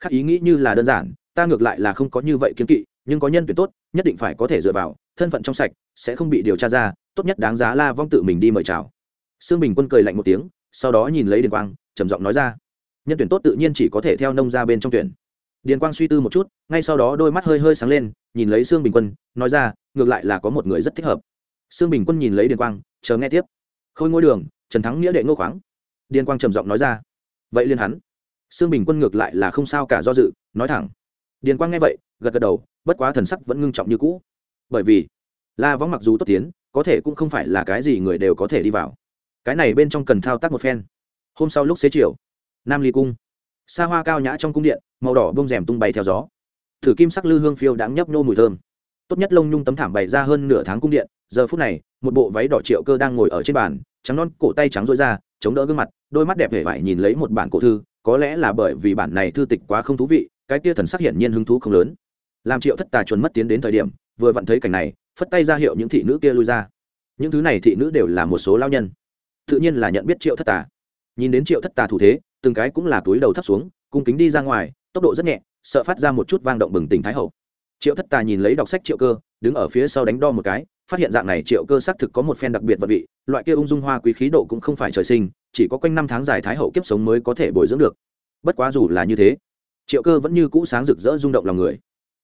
Khác ý nghĩ như là đơn giản, ta ngược lại là không có như vậy kiến kỵ nhưng có nhân tuyển tốt, nhất định phải có thể dựa vào, thân phận trong sạch, sẽ không bị điều tra ra, tốt nhất đáng giá la vong tự mình đi mời chào. Sương bình quân cười lạnh một tiếng, sau đó nhìn lấy điền quang, trầm giọng nói ra, nhân tuyển tốt tự nhiên chỉ có thể theo nông ra bên trong tuyển. Điền quang suy tư một chút, ngay sau đó đôi mắt hơi hơi sáng lên, nhìn lấy sương bình quân, nói ra, ngược lại là có một người rất thích hợp. Sương bình quân nhìn lấy điền quang, chờ nghe tiếp. Khôi ngôi đường, trần thắng nghĩa đệ ngô khoáng. Điền quang trầm giọng nói ra, vậy liên hắn. Sương bình quân ngược lại là không sao cả do dự, nói thẳng. Điền quang nghe vậy gật gật đầu, bất quá thần sắc vẫn ngưng trọng như cũ. Bởi vì, la võng mặc dù tốt tiến, có thể cũng không phải là cái gì người đều có thể đi vào. Cái này bên trong cần thao tác một phen. Hôm sau lúc xế chiều, nam ly cung xa hoa cao nhã trong cung điện, màu đỏ bông rèm tung bay theo gió. Thử kim sắc lư hương phiêu đáng nhấp nhô mùi thơm. Tốt nhất lông nhung tấm thảm bày ra hơn nửa tháng cung điện, giờ phút này, một bộ váy đỏ triệu cơ đang ngồi ở trên bàn, trắng non, cổ tay trắng rối ra, chống đỡ gương mặt, đôi mắt đẹp hề vải nhìn lấy một bản cổ thư, có lẽ là bởi vì bản này thư tịch quá không thú vị, cái kia thần sắc hiển nhiên hứng thú không lớn làm triệu thất tà chuẩn mất tiến đến thời điểm, vừa vặn thấy cảnh này, phất tay ra hiệu những thị nữ kia lui ra. Những thứ này thị nữ đều là một số lao nhân. Tự nhiên là nhận biết triệu thất tà. Nhìn đến triệu thất tà thủ thế, từng cái cũng là túi đầu thấp xuống, cung kính đi ra ngoài, tốc độ rất nhẹ, sợ phát ra một chút vang động bừng tỉnh thái hậu. Triệu thất tà nhìn lấy đọc sách triệu cơ, đứng ở phía sau đánh đo một cái, phát hiện dạng này triệu cơ xác thực có một phen đặc biệt vật vị, loại kia ung dung hoa quý khí độ cũng không phải trời sinh, chỉ có quanh năm tháng dài thái hậu kiếp sống mới có thể bồi dưỡng được. Bất quá dù là như thế, triệu cơ vẫn như cũ sáng rực rỡ rung động lòng người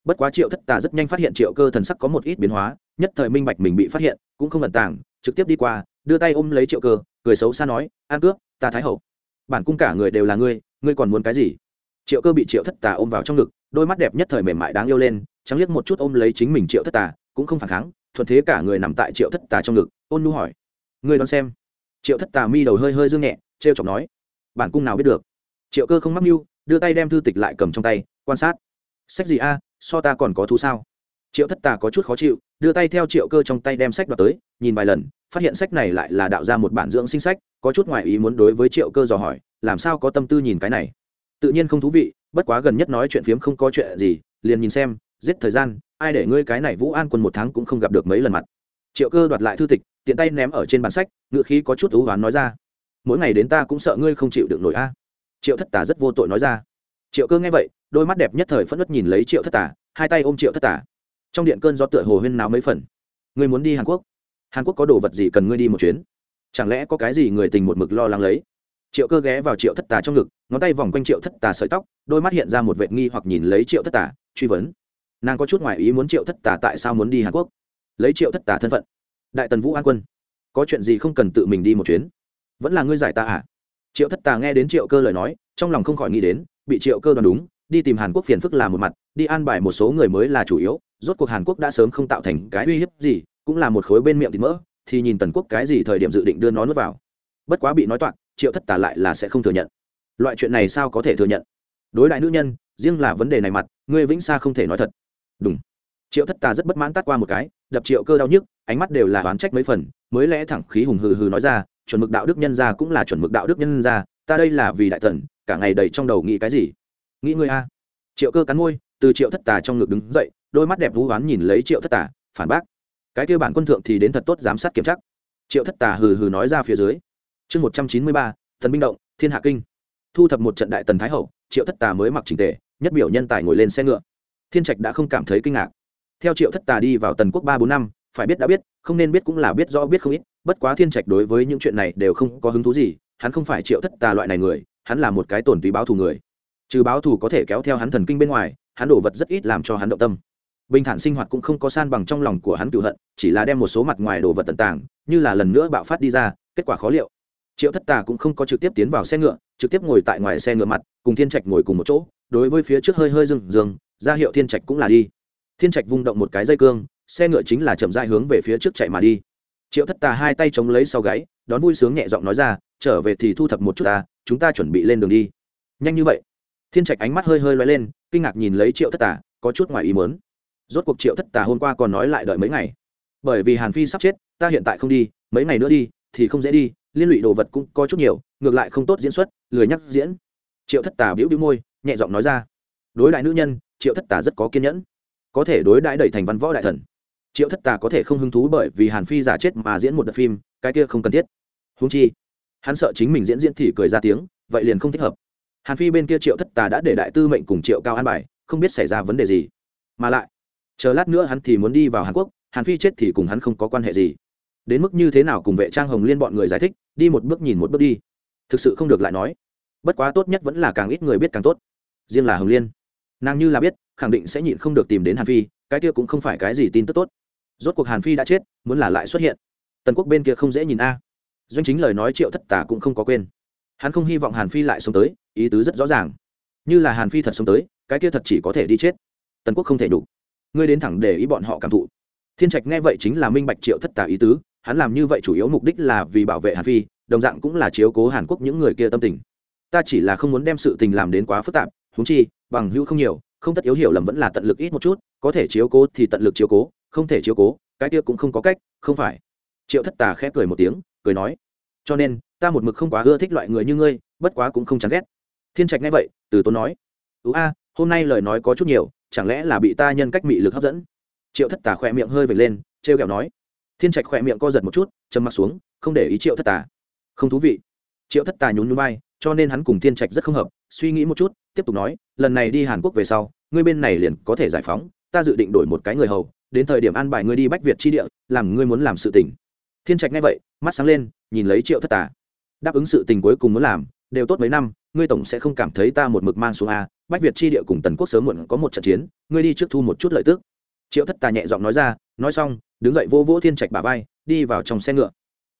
bất quá triệu thất tà rất nhanh phát hiện triệu cơ thần sắc có một ít biến hóa, nhất thời minh bạch mình bị phát hiện, cũng không ẩn tàng, trực tiếp đi qua, đưa tay ôm lấy triệu cơ, cười xấu xa nói, an cướp, ta thái hậu. Bản cung cả người đều là ngươi ngươi còn muốn cái gì? Triệu cơ bị triệu thất tà ôm vào trong ngực, đôi mắt đẹp nhất thời mềm mại đáng yêu lên, trắng liếc một chút ôm lấy chính mình triệu thất tà, cũng không phản kháng, thuận thế cả người nằm tại triệu thất tà trong ngực, ôn nu hỏi, ngươi đón xem? Triệu thất tà mi đầu hơi hơi dương nhẹ t r e o chọc nói, bản cung nào biết được? Triệu cơ không mắc mưu, đưa tay đem thư tịch lại cầm trong tay, quan sát. Sách gì a? So ta còn có thú sao? Triệu thất tà có chút khó chịu, đưa tay theo triệu cơ trong tay đem sách đoạt tới, nhìn vài lần, phát hiện sách này lại là đạo ra một bản dưỡng sinh sách, có chút ngoại ý muốn đối với triệu cơ dò hỏi, làm sao có tâm tư nhìn cái này? Tự nhiên không thú vị, bất quá gần nhất nói chuyện phiếm không có chuyện gì, liền nhìn xem, giết thời gian, ai để ngươi cái này vũ an quân một tháng cũng không gặp được mấy lần mặt. Triệu cơ đoạt lại thư tịch, tiện tay ném ở trên bàn sách ngựa khí có chút ưu hoán nói ra, mỗi ngày đến ta cũng sợ ngươi không chịu được nổi a. Triệu thất tà rất vô tội nói ra. Triệu cơ nghe vậy đôi mắt đẹp nhất thời phẫn nứt nhìn lấy triệu thất tả hai tay ôm triệu thất tả trong điện cơn gió tựa hồ huyên náo mấy phần. Người muốn đi hàn quốc? Hàn quốc có đồ vật gì cần ngươi đi một chuyến? Chẳng lẽ có cái gì người tình một mực lo lắng lấy? Triệu cơ ghé vào triệu thất tà trong ngực, ngón tay vòng quanh triệu thất tà sợi tóc, đôi mắt hiện ra một vệ nghi hoặc nhìn lấy triệu thất tà, truy vấn. Nàng có chút ngoại ý muốn triệu thất tà tại sao muốn đi hàn quốc? Lấy triệu thất tà thân phận. Đại tần vũ an quân. Có chuyện gì không cần tự mình đi một chuyến? Vẫn là ngươi giải ta à? Triệu thất tà nghe đến triệu cơ lời nói, trong lòng không khỏi nghĩ đến, bị triệu cơ đoán đúng đi tìm hàn quốc phiền phức là một mặt, đi an bài một số người mới là chủ yếu, rốt cuộc hàn quốc đã sớm không tạo thành cái uy hiếp gì, cũng là một khối bên miệng thịt mỡ, thì nhìn tần quốc cái gì thời điểm dự định đưa nó nuốt vào. Bất quá bị nói toạc, triệu thất tà lại là sẽ không thừa nhận. Loại chuyện này sao có thể thừa nhận? Đối đại nữ nhân, riêng là vấn đề này mặt, ngươi vĩnh xa không thể nói thật. Đúng triệu thất tà rất bất mãn tát qua một cái, đập triệu cơ đau nhức, ánh mắt đều là oán trách mấy phần, mới lẽ thẳng khí hùng hừ hừ nói ra, chuẩn mực đạo đức nhân gia cũng là chuẩn mực đạo đức nhân gia, ta đây là vì đại thần, cả ngày đầy trong đầu nghĩ cái gì? Nghĩ ngươi a. Triệu cơ cắn môi, từ triệu thất tà trong ngực đứng dậy, đôi mắt đẹp vũ oán nhìn lấy triệu thất tà, phản bác. Cái kêu bản quân thượng thì đến thật tốt giám sát kiểm tra. Triệu thất tà hừ hừ nói ra phía dưới. Chương một trăm chín mươi ba, thần binh động, thiên hạ kinh. Thu thập một trận đại tần thái hậu, triệu thất tà mới mặc trình tề, nhất biểu nhân tài ngồi lên xe ngựa. Thiên trạch đã không cảm thấy kinh ngạc. Theo triệu thất tà đi vào tần quốc ba bốn năm, phải biết đã biết, không nên biết cũng là biết rõ biết không ít, bất quá thiên trạch đối với những chuyện này đều không có hứng thú gì, hắn không phải triệu thất tà loại này người, hắn là một cái tổn tùy báo thù người trừ báo thù có thể kéo theo hắn thần kinh bên ngoài, hắn đổ vật rất ít làm cho hắn động tâm. Bình thản sinh hoạt cũng không có san bằng trong lòng của hắn cựu hận, chỉ là đem một số mặt ngoài đồ vật tận tàng, như là lần nữa bạo phát đi ra, kết quả khó liệu. Triệu thất tà cũng không có trực tiếp tiến vào xe ngựa, trực tiếp ngồi tại ngoài xe ngựa mặt, cùng thiên trạch ngồi cùng một chỗ, đối với phía trước hơi hơi rừng rừng ra hiệu thiên trạch cũng là đi. Thiên trạch vung động một cái dây cương, xe ngựa chính là chậm dại hướng về phía trước chạy mà đi. Triệu thất tà hai tay chống lấy sau gáy, đón vui sướng nhẹ giọng nói ra, trở về thì thu thập một chút ta, chúng ta chuẩn bị lên đường đi. Nhanh như vậy thiên trạch ánh mắt hơi hơi loay lên, kinh ngạc nhìn lấy triệu thất tà, có chút ngoài ý mớn rốt cuộc triệu thất tà hôm qua còn nói lại đợi mấy ngày. Bởi vì hàn phi sắp chết, ta hiện tại không đi, mấy ngày nữa đi, thì không dễ đi, liên lụy đồ vật cũng có chút nhiều, ngược lại không tốt diễn xuất, lười nhắc diễn. Triệu thất tà bĩu bĩu môi, nhẹ giọng nói ra. Đối đại nữ nhân, triệu thất tà rất có kiên nhẫn. Có thể đối đãi đẩy thành văn võ đại thần. Triệu thất tà có thể không hứng thú bởi vì hàn phi giả chết mà diễn một đợt phim, cái kia không cần thiết. Húng chi, hắn sợ chính mình diễn diễn thì cười ra tiếng, vậy liền không thích hợp hàn phi bên kia triệu thất tà đã để đại tư mệnh cùng triệu cao an bài, không biết xảy ra vấn đề gì. Mà lại, chờ lát nữa hắn thì muốn đi vào hàn quốc, hàn phi chết thì cùng hắn không có quan hệ gì. Đến mức như thế nào cùng vệ trang hồng liên bọn người giải thích, đi một bước nhìn một bước đi. Thực sự không được lại nói. Bất quá tốt nhất vẫn là càng ít người biết càng tốt. Riêng là hồng liên. Nàng như là biết, khẳng định sẽ nhịn không được tìm đến hàn phi, cái kia cũng không phải cái gì tin tức tốt. Rốt cuộc hàn phi đã chết, muốn là lại xuất hiện. Tần quốc bên kia không dễ nhìn a. Doanh chính lời nói triệu thất tả cũng không có quên. Hắn không hy vọng hàn phi lại sống tới ý tứ rất rõ ràng. Như là hàn phi thật sống tới, cái kia thật chỉ có thể đi chết. Tần quốc không thể đủ. Ngươi đến thẳng để ý bọn họ cảm thụ. Thiên trạch nghe vậy chính là minh bạch triệu thất tả ý tứ, hắn làm như vậy chủ yếu mục đích là vì bảo vệ hàn phi, đồng dạng cũng là chiếu cố hàn quốc những người kia tâm tình. Ta chỉ là không muốn đem sự tình làm đến quá phức tạp húng chi, bằng hữu không nhiều, không tất yếu hiểu lầm vẫn là tận lực ít một chút, có thể chiếu cố thì tận lực chiếu cố, không thể chiếu cố, cái kia cũng không có cách, không phải. Triệu thất tà khẽ cười một tiếng, cười nói, cho nên, ta một mực không quá ưa thích loại người như ngươi, bất quá cũng không chán ghét thiên trạch nghe vậy, từ tốn nói, ú a, hôm nay lời nói có chút nhiều, chẳng lẽ là bị ta nhân cách mị lực hấp dẫn? Triệu thất tà khỏe miệng hơi vệt lên t r e o kẹo nói, thiên trạch khỏe miệng co giật một chút châm mặt xuống, không để ý triệu thất tà. Không thú vị. Triệu thất tà nhún nhún bay cho nên hắn cùng thiên trạch rất không hợp, suy nghĩ một chút, tiếp tục nói, lần này đi hàn quốc về sau, ngươi bên này liền có thể giải phóng, ta dự định đổi một cái người hầu, đến thời điểm an bài ngươi đi bách việt tri địa, làm ngươi muốn làm sự tình. Thiên trạch nghe vậy, mắt sáng lên, nhìn lấy triệu thất tà. Đáp ứng sự tình cuối cùng muốn làm đều tốt mấy năm, ngươi tổng sẽ không cảm thấy ta một mực mang xuống a, bách việt chi địa cùng tần quốc sớm muộn có một trận chiến, ngươi đi trước thu một chút lợi tức. Triệu thất tà nhẹ giọng nói ra, nói xong, đứng dậy vô vỗ thiên trạch bà vai, đi vào trong xe ngựa.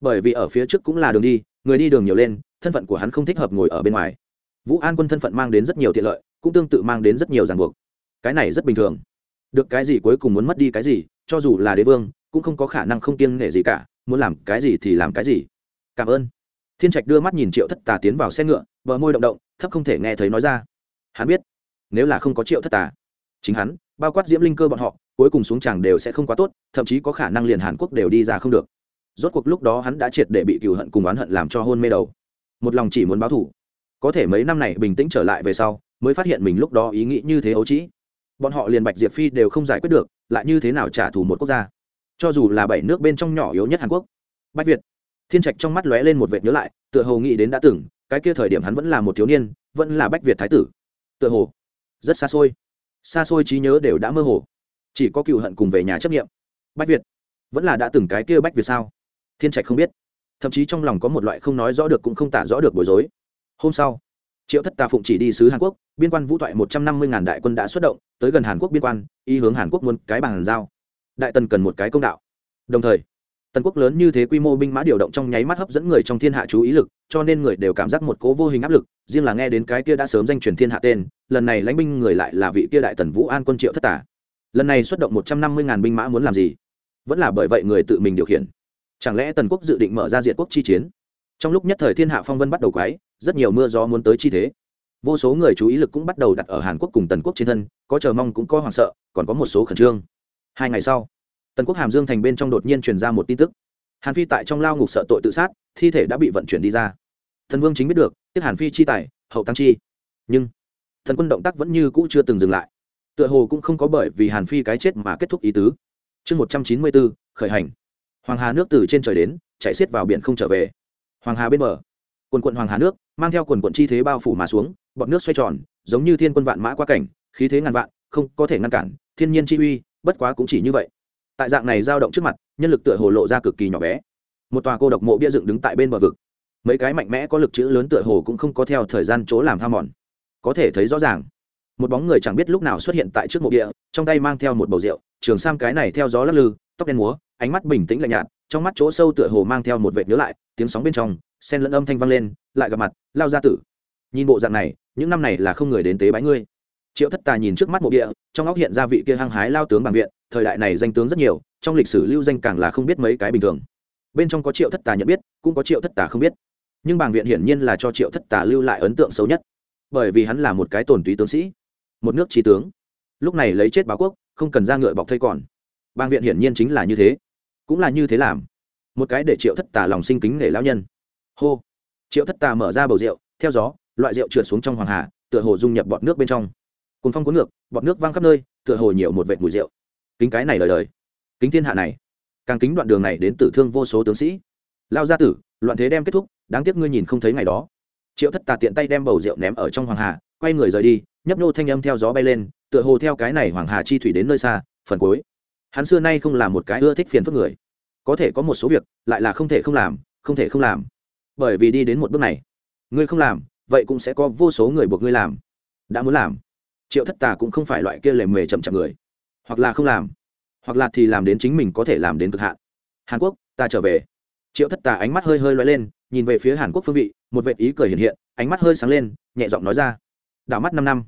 Bởi vì ở phía trước cũng là đường đi, người đi đường nhiều lên, thân phận của hắn không thích hợp ngồi ở bên ngoài. Vũ an quân thân phận mang đến rất nhiều tiện lợi, cũng tương tự mang đến rất nhiều ràng buộc. Cái này rất bình thường. Được cái gì cuối cùng muốn mất đi cái gì, cho dù là đế vương, cũng không có khả năng không kiêng nể gì cả, muốn làm cái gì thì làm cái gì. Cảm ơn thiên trạch đưa mắt nhìn triệu thất tà tiến vào xe ngựa, bờ môi động động, thấp không thể nghe thấy nói ra. Hắn biết, nếu là không có triệu thất tà, chính hắn, bao quát diễm linh cơ bọn họ, cuối cùng xuống tràng đều sẽ không quá tốt, thậm chí có khả năng liền hàn quốc đều đi ra không được. Rốt cuộc lúc đó hắn đã triệt để bị cựu hận cùng oán hận làm cho hôn mê đầu. Một lòng chỉ muốn báo thủ có thể mấy năm này bình tĩnh trở lại về sau, mới phát hiện mình lúc đó ý nghĩ như thế ấu trĩ. Bọn họ liền bạch diệp phi đều không giải quyết được, lại như thế nào trả thù một quốc gia? Cho dù là bảy nước bên trong nhỏ yếu nhất hàn quốc bách việt thiên trạch trong mắt lóe lên một vệt nhớ lại, tựa hồ nghĩ đến đã từng, cái kia thời điểm hắn vẫn là một thiếu niên, vẫn là bách việt thái tử. Tựa hồ, rất xa xôi. Xa xôi trí nhớ đều đã mơ hồ. Chỉ có cựu hận cùng về nhà chấp nghiệm. Bách việt, vẫn là đã từng cái kia bách việt sao? Thiên trạch không biết. Thậm chí trong lòng có một loại không nói rõ được cũng không tả rõ được bối rối. Hôm sau, triệu thất tà phụng chỉ đi sứ hàn quốc, biên quan vũ thoại một trăm năm mươi ngàn đại quân đã xuất động, tới gần hàn quốc biên quan y hướng hàn quốc muốn cái bàn giao. Đại tần cần một cái công đạo. Đồng thời tần quốc lớn như thế quy mô binh mã điều động trong nháy mắt hấp dẫn người trong thiên hạ chú ý lực, cho nên người đều cảm giác một cố vô hình áp lực, riêng là nghe đến cái kia đã sớm danh truyền thiên hạ tên, lần này lãnh binh người lại là vị kia đại tần vũ an quân triệu thất tả. Lần này xuất động một trăm năm mươi ngàn binh mã muốn làm gì? Vẫn là bởi vậy người tự mình điều khiển. Chẳng lẽ tần quốc dự định mở ra diện quốc chi chiến? Trong lúc nhất thời thiên hạ phong vân bắt đầu quái, rất nhiều mưa gió muốn tới chi thế. Vô số người chú ý lực cũng bắt đầu đặt ở hàn quốc cùng tần quốc trên thân, có chờ mong cũng có hoảng sợ, còn có một số khẩn trương. Hai ngày sau tần quốc hàm dương thành bên trong đột nhiên truyền ra một tin tức. Hàn phi tại trong lao ngục sợ tội tự sát, thi thể đã bị vận chuyển đi ra. Thần vương chính biết được tiếc hàn phi chi tài, hậu tăng chi. Nhưng, thần quân động tác vẫn như cũ chưa từng dừng lại. Tựa hồ cũng không có bởi vì hàn phi cái chết mà kết thúc ý tứ. Chương một trăm chín mươi bốn, khởi hành. Hoàng hà nước từ trên trời đến, chạy xiết vào biển không trở về. Hoàng hà bên bờ. Quần quận hoàng hà nước, mang theo quần quận chi thế bao phủ mà xuống, bọn nước xoay tròn, giống như thiên quân vạn mã qua cảnh, khí thế ngàn vạn, không có thể ngăn cản, thiên nhiên chi uy, bất quá cũng chỉ như vậy tại dạng này dao động trước mặt, nhân lực tựa hồ lộ ra cực kỳ nhỏ bé. Một tòa cô độc mộ bia dựng đứng tại bên bờ vực. Mấy cái mạnh mẽ có lực chữ lớn tựa hồ cũng không có theo thời gian chỗ làm ham mòn. Có thể thấy rõ ràng, một bóng người chẳng biết lúc nào xuất hiện tại trước mộ bia, trong tay mang theo một bầu rượu, trường sam cái này theo gió lắc lư, tóc đen múa, ánh mắt bình tĩnh lạnh nhạt, trong mắt chỗ sâu tựa hồ mang theo một vệt nhớ lại, tiếng sóng bên trong sen lẫn âm thanh vang lên, lại gặp mặt, lao ra tử. Nhìn bộ dạng này, những năm này là không người đến tế bái ngươi. Triệu thất tà nhìn trước mắt mộ địa trong óc hiện ra vị kia hăng hái lao tướng bằng viện thời đại này danh tướng rất nhiều, trong lịch sử lưu danh càng là không biết mấy cái bình thường. Bên trong có triệu thất tà nhận biết, cũng có triệu thất tà không biết. Nhưng bàng viện hiển nhiên là cho triệu thất tà lưu lại ấn tượng xấu nhất. Bởi vì hắn là một cái tổn túy tướng sĩ, một nước trí tướng. Lúc này lấy chết báo quốc, không cần ra ngựa bọc thây còn. Bàng viện hiển nhiên chính là như thế. Cũng là như thế làm. Một cái để triệu thất tà lòng sinh kính để lão nhân. Hô. Triệu thất tà mở ra bầu rượu, theo gió, loại rượu trượt xuống trong hoàng hà, tựa hồ dung nhập bọt nước bên trong. Cùng phong cuốn ngược, bọt nước văng khắp nơi, tựa hồ nhiều một vệt mùi rượu kính cái này đời đời, kính thiên hạ này, càng kính đoạn đường này đến tử thương vô số tướng sĩ. Lao gia tử, loạn thế đem kết thúc, đáng tiếc ngươi nhìn không thấy ngày đó. Triệu thất tà tiện tay đem bầu rượu ném ở trong hoàng hà, quay người rời đi, nhấp nô thanh âm theo gió bay lên, tựa hồ theo cái này hoàng hà chi thủy đến nơi xa, phần cuối. Hắn xưa nay không là một cái ưa thích phiền phức người. Có thể có một số việc, lại là không thể không làm, không thể không làm. Bởi vì đi đến một bước này, ngươi không làm, vậy cũng sẽ có vô số người buộc ngươi làm. Đã muốn làm. Triệu thất tà cũng không phải loại kia lề mề chậm chậm người hoặc là không làm, hoặc là thì làm đến chính mình có thể làm đến cực hạn. Hàn quốc, ta trở về. Triệu thất tà ánh mắt hơi hơi loay lên, nhìn về phía hàn quốc phương vị, một vệ ý cười hiện hiện, ánh mắt hơi sáng lên, nhẹ giọng nói ra. Đảo mắt năm năm.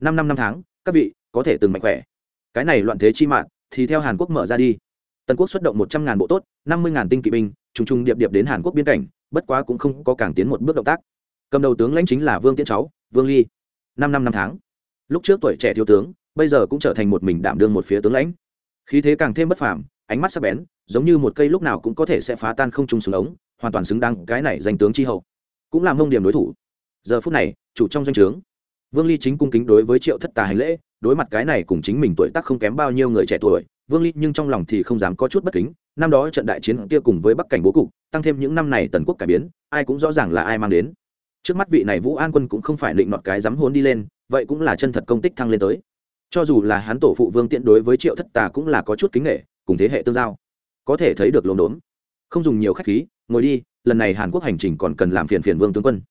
Năm năm năm tháng, các vị có thể từng mạnh khỏe. Cái này loạn thế chi mạng, thì theo hàn quốc mở ra đi. Tần quốc xuất động một trăm ngàn bộ tốt, năm mươi ngàn tinh kỵ binh, trùng trùng điệp điệp đến hàn quốc biên cảnh, bất quá cũng không có càng tiến một bước động tác. Cầm đầu tướng lãnh chính là vương tiễn cháu, vương ly. Năm năm năm tháng. Lúc trước tuổi trẻ thiếu tướng bây giờ cũng trở thành một mình đảm đương một phía tướng lãnh. Khí thế càng thêm bất phàm, ánh mắt sắc bén, giống như một cây lúc nào cũng có thể sẽ phá tan không trung xuống ống, hoàn toàn xứng đáng cái này danh tướng tri hậu. Cũng là mông điểm đối thủ. Giờ phút này, chủ trong danh trướng, vương ly chính cung kính đối với triệu thất tà hành lễ, đối mặt cái này cùng chính mình tuổi tác không kém bao nhiêu người trẻ tuổi, vương ly nhưng trong lòng thì không dám có chút bất kính, năm đó trận đại chiến kia cùng với bắc cảnh bố cục, tăng thêm những năm này tần quốc cải biến, ai cũng rõ ràng là ai mang đến. Trước mắt vị này vũ an quân cũng không phải định nọt cái dám hôn đi lên, vậy cũng là chân thật công tích thăng lên tới cho dù là hắn tổ phụ vương tiện đối với triệu thất tà cũng là có chút kính nghệ cùng thế hệ tương giao. Có thể thấy được lốm đốm. Không dùng nhiều khách khí, ngồi đi, lần này hàn quốc hành trình còn cần làm phiền phiền vương tướng quân.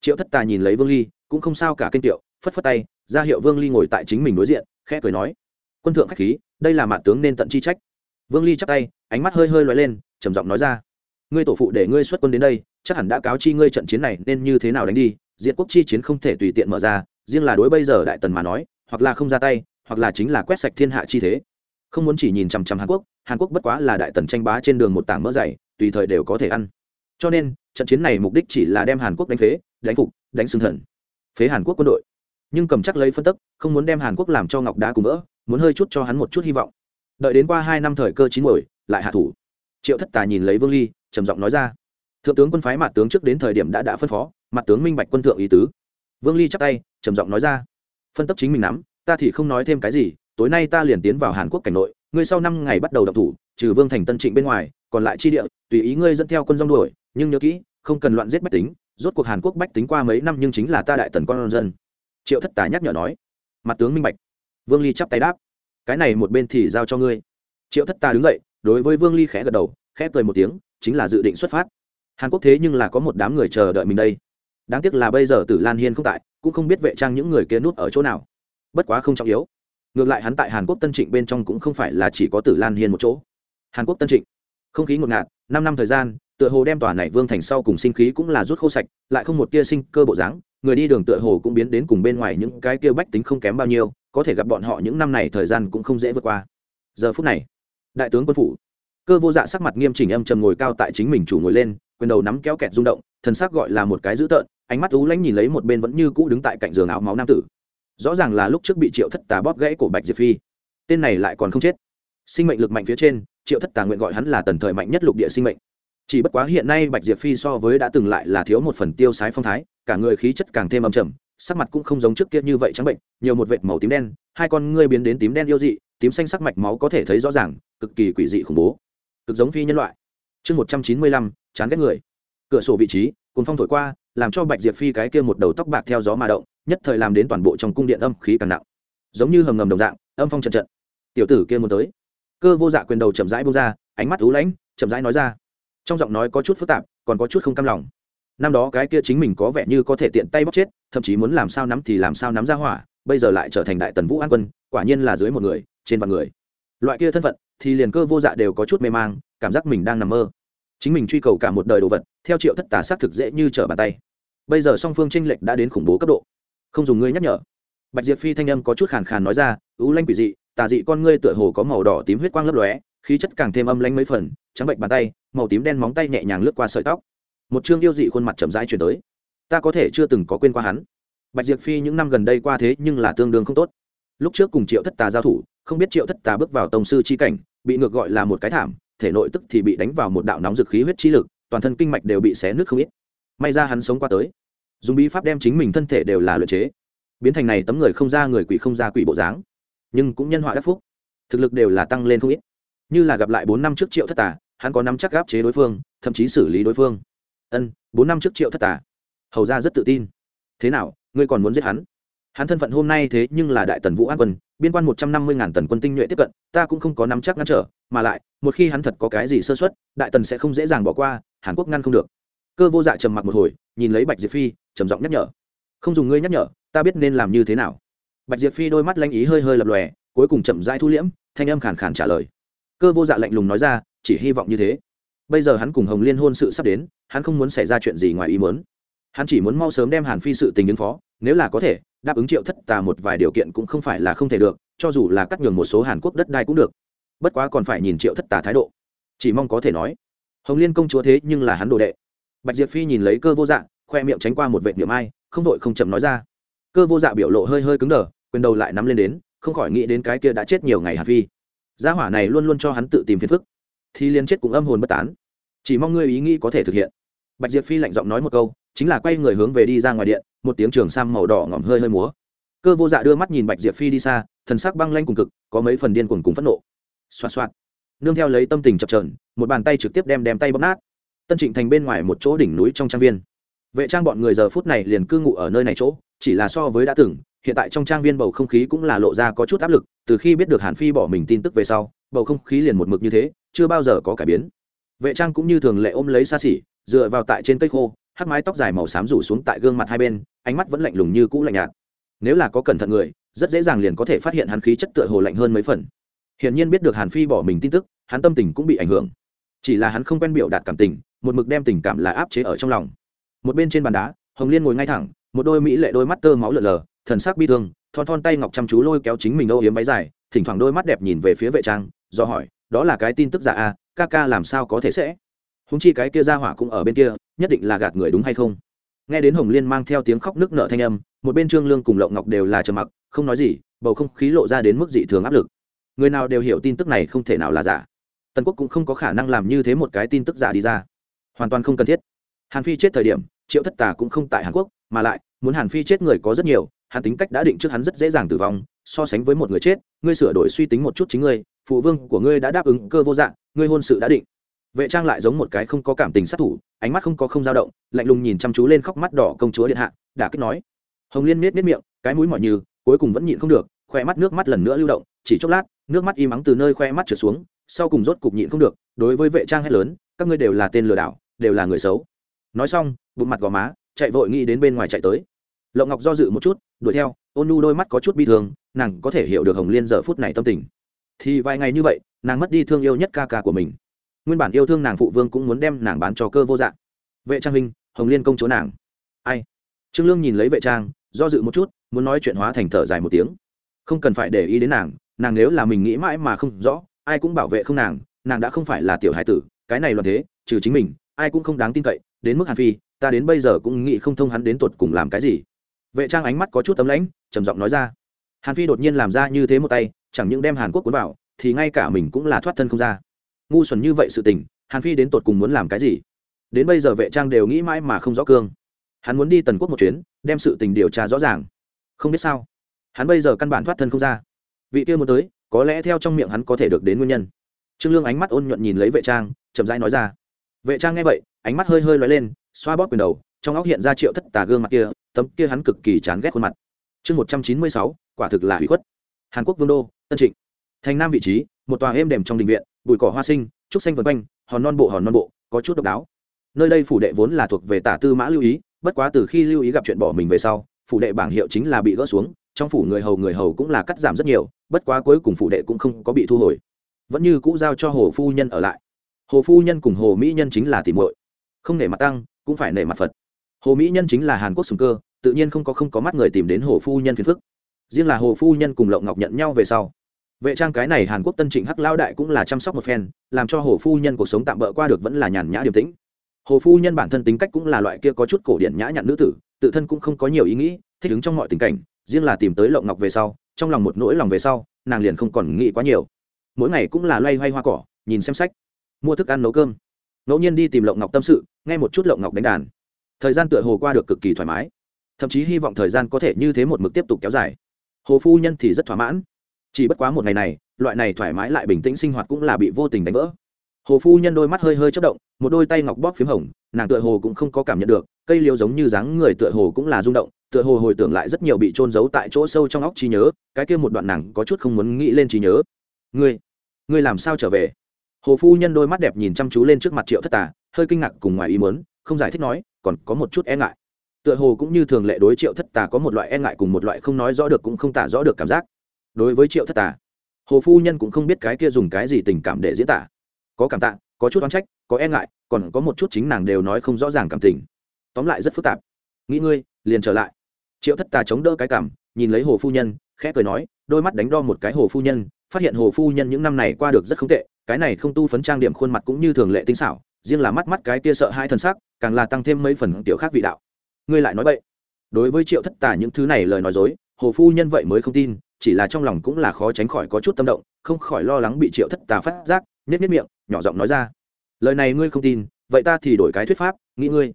Triệu thất tà nhìn lấy vương ly, cũng không sao cả kênh tiệu, phất phất tay, ra hiệu vương ly ngồi tại chính mình đối diện, khẽ cười nói, quân thượng khách khí, đây là mạn tướng nên tận chi trách. Vương ly chắp tay, ánh mắt hơi hơi loay lên, trầm giọng nói ra, ngươi tổ phụ để ngươi xuất quân đến đây, chắc hẳn đã cáo chi ngươi trận chiến này nên như thế nào đánh đi, diện quốc chi chiến không thể tùy tiện mở ra, riêng là đối bây giờ đại tần mà nói hoặc là không ra tay, hoặc là chính là quét sạch thiên hạ chi thế. Không muốn chỉ nhìn chằm chằm hàn quốc hàn quốc bất quá là đại tần tranh bá trên đường một tảng mỡ dày, tùy thời đều có thể ăn. Cho nên, trận chiến này mục đích chỉ là đem hàn quốc đánh phế, đánh phục, đánh xương thần, phế hàn quốc quân đội. Nhưng cầm chắc lấy phân tức, không muốn đem hàn quốc làm cho ngọc đá cùng vỡ, muốn hơi chút cho hắn một chút hy vọng. Đợi đến qua hai năm thời cơ chín muồi, lại hạ thủ. Triệu thất tà nhìn lấy vương ly, trầm giọng nói ra. Thượng tướng quân phái mặt tướng trước đến thời điểm đã đã phân phó mặt tướng minh bạch quân thượng ý tứ. Vương ly chắp tay, trầm giọng nói ra phân tấp chính mình nắm, ta thì không nói thêm cái gì, tối nay ta liền tiến vào hàn quốc cảnh nội, ngươi sau năm ngày bắt đầu động thủ, trừ vương thành tân trịnh bên ngoài, còn lại chi địa, tùy ý ngươi dẫn theo quân rong đuổi, nhưng nhớ kỹ, không cần loạn giết bách tính, rốt cuộc hàn quốc bách tính qua mấy năm nhưng chính là ta đại tần con dân. Triệu thất tà nhắc nhở nói. Mặt tướng minh bạch. Vương ly chắp tay đáp. Cái này một bên thì giao cho ngươi. Triệu thất tà đứng dậy, đối với vương ly khẽ gật đầu, khẽ cười một tiếng, chính là dự định xuất phát. Hàn quốc thế nhưng là có một đám người chờ đợi mình đây. Đáng tiếc là bây giờ tử lan hiên không tại cũng không biết vệ trang những người kia nút ở chỗ nào. Bất quá không trọng yếu. Ngược lại hắn tại hàn quốc tân trịnh bên trong cũng không phải là chỉ có tử lan hiên một chỗ. Hàn quốc tân trịnh, không khí ngột ngạt, năm năm thời gian, tựa hồ đem tòa này vương thành sau cùng sinh khí cũng là rút khô sạch, lại không một tia sinh cơ bộ dáng, người đi đường tựa hồ cũng biến đến cùng bên ngoài những cái kia bách tính không kém bao nhiêu, có thể gặp bọn họ những năm này thời gian cũng không dễ vượt qua. Giờ phút này, đại tướng quân phủ, cơ vô dạ sắc mặt nghiêm chỉnh âm trầm ngồi cao tại chính mình chủ ngồi lên, quyền đầu nắm kéo kẹt rung động thần sắc gọi là một cái dữ tợn, ánh mắt ú lãnh nhìn lấy một bên vẫn như cũ đứng tại cạnh giường áo máu nam tử. Rõ ràng là lúc trước bị triệu thất tà bóp gãy của bạch diệp phi. Tên này lại còn không chết. Sinh mệnh lực mạnh phía trên, triệu thất tà nguyện gọi hắn là tần thời mạnh nhất lục địa sinh mệnh. Chỉ bất quá hiện nay bạch diệp phi so với đã từng lại là thiếu một phần tiêu sái phong thái, cả người khí chất càng thêm âm trầm, sắc mặt cũng không giống trước kia như vậy trắng bệnh, nhiều một vệt màu tím đen, hai con ngươi biến đến tím đen yêu dị, tím xanh sắc mạch máu có thể thấy rõ ràng, cực kỳ quỷ dị khủng bố. Cực giống phi nhân loại. Chương một trăm chín mươi lăm, chán ghét người cửa sổ vị trí cồn phong thổi qua, làm cho bạch diệp phi cái kia một đầu tóc bạc theo gió mà động, nhất thời làm đến toàn bộ trong cung điện âm khí càng nặng. Giống như hầm ngầm đồng dạng, âm phong trận trận. Tiểu tử kia muốn tới. Cơ vô dạ quyền đầu chậm rãi bông ra, ánh mắt ú lãnh, chậm rãi nói ra. Trong giọng nói có chút phức tạp, còn có chút không cam lòng. Năm đó cái kia chính mình có vẻ như có thể tiện tay bóc chết, thậm chí muốn làm sao nắm thì làm sao nắm ra hỏa, bây giờ lại trở thành đại tần vũ an quân, quả nhiên là dưới một người, trên vạn người. Loại kia thân phận, thì liền cơ vô dạ đều có chút mê mang, cảm giác mình đang nằm mơ chính mình truy cầu cả một đời đồ vật, theo triệu thất tà xác thực dễ như trở bàn tay. Bây giờ song phương tranh lệch đã đến khủng bố cấp độ. Không dùng ngươi nhắc nhở. Bạch diệp phi thanh âm có chút khàn khàn nói ra ưu lanh quỷ dị, tà dị con ngươi tựa hồ có màu đỏ tím huyết quang lấp lóe, khí chất càng thêm âm lanh mấy phần, trắng bệnh bàn tay, màu tím đen móng tay nhẹ nhàng lướt qua sợi tóc. Một chương yêu dị khuôn mặt chậm rãi chuyển tới. Ta có thể chưa từng có quên qua hắn. Bạch diệp phi những năm gần đây qua thế nhưng là tương đương không tốt. Lúc trước cùng triệu thất tà giao thủ, không biết triệu thất tà bước vào tổng sư chi cảnh, bị ngược gọi là một cái thảm thể nội tức thì bị đánh vào một đạo nóng dực khí huyết chi lực, toàn thân kinh mạch đều bị xé nứt không ít. May ra hắn sống qua tới. Dùng bí pháp đem chính mình thân thể đều là luyện chế. Biến thành này tấm người không ra người quỷ không ra quỷ bộ dáng. Nhưng cũng nhân họa đắc phúc. Thực lực đều là tăng lên không ít. Như là gặp lại bốn năm trước triệu thất tà, hắn có năm chắc gáp chế đối phương, thậm chí xử lý đối phương. Ân, bốn năm trước triệu thất tà. Hầu ra rất tự tin. Thế nào, ngươi còn muốn giết hắn? Hắn thân phận hôm nay thế nhưng là đại tần vũ an quân biên quan một trăm năm mươi ngàn tần quân tinh nhuệ tiếp cận, ta cũng không có nắm chắc ngăn trở, mà lại, một khi hắn thật có cái gì sơ xuất đại tần sẽ không dễ dàng bỏ qua, hàn quốc ngăn không được. Cơ vô dạ trầm mặc một hồi, nhìn lấy bạch diệp phi, trầm giọng nhắc nhở. Không dùng ngươi nhắc nhở, ta biết nên làm như thế nào. Bạch diệp phi đôi mắt lanh ý hơi hơi lập lòe, cuối cùng chậm rãi thu liễm, thanh âm khàn khàn trả lời. Cơ vô dạ lạnh lùng nói ra, chỉ hy vọng như thế. Bây giờ hắn cùng hồng liên hôn sự sắp đến, hắn không muốn xảy ra chuyện gì ngoài ý muốn. Hắn chỉ muốn mau sớm đem hàn phi sự tình ứng phó, nếu là có thể đáp ứng triệu thất tà một vài điều kiện cũng không phải là không thể được, cho dù là cắt nhường một số hàn quốc đất đai cũng được. Bất quá còn phải nhìn triệu thất tà thái độ. Chỉ mong có thể nói, hồng liên công chúa thế nhưng là hắn đồ đệ. Bạch diệp phi nhìn lấy cơ vô dạ khoe miệng tránh qua một vệ niệm ai, không đội không chậm nói ra. Cơ vô dạ biểu lộ hơi hơi cứng đờ, quyền đầu lại nắm lên đến, không khỏi nghĩ đến cái kia đã chết nhiều ngày hạt phi. Gia hỏa này luôn luôn cho hắn tự tìm phiền phức. Thì liên chết cũng âm hồn bất tán. Chỉ mong ngươi ý nghĩ có thể thực hiện. Bạch diệp phi lạnh giọng nói một câu chính là quay người hướng về đi ra ngoài điện, một tiếng trường sam màu đỏ ngỏm hơi hơi múa. Cơ vô dạ đưa mắt nhìn bạch diệp phi đi xa, thần sắc băng lanh cùng cực, có mấy phần điên cuồng cùng phẫn nộ. Xoa xoa nương theo lấy tâm tình chập trờn một bàn tay trực tiếp đem đem tay bóp nát. Tân trịnh thành bên ngoài một chỗ đỉnh núi trong trang viên. Vệ trang bọn người giờ phút này liền cư ngụ ở nơi này chỗ, chỉ là so với đã từng, hiện tại trong trang viên bầu không khí cũng là lộ ra có chút áp lực, từ khi biết được hàn phi bỏ mình tin tức về sau, bầu không khí liền một mực như thế, chưa bao giờ có cải biến. Vệ trang cũng như thường lệ ôm lấy xa xỉ, dựa vào tại trên cây khô hắc mái tóc dài màu xám rủ xuống tại gương mặt hai bên ánh mắt vẫn lạnh lùng như cũ lạnh nhạt. Nếu là có cẩn thận người rất dễ dàng liền có thể phát hiện hắn khí chất tựa hồ lạnh hơn mấy phần. Hiển nhiên biết được hàn phi bỏ mình tin tức hắn tâm tình cũng bị ảnh hưởng. Chỉ là hắn không quen biểu đạt cảm tình một mực đem tình cảm là áp chế ở trong lòng. Một bên trên bàn đá hồng liên ngồi ngay thẳng một đôi mỹ lệ đôi mắt tơ máu lợn lờ thần sắc bi thương thon thon tay ngọc chăm chú lôi kéo chính mình âu yếm váy dài thỉnh thoảng đôi mắt đẹp nhìn về phía vệ trang do hỏi đó là cái tin tức giả a à, ca ca làm sao có thể sẽ? Húng chi cái kia ra hỏa cũng ở bên kia, nhất định là gạt người đúng hay không? Nghe đến hồng liên mang theo tiếng khóc nước nợ thanh âm, một bên trương lương cùng lộng ngọc đều là trầm mặc, không nói gì, bầu không khí lộ ra đến mức dị thường áp lực. Người nào đều hiểu tin tức này không thể nào là giả. Tần quốc cũng không có khả năng làm như thế một cái tin tức giả đi ra. Hoàn toàn không cần thiết. Hàn phi chết thời điểm, triệu thất tà cũng không tại hàn quốc, mà lại, muốn hàn phi chết người có rất nhiều hàn tính cách đã định trước hắn rất dễ dàng tử vong, so sánh với một người chết, ngươi sửa đổi suy tính một chút chính ngươi, phụ vương của ngươi đã đáp ứng cơ vô dạng, ngươi hôn sự đã định vệ trang lại giống một cái không có cảm tình sát thủ, ánh mắt không có không dao động, lạnh lùng nhìn chăm chú lên khóc mắt đỏ công chúa điện hạ đã kích nói. Hồng liên miết miết miệng, cái mũi mỏi như, cuối cùng vẫn nhịn không được khoe mắt nước mắt lần nữa lưu động, chỉ chốc lát, nước mắt im ắng từ nơi khoe mắt trở xuống, sau cùng rốt cục nhịn không được, đối với vệ trang hét lớn, các ngươi đều là tên lừa đảo, đều là người xấu. Nói xong, bụng mặt gò má, chạy vội nghĩ đến bên ngoài chạy tới. Lộng ngọc do dự một chút, đuổi theo, ôn nu đôi mắt có chút bi thương, nàng có thể hiểu được hồng liên giờ phút này tâm tình. Thì vài ngày như vậy, nàng mất đi thương yêu nhất ca ca của mình nguyên bản yêu thương nàng phụ vương cũng muốn đem nàng bán cho cơ vô dạng. Vệ trang huynh, hồng liên công chúa nàng. Ai? Trương lương nhìn lấy vệ trang, do dự một chút, muốn nói chuyện hóa thành thở dài một tiếng. Không cần phải để ý đến nàng nàng nếu là mình nghĩ mãi mà không rõ, ai cũng bảo vệ không nàng nàng đã không phải là tiểu hải tử, cái này loạn thế, trừ chính mình, ai cũng không đáng tin cậy, đến mức hàn phi, ta đến bây giờ cũng nghĩ không thông hắn đến tột cùng làm cái gì. Vệ trang ánh mắt có chút tấm lãnh, trầm giọng nói ra. Hàn phi đột nhiên làm ra như thế một tay, chẳng những đem hàn quốc cuốn vào, thì ngay cả mình cũng là thoát thân không ra ngu xuẩn như vậy sự tình, hàn phi đến tột cùng muốn làm cái gì? Đến bây giờ vệ trang đều nghĩ mãi mà không rõ cương. Hắn muốn đi tần quốc một chuyến, đem sự tình điều tra rõ ràng. Không biết sao, hắn bây giờ căn bản thoát thân không ra. Vị kia muốn tới, có lẽ theo trong miệng hắn có thể được đến nguyên nhân. Trương lương ánh mắt ôn nhuận nhìn lấy vệ trang, chậm rãi nói ra. Vệ trang nghe vậy, ánh mắt hơi hơi lóe lên, xoa bóp quyền đầu, trong óc hiện ra triệu thất tà gương mặt kia, tấm kia hắn cực kỳ chán ghét khuôn mặt. Chương một trăm chín mươi sáu, quả thực là hủy khuất. Hàn quốc vương đô, tân trịnh. Thành nam vị trí, một tòa êm đềm trong đình viện bụi cỏ hoa sinh, trúc xanh vân quanh, hòn non bộ, hòn non bộ, có chút độc đáo. Nơi đây phủ đệ vốn là thuộc về tả tư mã lưu ý, bất quá từ khi lưu ý gặp chuyện bỏ mình về sau, phủ đệ bảng hiệu chính là bị gỡ xuống, trong phủ người hầu người hầu cũng là cắt giảm rất nhiều, bất quá cuối cùng phủ đệ cũng không có bị thu hồi. Vẫn như cũ giao cho hồ phu nhân ở lại. Hồ phu nhân cùng hồ mỹ nhân chính là tìm muội. Không nể mặt tăng, cũng phải nể mặt phật. Hồ mỹ nhân chính là hàn quốc sùng cơ, tự nhiên không có không có mắt người tìm đến hồ phu nhân phiền phức. Riêng là hồ phu nhân cùng lộng ngọc nhận nhau về sau vệ trang cái này hàn quốc tân trịnh hắc lao đại cũng là chăm sóc một phen, làm cho hồ phu nhân cuộc sống tạm bỡ qua được vẫn là nhàn nhã điềm tĩnh. Hồ phu nhân bản thân tính cách cũng là loại kia có chút cổ điển nhã nhặn nữ tử, tự thân cũng không có nhiều ý nghĩ, thích ứng trong mọi tình cảnh, riêng là tìm tới lộng ngọc về sau, trong lòng một nỗi lòng về sau, nàng liền không còn nghĩ quá nhiều. Mỗi ngày cũng là loay hoay hoa cỏ, nhìn xem sách, mua thức ăn nấu cơm. Ngẫu nhiên đi tìm lộng ngọc tâm sự, nghe một chút lộng ngọc đánh đàn. Thời gian tựa hồ qua được cực kỳ thoải mái. Thậm chí hy vọng thời gian có thể như thế một mực tiếp tục kéo dài. Hồ phu nhân thì rất thỏa mãn chỉ bất quá một ngày này, loại này thoải mái lại bình tĩnh sinh hoạt cũng là bị vô tình đánh vỡ. Hồ phu nhân đôi mắt hơi hơi chất động, một đôi tay ngọc bóp p h í m hồng, nàng tựa hồ cũng không có cảm nhận được, cây liêu giống như dáng người tựa hồ cũng là rung động, tựa hồ hồi tưởng lại rất nhiều bị trôn giấu tại chỗ sâu trong óc trí nhớ, cái kia một đoạn nàng có chút không muốn nghĩ lên trí nhớ. Ngươi ngươi làm sao trở về? Hồ phu nhân đôi mắt đẹp nhìn chăm chú lên trước mặt triệu thất tà, hơi kinh ngạc cùng ngoài ý muốn, không giải thích nói, còn có một chút e ngại. Tựa hồ cũng như thường lệ đối triệu thất tà có một loại e ngại cùng một loại không nói rõ được cũng không tả rõ được cảm giác đối với triệu thất tà, hồ phu nhân cũng không biết cái kia dùng cái gì tình cảm để diễn tả. Có cảm tạ, có chút oán trách, có e ngại, còn có một chút chính nàng đều nói không rõ ràng cảm tình. Tóm lại rất phức tạp. Nghĩ ngươi, liền trở lại. Triệu thất tà chống đỡ cái cảm, nhìn lấy hồ phu nhân, khẽ cười nói, đôi mắt đánh đo một cái hồ phu nhân, phát hiện hồ phu nhân những năm này qua được rất không tệ, cái này không tu phấn trang điểm khuôn mặt cũng như thường lệ tinh xảo, riêng là mắt mắt cái kia sợ hai thần sắc, càng là tăng thêm mấy phần tiểu khác vị đạo. Ngươi lại nói vậy đối với triệu thất tà những thứ này lời nói dối, hồ phu nhân vậy mới không tin chỉ là trong lòng cũng là khó tránh khỏi có chút tâm động, không khỏi lo lắng bị triệu thất tà phát giác nhét nhét miệng, nhỏ giọng nói ra. Lời này ngươi không tin, vậy ta thì đổi cái thuyết pháp, nghĩ ngươi.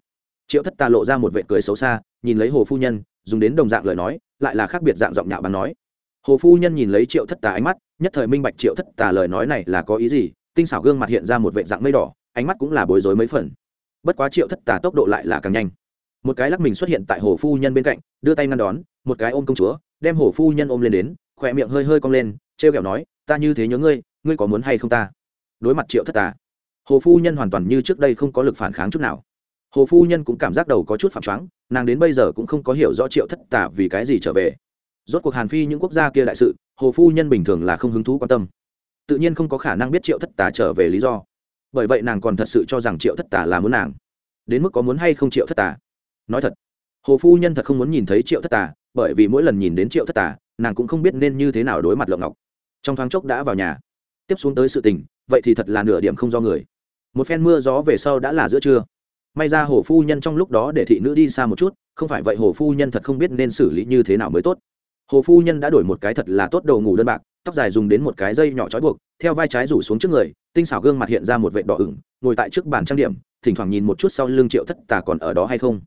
Triệu thất tà lộ ra một vệ cười xấu xa, nhìn lấy hồ phu nhân, dùng đến đồng dạng lời nói, lại là khác biệt dạng giọng nhạo bắn nói. Hồ phu nhân nhìn lấy triệu thất tà ánh mắt, nhất thời minh bạch triệu thất tà lời nói này là có ý gì, tinh xảo gương mặt hiện ra một vệ dạng mây đỏ, ánh mắt cũng là bối rối mấy phần. Bất quá triệu thất tà tốc độ lại là càng nhanh. Một cái lắc mình xuất hiện tại hồ phu nhân bên cạnh, đưa tay ngăn đón, một cái ôm công chúa đem hồ phu nhân ôm lên đến, khỏe miệng hơi hơi cong lên t r e o kẹo nói, ta như thế nhớ ngươi ngươi có muốn hay không ta? Đối mặt triệu thất tà hồ phu nhân hoàn toàn như trước đây không có lực phản kháng chút nào. Hồ phu nhân cũng cảm giác đầu có chút phạm choáng, nàng đến bây giờ cũng không có hiểu rõ triệu thất tà vì cái gì trở về. Rốt cuộc hàn phi những quốc gia kia đại sự hồ phu nhân bình thường là không hứng thú quan tâm. Tự nhiên không có khả năng biết triệu thất tà trở về lý do. Bởi vậy nàng còn thật sự cho rằng triệu thất tà là muốn nàng. Đến mức có muốn hay không triệu thất tà? Nói thật hồ phu nhân thật không muốn nhìn thấy triệu thất tà bởi vì mỗi lần nhìn đến triệu thất tà, nàng cũng không biết nên như thế nào đối mặt lộng ngọc. Trong thoáng chốc đã vào nhà. Tiếp xuống tới sự tình, vậy thì thật là nửa điểm không do người. Một phen mưa gió về sau đã là giữa trưa. May ra hồ phu nhân trong lúc đó để thị nữ đi xa một chút, không phải vậy hồ phu nhân thật không biết nên xử lý như thế nào mới tốt. Hồ phu nhân đã đổi một cái thật là tốt đầu ngủ đơn bạc, tóc dài dùng đến một cái dây nhỏ trói buộc, theo vai trái rủ xuống trước người, tinh xảo gương mặt hiện ra một vệ đỏ ửng, ngồi tại trước bàn trang điểm, thỉnh thoảng nhìn một chút sau lưng triệu thất tà còn ở đó hay không.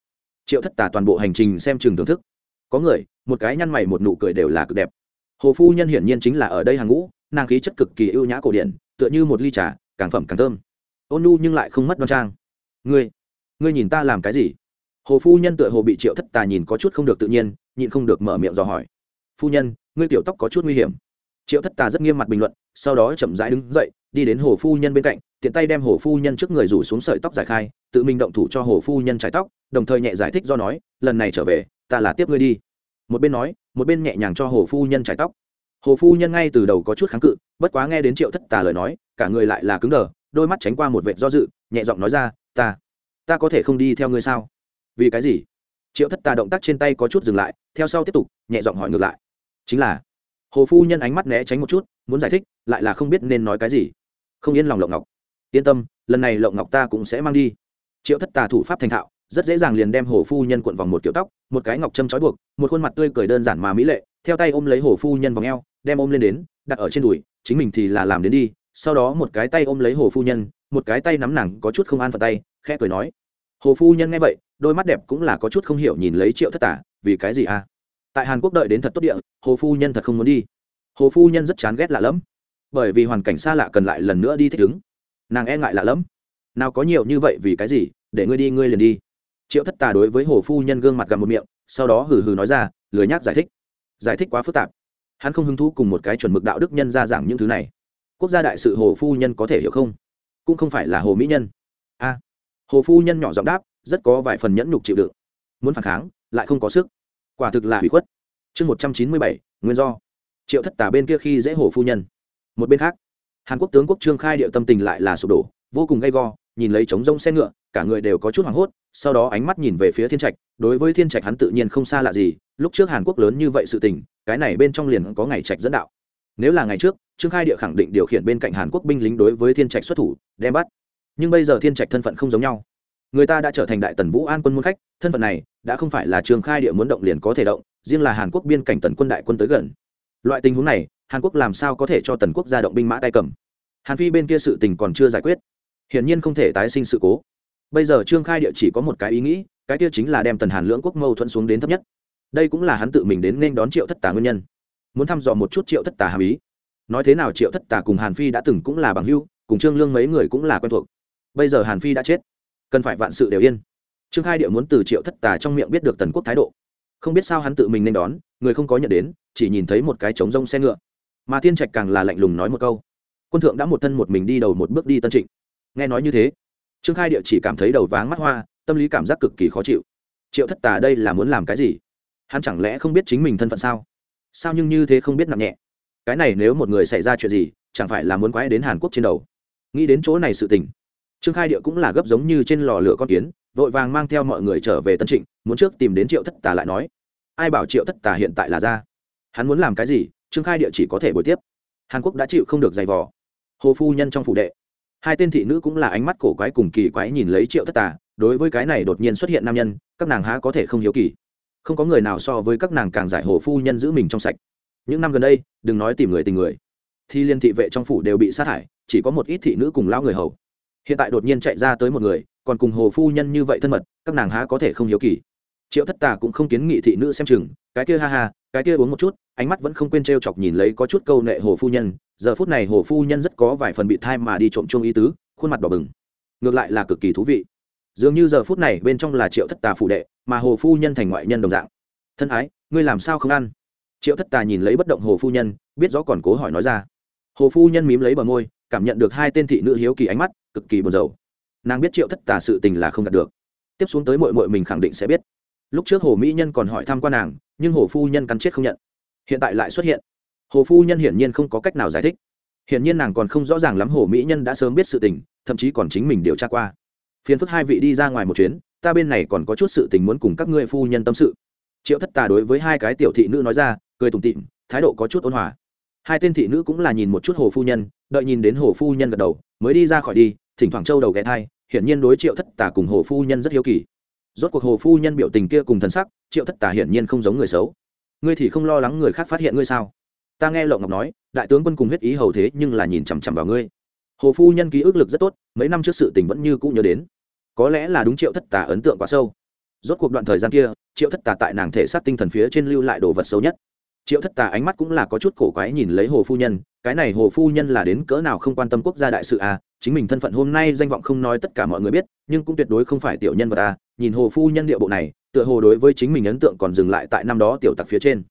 Triệu thất tà toàn bộ hành trình xem chừng thưởng thức có người, một cái nhăn mày một nụ cười đều là cực đẹp. Hồ phu nhân hiển nhiên chính là ở đây hàng ngũ, nàng khí chất cực kỳ ưu nhã cổ điển, tựa như một ly trà, càng phẩm càng thơm. Ôn nu nhưng lại không mất đoan trang. Ngươi ngươi nhìn ta làm cái gì? Hồ phu nhân tựa hồ bị triệu thất tà nhìn có chút không được tự nhiên, nhịn không được mở miệng dò hỏi. Phu nhân, ngươi tiểu tóc có chút nguy hiểm. Triệu thất tà rất nghiêm mặt bình luận, sau đó chậm rãi đứng dậy, đi đến hồ phu nhân bên cạnh, tiện tay đem hồ phu nhân trước người rủ xuống sợi tóc giải khai, tự mình động thủ cho hồ phu nhân trải tóc, đồng thời nhẹ giải thích do nói, lần này trở về ta là tiếp ngươi đi. Một bên nói, một bên nhẹ nhàng cho hồ phu nhân trải tóc. Hồ phu nhân ngay từ đầu có chút kháng cự, bất quá nghe đến triệu thất tà lời nói, cả người lại là cứng đờ, đôi mắt tránh qua một vệt do dự, nhẹ giọng nói ra, ta ta có thể không đi theo ngươi sao? Vì cái gì? Triệu thất tà động tác trên tay có chút dừng lại, theo sau tiếp tục, nhẹ giọng hỏi ngược lại. Chính là hồ phu nhân ánh mắt né tránh một chút, muốn giải thích, lại là không biết nên nói cái gì. Không yên lòng lộng ngọc. Yên tâm, lần này lộng ngọc ta cũng sẽ mang đi. Triệu thất tà thủ pháp thành thạo rất dễ dàng liền đem hồ phu nhân cuộn vòng một kiểu tóc, một cái ngọc châm trói buộc, một khuôn mặt tươi cười đơn giản mà mỹ lệ, theo tay ôm lấy hồ phu nhân vòng eo, đem ôm lên đến, đặt ở trên đùi, chính mình thì là làm đến đi, sau đó một cái tay ôm lấy hồ phu nhân, một cái tay nắm nàng có chút không an phận tay, khẽ cười nói, hồ phu nhân nghe vậy, đôi mắt đẹp cũng là có chút không hiểu nhìn lấy triệu thất tả, vì cái gì à? Tại hàn quốc đợi đến thật tốt địa, hồ phu nhân thật không muốn đi. Hồ phu nhân rất chán ghét lạ lẫm, bởi vì hoàn cảnh xa lạ cần lại lần nữa đi thích ứng. Nàng e ngại lạ lẫm, nào có nhiều như vậy vì cái gì, để ngươi đi ngươi liền đi triệu thất tà đối với hồ phu nhân gương mặt gặp một miệng, sau đó hừ hừ nói ra, lười nhác giải thích. Giải thích quá phức tạp. Hắn không hứng thú cùng một cái chuẩn mực đạo đức nhân ra giảng những thứ này. Quốc gia đại sự hồ phu nhân có thể hiểu không? Cũng không phải là hồ mỹ nhân. A. Hồ phu nhân nhỏ giọng đáp, rất có vài phần nhẫn nhục chịu đựng. Muốn phản kháng, lại không có sức. Quả thực là hủy khuất. Chương một trăm chín mươi bảy, nguyên do. Triệu thất tả bên kia khi dễ hồ phu nhân. Một bên khác, hàn quốc tướng quốc trương khai điệu tâm tình lại là sụp đổ, vô cùng gay go, nhìn lấy trống rông xe ngựa, cả người đều có chút hoảng hốt sau đó ánh mắt nhìn về phía thiên trạch, đối với thiên trạch hắn tự nhiên không xa lạ gì, lúc trước hàn quốc lớn như vậy sự tình, cái này bên trong liền có ngày trạch dẫn đạo. Nếu là ngày trước, trương khai địa khẳng định điều khiển bên cạnh hàn quốc binh lính đối với thiên trạch xuất thủ, đem bắt. Nhưng bây giờ thiên trạch thân phận không giống nhau. Người ta đã trở thành đại tần vũ an quân môn khách, thân phận này đã không phải là trương khai địa muốn động liền có thể động, riêng là hàn quốc biên cảnh tần quân đại quân tới gần. Loại tình huống này, hàn quốc làm sao có thể cho tần quốc ra động binh mã tay cầm? Hàn phi bên kia sự tình còn chưa giải quyết. Hiển nhiên không thể tái sinh sự cố bây giờ trương khai địa chỉ có một cái ý nghĩ, cái kia chính là đem tần hàn lưỡng quốc mâu thuẫn xuống đến thấp nhất. Đây cũng là hắn tự mình đến nên đón triệu thất tà nguyên nhân. Muốn thăm dò một chút triệu thất tà hàm ý. Nói thế nào triệu thất tà cùng hàn phi đã từng cũng là bằng hưu cùng trương lương mấy người cũng là quen thuộc. Bây giờ hàn phi đã chết. Cần phải vạn sự đều yên. Trương khai địa muốn từ triệu thất tà trong miệng biết được tần quốc thái độ. Không biết sao hắn tự mình nên đón, người không có nhận đến, chỉ nhìn thấy một cái trống rông xe ngựa. Mà thiên trạch càng là lạnh lùng nói một câu. Quân thượng đã một thân một mình đi đầu một bước đi tân trịnh. Nghe nói như thế trương khai địa chỉ cảm thấy đầu váng mắt hoa, tâm lý cảm giác cực kỳ khó chịu. Triệu thất tà đây là muốn làm cái gì? Hắn chẳng lẽ không biết chính mình thân phận sao? Sao nhưng như thế không biết nặng nhẹ? Cái này nếu một người xảy ra chuyện gì, chẳng phải là muốn quái đến hàn quốc trên đầu? Nghĩ đến chỗ này sự tình, trương khai địa cũng là gấp giống như trên lò lửa con kiến, vội vàng mang theo mọi người trở về tân trịnh, muốn trước tìm đến triệu thất tà lại nói. Ai bảo triệu thất tà hiện tại là ra? Hắn muốn làm cái gì, trương khai địa chỉ có thể bồi tiếp. Hàn quốc đã chịu không được giày vò. Hồ phu nhân trong phủ đệ hai tên thị nữ cũng là ánh mắt cổ quái cùng kỳ quái nhìn lấy triệu thất tà, đối với cái này đột nhiên xuất hiện nam nhân, các nàng há có thể không hiếu kỳ. Không có người nào so với các nàng càng giải hồ phu nhân giữ mình trong sạch. Những năm gần đây, đừng nói tìm người tình người. Thì liên thị vệ trong phủ đều bị sát hại, chỉ có một ít thị nữ cùng lão người hầu. Hiện tại đột nhiên chạy ra tới một người, còn cùng hồ phu nhân như vậy thân mật, các nàng há có thể không hiếu kỳ. Triệu thất tà cũng không kiến nghị thị nữ xem chừng, cái kia ha ha, cái kia uống một chút, ánh mắt vẫn không quên t r e o chọc nhìn lấy có chút câu nệ hồ phu nhân giờ phút này hồ phu nhân rất có vài phần bị thai mà đi trộm chung ý tứ, khuôn mặt đỏ bừng. Ngược lại là cực kỳ thú vị. Dường như giờ phút này bên trong là triệu thất tà phụ đệ, mà hồ phu nhân thành ngoại nhân đồng dạng. Thân ái, ngươi làm sao không ăn? Triệu thất tà nhìn lấy bất động hồ phu nhân, biết rõ còn cố hỏi nói ra. Hồ phu nhân mím lấy bờ môi, cảm nhận được hai tên thị nữ hiếu kỳ ánh mắt, cực kỳ buồn rầu. Nàng biết triệu thất tà sự tình là không đạt được. Tiếp xuống tới mội mội mình khẳng định sẽ biết. Lúc trước hồ mỹ nhân còn hỏi thăm qua nàng, nhưng hồ phu nhân cắn chết không nhận. Hiện tại lại xuất hiện hồ phu nhân hiển nhiên không có cách nào giải thích. Hiển nhiên nàng còn không rõ ràng lắm hồ mỹ nhân đã sớm biết sự tình, thậm chí còn chính mình điều tra qua. Phiền phức hai vị đi ra ngoài một chuyến, ta bên này còn có chút sự tình muốn cùng các ngươi phu nhân tâm sự. Triệu thất tà đối với hai cái tiểu thị nữ nói ra, cười tủm tịm thái độ có chút ôn hòa. Hai tên thị nữ cũng là nhìn một chút hồ phu nhân, đợi nhìn đến hồ phu nhân gật đầu, mới đi ra khỏi đi, thỉnh thoảng châu đầu ghé thai, hiển nhiên đối triệu thất tà cùng hồ phu nhân rất hiếu kỳ. Rốt cuộc hồ phu nhân biểu tình kia cùng thần sắc, triệu thất tà hiển nhiên không giống người xấu. Ngươi thì không lo lắng người khác phát hiện ngươi sao? Ta nghe lộng ngọc nói, đại tướng quân cùng huyết ý hầu thế nhưng là nhìn chằm chằm vào ngươi. Hồ phu nhân ký ức lực rất tốt, mấy năm trước sự tình vẫn như cũ nhớ đến. Có lẽ là đúng triệu thất tà ấn tượng quá sâu. Rốt cuộc đoạn thời gian kia, triệu thất tà tại nàng thể xác tinh thần phía trên lưu lại đồ vật xấu nhất. Triệu thất tà ánh mắt cũng là có chút cổ quái nhìn lấy hồ phu nhân, cái này hồ phu nhân là đến cỡ nào không quan tâm quốc gia đại sự à chính mình thân phận hôm nay danh vọng không nói tất cả mọi người biết, nhưng cũng tuyệt đối không phải tiểu nhân vật à nhìn hồ phu nhân địa bộ này, tựa hồ đối với chính mình ấn tượng còn dừng lại tại năm đó tiểu tặc phía trên.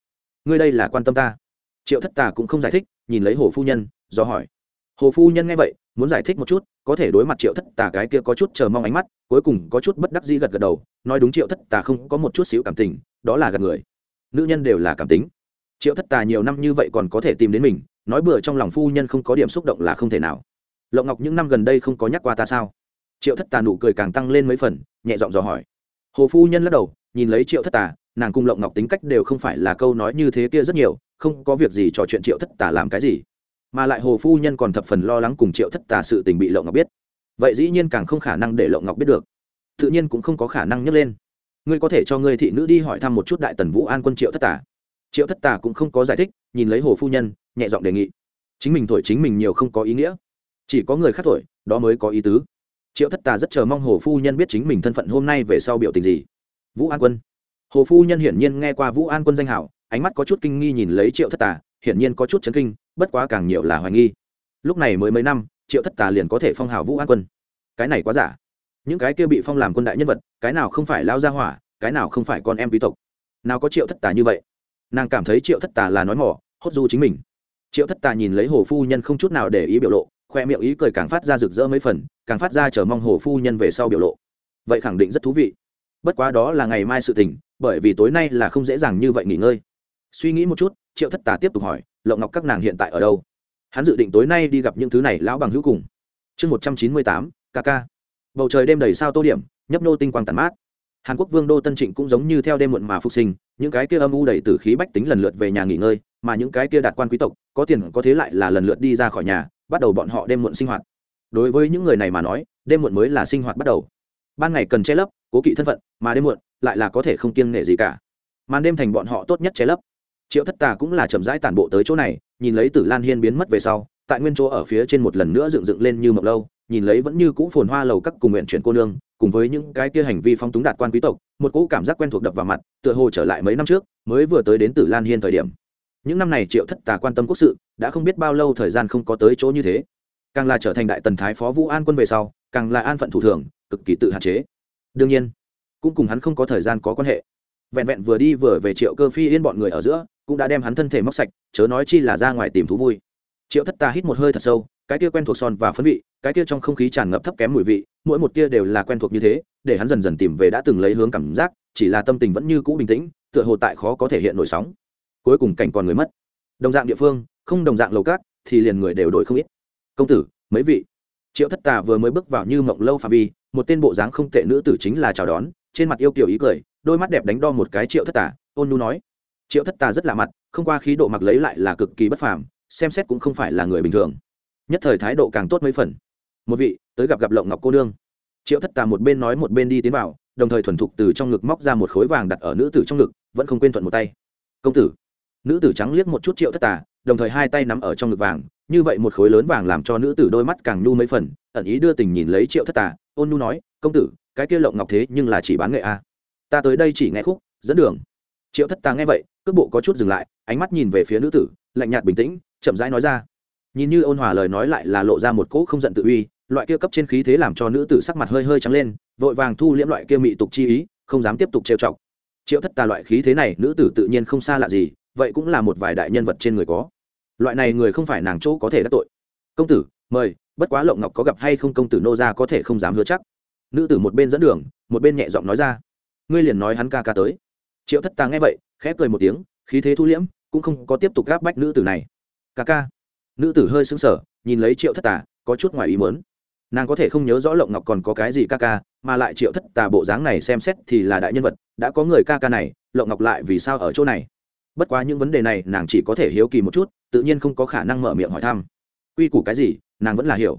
Ngươi đây là quan tâm ta triệu thất tà cũng không giải thích, nhìn lấy hồ phu nhân, do hỏi. Hồ phu nhân nghe vậy, muốn giải thích một chút, có thể đối mặt triệu thất tà cái kia có chút chờ mong ánh mắt, cuối cùng có chút bất đắc dĩ gật gật đầu, nói đúng triệu thất tà không có một chút xíu cảm tình, đó là gật người. Nữ nhân đều là cảm tính. Triệu thất tà nhiều năm như vậy còn có thể tìm đến mình, nói bừa trong lòng phu nhân không có điểm xúc động là không thể nào. Lộng ngọc những năm gần đây không có nhắc qua ta sao? Triệu thất tà nụ cười càng tăng lên mấy phần, nhẹ giọng dò hỏi. Hồ phu nhân lắc đầu, nhìn lấy triệu thất tà nàng cùng lộng ngọc tính cách đều không phải là câu nói như thế kia rất nhiều, không có việc gì trò chuyện triệu thất tà làm cái gì. Mà lại hồ phu nhân còn thập phần lo lắng cùng triệu thất tà sự tình bị lộng ngọc biết. Vậy dĩ nhiên càng không khả năng để lộng ngọc biết được. Tự nhiên cũng không có khả năng nhấc lên. Ngươi có thể cho ngươi thị nữ đi hỏi thăm một chút đại tần vũ an quân triệu thất tà. Triệu thất tà cũng không có giải thích, nhìn lấy hồ phu nhân, nhẹ giọng đề nghị. Chính mình thổi chính mình nhiều không có ý nghĩa. Chỉ có người khác thổi, đó mới có ý tứ. Triệu thất tà rất chờ mong hồ phu nhân biết chính mình thân phận hôm nay về sau biểu tình gì. Vũ an quân hồ phu nhân hiển nhiên nghe qua vũ an quân danh hảo ánh mắt có chút kinh nghi nhìn lấy triệu thất tà, hiển nhiên có chút chấn kinh, bất quá càng nhiều là hoài nghi. Lúc này mới mấy năm, triệu thất tà liền có thể phong hào vũ an quân. Cái này quá giả. Những cái kia bị phong làm quân đại nhân vật, cái nào không phải lao ra hỏa, cái nào không phải con em quý tộc. Nào có triệu thất tà như vậy? Nàng cảm thấy triệu thất tà là nói mỏ, hốt du chính mình. Triệu thất tà nhìn lấy hồ phu nhân không chút nào để ý biểu lộ, khoe miệng ý cười càng phát ra rực rỡ mấy phần, càng phát ra chờ mong hồ phu nhân về sau biểu lộ. Vậy khẳng định rất thú vị. Bất quá đó là ngày mai sự tình bởi vì tối nay là không dễ dàng như vậy nghỉ ngơi. Suy nghĩ một chút, triệu thất tà tiếp tục hỏi, lộng ngọc các nàng hiện tại ở đâu? Hắn dự định tối nay đi gặp những thứ này lão bằng hữu cùng. Chương một trăm chín mươi tám kk bầu trời đêm đầy sao tô điểm, nhấp nô tinh quang tàn mát. Hàn quốc vương đô tân trịnh cũng giống như theo đêm muộn mà phục sinh, những cái kia âm u đầy tử khí bách tính lần lượt về nhà nghỉ ngơi, mà những cái kia đạt quan quý tộc, có tiền có thế lại là lần lượt đi ra khỏi nhà, bắt đầu bọn họ đêm muộn sinh hoạt. Đối với những người này mà nói, đêm muộn mới là sinh hoạt bắt đầu. Ban ngày cần che lấp cố kỵ thân phận, mà đêm muộn lại là có thể không kiêng nể gì cả. Màn đêm thành bọn họ tốt nhất che lấp. Triệu thất tà cũng là chậm rãi tản bộ tới chỗ này, nhìn lấy tử lan hiên biến mất về sau, tại nguyên chỗ ở phía trên một lần nữa dựng dựng lên như mộng lâu, nhìn lấy vẫn như cũ phồn hoa lầu các cùng nguyện chuyển cô nương, cùng với những cái kia hành vi phong túng đạt quan quý tộc, một cỗ cảm giác quen thuộc đập vào mặt, tựa hồ trở lại mấy năm trước, mới vừa tới đến tử lan hiên thời điểm. Những năm này triệu thất tà quan tâm quốc sự, đã không biết bao lâu thời gian không có tới chỗ như thế. Càng là trở thành đại tần thái phó vũ an quân về sau, càng là an phận thủ thường, cực kỳ tự hạn chế đương nhiên, cũng cùng hắn không có thời gian có quan hệ. Vẹn vẹn vừa đi vừa về triệu cơ phi yên bọn người ở giữa, cũng đã đem hắn thân thể móc sạch, chớ nói chi là ra ngoài tìm thú vui. Triệu thất ta hít một hơi thật sâu, cái kia quen thuộc son và phấn vị, cái kia trong không khí tràn ngập thấp kém mùi vị, mỗi một kia đều là quen thuộc như thế, để hắn dần dần tìm về đã từng lấy hướng cảm giác, chỉ là tâm tình vẫn như cũ bình tĩnh, tựa hồ tại khó có thể hiện nổi sóng. Cuối cùng cảnh còn người mất. Đồng dạng địa phương, không đồng dạng lầu cát, thì liền người đều đổi không ít. Công tử, mấy vị? Triệu thất tà vừa mới bước vào như mộng lâu phạm vi một tên bộ dáng không tệ nữ tử chính là chào đón, trên mặt yêu kiểu ý cười, đôi mắt đẹp đánh đo một cái triệu thất tà, ôn nu nói. Triệu thất tà rất lạ mặt, không qua khí độ mặc lấy lại là cực kỳ bất phàm, xem xét cũng không phải là người bình thường. Nhất thời thái độ càng tốt mấy phần. Một vị, tới gặp gặp lộng ngọc cô nương. Triệu thất tà một bên nói một bên đi tiến vào, đồng thời thuần thục từ trong ngực móc ra một khối vàng đặt ở nữ tử trong ngực, vẫn không quên thuận một tay. Công tử. Nữ tử trắng liếc một chút triệu thất tà, đồng thời hai tay nắm ở trong ngực vàng, như vậy một khối lớn vàng làm cho nữ tử đôi mắt càng nhu mấy phần, ẩn ý đưa tình nhìn lấy triệu thất tà ôn Nu nói, công tử, cái kia lộng ngọc thế nhưng là chỉ bán nghệ a. À. ta tới đây chỉ nghe khúc, dẫn đường. Triệu thất tà nghe vậy, cước bộ có chút dừng lại, ánh mắt nhìn về phía nữ tử, lạnh nhạt bình tĩnh, chậm rãi nói ra. Nhìn như ôn hòa lời nói lại là lộ ra một cỗ không giận tự uy, loại kia cấp trên khí thế làm cho nữ tử sắc mặt hơi hơi trắng lên, vội vàng thu liễm loại kia mị tục chi ý, không dám tiếp tục trêu chọc. Triệu thất tà loại khí thế này, nữ tử tự nhiên không xa lạ gì, vậy cũng là một vài đại nhân vật trên người có. Loại này người không phải nàng chỗ có thể đắc tội. Công tử, mời bất quá lộng ngọc có gặp hay không công tử nô ra có thể không dám hứa chắc. Nữ tử một bên dẫn đường, một bên nhẹ giọng nói ra. Ngươi liền nói hắn ca ca tới. Triệu thất tàng nghe vậy, khẽ cười một tiếng, khí thế thu liễm, cũng không có tiếp tục gáp bách nữ tử này. Ca ca. Nữ tử hơi sững sờ, nhìn lấy triệu thất tà, có chút ngoài ý mớn nàng có thể không nhớ rõ lộng ngọc còn có cái gì ca ca, mà lại triệu thất tà bộ dáng này xem xét thì là đại nhân vật, đã có người ca ca này, lộng ngọc lại vì sao ở chỗ này? Bất quá những vấn đề này nàng chỉ có thể hiếu kỳ một chút, tự nhiên không có khả năng mở miệng hỏi thăm quy củ cái gì, nàng vẫn là hiểu.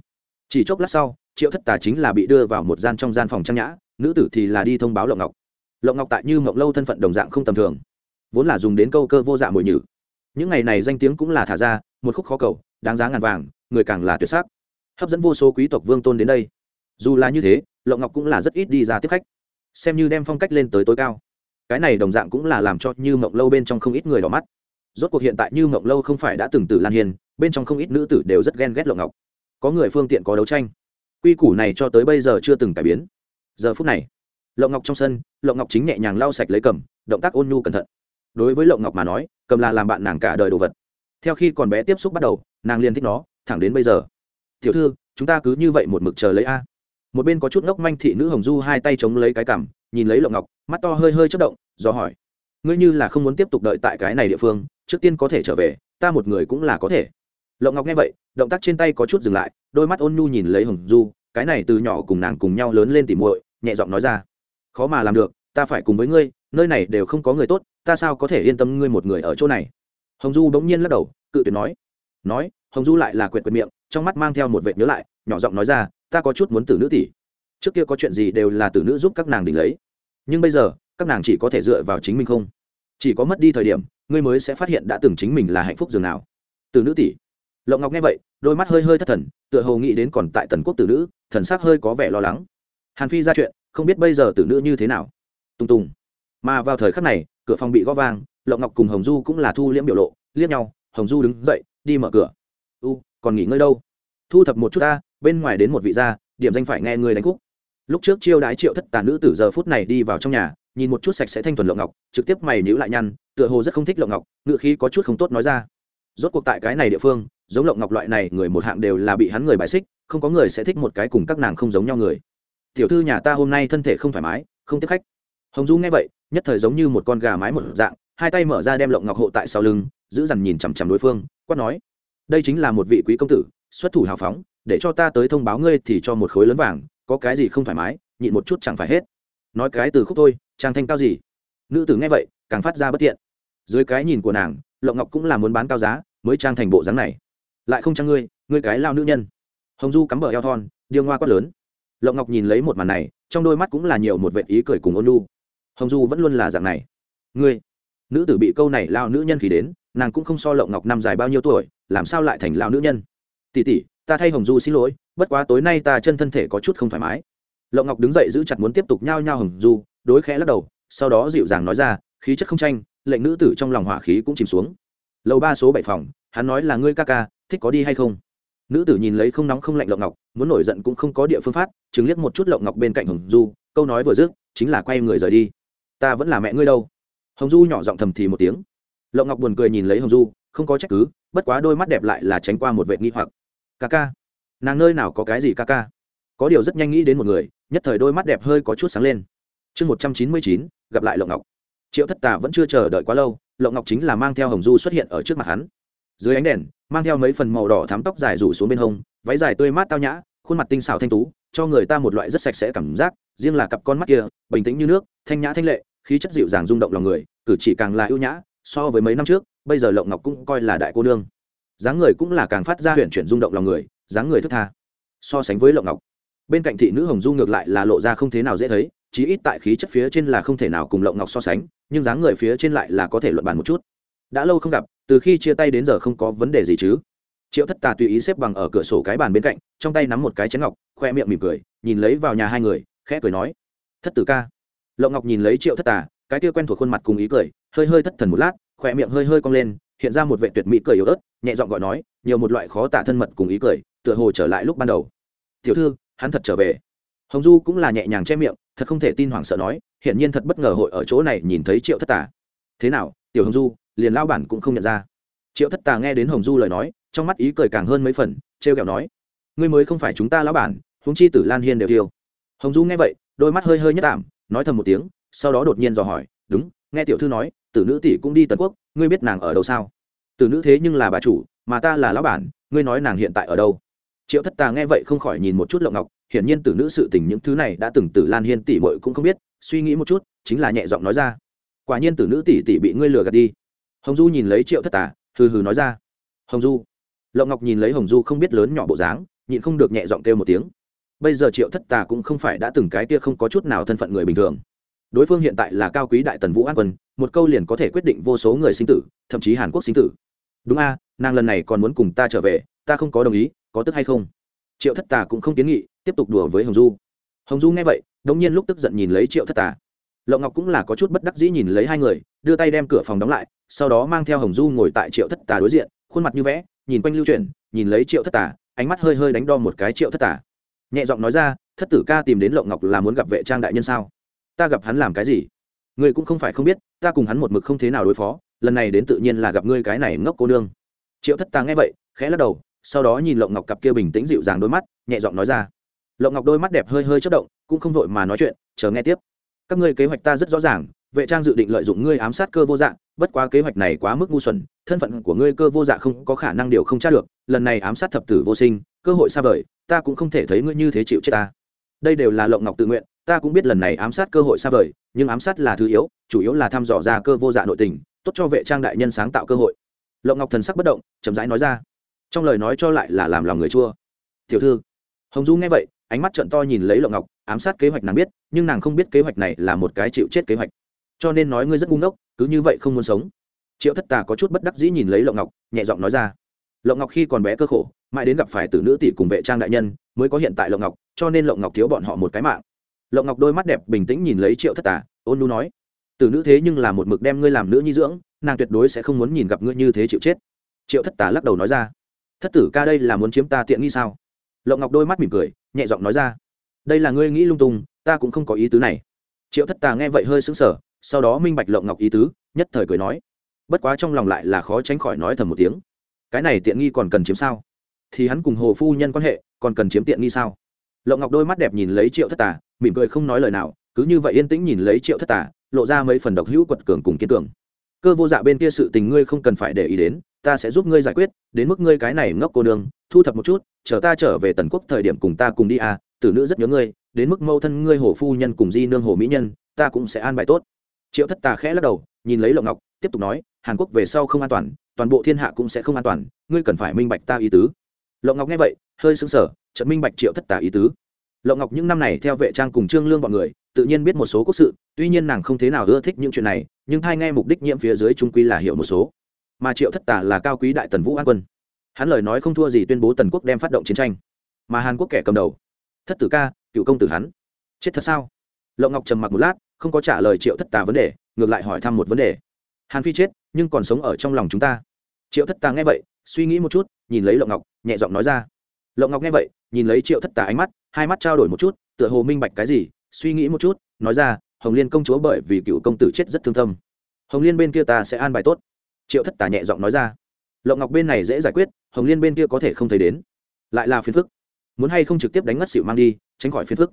Chỉ chốc lát sau, triệu thất tà chính là bị đưa vào một gian trong gian phòng trang nhã, nữ tử thì là đi thông báo lộng ngọc. Lộng ngọc tại như mộng lâu thân phận đồng dạng không tầm thường, vốn là dùng đến câu cơ vô dạ mồi nhử. Những ngày này danh tiếng cũng là thả ra, một khúc khó cầu, đáng giá ngàn vàng, người càng là tuyệt sắc. Hấp dẫn vô số quý tộc vương tôn đến đây. Dù là như thế, lộng ngọc cũng là rất ít đi ra tiếp khách. Xem như đem phong cách lên tới tối cao. Cái này đồng dạng cũng là làm cho như mộng lâu bên trong không ít người đỏ mắt. Rốt cuộc hiện tại như mộng lâu không phải đã từng tử lan hiền bên trong không ít nữ tử đều rất ghen ghét lộng ngọc. Có người phương tiện có đấu tranh. Quy củ này cho tới bây giờ chưa từng cải biến. Giờ phút này, lộng ngọc trong sân, lộng ngọc chính nhẹ nhàng lau sạch lấy cầm, động tác ôn nhu cẩn thận. Đối với lộng ngọc mà nói, cầm là làm bạn nàng cả đời đồ vật. Theo khi còn bé tiếp xúc bắt đầu, nàng liền thích nó, thẳng đến bây giờ. Tiểu thư, chúng ta cứ như vậy một mực chờ lấy a. Một bên có chút ngốc manh thị nữ hồng du hai tay chống lấy cái cằm, nhìn lấy lộng ngọc, mắt to hơi hơi chất động, do hỏi, ngươi như là không muốn tiếp tục đợi tại cái này địa phương, trước tiên có thể trở về, ta một người cũng là có thể lộng ngọc nghe vậy, động tác trên tay có chút dừng lại, đôi mắt ôn nhu nhìn lấy hồng du, cái này từ nhỏ cùng nàng cùng nhau lớn lên tìm muội, nhẹ giọng nói ra. Khó mà làm được, ta phải cùng với ngươi, nơi này đều không có người tốt, ta sao có thể yên tâm ngươi một người ở chỗ này? Hồng du bỗng nhiên lắc đầu, cự tuyệt nói. Nói, hồng du lại là quyệt quyệt miệng, trong mắt mang theo một vệ nhớ lại, nhỏ giọng nói ra, ta có chút muốn tử nữ tỷ trước kia có chuyện gì đều là tử nữ giúp các nàng đỉnh lấy. Nhưng bây giờ, các nàng chỉ có thể dựa vào chính mình không? Chỉ có mất đi thời điểm, ngươi mới sẽ phát hiện đã từng chính mình là hạnh phúc dường nào. Từ nữ tỷ lộng ngọc nghe vậy, đôi mắt hơi hơi thất thần, tựa hồ nghĩ đến còn tại tần quốc tử nữ, thần sắc hơi có vẻ lo lắng. Hàn phi ra chuyện, không biết bây giờ tử nữ như thế nào. Tung tùng. Mà vào thời khắc này, cửa phòng bị gõ vang, lộng ngọc cùng hồng du cũng là thu liễm biểu lộ, liếc nhau, hồng du đứng dậy, đi mở cửa. U, còn nghỉ ngơi đâu? Thu thập một chút ta, bên ngoài đến một vị gia, điểm danh phải nghe người đánh khúc. Lúc trước chiêu đái triệu thất tàn nữ từ giờ phút này đi vào trong nhà, nhìn một chút sạch sẽ thanh thuần lộng ngọc, trực tiếp mày nhữ lại nhăn, tựa hồ rất không thích lộng ngọc ngự khí có chút không tốt nói ra rốt cuộc tại cái này địa phương, giống lộng ngọc loại này người một hạng đều là bị hắn người bài xích, không có người sẽ thích một cái cùng các nàng không giống nhau người. Tiểu thư nhà ta hôm nay thân thể không thoải mái, không tiếp khách. Hồng du nghe vậy, nhất thời giống như một con gà mái một dạng, hai tay mở ra đem lộng ngọc hộ tại sau lưng, giữ dằn nhìn chằm chằm đối phương, quát nói, đây chính là một vị quý công tử, xuất thủ hào phóng, để cho ta tới thông báo ngươi thì cho một khối lớn vàng, có cái gì không thoải mái, nhịn một chút chẳng phải hết. Nói cái từ khúc thôi trang thanh cao gì? Nữ tử nghe vậy, càng phát ra bất tiện. Dưới cái nhìn của nàng lộng ngọc cũng là muốn bán cao giá, mới trang thành bộ dáng này. Lại không trang ngươi ngươi cái lao nữ nhân. Hồng du cắm bờ eo thon, điêu ngoa quát lớn. Lộng ngọc nhìn lấy một màn này, trong đôi mắt cũng là nhiều một vệ ý cười cùng ôn lu hồng du vẫn luôn là dạng này. Ngươi, nữ tử bị câu này lao nữ nhân khí đến, nàng cũng không so lộng ngọc năm dài bao nhiêu tuổi, làm sao lại thành lao nữ nhân? Tỉ tỉ ta thay hồng du xin lỗi, bất quá tối nay ta chân thân thể có chút không thoải mái. Lộng ngọc đứng dậy giữ chặt muốn tiếp tục nhao nhao hồng du, đối khẽ lắc đầu, sau đó dịu dàng nói ra, khí chất không tranh lệnh nữ tử trong lòng hỏa khí cũng chìm xuống. Lầu ba số bảy phòng, hắn nói là ngươi ca ca, thích có đi hay không? Nữ tử nhìn lấy không nóng không lạnh lộng ngọc, muốn nổi giận cũng không có địa phương phát chứng liếc một chút lộng ngọc bên cạnh hồng du, câu nói vừa dứt, chính là quay người rời đi. Ta vẫn là mẹ ngươi đâu. Hồng du nhỏ giọng thầm thì một tiếng. Lộng ngọc buồn cười nhìn lấy hồng du, không có trách cứ, bất quá đôi mắt đẹp lại là tránh qua một vệ nghi hoặc. Ca ca, nàng nơi nào có cái gì ca ca? Có điều rất nhanh nghĩ đến một người, nhất thời đôi mắt đẹp hơi có chút sáng lên. Chương một trăm chín mươi chín, gặp lại lộng ngọc triệu thất tà vẫn chưa chờ đợi quá lâu, lộng ngọc chính là mang theo hồng du xuất hiện ở trước mặt hắn. Dưới ánh đèn, mang theo mấy phần màu đỏ thám tóc dài rủ xuống bên hông, váy dài tươi mát tao nhã, khuôn mặt tinh xảo thanh tú, cho người ta một loại rất sạch sẽ cảm giác, riêng là cặp con mắt kia, bình tĩnh như nước, thanh nhã thanh lệ, khí chất dịu dàng rung động lòng người, cử chỉ càng là ưu nhã, so với mấy năm trước, bây giờ lộng ngọc cũng coi là đại cô nương. Dáng người cũng là càng phát ra huyện chuyển rung động lòng người, dáng người thức tha. So sánh với lộng ngọc, bên cạnh thị nữ hồng du ngược lại là lộ ra không thế nào dễ thấy, chí ít tại khí chất phía trên là không thể nào cùng lộng ngọc so sánh nhưng dáng người phía trên lại là có thể luận bàn một chút. Đã lâu không gặp, từ khi chia tay đến giờ không có vấn đề gì chứ. Triệu thất tà tùy ý xếp bằng ở cửa sổ cái bàn bên cạnh, trong tay nắm một cái chén ngọc, khoe miệng mỉm cười, nhìn lấy vào nhà hai người, khẽ cười nói, thất tử ca. Lộng ngọc nhìn lấy triệu thất tà, cái kia quen thuộc khuôn mặt cùng ý cười, hơi hơi thất thần một lát, khoe miệng hơi hơi cong lên, hiện ra một vệ tuyệt mỹ cười yếu ớt, nhẹ giọng gọi nói, nhiều một loại khó tả thân mật cùng ý cười, tựa hồ trở lại lúc ban đầu. Tiểu thư, hắn thật trở về. Hồng du cũng là nhẹ nhàng che miệng thật không thể tin hoảng sợ nói hiện nhiên thật bất ngờ hội ở chỗ này nhìn thấy triệu thất tà. Thế nào, tiểu hồng du, liền lao bản cũng không nhận ra. Triệu thất tà nghe đến hồng du lời nói, trong mắt ý cười càng hơn mấy phần t r e o kẹo nói, ngươi mới không phải chúng ta lão bản, huống chi tử lan hiên đều tiêu hồng du nghe vậy, đôi mắt hơi hơi nhất tạm, nói thầm một tiếng, sau đó đột nhiên dò hỏi, đúng, nghe tiểu thư nói, tử nữ tỷ cũng đi tần quốc, ngươi biết nàng ở đâu sao? Tử nữ thế nhưng là bà chủ, mà ta là lão bản, ngươi nói nàng hiện tại ở đâu? Triệu thất tà nghe vậy không khỏi nhìn một chút lộng ngọc hiển nhiên tử nữ sự tình những thứ này đã từng tử lan hiên tỷ bội cũng không biết suy nghĩ một chút chính là nhẹ giọng nói ra. Quả nhiên tử nữ tỷ tỷ bị ngươi lừa gạt đi. Hồng du nhìn lấy triệu thất Tả, hừ hừ nói ra. Hồng du. Lộng ngọc nhìn lấy hồng du không biết lớn nhỏ bộ dáng nhịn không được nhẹ giọng kêu một tiếng. Bây giờ triệu thất tà cũng không phải đã từng cái kia không có chút nào thân phận người bình thường. Đối phương hiện tại là cao quý đại tần vũ an quân một câu liền có thể quyết định vô số người sinh tử thậm chí hàn quốc sinh tử. Đúng a nàng lần này còn muốn cùng ta trở về ta không có đồng ý có tức hay không? Triệu thất tà cũng không kiến nghị, tiếp tục đùa với hồng du. Hồng du nghe vậy, đống nhiên lúc tức giận nhìn lấy triệu thất tà. Lộng ngọc cũng là có chút bất đắc dĩ nhìn lấy hai người, đưa tay đem cửa phòng đóng lại, sau đó mang theo hồng du ngồi tại triệu thất tà đối diện, khuôn mặt như vẽ, nhìn quanh lưu chuyển, nhìn lấy triệu thất tà, ánh mắt hơi hơi đánh đo một cái triệu thất tà. Nhẹ giọng nói ra, thất tử ca tìm đến lộng ngọc là muốn gặp vệ trang đại nhân sao? Ta gặp hắn làm cái gì? Ngươi cũng không phải không biết, ta cùng hắn một mực không thế nào đối phó, lần này đến tự nhiên là gặp ngươi cái này ngốc cô nương. Triệu thất tà nghe vậy, khẽ lắc đầu sau đó nhìn lộng ngọc cặp kia bình tĩnh dịu dàng đôi mắt, nhẹ giọng nói ra. Lộng ngọc đôi mắt đẹp hơi hơi chất động, cũng không vội mà nói chuyện, chờ nghe tiếp. Các ngươi kế hoạch ta rất rõ ràng, vệ trang dự định lợi dụng ngươi ám sát cơ vô dạng bất quá kế hoạch này quá mức ngu xuẩn, thân phận của ngươi cơ vô dạ không có khả năng điều không tra được, lần này ám sát thập tử vô sinh, cơ hội xa vời, ta cũng không thể thấy ngươi như thế chịu chết ta. Đây đều là lộng ngọc tự nguyện, ta cũng biết lần này ám sát cơ hội xa vời, nhưng ám sát là thứ yếu, chủ yếu là thăm dò ra cơ vô dạ nội tình, tốt cho vệ trang đại nhân sáng tạo cơ hội. Lộng ngọc thần sắc bất động, chậm rãi nói ra trong lời nói cho lại là làm lòng người chua. Tiểu thư. Hồng du nghe vậy, ánh mắt trận to nhìn lấy lộng ngọc, ám sát kế hoạch nàng biết, nhưng nàng không biết kế hoạch này là một cái chịu chết kế hoạch. Cho nên nói ngươi rất ngu ngốc, cứ như vậy không muốn sống. Triệu thất tà có chút bất đắc dĩ nhìn lấy lộng ngọc, nhẹ giọng nói ra. Lộng ngọc khi còn bé cơ khổ, mãi đến gặp phải tử nữ tỷ cùng vệ trang đại nhân, mới có hiện tại lộng ngọc, cho nên lộng ngọc thiếu bọn họ một cái mạng. Lộng ngọc đôi mắt đẹp bình tĩnh nhìn lấy triệu thất tà, ôn nu nói, tử nữ thế nhưng là một mực đem ngươi làm nữ nhi dưỡng, nàng tuyệt đối sẽ không muốn nhìn gặp ngươi như thế chịu chết. Triệu thất tà lắc đầu nói ra thất tử ca đây là muốn chiếm ta tiện nghi sao? Lộng ngọc đôi mắt mỉm cười, nhẹ giọng nói ra. Đây là ngươi nghĩ lung tung, ta cũng không có ý tứ này. Triệu thất tà nghe vậy hơi sững sờ, sau đó minh bạch lộng ngọc ý tứ, nhất thời cười nói. Bất quá trong lòng lại là khó tránh khỏi nói thầm một tiếng. Cái này tiện nghi còn cần chiếm sao? Thì hắn cùng hồ phu nhân quan hệ, còn cần chiếm tiện nghi sao? Lộng ngọc đôi mắt đẹp nhìn lấy triệu thất tà, mỉm cười không nói lời nào, cứ như vậy yên tĩnh nhìn lấy triệu thất tà, lộ ra mấy phần độc hữu quật cường cùng kiên cường. Cơ vô dạ bên kia sự tình ngươi không cần phải để ý đến ta sẽ giúp ngươi giải quyết, đến mức ngươi cái này ngốc cô nương, thu thập một chút, chờ ta trở về tần quốc thời điểm cùng ta cùng đi à tử nữ rất nhớ ngươi, đến mức mâu thân ngươi hồ phu nhân cùng di nương hồ mỹ nhân, ta cũng sẽ an bài tốt. Triệu thất tà khẽ lắc đầu, nhìn lấy lộng ngọc, tiếp tục nói, hàn quốc về sau không an toàn toàn bộ thiên hạ cũng sẽ không an toàn, ngươi cần phải minh bạch ta ý tứ. Lộng ngọc nghe vậy, hơi sững sờ trận minh bạch triệu thất tà ý tứ. Lộng ngọc những năm này theo vệ trang cùng trương lương bọn người, tự nhiên biết một số quốc sự, tuy nhiên nàng không thế nào ưa thích những chuyện này, nhưng thay nghe mục đích nhiễm phía dưới trung quy là hiểu một số mà triệu thất tà là cao quý đại tần vũ an quân. Hắn lời nói không thua gì tuyên bố tần quốc đem phát động chiến tranh. Mà hàn quốc kẻ cầm đầu. Thất tử ca, cựu công tử hắn. Chết thật sao? Lộng ngọc trầm mặc một lát, không có trả lời triệu thất tà vấn đề, ngược lại hỏi thăm một vấn đề. Hàn phi chết, nhưng còn sống ở trong lòng chúng ta. Triệu thất tà nghe vậy, suy nghĩ một chút, nhìn lấy lộng ngọc, nhẹ giọng nói ra. Lộng ngọc nghe vậy, nhìn lấy triệu thất tà ánh mắt, hai mắt trao đổi một chút, tựa hồ minh bạch cái gì, suy nghĩ một chút, nói ra, hồng liên công chúa bởi vì cựu công tử chết rất thương tâm. Hồng liên bên kia ta sẽ an bài tốt triệu thất tà nhẹ giọng nói ra. Lộng ngọc bên này dễ giải quyết, hồng liên bên kia có thể không thấy đến. Lại là phiền phức. Muốn hay không trực tiếp đánh ngất xỉu mang đi, tránh khỏi phiền phức.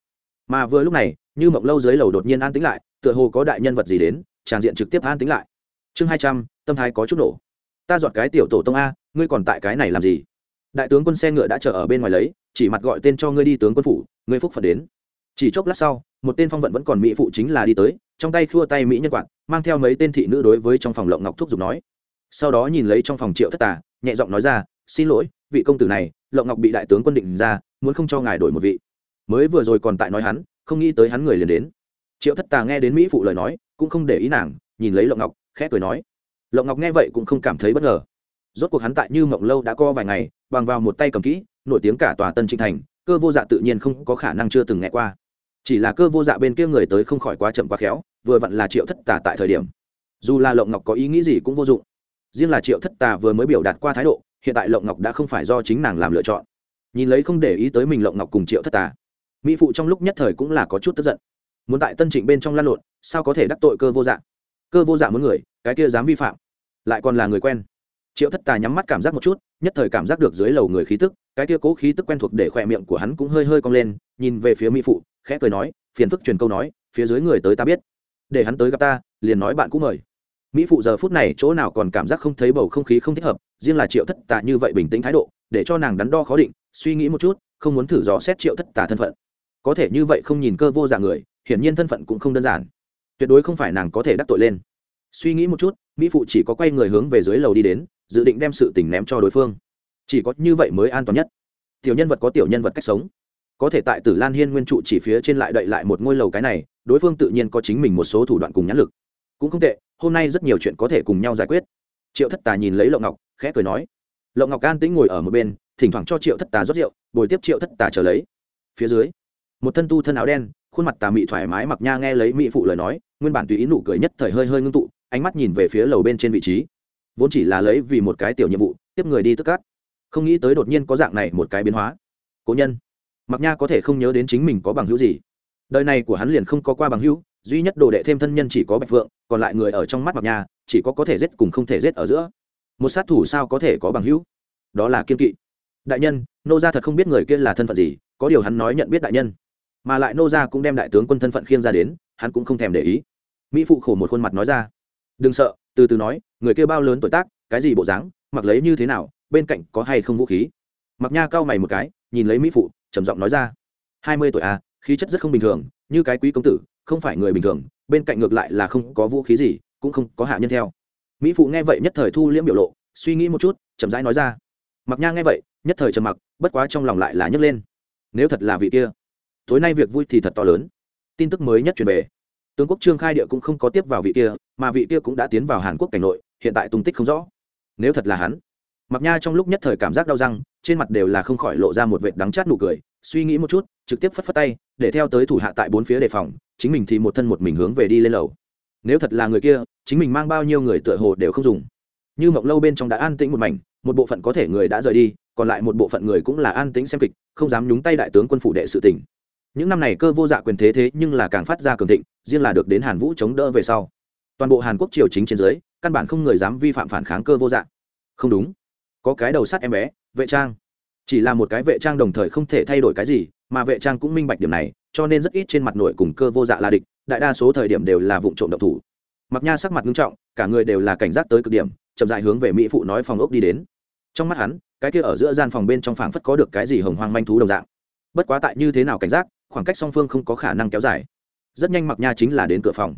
Mà vừa lúc này, như mộng lâu dưới lầu đột nhiên an tĩnh lại, tựa hồ có đại nhân vật gì đến, tràn diện trực tiếp an tĩnh lại. Chương hai trăm, tâm thái có chút nổ. Ta dọn cái tiểu tổ tông a, ngươi còn tại cái này làm gì? Đại tướng quân xe ngựa đã chờ ở bên ngoài lấy, chỉ mặt gọi tên cho ngươi đi tướng quân phủ, ngươi phúc phật đến. Chỉ chốc lát sau, một tên phong vận vẫn còn mỹ phụ chính là đi tới, trong tay khua tay mỹ nhân quạt, mang theo mấy tên thị nữ đối với trong phòng lộng ngọc thúc giục nói sau đó nhìn lấy trong phòng triệu thất tà, nhẹ giọng nói ra, xin lỗi, vị công tử này, lộng ngọc bị đại tướng quân định ra, muốn không cho ngài đổi một vị. Mới vừa rồi còn tại nói hắn, không nghĩ tới hắn người liền đến. Triệu thất tà nghe đến mỹ phụ lời nói, cũng không để ý nàng, nhìn lấy lộng ngọc, khẽ cười nói. Lộng ngọc nghe vậy cũng không cảm thấy bất ngờ. Rốt cuộc hắn tại như mộng lâu đã co vài ngày, bằng vào một tay cầm kỹ, nổi tiếng cả tòa tân trinh thành, cơ vô dạ tự nhiên không có khả năng chưa từng nghe qua. Chỉ là cơ vô dạ bên kia người tới không khỏi quá chậm quá khéo, vừa vặn là triệu thất tà tại thời điểm. Dù là lộng ngọc có ý nghĩ gì cũng vô dụng riêng là triệu thất tà vừa mới biểu đạt qua thái độ, hiện tại lộng ngọc đã không phải do chính nàng làm lựa chọn. Nhìn lấy không để ý tới mình lộng ngọc cùng triệu thất tà, mỹ phụ trong lúc nhất thời cũng là có chút tức giận. Muốn tại tân trịnh bên trong lan lộn, sao có thể đắc tội cơ vô dạng cơ vô dạng muốn người, cái kia dám vi phạm, lại còn là người quen. Triệu thất tà nhắm mắt cảm giác một chút, nhất thời cảm giác được dưới lầu người khí tức, cái kia cố khí tức quen thuộc để khỏe miệng của hắn cũng hơi hơi cong lên, nhìn về phía mỹ phụ, khẽ cười nói, phiền phức truyền câu nói, phía dưới người tới ta biết. Để hắn tới gặp ta, liền nói bạn cũng mời mỹ phụ giờ phút này chỗ nào còn cảm giác không thấy bầu không khí không thích hợp, riêng là triệu thất tà như vậy bình tĩnh thái độ, để cho nàng đắn đo khó định, suy nghĩ một chút, không muốn thử dò xét triệu thất tà thân phận. Có thể như vậy không nhìn cơ vô dạng người, hiển nhiên thân phận cũng không đơn giản. Tuyệt đối không phải nàng có thể đắc tội lên. Suy nghĩ một chút, mỹ phụ chỉ có quay người hướng về dưới lầu đi đến, dự định đem sự tình ném cho đối phương. Chỉ có như vậy mới an toàn nhất. Tiểu nhân vật có tiểu nhân vật cách sống. Có thể tại tử lan hiên nguyên trụ chỉ phía trên lại đậy lại một ngôi lầu cái này, đối phương tự nhiên có chính mình một số thủ đoạn cùng nhãn lực. Cũng không tệ hôm nay rất nhiều chuyện có thể cùng nhau giải quyết. Triệu thất tà nhìn lấy lộng ngọc, khẽ cười nói, lộng ngọc an tĩnh ngồi ở một bên, thỉnh thoảng cho triệu thất tà rót rượu, bồi tiếp triệu thất tà trở lấy. Phía dưới, một thân tu thân áo đen, khuôn mặt tà mị thoải mái mặc nha nghe lấy mỹ phụ lời nói, nguyên bản tùy ý nụ cười nhất thời hơi hơi ngưng tụ, ánh mắt nhìn về phía lầu bên trên vị trí. Vốn chỉ là lấy vì một cái tiểu nhiệm vụ, tiếp người đi tức cát. Không nghĩ tới đột nhiên có dạng này một cái biến hóa. Cố nhân, mặc nha có thể không nhớ đến chính mình có bằng hữu gì. Đời này của hắn liền không có qua bằng hữu duy nhất đồ đệ thêm thân nhân chỉ có bạch phượng, còn lại người ở trong mắt mặc nhà chỉ có có thể giết cùng không thể giết ở giữa. Một sát thủ sao có thể có bằng hữu? Đó là kiên kỵ. Đại nhân, nô gia thật không biết người kia là thân phận gì, có điều hắn nói nhận biết đại nhân. Mà lại nô gia cũng đem đại tướng quân thân phận khiêng ra đến, hắn cũng không thèm để ý. Mỹ phụ khổ một khuôn mặt nói ra. Đừng sợ, từ từ nói, người kia bao lớn tuổi tác, cái gì bộ dáng, mặc lấy như thế nào, bên cạnh có hay không vũ khí? Mặc nha cao mày một cái, nhìn lấy mỹ phụ, trầm giọng nói ra. Hai mươi tuổi à khí chất rất không bình thường, như cái quý công tử, không phải người bình thường, bên cạnh ngược lại là không có vũ khí gì, cũng không có hạ nhân theo. Mỹ phụ nghe vậy nhất thời thu liễm biểu lộ, suy nghĩ một chút, chậm rãi nói ra. Mặc nha nghe vậy, nhất thời trầm mặc, bất quá trong lòng lại là nhấc lên. Nếu thật là vị kia, tối nay việc vui thì thật to lớn. Tin tức mới nhất truyền về. Tướng quốc trương khai địa cũng không có tiếp vào vị kia, mà vị kia cũng đã tiến vào hàn quốc cảnh nội, hiện tại tung tích không rõ. Nếu thật là hắn, mặc nha trong lúc nhất thời cảm giác đau răng, trên mặt đều là không khỏi lộ ra một vệt đắng chát nụ cười, suy nghĩ một chút, trực tiếp phất phất tay để theo tới thủ hạ tại bốn phía đề phòng, chính mình thì một thân một mình hướng về đi lên lầu. Nếu thật là người kia, chính mình mang bao nhiêu người tựa hồ đều không dùng. Như mộng lâu bên trong đã an tĩnh một mảnh, một bộ phận có thể người đã rời đi, còn lại một bộ phận người cũng là an tĩnh xem kịch, không dám nhúng tay đại tướng quân phủ đệ sự tỉnh những năm này cơ vô dạ quyền thế thế nhưng là càng phát ra cường thịnh, riêng là được đến hàn vũ chống đỡ về sau. Toàn bộ hàn quốc triều chính trên dưới, căn bản không người dám vi phạm phản kháng cơ vô dạ. Không đúng. Có cái đầu sắt em bé, vệ trang. Chỉ là một cái vệ trang đồng thời không thể thay đổi cái gì mà vệ trang cũng minh bạch điểm này, cho nên rất ít trên mặt nội cùng cơ vô dạ là địch, đại đa số thời điểm đều là vụ trộm độc thủ. Mặc nha sắc mặt nghiêm trọng, cả người đều là cảnh giác tới cực điểm, chậm dại hướng về mỹ phụ nói phòng ốc đi đến. Trong mắt hắn, cái kia ở giữa gian phòng bên trong phảng phất có được cái gì hồng hoang manh thú đồng dạng. Bất quá tại như thế nào cảnh giác, khoảng cách song phương không có khả năng kéo dài. Rất nhanh mặc nha chính là đến cửa phòng.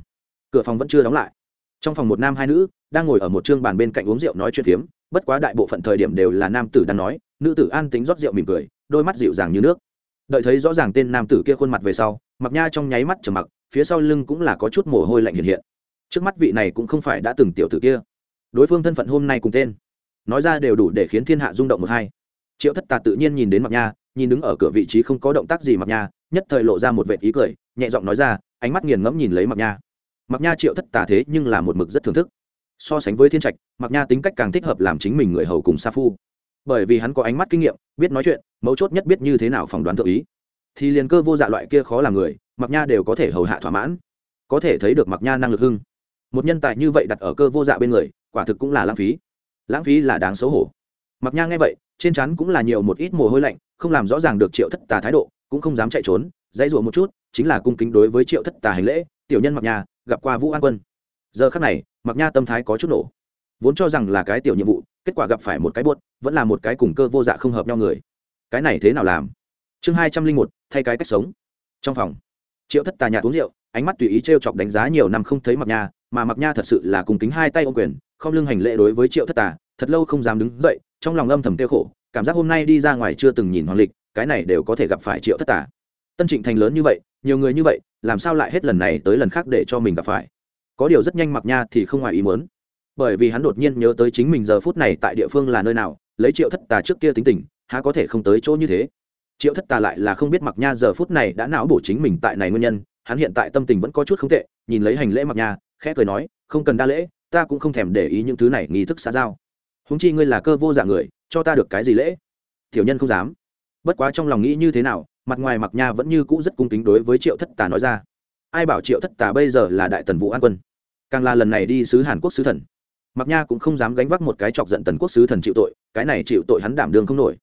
Cửa phòng vẫn chưa đóng lại. Trong phòng một nam hai nữ, đang ngồi ở một chương bàn bên cạnh uống rượu nói chuyện phiếm, bất quá đại bộ phận thời điểm đều là nam tử đang nói, nữ tử an tính rót rượu mỉm cười, đôi mắt dịu dàng như nước đợi thấy rõ ràng tên nam tử kia khuôn mặt về sau mặc nha trong nháy mắt trở mặc, phía sau lưng cũng là có chút mồ hôi lạnh hiện hiện. Trước mắt vị này cũng không phải đã từng tiểu tử kia. Đối phương thân phận hôm nay cùng tên, nói ra đều đủ để khiến thiên hạ rung động một hai. Triệu thất tà tự nhiên nhìn đến mặc nha, nhìn đứng ở cửa vị trí không có động tác gì mặc nha, nhất thời lộ ra một vệ ý cười, nhẹ giọng nói ra, ánh mắt nghiền ngẫm nhìn lấy mặc nha. Mặc nha triệu thất tà thế nhưng là một mực rất thưởng thức. So sánh với thiên trạch mặc nha tính cách càng thích hợp làm chính mình người hầu cùng sa phu bởi vì hắn có ánh mắt kinh nghiệm, biết nói chuyện, mấu chốt nhất biết như thế nào phỏng đoán tự ý. Thì liền cơ vô dạ loại kia khó làm người, mặc nha đều có thể hầu hạ thỏa mãn. Có thể thấy được mặc nha năng lực hưng. Một nhân tài như vậy đặt ở cơ vô dạ bên người, quả thực cũng là lãng phí. Lãng phí là đáng xấu hổ. Mặc nha nghe vậy, trên chắn cũng là nhiều một ít mồ hôi lạnh, không làm rõ ràng được triệu thất tà thái độ, cũng không dám chạy trốn, dãy rủa một chút, chính là cung kính đối với triệu thất tà hành lễ, tiểu nhân mặc nha, gặp qua vũ an quân. Giờ khắc này, mặc nha tâm thái có chút nổ. Vốn cho rằng là cái tiểu nhiệm vụ kết quả gặp phải một cái buốt, vẫn là một cái cùng cơ vô dạ không hợp nhau người. Cái này thế nào làm? Chương hai trăm linh một, thay cái cách sống. Trong phòng, triệu thất tà nhạt uống rượu, ánh mắt tùy ý t r e o chọc đánh giá nhiều năm không thấy mặc nha, mà mặc nha thật sự là cùng kính hai tay ô quyền, không lưng hành lễ đối với triệu thất tà, thật lâu không dám đứng dậy, trong lòng âm thầm tiêu khổ, cảm giác hôm nay đi ra ngoài chưa từng nhìn hoàng lịch, cái này đều có thể gặp phải triệu thất tà. Tân trịnh thành lớn như vậy, nhiều người như vậy, làm sao lại hết lần này tới lần khác để cho mình gặp phải? Có điều rất nhanh mặc nha thì không ngoài ý muốn bởi vì hắn đột nhiên nhớ tới chính mình giờ phút này tại địa phương là nơi nào, lấy triệu thất tà trước kia tính tình, há có thể không tới chỗ như thế. Triệu thất tà lại là không biết mặc nha giờ phút này đã não bổ chính mình tại này nguyên nhân, hắn hiện tại tâm tình vẫn có chút không tệ, nhìn lấy hành lễ mặc nha, khẽ cười nói, không cần đa lễ, ta cũng không thèm để ý những thứ này nghi thức xã giao. Húng chi ngươi là cơ vô dạng người, cho ta được cái gì lễ? Tiểu nhân không dám. Bất quá trong lòng nghĩ như thế nào, mặt ngoài mặc nha vẫn như cũ rất cung kính đối với triệu thất tà nói ra. Ai bảo triệu thất tà bây giờ là đại tần vũ an quân? Càng là lần này đi sứ hàn quốc sứ thần mặc nha cũng không dám gánh vác một cái chọc giận tần quốc sứ thần chịu tội, cái này chịu tội hắn đảm đương không nổi.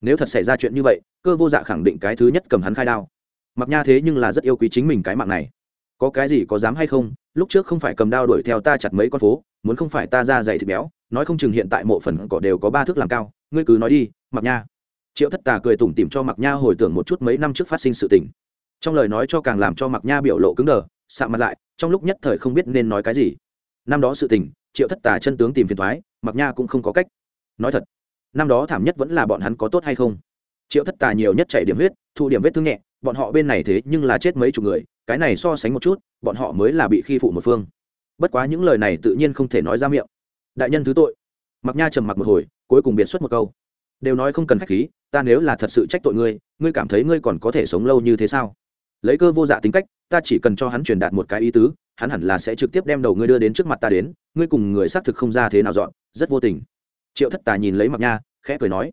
Nếu thật xảy ra chuyện như vậy, cơ vô dạ khẳng định cái thứ nhất cầm hắn khai đao. Mặc nha thế nhưng là rất yêu quý chính mình cái mạng này. Có cái gì có dám hay không, lúc trước không phải cầm đao đuổi theo ta chặt mấy con phố, muốn không phải ta ra dày thịt béo, nói không chừng hiện tại mộ phần cỏ đều có ba thước làm cao, ngươi cứ nói đi mặc nha. Triệu thất tà cười tủm tỉm cho mặc nha hồi tưởng một chút mấy năm trước phát sinh sự tình. Trong lời nói cho càng làm cho mặc nha biểu lộ cứng đờ sạ mặt lại, trong lúc nhất thời không biết nên nói cái gì. Năm đó sự tình triệu thất tà chân tướng tìm phiền thoái, mặc nha cũng không có cách. Nói thật, năm đó thảm nhất vẫn là bọn hắn có tốt hay không? Triệu thất tà nhiều nhất chạy điểm huyết, thu điểm vết thương nhẹ, bọn họ bên này thế nhưng là chết mấy chục người, cái này so sánh một chút, bọn họ mới là bị khi phụ một phương. Bất quá những lời này tự nhiên không thể nói ra miệng. Đại nhân thứ tội. Mặc nha trầm mặc một hồi, cuối cùng biệt xuất một câu. Đều nói không cần khách khí, ta nếu là thật sự trách tội ngươi ngươi cảm thấy ngươi còn có thể sống lâu như thế sao? Lấy cơ vô dạ tính cách, ta chỉ cần cho hắn truyền đạt một cái ý tứ hắn hẳn là sẽ trực tiếp đem đầu ngươi đưa đến trước mặt ta đến, ngươi cùng người xác thực không ra thế nào dọn, rất vô tình. Triệu thất tà nhìn lấy mặc nha, khẽ cười nói,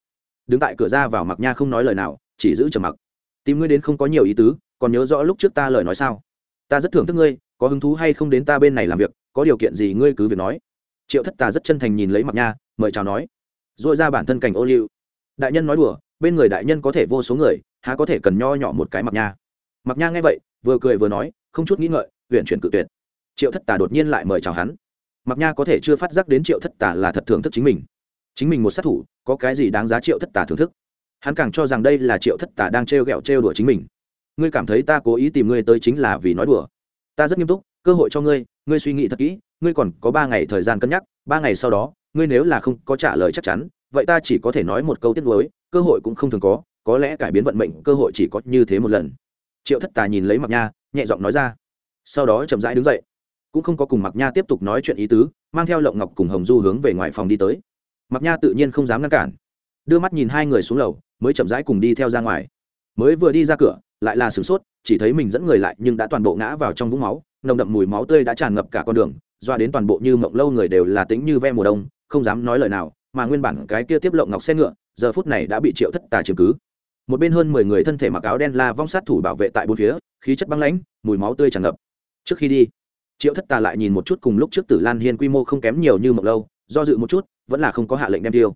đứng tại cửa ra vào mặc nha không nói lời nào, chỉ giữ trầm mặc. Tìm ngươi đến không có nhiều ý tứ, còn nhớ rõ lúc trước ta lời nói sao? Ta rất thưởng thức ngươi, có hứng thú hay không đến ta bên này làm việc, có điều kiện gì ngươi cứ việc nói. Triệu thất tà rất chân thành nhìn lấy mặc nha, mời chào nói. Dội ra bản thân cảnh ô liu. Đại nhân nói đùa, bên người đại nhân có thể vô số người, há có thể cần nho nhỏ một cái mặc nha. Mặc nha nghe vậy, vừa cười vừa nói, không chút nghĩ ngợi huyện chuyển cự tuyệt triệu thất tà đột nhiên lại mời chào hắn. Mặc nha có thể chưa phát giác đến triệu thất tà là thật thưởng thức chính mình. Chính mình một sát thủ, có cái gì đáng giá triệu thất tà thưởng thức? Hắn càng cho rằng đây là triệu thất tà đang trêu ghẹo trêu đùa chính mình. Ngươi cảm thấy ta cố ý tìm ngươi tới chính là vì nói đùa. Ta rất nghiêm túc, cơ hội cho ngươi ngươi suy nghĩ thật kỹ, ngươi còn có ba ngày thời gian cân nhắc, ba ngày sau đó, ngươi nếu là không có trả lời chắc chắn, vậy ta chỉ có thể nói một câu tiếc nuối, cơ hội cũng không thường có có lẽ cải biến vận mệnh cơ hội chỉ có như thế một lần. Triệu thất tà nhìn lấy mặc nha, nhẹ giọng nói ra. Sau đó chậm rãi đứng dậy cũng không có cùng mặc nha tiếp tục nói chuyện ý tứ, mang theo lộng ngọc cùng hồng du hướng về ngoài phòng đi tới. Mặc nha tự nhiên không dám ngăn cản. Đưa mắt nhìn hai người xuống lầu, mới chậm rãi cùng đi theo ra ngoài. Mới vừa đi ra cửa, lại là sửng sốt, chỉ thấy mình dẫn người lại nhưng đã toàn bộ ngã vào trong vũng máu, nồng đậm mùi máu tươi đã tràn ngập cả con đường, doa đến toàn bộ như mộng lâu người đều là tính như ve mùa đông, không dám nói lời nào, mà nguyên bản cái kia tiếp lộng ngọc xe ngựa, giờ phút này đã bị triệu thất tà chứng cứ. Một bên hơn mười người thân thể mặc áo đen la vong sát thủ bảo vệ tại bốn phía, khí chất băng lãnh, mùi máu tươi tràn ngập. Trước khi đi triệu thất tà lại nhìn một chút cùng lúc trước tử lan hiên quy mô không kém nhiều như Mộc lâu, do dự một chút, vẫn là không có hạ lệnh đem tiêu.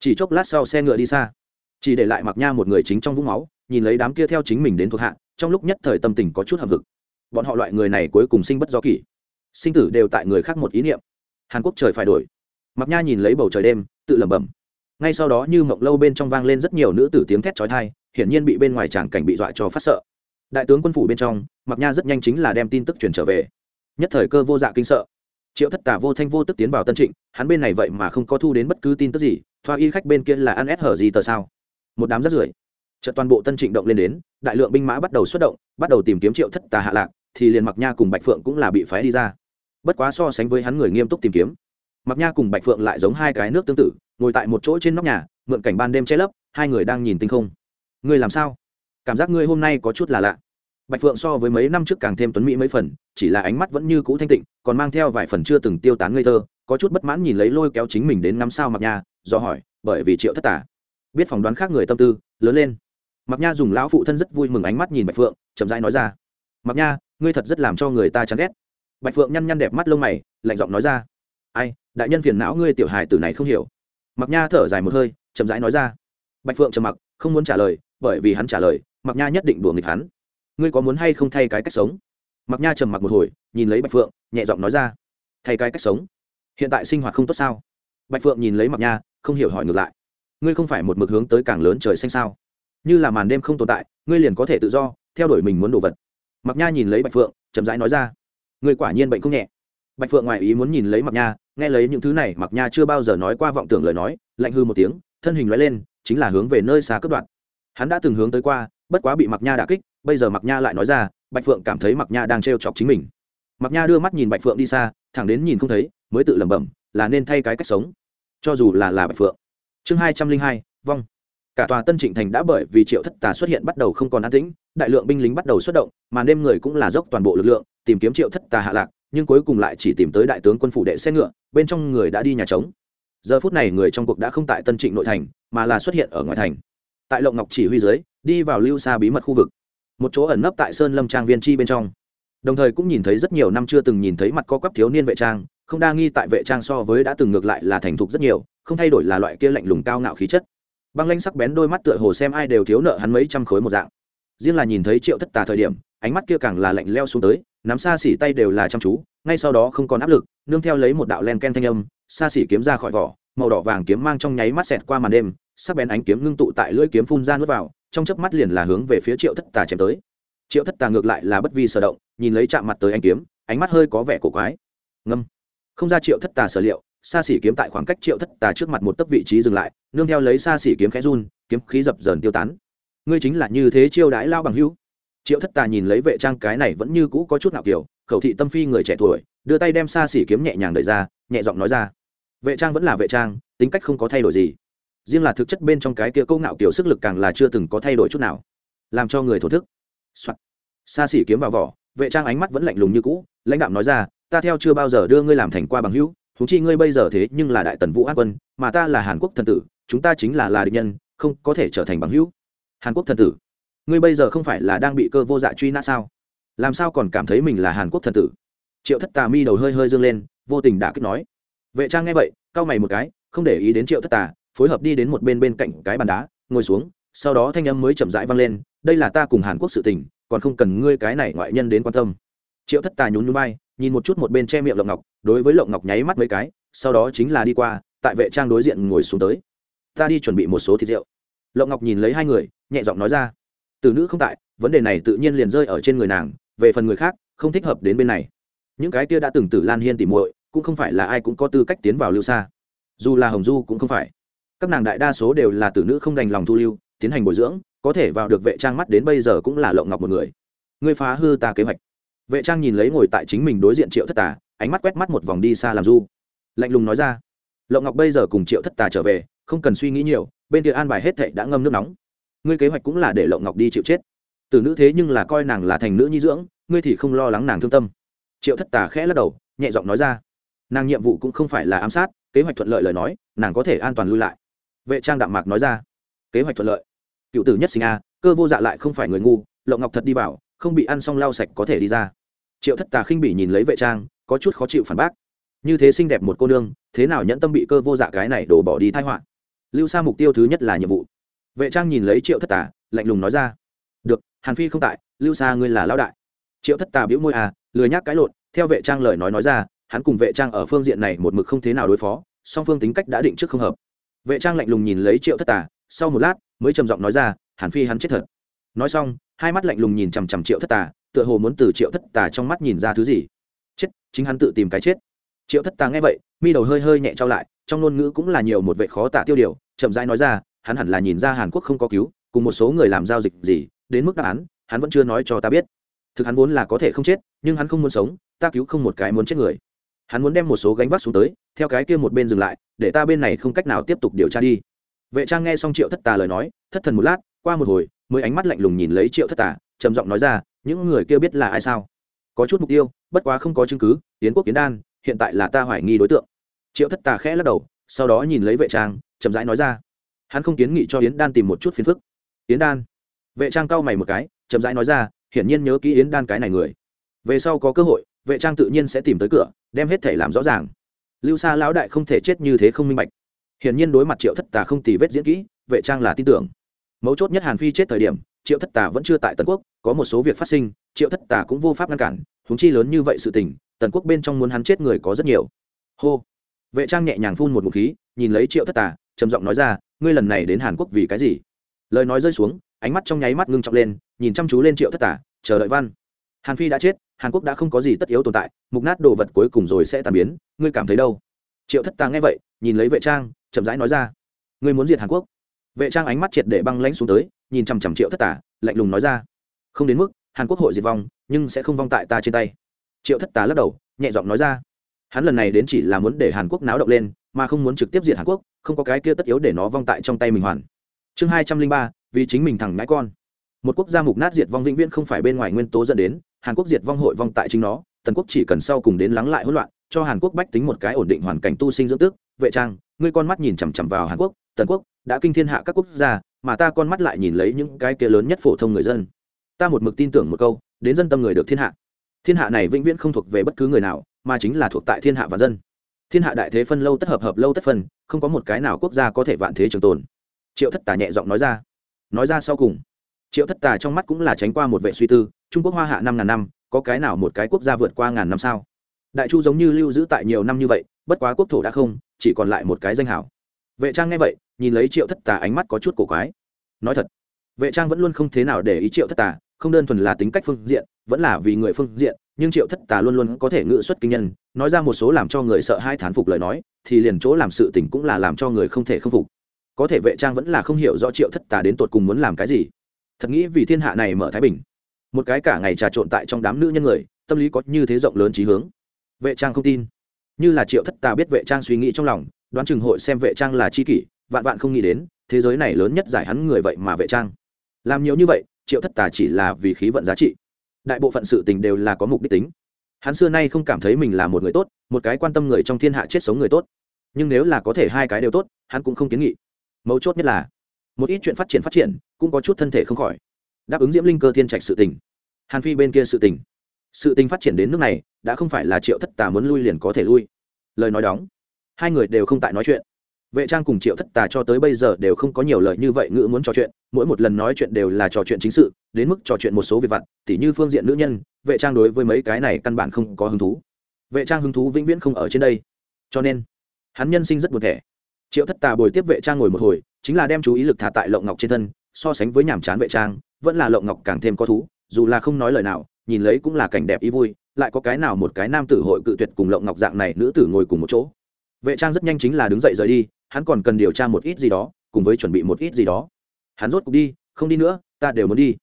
Chỉ chốc lát sau xe ngựa đi xa. Chỉ để lại mặc nha một người chính trong vũng máu, nhìn lấy đám kia theo chính mình đến thuộc hạ, trong lúc nhất thời tâm tình có chút hầm hực. Bọn họ loại người này cuối cùng sinh bất do kỷ. Sinh tử đều tại người khác một ý niệm. Hàn quốc trời phải đổi. Mặc nha nhìn lấy bầu trời đêm, tự lẩm bẩm. Ngay sau đó như mộng lâu bên trong vang lên rất nhiều nữ tử tiếng thét trói thai hiển nhiên bị bên ngoài tràng cảnh bị dọa cho phát sợ. Đại tướng quân phủ bên trong mặc nha rất nhanh chính là đem tin tức truyền trở về nhất thời cơ vô dạ kinh sợ. Triệu thất tả vô thanh vô tức tiến vào tân trịnh, hắn bên này vậy mà không có thu đến bất cứ tin tức gì, thoa y khách bên kia là ăn ép hở gì tờ sao? Một đám rất rưởi. Chợt toàn bộ tân trịnh động lên đến, đại lượng binh mã bắt đầu xuất động, bắt đầu tìm kiếm triệu thất tà hạ lạc, thì liền mặc nha cùng bạch phượng cũng là bị phái đi ra. Bất quá so sánh với hắn người nghiêm túc tìm kiếm mặc nha cùng bạch phượng lại giống hai cái nước tương tự, ngồi tại một chỗ trên nóc nhà, mượn cảnh ban đêm che lấp, hai người đang nhìn tinh không. Ngươi làm sao? Cảm giác ngươi hôm nay có chút là lạ bạch phượng so với mấy năm trước càng thêm tuấn mỹ mấy phần, chỉ là ánh mắt vẫn như cũ thanh tịnh, còn mang theo vài phần chưa từng tiêu tán ngây thơ, có chút bất mãn nhìn lấy lôi kéo chính mình đến ngắm sao mặc nha, do hỏi, bởi vì triệu thất tả? Biết phỏng đoán khác người tâm tư, lớn lên. Mặc nha dùng lão phụ thân rất vui mừng ánh mắt nhìn bạch phượng, chậm rãi nói ra mặc nha, ngươi thật rất làm cho người ta chán ghét. Bạch phượng nhăn nhăn đẹp mắt lông mày, lạnh giọng nói ra, ai, đại nhân phiền não ngươi tiểu hài tử này không hiểu. Mặc nha thở dài một hơi, chậm rãi nói ra. Bạch phượng trầm mặc, không muốn trả lời, bởi vì hắn trả lời mặc nha nhất định đùa nghịch hắn ngươi có muốn hay không thay cái cách sống? Mặc nha trầm mặc một hồi, nhìn lấy bạch phượng, nhẹ giọng nói ra. Thay cái cách sống? Hiện tại sinh hoạt không tốt sao? Bạch phượng nhìn lấy mặc nha, không hiểu hỏi ngược lại. Ngươi không phải một mực hướng tới càng lớn trời xanh sao? Như là màn đêm không tồn tại, ngươi liền có thể tự do, theo đuổi mình muốn đồ vật. Mặc nha nhìn lấy bạch phượng, chậm rãi nói ra. Ngươi quả nhiên bệnh không nhẹ. Bạch phượng ngoại ý muốn nhìn lấy mặc nha, nghe lấy những thứ này, mặc nha chưa bao giờ nói qua vọng tưởng lời nói, lạnh hư một tiếng, thân hình nói lên, chính là hướng về nơi xa cướp đoạn hắn đã từng hướng tới qua bất quá bị mặc nha đả kích, bây giờ mặc nha lại nói ra, bạch phượng cảm thấy mặc nha đang trêu chọc chính mình. Mặc nha đưa mắt nhìn bạch phượng đi xa, thẳng đến nhìn không thấy, mới tự lẩm bẩm, là nên thay cái cách sống. Cho dù là là bạch phượng. Chương hai trăm linh hai, vong. Cả tòa tân trịnh thành đã bởi vì triệu thất tà xuất hiện bắt đầu không còn an tĩnh, đại lượng binh lính bắt đầu xuất động, mà đêm người cũng là dốc toàn bộ lực lượng, tìm kiếm triệu thất tà hạ lạc, nhưng cuối cùng lại chỉ tìm tới đại tướng quân phủ đệ xe ngựa, bên trong người đã đi nhà trống. Giờ phút này người trong cuộc đã không tại tân trịnh nội thành, mà là xuất hiện ở ngoài thành. Tại lộng ngọc chỉ huy dưới đi vào lưu xa bí mật khu vực. Một chỗ ẩn nấp tại sơn lâm trang viên chi bên trong. Đồng thời cũng nhìn thấy rất nhiều năm chưa từng nhìn thấy mặt co quắp thiếu niên vệ trang, không đa nghi tại vệ trang so với đã từng ngược lại là thành thục rất nhiều, không thay đổi là loại kia lạnh lùng cao ngạo khí chất. Băng lanh sắc bén đôi mắt tựa hồ xem ai đều thiếu nợ hắn mấy trăm khối một dạng. Riêng là nhìn thấy triệu thất tà thời điểm, ánh mắt kia càng là lạnh leo xuống tới, nắm xa xỉ tay đều là chăm chú, ngay sau đó không còn áp lực, nương theo lấy một đạo len ken thanh âm, xa xỉ kiếm ra khỏi vỏ, màu đỏ vàng kiếm mang trong nháy mắt xẹt qua màn đêm, sắc bén ánh kiếm ngưng tụ tại lưỡi kiếm phun ra nuốt vào trong chớp mắt liền là hướng về phía triệu thất tà chém tới. Triệu thất tà ngược lại là bất vi sở động, nhìn lấy chạm mặt tới ánh kiếm, ánh mắt hơi có vẻ cổ quái. Ngâm. Không ra triệu thất tà sở liệu xa xỉ kiếm tại khoảng cách triệu thất tà trước mặt một tấc vị trí dừng lại, nương theo lấy xa xỉ kiếm khẽ run, kiếm khí dập dờn tiêu tán. Ngươi chính là như thế chiêu đãi lao bằng hữu. Triệu thất tà nhìn lấy vệ trang cái này vẫn như cũ có chút nào kiểu, khẩu thị tâm phi người trẻ tuổi, đưa tay đem xa xỉ kiếm nhẹ nhàng đợi ra, nhẹ giọng nói ra. Vệ trang vẫn là vệ trang, tính cách không có thay đổi gì riêng là thực chất bên trong cái kia câu ngạo kiểu sức lực càng là chưa từng có thay đổi chút nào. Làm cho người thổ thức、Soạn. xa xỉ kiếm vào vỏ, vệ trang ánh mắt vẫn lạnh lùng như cũ, lãnh đạo nói ra, ta theo chưa bao giờ đưa ngươi làm thành qua bằng hữu thú chi ngươi bây giờ thế nhưng là đại tần vũ an quân, mà ta là hàn quốc thần tử, chúng ta chính là là địch nhân, không có thể trở thành bằng hữu. Hàn quốc thần tử? Ngươi bây giờ không phải là đang bị cơ vô dạ truy nã sao? Làm sao còn cảm thấy mình là hàn quốc thần tử? Triệu thất tà mi đầu hơi hơi dương lên, vô tình đã kích nói. Vệ trang nghe vậy, cau mày một cái, không để ý đến triệu thất tà phối hợp đi đến một bên bên cạnh cái bàn đá, ngồi xuống, sau đó thanh âm mới chậm rãi vang lên, đây là ta cùng hàn quốc sự tình, còn không cần ngươi cái này ngoại nhân đến quan tâm. Triệu thất tài nhún nhún bay nhìn một chút một bên che miệng lộng ngọc, đối với lộng ngọc nháy mắt mấy cái, sau đó chính là đi qua, tại vệ trang đối diện ngồi xuống tới. Ta đi chuẩn bị một số thịt rượu. Lộng ngọc nhìn lấy hai người, nhẹ giọng nói ra. Từ nữ không tại, vấn đề này tự nhiên liền rơi ở trên người nàng, về phần người khác, không thích hợp đến bên này. Những cái kia đã từng tử lan hiên tỉ muội, cũng không phải là ai cũng có tư cách tiến vào lưu xa dù là hồng du cũng không phải các nàng đại đa số đều là tử nữ không đành lòng thu lưu, tiến hành bồi dưỡng, có thể vào được vệ trang mắt đến bây giờ cũng là lộng ngọc một người. Ngươi phá hư ta kế hoạch. Vệ trang nhìn lấy ngồi tại chính mình đối diện triệu thất tà, ánh mắt quét mắt một vòng đi xa làm du. Lạnh lùng nói ra, lộng ngọc bây giờ cùng triệu thất tà trở về, không cần suy nghĩ nhiều, bên kia an bài hết thệ đã ngâm nước nóng. Ngươi kế hoạch cũng là để lộng ngọc đi chịu chết. Từ nữ thế nhưng là coi nàng là thành nữ nhi dưỡng, ngươi thì không lo lắng nàng thương tâm. Triệu thất tà khẽ lắc đầu, nhẹ giọng nói ra, nàng nhiệm vụ cũng không phải là ám sát, kế hoạch thuận lợi lời nói, nàng có thể an toàn lui lại vệ trang đạm mạc nói ra. Kế hoạch thuận lợi. Cựu tử nhất sinh a, cơ vô dạ lại không phải người ngu, lộng ngọc thật đi vào, không bị ăn xong lau sạch có thể đi ra. Triệu thất tà khinh bỉ nhìn lấy vệ trang, có chút khó chịu phản bác. Như thế xinh đẹp một cô nương, thế nào nhẫn tâm bị cơ vô dạ cái này đổ bỏ đi thai họa? Lưu xa mục tiêu thứ nhất là nhiệm vụ. Vệ trang nhìn lấy triệu thất tà, lạnh lùng nói ra. Được, hàn phi không tại, lưu xa ngươi là lão đại. Triệu thất tà bĩu môi à lười nhác cái lộn, theo vệ trang lời nói nói ra, hắn cùng vệ trang ở phương diện này một mực không thế nào đối phó, song phương tính cách đã định trước không hợp vệ trang lạnh lùng nhìn lấy triệu thất tà, sau một lát mới trầm giọng nói ra, hàn phi hắn chết thật. Nói xong, hai mắt lạnh lùng nhìn chằm chằm triệu thất tà, tựa hồ muốn từ triệu thất tà trong mắt nhìn ra thứ gì. Chết, chính hắn tự tìm cái chết. Triệu thất tà nghe vậy, mi đầu hơi hơi nhẹ trao lại, trong ngôn ngữ cũng là nhiều một vệ khó tả tiêu điều, chậm rãi nói ra, hắn hẳn là nhìn ra hàn quốc không có cứu, cùng một số người làm giao dịch gì, đến mức đáp án, hắn vẫn chưa nói cho ta biết. Thực hắn vốn là có thể không chết, nhưng hắn không muốn sống, ta cứu không một cái muốn chết người. Hắn muốn đem một số gánh vác xuống tới theo cái kia một bên dừng lại, để ta bên này không cách nào tiếp tục điều tra đi. Vệ trang nghe xong triệu thất tà lời nói, thất thần một lát, qua một hồi, mới ánh mắt lạnh lùng nhìn lấy triệu thất tà, trầm giọng nói ra, những người kia biết là ai sao? Có chút mục tiêu, bất quá không có chứng cứ tiến quốc kiến đan, hiện tại là ta hoài nghi đối tượng. Triệu thất tà khẽ lắc đầu, sau đó nhìn lấy vệ trang, chậm rãi nói ra, hắn không kiến nghị cho yến đan tìm một chút phiền phức. Yến đan? Vệ trang cau mày một cái, chậm rãi nói ra, hiển nhiên nhớ kỹ yến đan cái này người. Về sau có cơ hội, vệ trang tự nhiên sẽ tìm tới cửa, đem hết thể làm rõ ràng lưu sa lão đại không thể chết như thế không minh bạch. Hiển nhiên đối mặt triệu thất tà không tì vết diễn kỹ, vệ trang là tin tưởng. Mấu chốt nhất hàn phi chết thời điểm, triệu thất tà vẫn chưa tại tần quốc, có một số việc phát sinh, triệu thất tà cũng vô pháp ngăn cản húng chi lớn như vậy sự tình, tần quốc bên trong muốn hắn chết người có rất nhiều. Hô. Vệ trang nhẹ nhàng phun một ngụm khí, nhìn lấy triệu thất tà, trầm giọng nói ra, ngươi lần này đến hàn quốc vì cái gì? Lời nói rơi xuống, ánh mắt trong nháy mắt ngưng trọng lên, nhìn chăm chú lên triệu thất tà, chờ đợi văn. Hàn phi đã chết hàn quốc đã không có gì tất yếu tồn tại, mục nát đồ vật cuối cùng rồi sẽ tàn biến. Ngươi cảm thấy đâu? Triệu thất tà nghe vậy, nhìn lấy vệ trang, chậm rãi nói ra. Ngươi muốn diệt hàn quốc? Vệ trang ánh mắt triệt để băng lãnh xuống tới, nhìn chằm chằm triệu thất tà, lạnh lùng nói ra. Không đến mức hàn quốc hội diệt vong, nhưng sẽ không vong tại ta trên tay. Triệu thất tà lắc đầu, nhẹ giọng nói ra. Hắn lần này đến chỉ là muốn để hàn quốc náo động lên, mà không muốn trực tiếp diệt hàn quốc, không có cái kia tất yếu để nó vong tại trong tay mình hoàn. Chương hai trăm linh ba, vì chính mình thẳng ngãi con. Một quốc gia mục nát diệt vong vĩnh viễn không phải bên ngoài nguyên tố dẫn đến hàn quốc diệt vong hội vong tại chính nó, tần quốc chỉ cần sau cùng đến lắng lại hỗn loạn, cho hàn quốc bách tính một cái ổn định hoàn cảnh tu sinh dưỡng tước. Vệ trang, ngươi con mắt nhìn chằm chằm vào hàn quốc, tần quốc, đã kinh thiên hạ các quốc gia, mà ta con mắt lại nhìn lấy những cái kia lớn nhất phổ thông người dân. Ta một mực tin tưởng một câu, đến dân tâm người được thiên hạ. Thiên hạ này vĩnh viễn không thuộc về bất cứ người nào, mà chính là thuộc tại thiên hạ và dân. Thiên hạ đại thế phân lâu tất hợp hợp lâu tất phân, không có một cái nào quốc gia có thể vạn thế trường tồn. Triệu thất tà nhẹ giọng nói ra. Nói ra sau cùng. Triệu thất tà trong mắt cũng là tránh qua một vệ suy tư trung quốc hoa hạ năm ngàn năm, có cái nào một cái quốc gia vượt qua ngàn năm sao? Đại chu giống như lưu giữ tại nhiều năm như vậy, bất quá quốc thổ đã không, chỉ còn lại một cái danh hảo vệ trang nghe vậy, nhìn lấy triệu thất tà ánh mắt có chút cổ quái. Nói thật, vệ trang vẫn luôn không thế nào để ý triệu thất tà, không đơn thuần là tính cách phương diện, vẫn là vì người phương diện, nhưng triệu thất tà luôn luôn có thể ngự xuất kinh nhân, nói ra một số làm cho người sợ hai thán phục lời nói, thì liền chỗ làm sự tình cũng là làm cho người không thể không phục. Có thể vệ trang vẫn là không hiểu rõ triệu thất tà đến tột cùng muốn làm cái gì. Thật nghĩ vì thiên hạ này mở thái bình một cái cả ngày trà trộn tại trong đám nữ nhân người, tâm lý có như thế rộng lớn trí hướng. Vệ trang không tin. Như là triệu thất tà biết vệ trang suy nghĩ trong lòng, đoán chừng hội xem vệ trang là c h i kỷ, vạn vạn không nghĩ đến, thế giới này lớn nhất giải hắn người vậy mà vệ trang. Làm nhiều như vậy, triệu thất tà chỉ là vì khí vận giá trị. Đại bộ phận sự tình đều là có mục đích tính. Hắn xưa nay không cảm thấy mình là một người tốt, một cái quan tâm người trong thiên hạ chết sống người tốt. Nhưng nếu là có thể hai cái đều tốt, hắn cũng không kiến nghị. Mấu chốt nhất là, một ít chuyện phát triển phát triển, cũng có chút thân thể không khỏi đáp ứng diễm linh cơ thiên trạch sự tình. Hàn phi bên kia sự tình. Sự tình phát triển đến nước này, đã không phải là triệu thất tà muốn lui liền có thể lui. Lời nói đóng. Hai người đều không tại nói chuyện. Vệ trang cùng triệu thất tà cho tới bây giờ đều không có nhiều lời như vậy ngữ muốn trò chuyện, mỗi một lần nói chuyện đều là trò chuyện chính sự, đến mức trò chuyện một số việc vặt, tỉ như phương diện nữ nhân, vệ trang đối với mấy cái này căn bản không có hứng thú. Vệ trang hứng thú vĩnh viễn không ở trên đây. Cho nên, hắn nhân sinh rất buồn thẻ. Triệu thất tà bồi tiếp vệ trang ngồi một hồi, chính là đem chú ý lực thả tại lộng ngọc trên thân, so sánh với nhàm chán vệ trang vẫn là lộng ngọc càng thêm có thú, dù là không nói lời nào, nhìn lấy cũng là cảnh đẹp ý vui, lại có cái nào một cái nam tử hội cự tuyệt cùng lộng ngọc dạng này nữ tử ngồi cùng một chỗ. Vệ trang rất nhanh chính là đứng dậy rời đi, hắn còn cần điều tra một ít gì đó, cùng với chuẩn bị một ít gì đó. Hắn rốt cuộc đi, không đi nữa, ta đều muốn đi.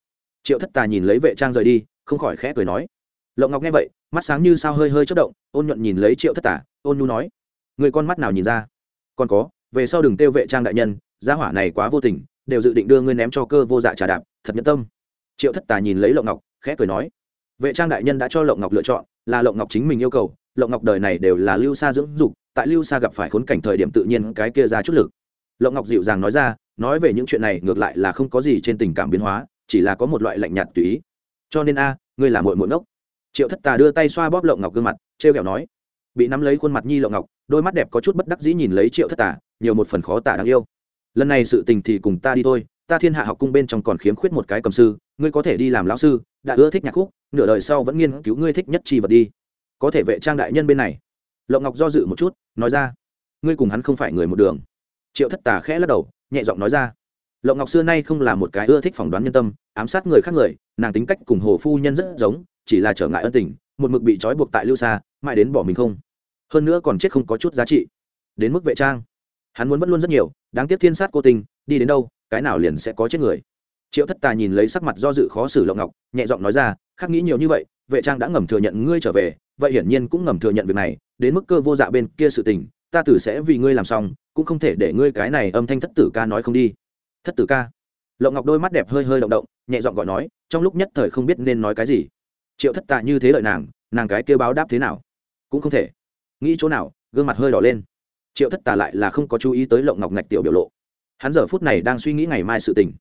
Triệu thất tà nhìn lấy vệ trang rời đi, không khỏi khẽ cười nói. Lộng ngọc nghe vậy, mắt sáng như sao hơi hơi chất động, ôn nhuận nhìn lấy triệu thất tà, ôn nhu nói. Người con mắt nào nhìn ra? Còn có, về sau đừng tiêu vệ trang đại nhân, gia hỏa này quá vô tình, đều dự định đưa ngươi ném cho cơ vô dạ trà đạp thật nhẫn tâm. Triệu thất tà nhìn lấy lộng ngọc, khẽ cười nói, vệ trang đại nhân đã cho lộng ngọc lựa chọn, là lộng ngọc chính mình yêu cầu. Lộng ngọc đời này đều là lưu xa dưỡng dục, tại lưu xa gặp phải khốn cảnh thời điểm tự nhiên cái kia ra chút lực. Lộng ngọc dịu dàng nói ra, nói về những chuyện này ngược lại là không có gì trên tình cảm biến hóa, chỉ là có một loại lạnh nhạt tùy ý. Cho nên a, ngươi là mội mội ngốc. Triệu thất tà đưa tay xoa bóp lộng ngọc gương mặt t r e o kẹo nói, bị nắm lấy khuôn mặt nhi lộng ngọc, đôi mắt đẹp có chút bất đắc dĩ nhìn lấy triệu thất tà, nhiều một phần khó tả đáng yêu. Lần này sự tình thì cùng ta đi thôi ta thiên hạ học cung bên trong còn khiếm khuyết một cái cầm sư, ngươi có thể đi làm lão sư, đã ưa thích nhạc khúc, nửa đời sau vẫn nghiên cứu ngươi thích nhất chi vật đi. Có thể vệ trang đại nhân bên này. Lộng ngọc do dự một chút, nói ra, ngươi cùng hắn không phải người một đường. Triệu thất tà khẽ lắc đầu, nhẹ giọng nói ra lộng ngọc xưa nay không là một cái ưa thích phỏng đoán nhân tâm, ám sát người khác người, nàng tính cách cùng hồ phu nhân rất giống, chỉ là trở ngại ân tình, một mực bị trói buộc tại lưu xa, mãi đến bỏ mình không. Hơn nữa còn chết không có chút giá trị. Đến mức vệ trang. Hắn muốn vẫn luôn rất nhiều, đáng tiếc thiên sát cô tình, đi đến đâu cái nào liền sẽ có chết người. Triệu thất tà nhìn lấy sắc mặt do dự khó xử lộng ngọc, nhẹ giọng nói ra khác nghĩ nhiều như vậy, vệ trang đã ngầm thừa nhận ngươi trở về, vậy hiển nhiên cũng ngầm thừa nhận việc này, đến mức cơ vô dạ bên kia sự tình, ta tử sẽ vì ngươi làm xong, cũng không thể để ngươi cái này âm thanh thất tử ca nói không đi. Thất tử ca? Lộng ngọc đôi mắt đẹp hơi hơi động động, nhẹ giọng gọi nói, trong lúc nhất thời không biết nên nói cái gì. Triệu thất tạ như thế lợi nàng nàng cái kêu báo đáp thế nào? Cũng không thể. Nghĩ chỗ nào, gương mặt hơi đỏ lên. Triệu thất tà lại là không có chú ý tới lộng ngọc ngạch tiểu biểu lộ hắn giờ phút này đang suy nghĩ ngày mai sự tình.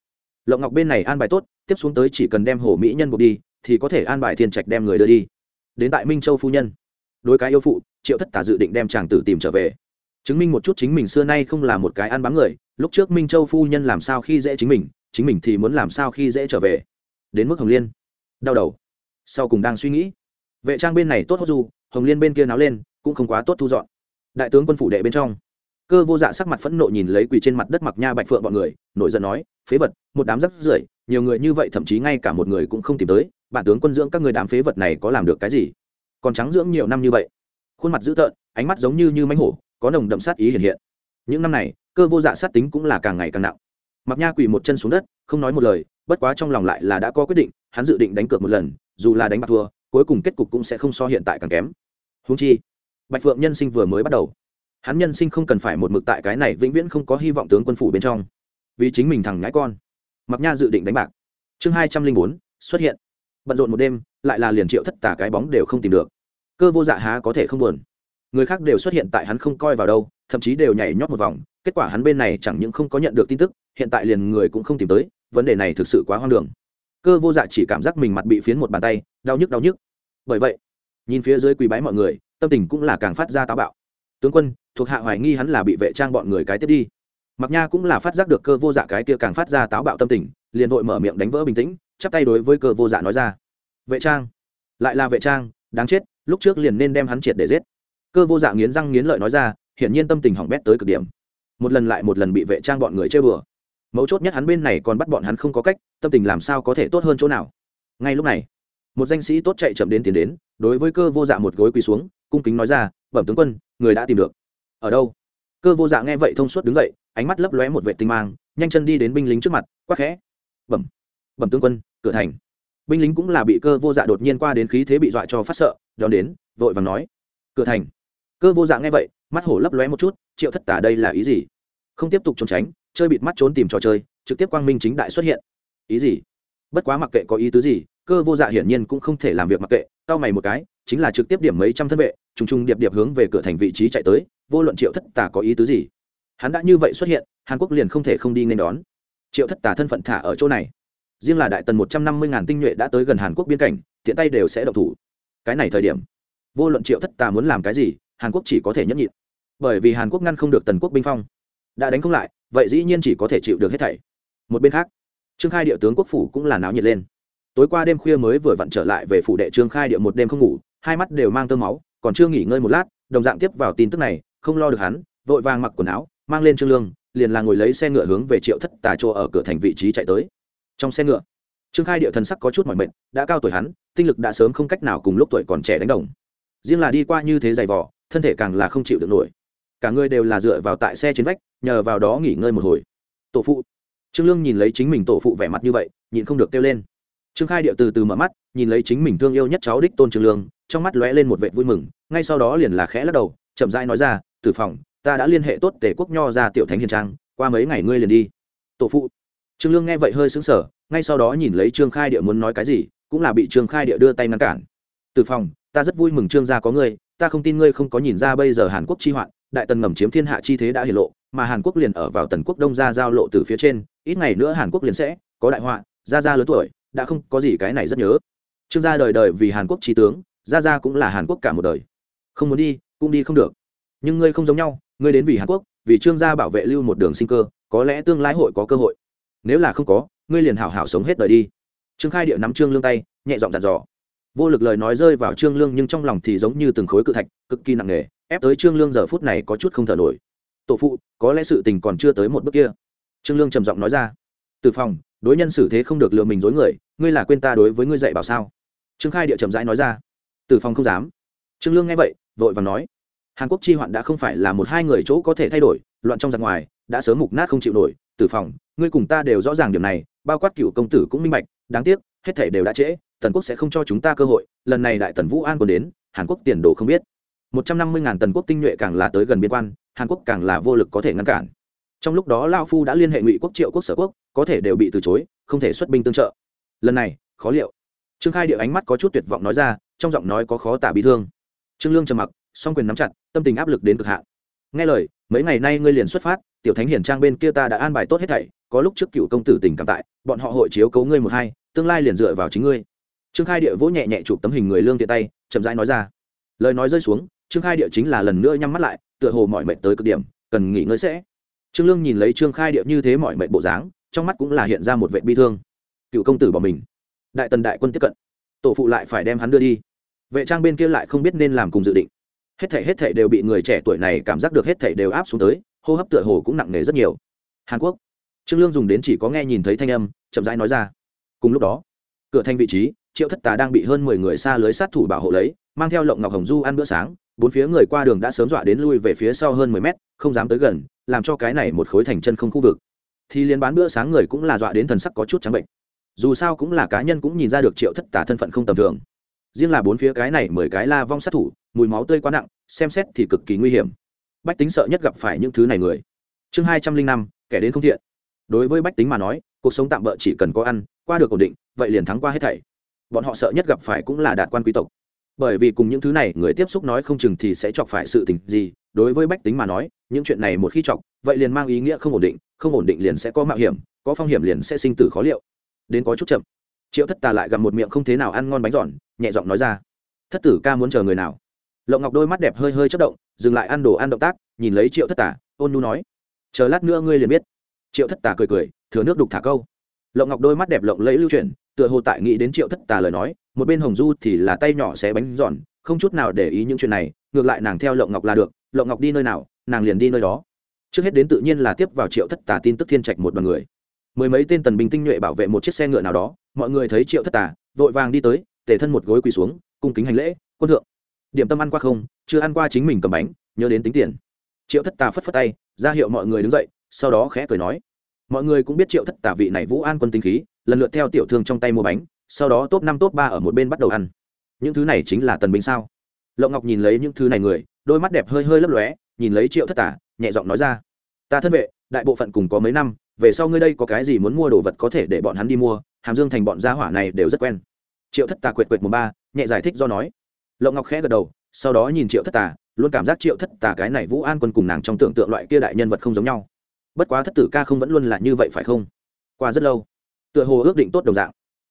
Lộng ngọc bên này an bài tốt, tiếp xuống tới chỉ cần đem hồ mỹ nhân buộc đi, thì có thể an bài thiên trạch đem người đưa đi. Đến tại minh châu phu nhân. Đối cái yêu phụ, triệu thất tả dự định đem chàng tử tìm trở về. Chứng minh một chút chính mình xưa nay không là một cái ăn bám người, lúc trước minh châu phu nhân làm sao khi dễ chính mình chính mình thì muốn làm sao khi dễ trở về. Đến mức hồng liên. Đau đầu. Sau cùng đang suy nghĩ. Vệ trang bên này tốt hốt du, hồng liên bên kia náo lên, cũng không quá tốt thu dọn. Đại tướng quân phủ đệ bên trong cơ vô dạ sắc mặt phẫn nộ nhìn lấy quỳ trên mặt đất mặc nha bạch phượng bọn người, nổi giận nói, phế vật, một đám rắc rưởi, nhiều người như vậy thậm chí ngay cả một người cũng không tìm tới, bản tướng quân dưỡng các người đám phế vật này có làm được cái gì? Còn trắng dưỡng nhiều năm như vậy. Khuôn mặt dữ tợn, ánh mắt giống như như mánh hổ, có nồng đậm sát ý hiện hiện. Những năm này, cơ vô dạ sát tính cũng là càng ngày càng nặng. Mặc nha quỳ một chân xuống đất, không nói một lời, bất quá trong lòng lại là đã có quyết định, hắn dự định đánh cược một lần, dù là đánh bạc thua, cuối cùng kết cục cũng sẽ không so hiện tại càng kém. Húng chi, bạch phượng nhân sinh vừa mới bắt đầu hắn nhân sinh không cần phải một mực tại cái này vĩnh viễn không có hy vọng tướng quân phủ bên trong. Vì chính mình thằng ngãi con. Mặc nha dự định đánh bạc. Chương hai trăm linh bốn, xuất hiện. Bận rộn một đêm, lại là liền triệu thất tả cái bóng đều không tìm được. Cơ vô dạ há có thể không buồn. Người khác đều xuất hiện tại hắn không coi vào đâu, thậm chí đều nhảy nhót một vòng. Kết quả hắn bên này chẳng những không có nhận được tin tức, hiện tại liền người cũng không tìm tới, vấn đề này thực sự quá hoang đường. Cơ vô dạ chỉ cảm giác mình mặt bị phiến một bàn tay, đau nhức đau nhức. Bởi vậy, nhìn phía dưới quỳ bái mọi người, tâm tình cũng là càng phát ra táo bạo tướng quân, thuộc hạ hoài nghi hắn là bị vệ trang bọn người cái tiếp đi. Mặc nha cũng là phát giác được cơ vô dạ cái kia càng phát ra táo bạo tâm tình, liền vội mở miệng đánh vỡ bình tĩnh, chắp tay đối với cơ vô dạ nói ra. Vệ trang, lại là vệ trang, đáng chết, lúc trước liền nên đem hắn triệt để giết. Cơ vô dạ nghiến răng nghiến lợi nói ra, hiển nhiên tâm tình hỏng bét tới cực điểm. Một lần lại một lần bị vệ trang bọn người chơi bừa. Mấu chốt nhất hắn bên này còn bắt bọn hắn không có cách, tâm tình làm sao có thể tốt hơn chỗ nào. Ngay lúc này, một danh sĩ tốt chạy chậm đến tiến đến, đối với cơ vô dạ một gối quỳ xuống, cung kính nói ra, bẩm tướng quân người đã tìm được. Ở đâu? Cơ vô dạ nghe vậy thông suốt đứng dậy, ánh mắt lấp lóe một vệ tinh mang, nhanh chân đi đến binh lính trước mặt quắc khẽ. Bẩm bẩm tướng quân, cửa thành. Binh lính cũng là bị cơ vô dạ đột nhiên qua đến khí thế bị dọa cho phát sợ, đón đến, vội vàng nói. Cửa thành. Cơ vô dạ nghe vậy, mắt hổ lấp lóe một chút, triệu thất tả đây là ý gì? Không tiếp tục trốn tránh, chơi bịt mắt trốn tìm trò chơi, trực tiếp quang minh chính đại xuất hiện. Ý gì? Bất quá mặc kệ có ý tứ gì, cơ vô dạ hiển nhiên cũng không thể làm việc mặc kệ tao mày một cái chính là trực tiếp điểm mấy trăm thân vệ, trùng trùng điệp điệp hướng về cửa thành vị trí chạy tới, vô luận triệu thất tả có ý tứ gì? Hắn đã như vậy xuất hiện, hàn quốc liền không thể không đi nên đón. Triệu thất tả thân phận thả ở chỗ này. Riêng là đại tần một trăm năm mươi ngàn tinh nhuệ đã tới gần hàn quốc biên cảnh, tiện tay đều sẽ độc thủ. Cái này thời điểm, vô luận triệu thất tà muốn làm cái gì, hàn quốc chỉ có thể nhấp nhịn. Bởi vì hàn quốc ngăn không được tần quốc binh phong. Đã đánh không lại, vậy dĩ nhiên chỉ có thể chịu được hết thảy. Một bên khác, trương khai địa tướng quốc phủ cũng là náo nhiệt lên. Tối qua đêm khuya mới vừa vặn trở lại về phủ đệ trương khai địa một đêm không ngủ hai mắt đều mang tơ máu, còn chưa nghỉ ngơi một lát, đồng dạng tiếp vào tin tức này, không lo được hắn, vội vàng mặc quần áo, mang lên trương lương, liền là ngồi lấy xe ngựa hướng về triệu thất tà chỗ ở cửa thành vị trí chạy tới. Trong xe ngựa, trương khai địa thần sắc có chút mỏi mệt, đã cao tuổi hắn, tinh lực đã sớm không cách nào cùng lúc tuổi còn trẻ đánh đồng. Riêng là đi qua như thế dày vỏ thân thể càng là không chịu được nổi. Cả người đều là dựa vào tại xe trên vách, nhờ vào đó nghỉ ngơi một hồi. Tổ phụ. Trương lương nhìn lấy chính mình tổ phụ vẻ mặt như vậy, nhịn không được kêu lên trương khai điệu từ từ mở mắt, nhìn lấy chính mình thương yêu nhất cháu đích tôn trương lương, trong mắt lóe lên một vệ vui mừng, ngay sau đó liền là khẽ lắc đầu, chậm rãi nói ra từ phòng, ta đã liên hệ tốt tề quốc nho ra tiểu thánh hiền trang, qua mấy ngày ngươi liền đi. Tổ phụ. Trương lương nghe vậy hơi sững sờ, ngay sau đó nhìn lấy trương khai địa muốn nói cái gì, cũng là bị trương khai địa đưa tay ngăn cản. Từ phòng, ta rất vui mừng trương gia có ngươi, ta không tin ngươi không có nhìn ra bây giờ hàn quốc chi hoạn, đại tần ngầm chiếm thiên hạ chi thế đã hiển lộ, mà hàn quốc liền ở vào tần quốc đông ra giao lộ từ phía trên, ít ngày nữa hàn quốc liền sẽ có đại họa, gia gia lớn tuổi đã không có gì cái này rất nhớ. Trương gia đời đời vì hàn quốc trí tướng, gia gia cũng là hàn quốc cả một đời. Không muốn đi, cũng đi không được. Nhưng ngươi không giống nhau, ngươi đến vì hàn quốc, vì trương gia bảo vệ lưu một đường sinh cơ, có lẽ tương lai hội có cơ hội. Nếu là không có, ngươi liền hảo hảo sống hết đời đi. Trương khai địa nắm trương lương tay, nhẹ giọng dặn dò. Vô lực lời nói rơi vào trương lương nhưng trong lòng thì giống như từng khối cự thạch, cực kỳ nặng nề, ép tới trương lương giờ phút này có chút không thở nổi. Tổ phụ, có lẽ sự tình còn chưa tới một bước kia. Trương lương trầm giọng nói ra. Từ phòng đối nhân xử thế không được lừa mình dối người, ngươi là quên ta đối với ngươi dạy bảo sao? Trương khai địa trầm rãi nói ra. Tử Phong không dám. Trương lương nghe vậy, vội vàng nói. Hàn quốc chi hoạn đã không phải là một hai người chỗ có thể thay đổi, loạn trong giặc ngoài, đã sớm mục nát không chịu nổi. Tử phòng ngươi cùng ta đều rõ ràng điểm này, bao quát cựu công tử cũng minh bạch, đáng tiếc, hết thể đều đã trễ, tần quốc sẽ không cho chúng ta cơ hội, lần này đại tần vũ an còn đến, hàn quốc tiền đồ không biết. Một trăm năm mươi ngàn tần quốc tinh nhuệ càng là tới gần biên quan, hàn quốc càng là vô lực có thể ngăn cản trong lúc đó lao phu đã liên hệ ngụy quốc triệu quốc sở quốc, có thể đều bị từ chối, không thể xuất binh tương trợ. Lần này, khó liệu. Trương khai điệu ánh mắt có chút tuyệt vọng nói ra, trong giọng nói có khó tả bị thương. Trương lương trầm mặc, song quyền nắm chặt, tâm tình áp lực đến cực hạn. Nghe lời, mấy ngày nay ngươi liền xuất phát, tiểu thánh hiển trang bên kia ta đã an bài tốt hết thảy, có lúc trước cựu công tử tỉnh cảm tại, bọn họ hội chiếu cấu ngươi một hai, tương lai liền dựa vào chính ngươi. Trương khai địa vỗ nhẹ nhẹ chụp tấm hình người lương tiện tay, chậm rãi nói ra. Lời nói rơi xuống, trương khai địa chính là lần nữa nhắm mắt lại, tựa hồ mọi mệnh tới cực điểm, cần nghỉ ngơi sẽ trương lương nhìn lấy trương khai điệu như thế mọi mệnh bộ dáng, trong mắt cũng là hiện ra một vệ bi thương. Cựu công tử bỏ mình. Đại tần đại quân tiếp cận. Tổ phụ lại phải đem hắn đưa đi. Vệ trang bên kia lại không biết nên làm cùng dự định. Hết thảy hết thảy đều bị người trẻ tuổi này cảm giác được hết thảy đều áp xuống tới, hô hấp tựa hồ cũng nặng nề rất nhiều. Hàn quốc. Trương lương dùng đến chỉ có nghe nhìn thấy thanh âm, chậm rãi nói ra. Cùng lúc đó, cửa thanh vị trí, triệu thất tà đang bị hơn mười người xa lưới sát thủ bảo hộ lấy, mang theo lộng ngọc hồng du ăn bữa sáng, bốn phía người qua đường đã sớm dọa đến lui về phía sau hơn mười mét, không dám tới gần làm cho cái này một khối thành chân không khu vực. Thì liên bán bữa sáng người cũng là dọa đến thần sắc có chút trắng bệnh. Dù sao cũng là cá nhân cũng nhìn ra được triệu thất tả thân phận không tầm thường. Riêng là bốn phía cái này mười cái la vong sát thủ, mùi máu tươi quá nặng, xem xét thì cực kỳ nguy hiểm. Bách tính sợ nhất gặp phải những thứ này người. Chương hai trăm linh năm, kẻ đến không thiện. Đối với bách tính mà nói, cuộc sống tạm bỡ chỉ cần có ăn, qua được ổn định, vậy liền thắng qua hết thảy. Bọn họ sợ nhất gặp phải cũng là đạt quan quý tộc. Bởi vì cùng những thứ này người tiếp xúc nói không chừng thì sẽ chọc phải sự tình gì đối với bách tính mà nói, những chuyện này một khi chọc, vậy liền mang ý nghĩa không ổn định, không ổn định liền sẽ có mạo hiểm, có phong hiểm liền sẽ sinh tử khó liệu. Đến có chút chậm. Triệu thất tà lại gặp một miệng không thế nào ăn ngon bánh giòn, nhẹ giọng nói ra, thất tử ca muốn chờ người nào? Lộng ngọc đôi mắt đẹp hơi hơi chất động, dừng lại ăn đồ ăn động tác, nhìn lấy triệu thất tà, ôn nu nói, chờ lát nữa ngươi liền biết. Triệu thất tà cười cười, thừa nước đục thả câu. Lộng ngọc đôi mắt đẹp lộng lẫy lưu chuyển, tựa hồ tại nghĩ đến triệu thất tà lời nói, một bên hồng du thì là tay nhỏ xé bánh giòn, không chút nào để ý những chuyện này, ngược lại nàng theo lộng ngọc là được lộ ngọc đi nơi nào, nàng liền đi nơi đó. Trước hết đến tự nhiên là tiếp vào triệu thất tà tin tức thiên trạch một đoàn người. Mười mấy tên tần binh tinh nhuệ bảo vệ một chiếc xe ngựa nào đó, mọi người thấy triệu thất tà, vội vàng đi tới, tề thân một gối quỳ xuống, cung kính hành lễ, quân thượng, điểm tâm ăn qua không? Chưa ăn qua chính mình cầm bánh, nhớ đến tính tiền. Triệu thất tà phất phất tay, ra hiệu mọi người đứng dậy, sau đó khẽ cười nói, mọi người cũng biết triệu thất tà vị này vũ an quân tinh khí, lần lượt theo tiểu thương trong tay mua bánh, sau đó top năm top ba ở một bên bắt đầu ăn. Những thứ này chính là tần binh sao? Lộng ngọc nhìn lấy những thứ này người đôi mắt đẹp hơi hơi lấp lóe, nhìn lấy triệu thất tà nhẹ giọng nói ra, ta thân vệ, đại bộ phận cùng có mấy năm, về sau ngươi đây có cái gì muốn mua đồ vật có thể để bọn hắn đi mua, hàm dương thành bọn gia hỏa này đều rất quen. Triệu thất tà quệt quệt một ba, nhẹ giải thích do nói. Lộng ngọc khẽ gật đầu, sau đó nhìn triệu thất tà luôn cảm giác triệu thất tà cái này vũ an quân cùng nàng trong tưởng tượng loại kia đại nhân vật không giống nhau. Bất quá thất tử ca không vẫn luôn là như vậy phải không? Qua rất lâu, tựa hồ ước định tốt đồng dạng.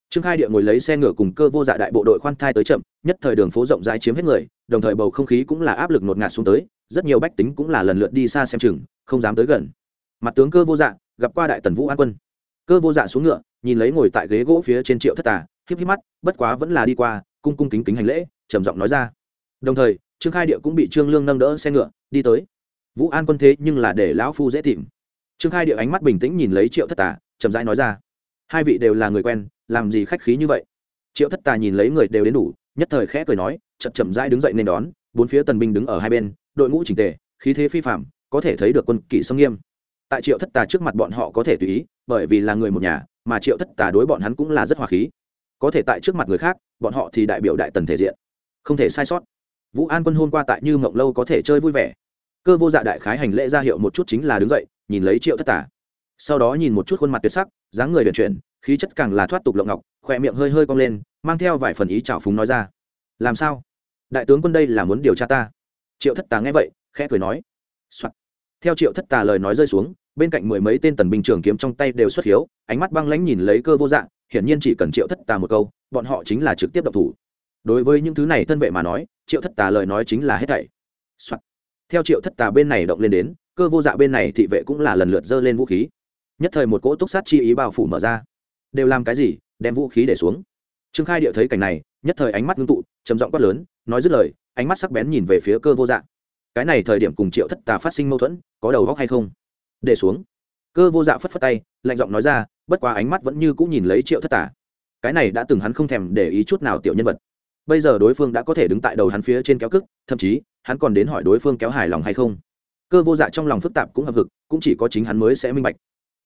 Trương khai địa ngồi lấy xe ngựa cùng cơ vô dạ đại bộ đội khoan thai tới chậm, nhất thời đường phố rộng rãi chiếm hết người đồng thời bầu không khí cũng là áp lực ngột ngạt xuống tới, rất nhiều bách tính cũng là lần lượt đi xa xem chừng, không dám tới gần. Mặt tướng cơ vô dạ gặp qua đại tần vũ an quân. Cơ vô dạ xuống ngựa, nhìn lấy ngồi tại ghế gỗ phía trên triệu thất tà, híp híp mắt, bất quá vẫn là đi qua, cung cung kính kính hành lễ, trầm giọng nói ra. Đồng thời, trương khai địa cũng bị trương lương nâng đỡ xe ngựa, đi tới. Vũ an quân thế nhưng là để lão phu dễ tìm. Trương khai địa ánh mắt bình tĩnh nhìn lấy triệu thất tà, chậm rãi nói ra. Hai vị đều là người quen, làm gì khách khí như vậy? Triệu thất tà nhìn lấy người đều đến đủ, nhất thời khẽ cười nói chậm chậm rãi đứng dậy nên đón, bốn phía tần binh đứng ở hai bên, đội ngũ chỉnh tề, khí thế phi phàm, có thể thấy được quân kỵ sông nghiêm. Tại triệu thất tà trước mặt bọn họ có thể tùy ý, bởi vì là người một nhà, mà triệu thất tà đối bọn hắn cũng là rất hòa khí. Có thể tại trước mặt người khác, bọn họ thì đại biểu đại tần thể diện. Không thể sai sót. Vũ an quân hôm qua tại như mộng lâu có thể chơi vui vẻ. Cơ vô dạ đại khái hành lễ ra hiệu một chút chính là đứng dậy, nhìn lấy triệu thất tà. Sau đó nhìn một chút khuôn mặt tuyệt sắc, dáng người vận chuyển, khí chất càng là thoát tục lộng ngọc khỏe miệng hơi hơi cong lên, mang theo vài phần ý trào phúng nói ra. Làm sao? Đại tướng quân đây là muốn điều tra ta. Triệu thất tà nghe vậy, khẽ cười nói、Soạn. theo triệu thất tà lời nói rơi xuống, bên cạnh mười mấy tên tần binh trường kiếm trong tay đều xuất hiếu, ánh mắt băng lãnh nhìn lấy cơ vô dạng, hiển nhiên chỉ cần triệu thất tà một câu, bọn họ chính là trực tiếp độc thủ. Đối với những thứ này thân vệ mà nói, triệu thất tà lời nói chính là hết thảy、Soạn. theo triệu thất tà bên này động lên đến, cơ vô dạ bên này thị vệ cũng là lần lượt giơ lên vũ khí. Nhất thời một cỗ túc sát chi ý bao phủ mở ra. Đều làm cái gì, đem vũ khí để xuống. Trương khai địa thấy cảnh này, nhất thời ánh mắt ngưng tụ, trầm giọng quát lớn nói dứt lời, ánh mắt sắc bén nhìn về phía cơ vô dạ. Cái này thời điểm cùng triệu thất tà phát sinh mâu thuẫn, có đầu góc hay không? Để xuống. Cơ vô dạ phất phất tay, lạnh giọng nói ra, bất quá ánh mắt vẫn như cũng nhìn lấy triệu thất tà. Cái này đã từng hắn không thèm để ý chút nào tiểu nhân vật. Bây giờ đối phương đã có thể đứng tại đầu hắn phía trên kéo cức thậm chí, hắn còn đến hỏi đối phương kéo hài lòng hay không. Cơ vô dạ trong lòng phức tạp cũng hợp hực, cũng chỉ có chính hắn mới sẽ minh bạch.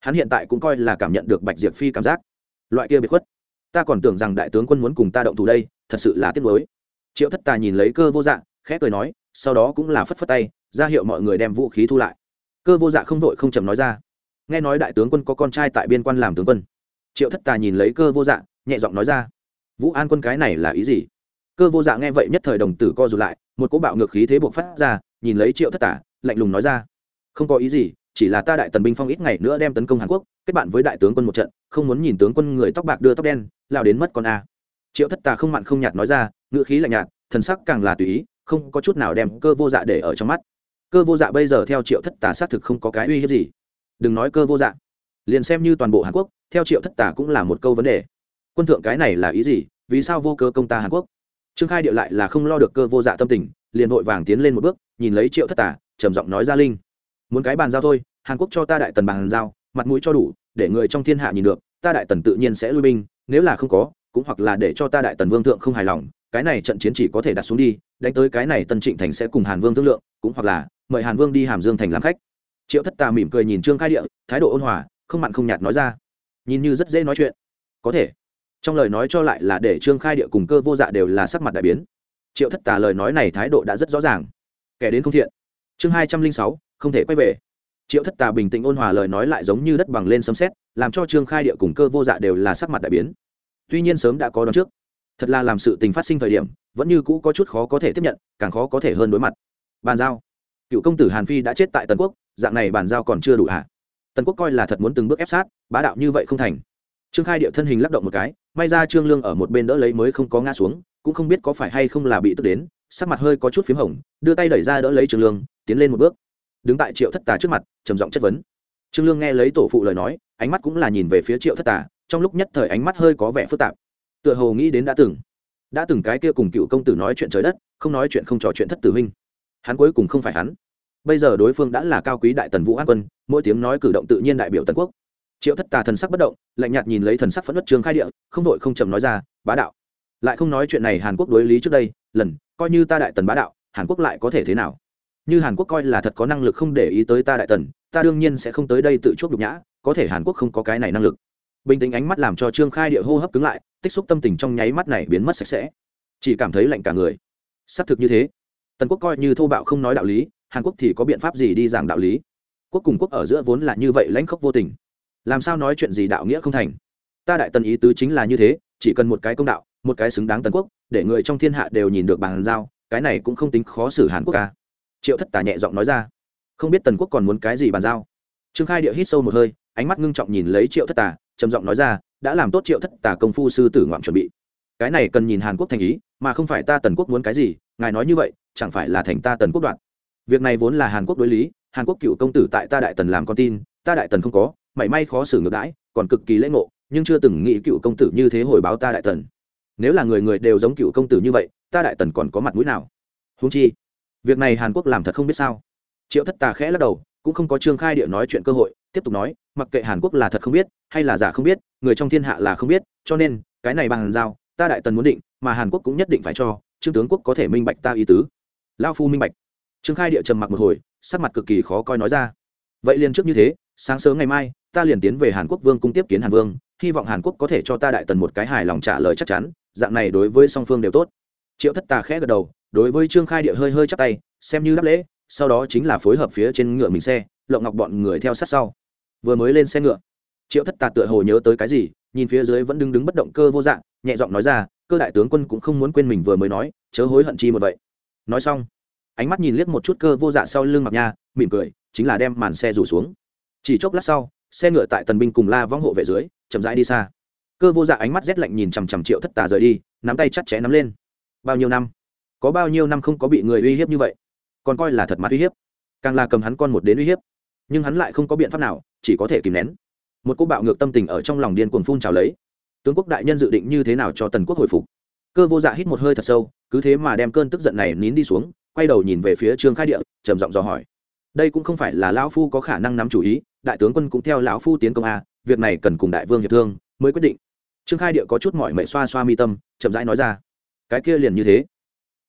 Hắn hiện tại cũng coi là cảm nhận được bạch diệp phi cảm giác. Loại kia bị khuất. Ta còn tưởng rằng đại tướng quân muốn cùng ta động thủ đây, thật sự là tiếc mới triệu thất tà nhìn lấy cơ vô dạ khẽ cười nói, sau đó cũng là phất phất tay, ra hiệu mọi người đem vũ khí thu lại. Cơ vô dạ không vội không chầm nói ra. Nghe nói đại tướng quân có con trai tại biên quan làm tướng quân. Triệu thất tà nhìn lấy cơ vô dạ nhẹ giọng nói ra. Vũ an quân cái này là ý gì? Cơ vô dạ nghe vậy nhất thời đồng tử co rụt lại, một cỗ bạo ngược khí thế buộc phát ra, nhìn lấy triệu thất tà lạnh lùng nói ra. Không có ý gì, chỉ là ta đại tần binh phong ít ngày nữa đem tấn công hàn quốc, kết bạn với đại tướng quân một trận, không muốn nhìn tướng quân người tóc bạc đưa tóc đen, lao đến mất con a triệu thất tà không mặn không nhạt nói ra, ngữ khí lạnh nhạt, thần sắc càng là tùy ý, không có chút nào đem cơ vô dạ để ở trong mắt. Cơ vô dạ bây giờ theo triệu thất tà xác thực không có cái uy hiếp gì. Đừng nói cơ vô dạ liền xem như toàn bộ hàn quốc, theo triệu thất tà cũng là một câu vấn đề. Quân thượng cái này là ý gì? Vì sao vô cơ công ta hàn quốc? Trương khai điệu lại là không lo được cơ vô dạ tâm tình, liền vội vàng tiến lên một bước, nhìn lấy triệu thất tà, trầm giọng nói ra linh. Muốn cái bàn giao thôi, hàn quốc cho ta đại tần bàn giao, mặt mũi cho đủ, để người trong thiên hạ nhìn được, ta đại tần tự nhiên sẽ lui binh, nếu là không có cũng hoặc là để cho ta đại tần vương thượng không hài lòng, cái này trận chiến chỉ có thể đặt xuống đi, đánh tới cái này tân trịnh thành sẽ cùng hàn vương thương lượng, cũng hoặc là mời hàn vương đi hàm dương thành làm khách. Triệu thất tà mỉm cười nhìn trương khai địa, thái độ ôn hòa, không mặn không nhạt nói ra. Nhìn như rất dễ nói chuyện. Có thể. Trong lời nói cho lại là để trương khai địa cùng cơ vô dạ đều là sắc mặt đại biến. Triệu thất tà lời nói này thái độ đã rất rõ ràng. Kẻ đến không thiện. Chương hai trăm linh sáu, không thể quay về. Triệu thất tà bình tĩnh ôn hòa lời nói lại giống như đất bằng lên sấm xét làm cho trương khai địa cùng cơ vô dạ đều là sắc mặt đại biến tuy nhiên sớm đã có đón trước. Thật là làm sự tình phát sinh thời điểm, vẫn như cũ có chút khó có thể tiếp nhận, càng khó có thể hơn đối mặt. Bàn giao. Cựu công tử hàn phi đã chết tại tần quốc, dạng này bàn giao còn chưa đủ hạ tần quốc coi là thật muốn từng bước ép sát, bá đạo như vậy không thành. Trương khai địa thân hình lắc động một cái, may ra trương lương ở một bên đỡ lấy mới không có ngã xuống, cũng không biết có phải hay không là bị tức đến, sắc mặt hơi có chút p h í m hồng, đưa tay đẩy ra đỡ lấy trương lương, tiến lên một bước. Đứng tại triệu thất tà trước mặt, trầm giọng chất vấn. Trương lương nghe lấy tổ phụ lời nói, ánh mắt cũng là nhìn về phía triệu thất tà trong lúc nhất thời ánh mắt hơi có vẻ phức tạp. Tựa hồ nghĩ đến đã từng. Đã từng cái kia cùng cựu công tử nói chuyện trời đất, không nói chuyện không trò chuyện thất tử huynh. Hắn cuối cùng không phải hắn. Bây giờ đối phương đã là cao quý đại tần vũ an quân, mỗi tiếng nói cử động tự nhiên đại biểu tần quốc. Triệu thất tà thần sắc bất động, lạnh nhạt nhìn lấy thần sắc phẫn nứt trương khai địa, không đội không chậm nói ra, bá đạo. Lại không nói chuyện này hàn quốc đối lý trước đây, lần, coi như ta đại tần bá đạo, hàn quốc lại có thể thế nào? Như hàn quốc coi là thật có năng lực không để ý tới ta đại tần, ta đương nhiên sẽ không tới đây tự chuốc nhục nhã, có thể hàn quốc không có cái này năng lực bình tĩnh ánh mắt làm cho trương khai địa hô hấp cứng lại, tích xúc tâm tình trong nháy mắt này biến mất sạch sẽ. Chỉ cảm thấy lạnh cả người. Xác thực như thế. Tần quốc coi như thô bạo không nói đạo lý, hàn quốc thì có biện pháp gì đi giảng đạo lý? Quốc cùng quốc ở giữa vốn là như vậy lãnh khốc vô tình. Làm sao nói chuyện gì đạo nghĩa không thành? Ta đại tần ý tứ chính là như thế, chỉ cần một cái công đạo, một cái xứng đáng tần quốc, để người trong thiên hạ đều nhìn được bàn giao, cái này cũng không tính khó xử hàn quốc ca. Triệu thất tà nhẹ giọng nói ra. Không biết tần quốc còn muốn cái gì bàn giao? Trương khai địa hít sâu một hơi ánh mắt ngưng trọng nhìn lấy triệu thất tà, trầm giọng nói ra, đã làm tốt triệu thất tà công phu sư tử ngoạm chuẩn bị. Cái này cần nhìn hàn quốc thành ý, mà không phải ta tần quốc muốn cái gì, ngài nói như vậy, chẳng phải là thành ta tần quốc đoạn. Việc này vốn là hàn quốc đối lý, hàn quốc cựu công tử tại ta đại tần làm con tin, ta đại tần không có, mảy may khó xử ngược đãi, còn cực kỳ lễ ngộ, nhưng chưa từng nghĩ cựu công tử như thế hồi báo ta đại tần. Nếu là người người đều giống cựu công tử như vậy, ta đại tần còn có mặt mũi nào? Húng chi, việc này hàn quốc làm thật không biết sao. Triệu thất tà khẽ lắc đầu cũng không có trương khai địa nói chuyện cơ hội, tiếp tục nói, mặc kệ hàn quốc là thật không biết, hay là giả không biết, người trong thiên hạ là không biết, cho nên, cái này bằng giao, ta đại tần muốn định, mà hàn quốc cũng nhất định phải cho, trương tướng quốc có thể minh bạch ta ý tứ. Lao phu minh bạch. Trương khai địa trầm mặc một hồi, sắc mặt cực kỳ khó coi nói ra. Vậy liền trước như thế, sáng sớm ngày mai, ta liền tiến về hàn quốc vương cung tiếp kiến hàn vương, hy vọng hàn quốc có thể cho ta đại tần một cái hài lòng trả lời chắc chắn, dạng này đối với song phương đều tốt. Triệu thất tà khẽ gật đầu, đối với trương khai địa hơi hơi chắc tay, xem như đáp lễ sau đó chính là phối hợp phía trên ngựa mình xe, lộng ngọc bọn người theo sát sau. Vừa mới lên xe ngựa, triệu thất tà tựa hồ nhớ tới cái gì, nhìn phía dưới vẫn đứng đứng bất động cơ vô dạng, nhẹ giọng nói ra, cơ đại tướng quân cũng không muốn quên mình vừa mới nói, chớ hối hận chi một vậy. Nói xong, ánh mắt nhìn liếc một chút cơ vô dạ sau lưng mặc nha, mỉm cười, chính là đem màn xe rủ xuống. Chỉ chốc lát sau, xe ngựa tại tần binh cùng la vong hộ về dưới, chậm rãi đi xa. Cơ vô dạ ánh mắt rét lạnh nhìn chằm chằm triệu thất tà rời đi, nắm tay chặt chẽ nắm lên. Bao nhiêu năm? Có bao nhiêu năm không có bị người uy hiếp như vậy? Còn coi là thật mặt uy hiếp. Càng là cầm hắn con một đến uy hiếp. Nhưng hắn lại không có biện pháp nào, chỉ có thể kìm nén. Một cô bạo ngược tâm tình ở trong lòng điên cuồng phun trào lấy. Tướng quốc đại nhân dự định như thế nào cho tần quốc hồi phục? Cơ vô dạ hít một hơi thật sâu, cứ thế mà đem cơn tức giận này nín đi xuống, quay đầu nhìn về phía trương khai địa, trầm giọng dò hỏi. Đây cũng không phải là lão phu có khả năng nắm chủ ý, đại tướng quân cũng theo lão phu tiến công a, việc này cần cùng đại vương hiệp thương mới quyết định. Trương khai địa có chút mọi mệ xoa xoa mi tâm, chậm rãi nói ra. Cái kia liền như thế.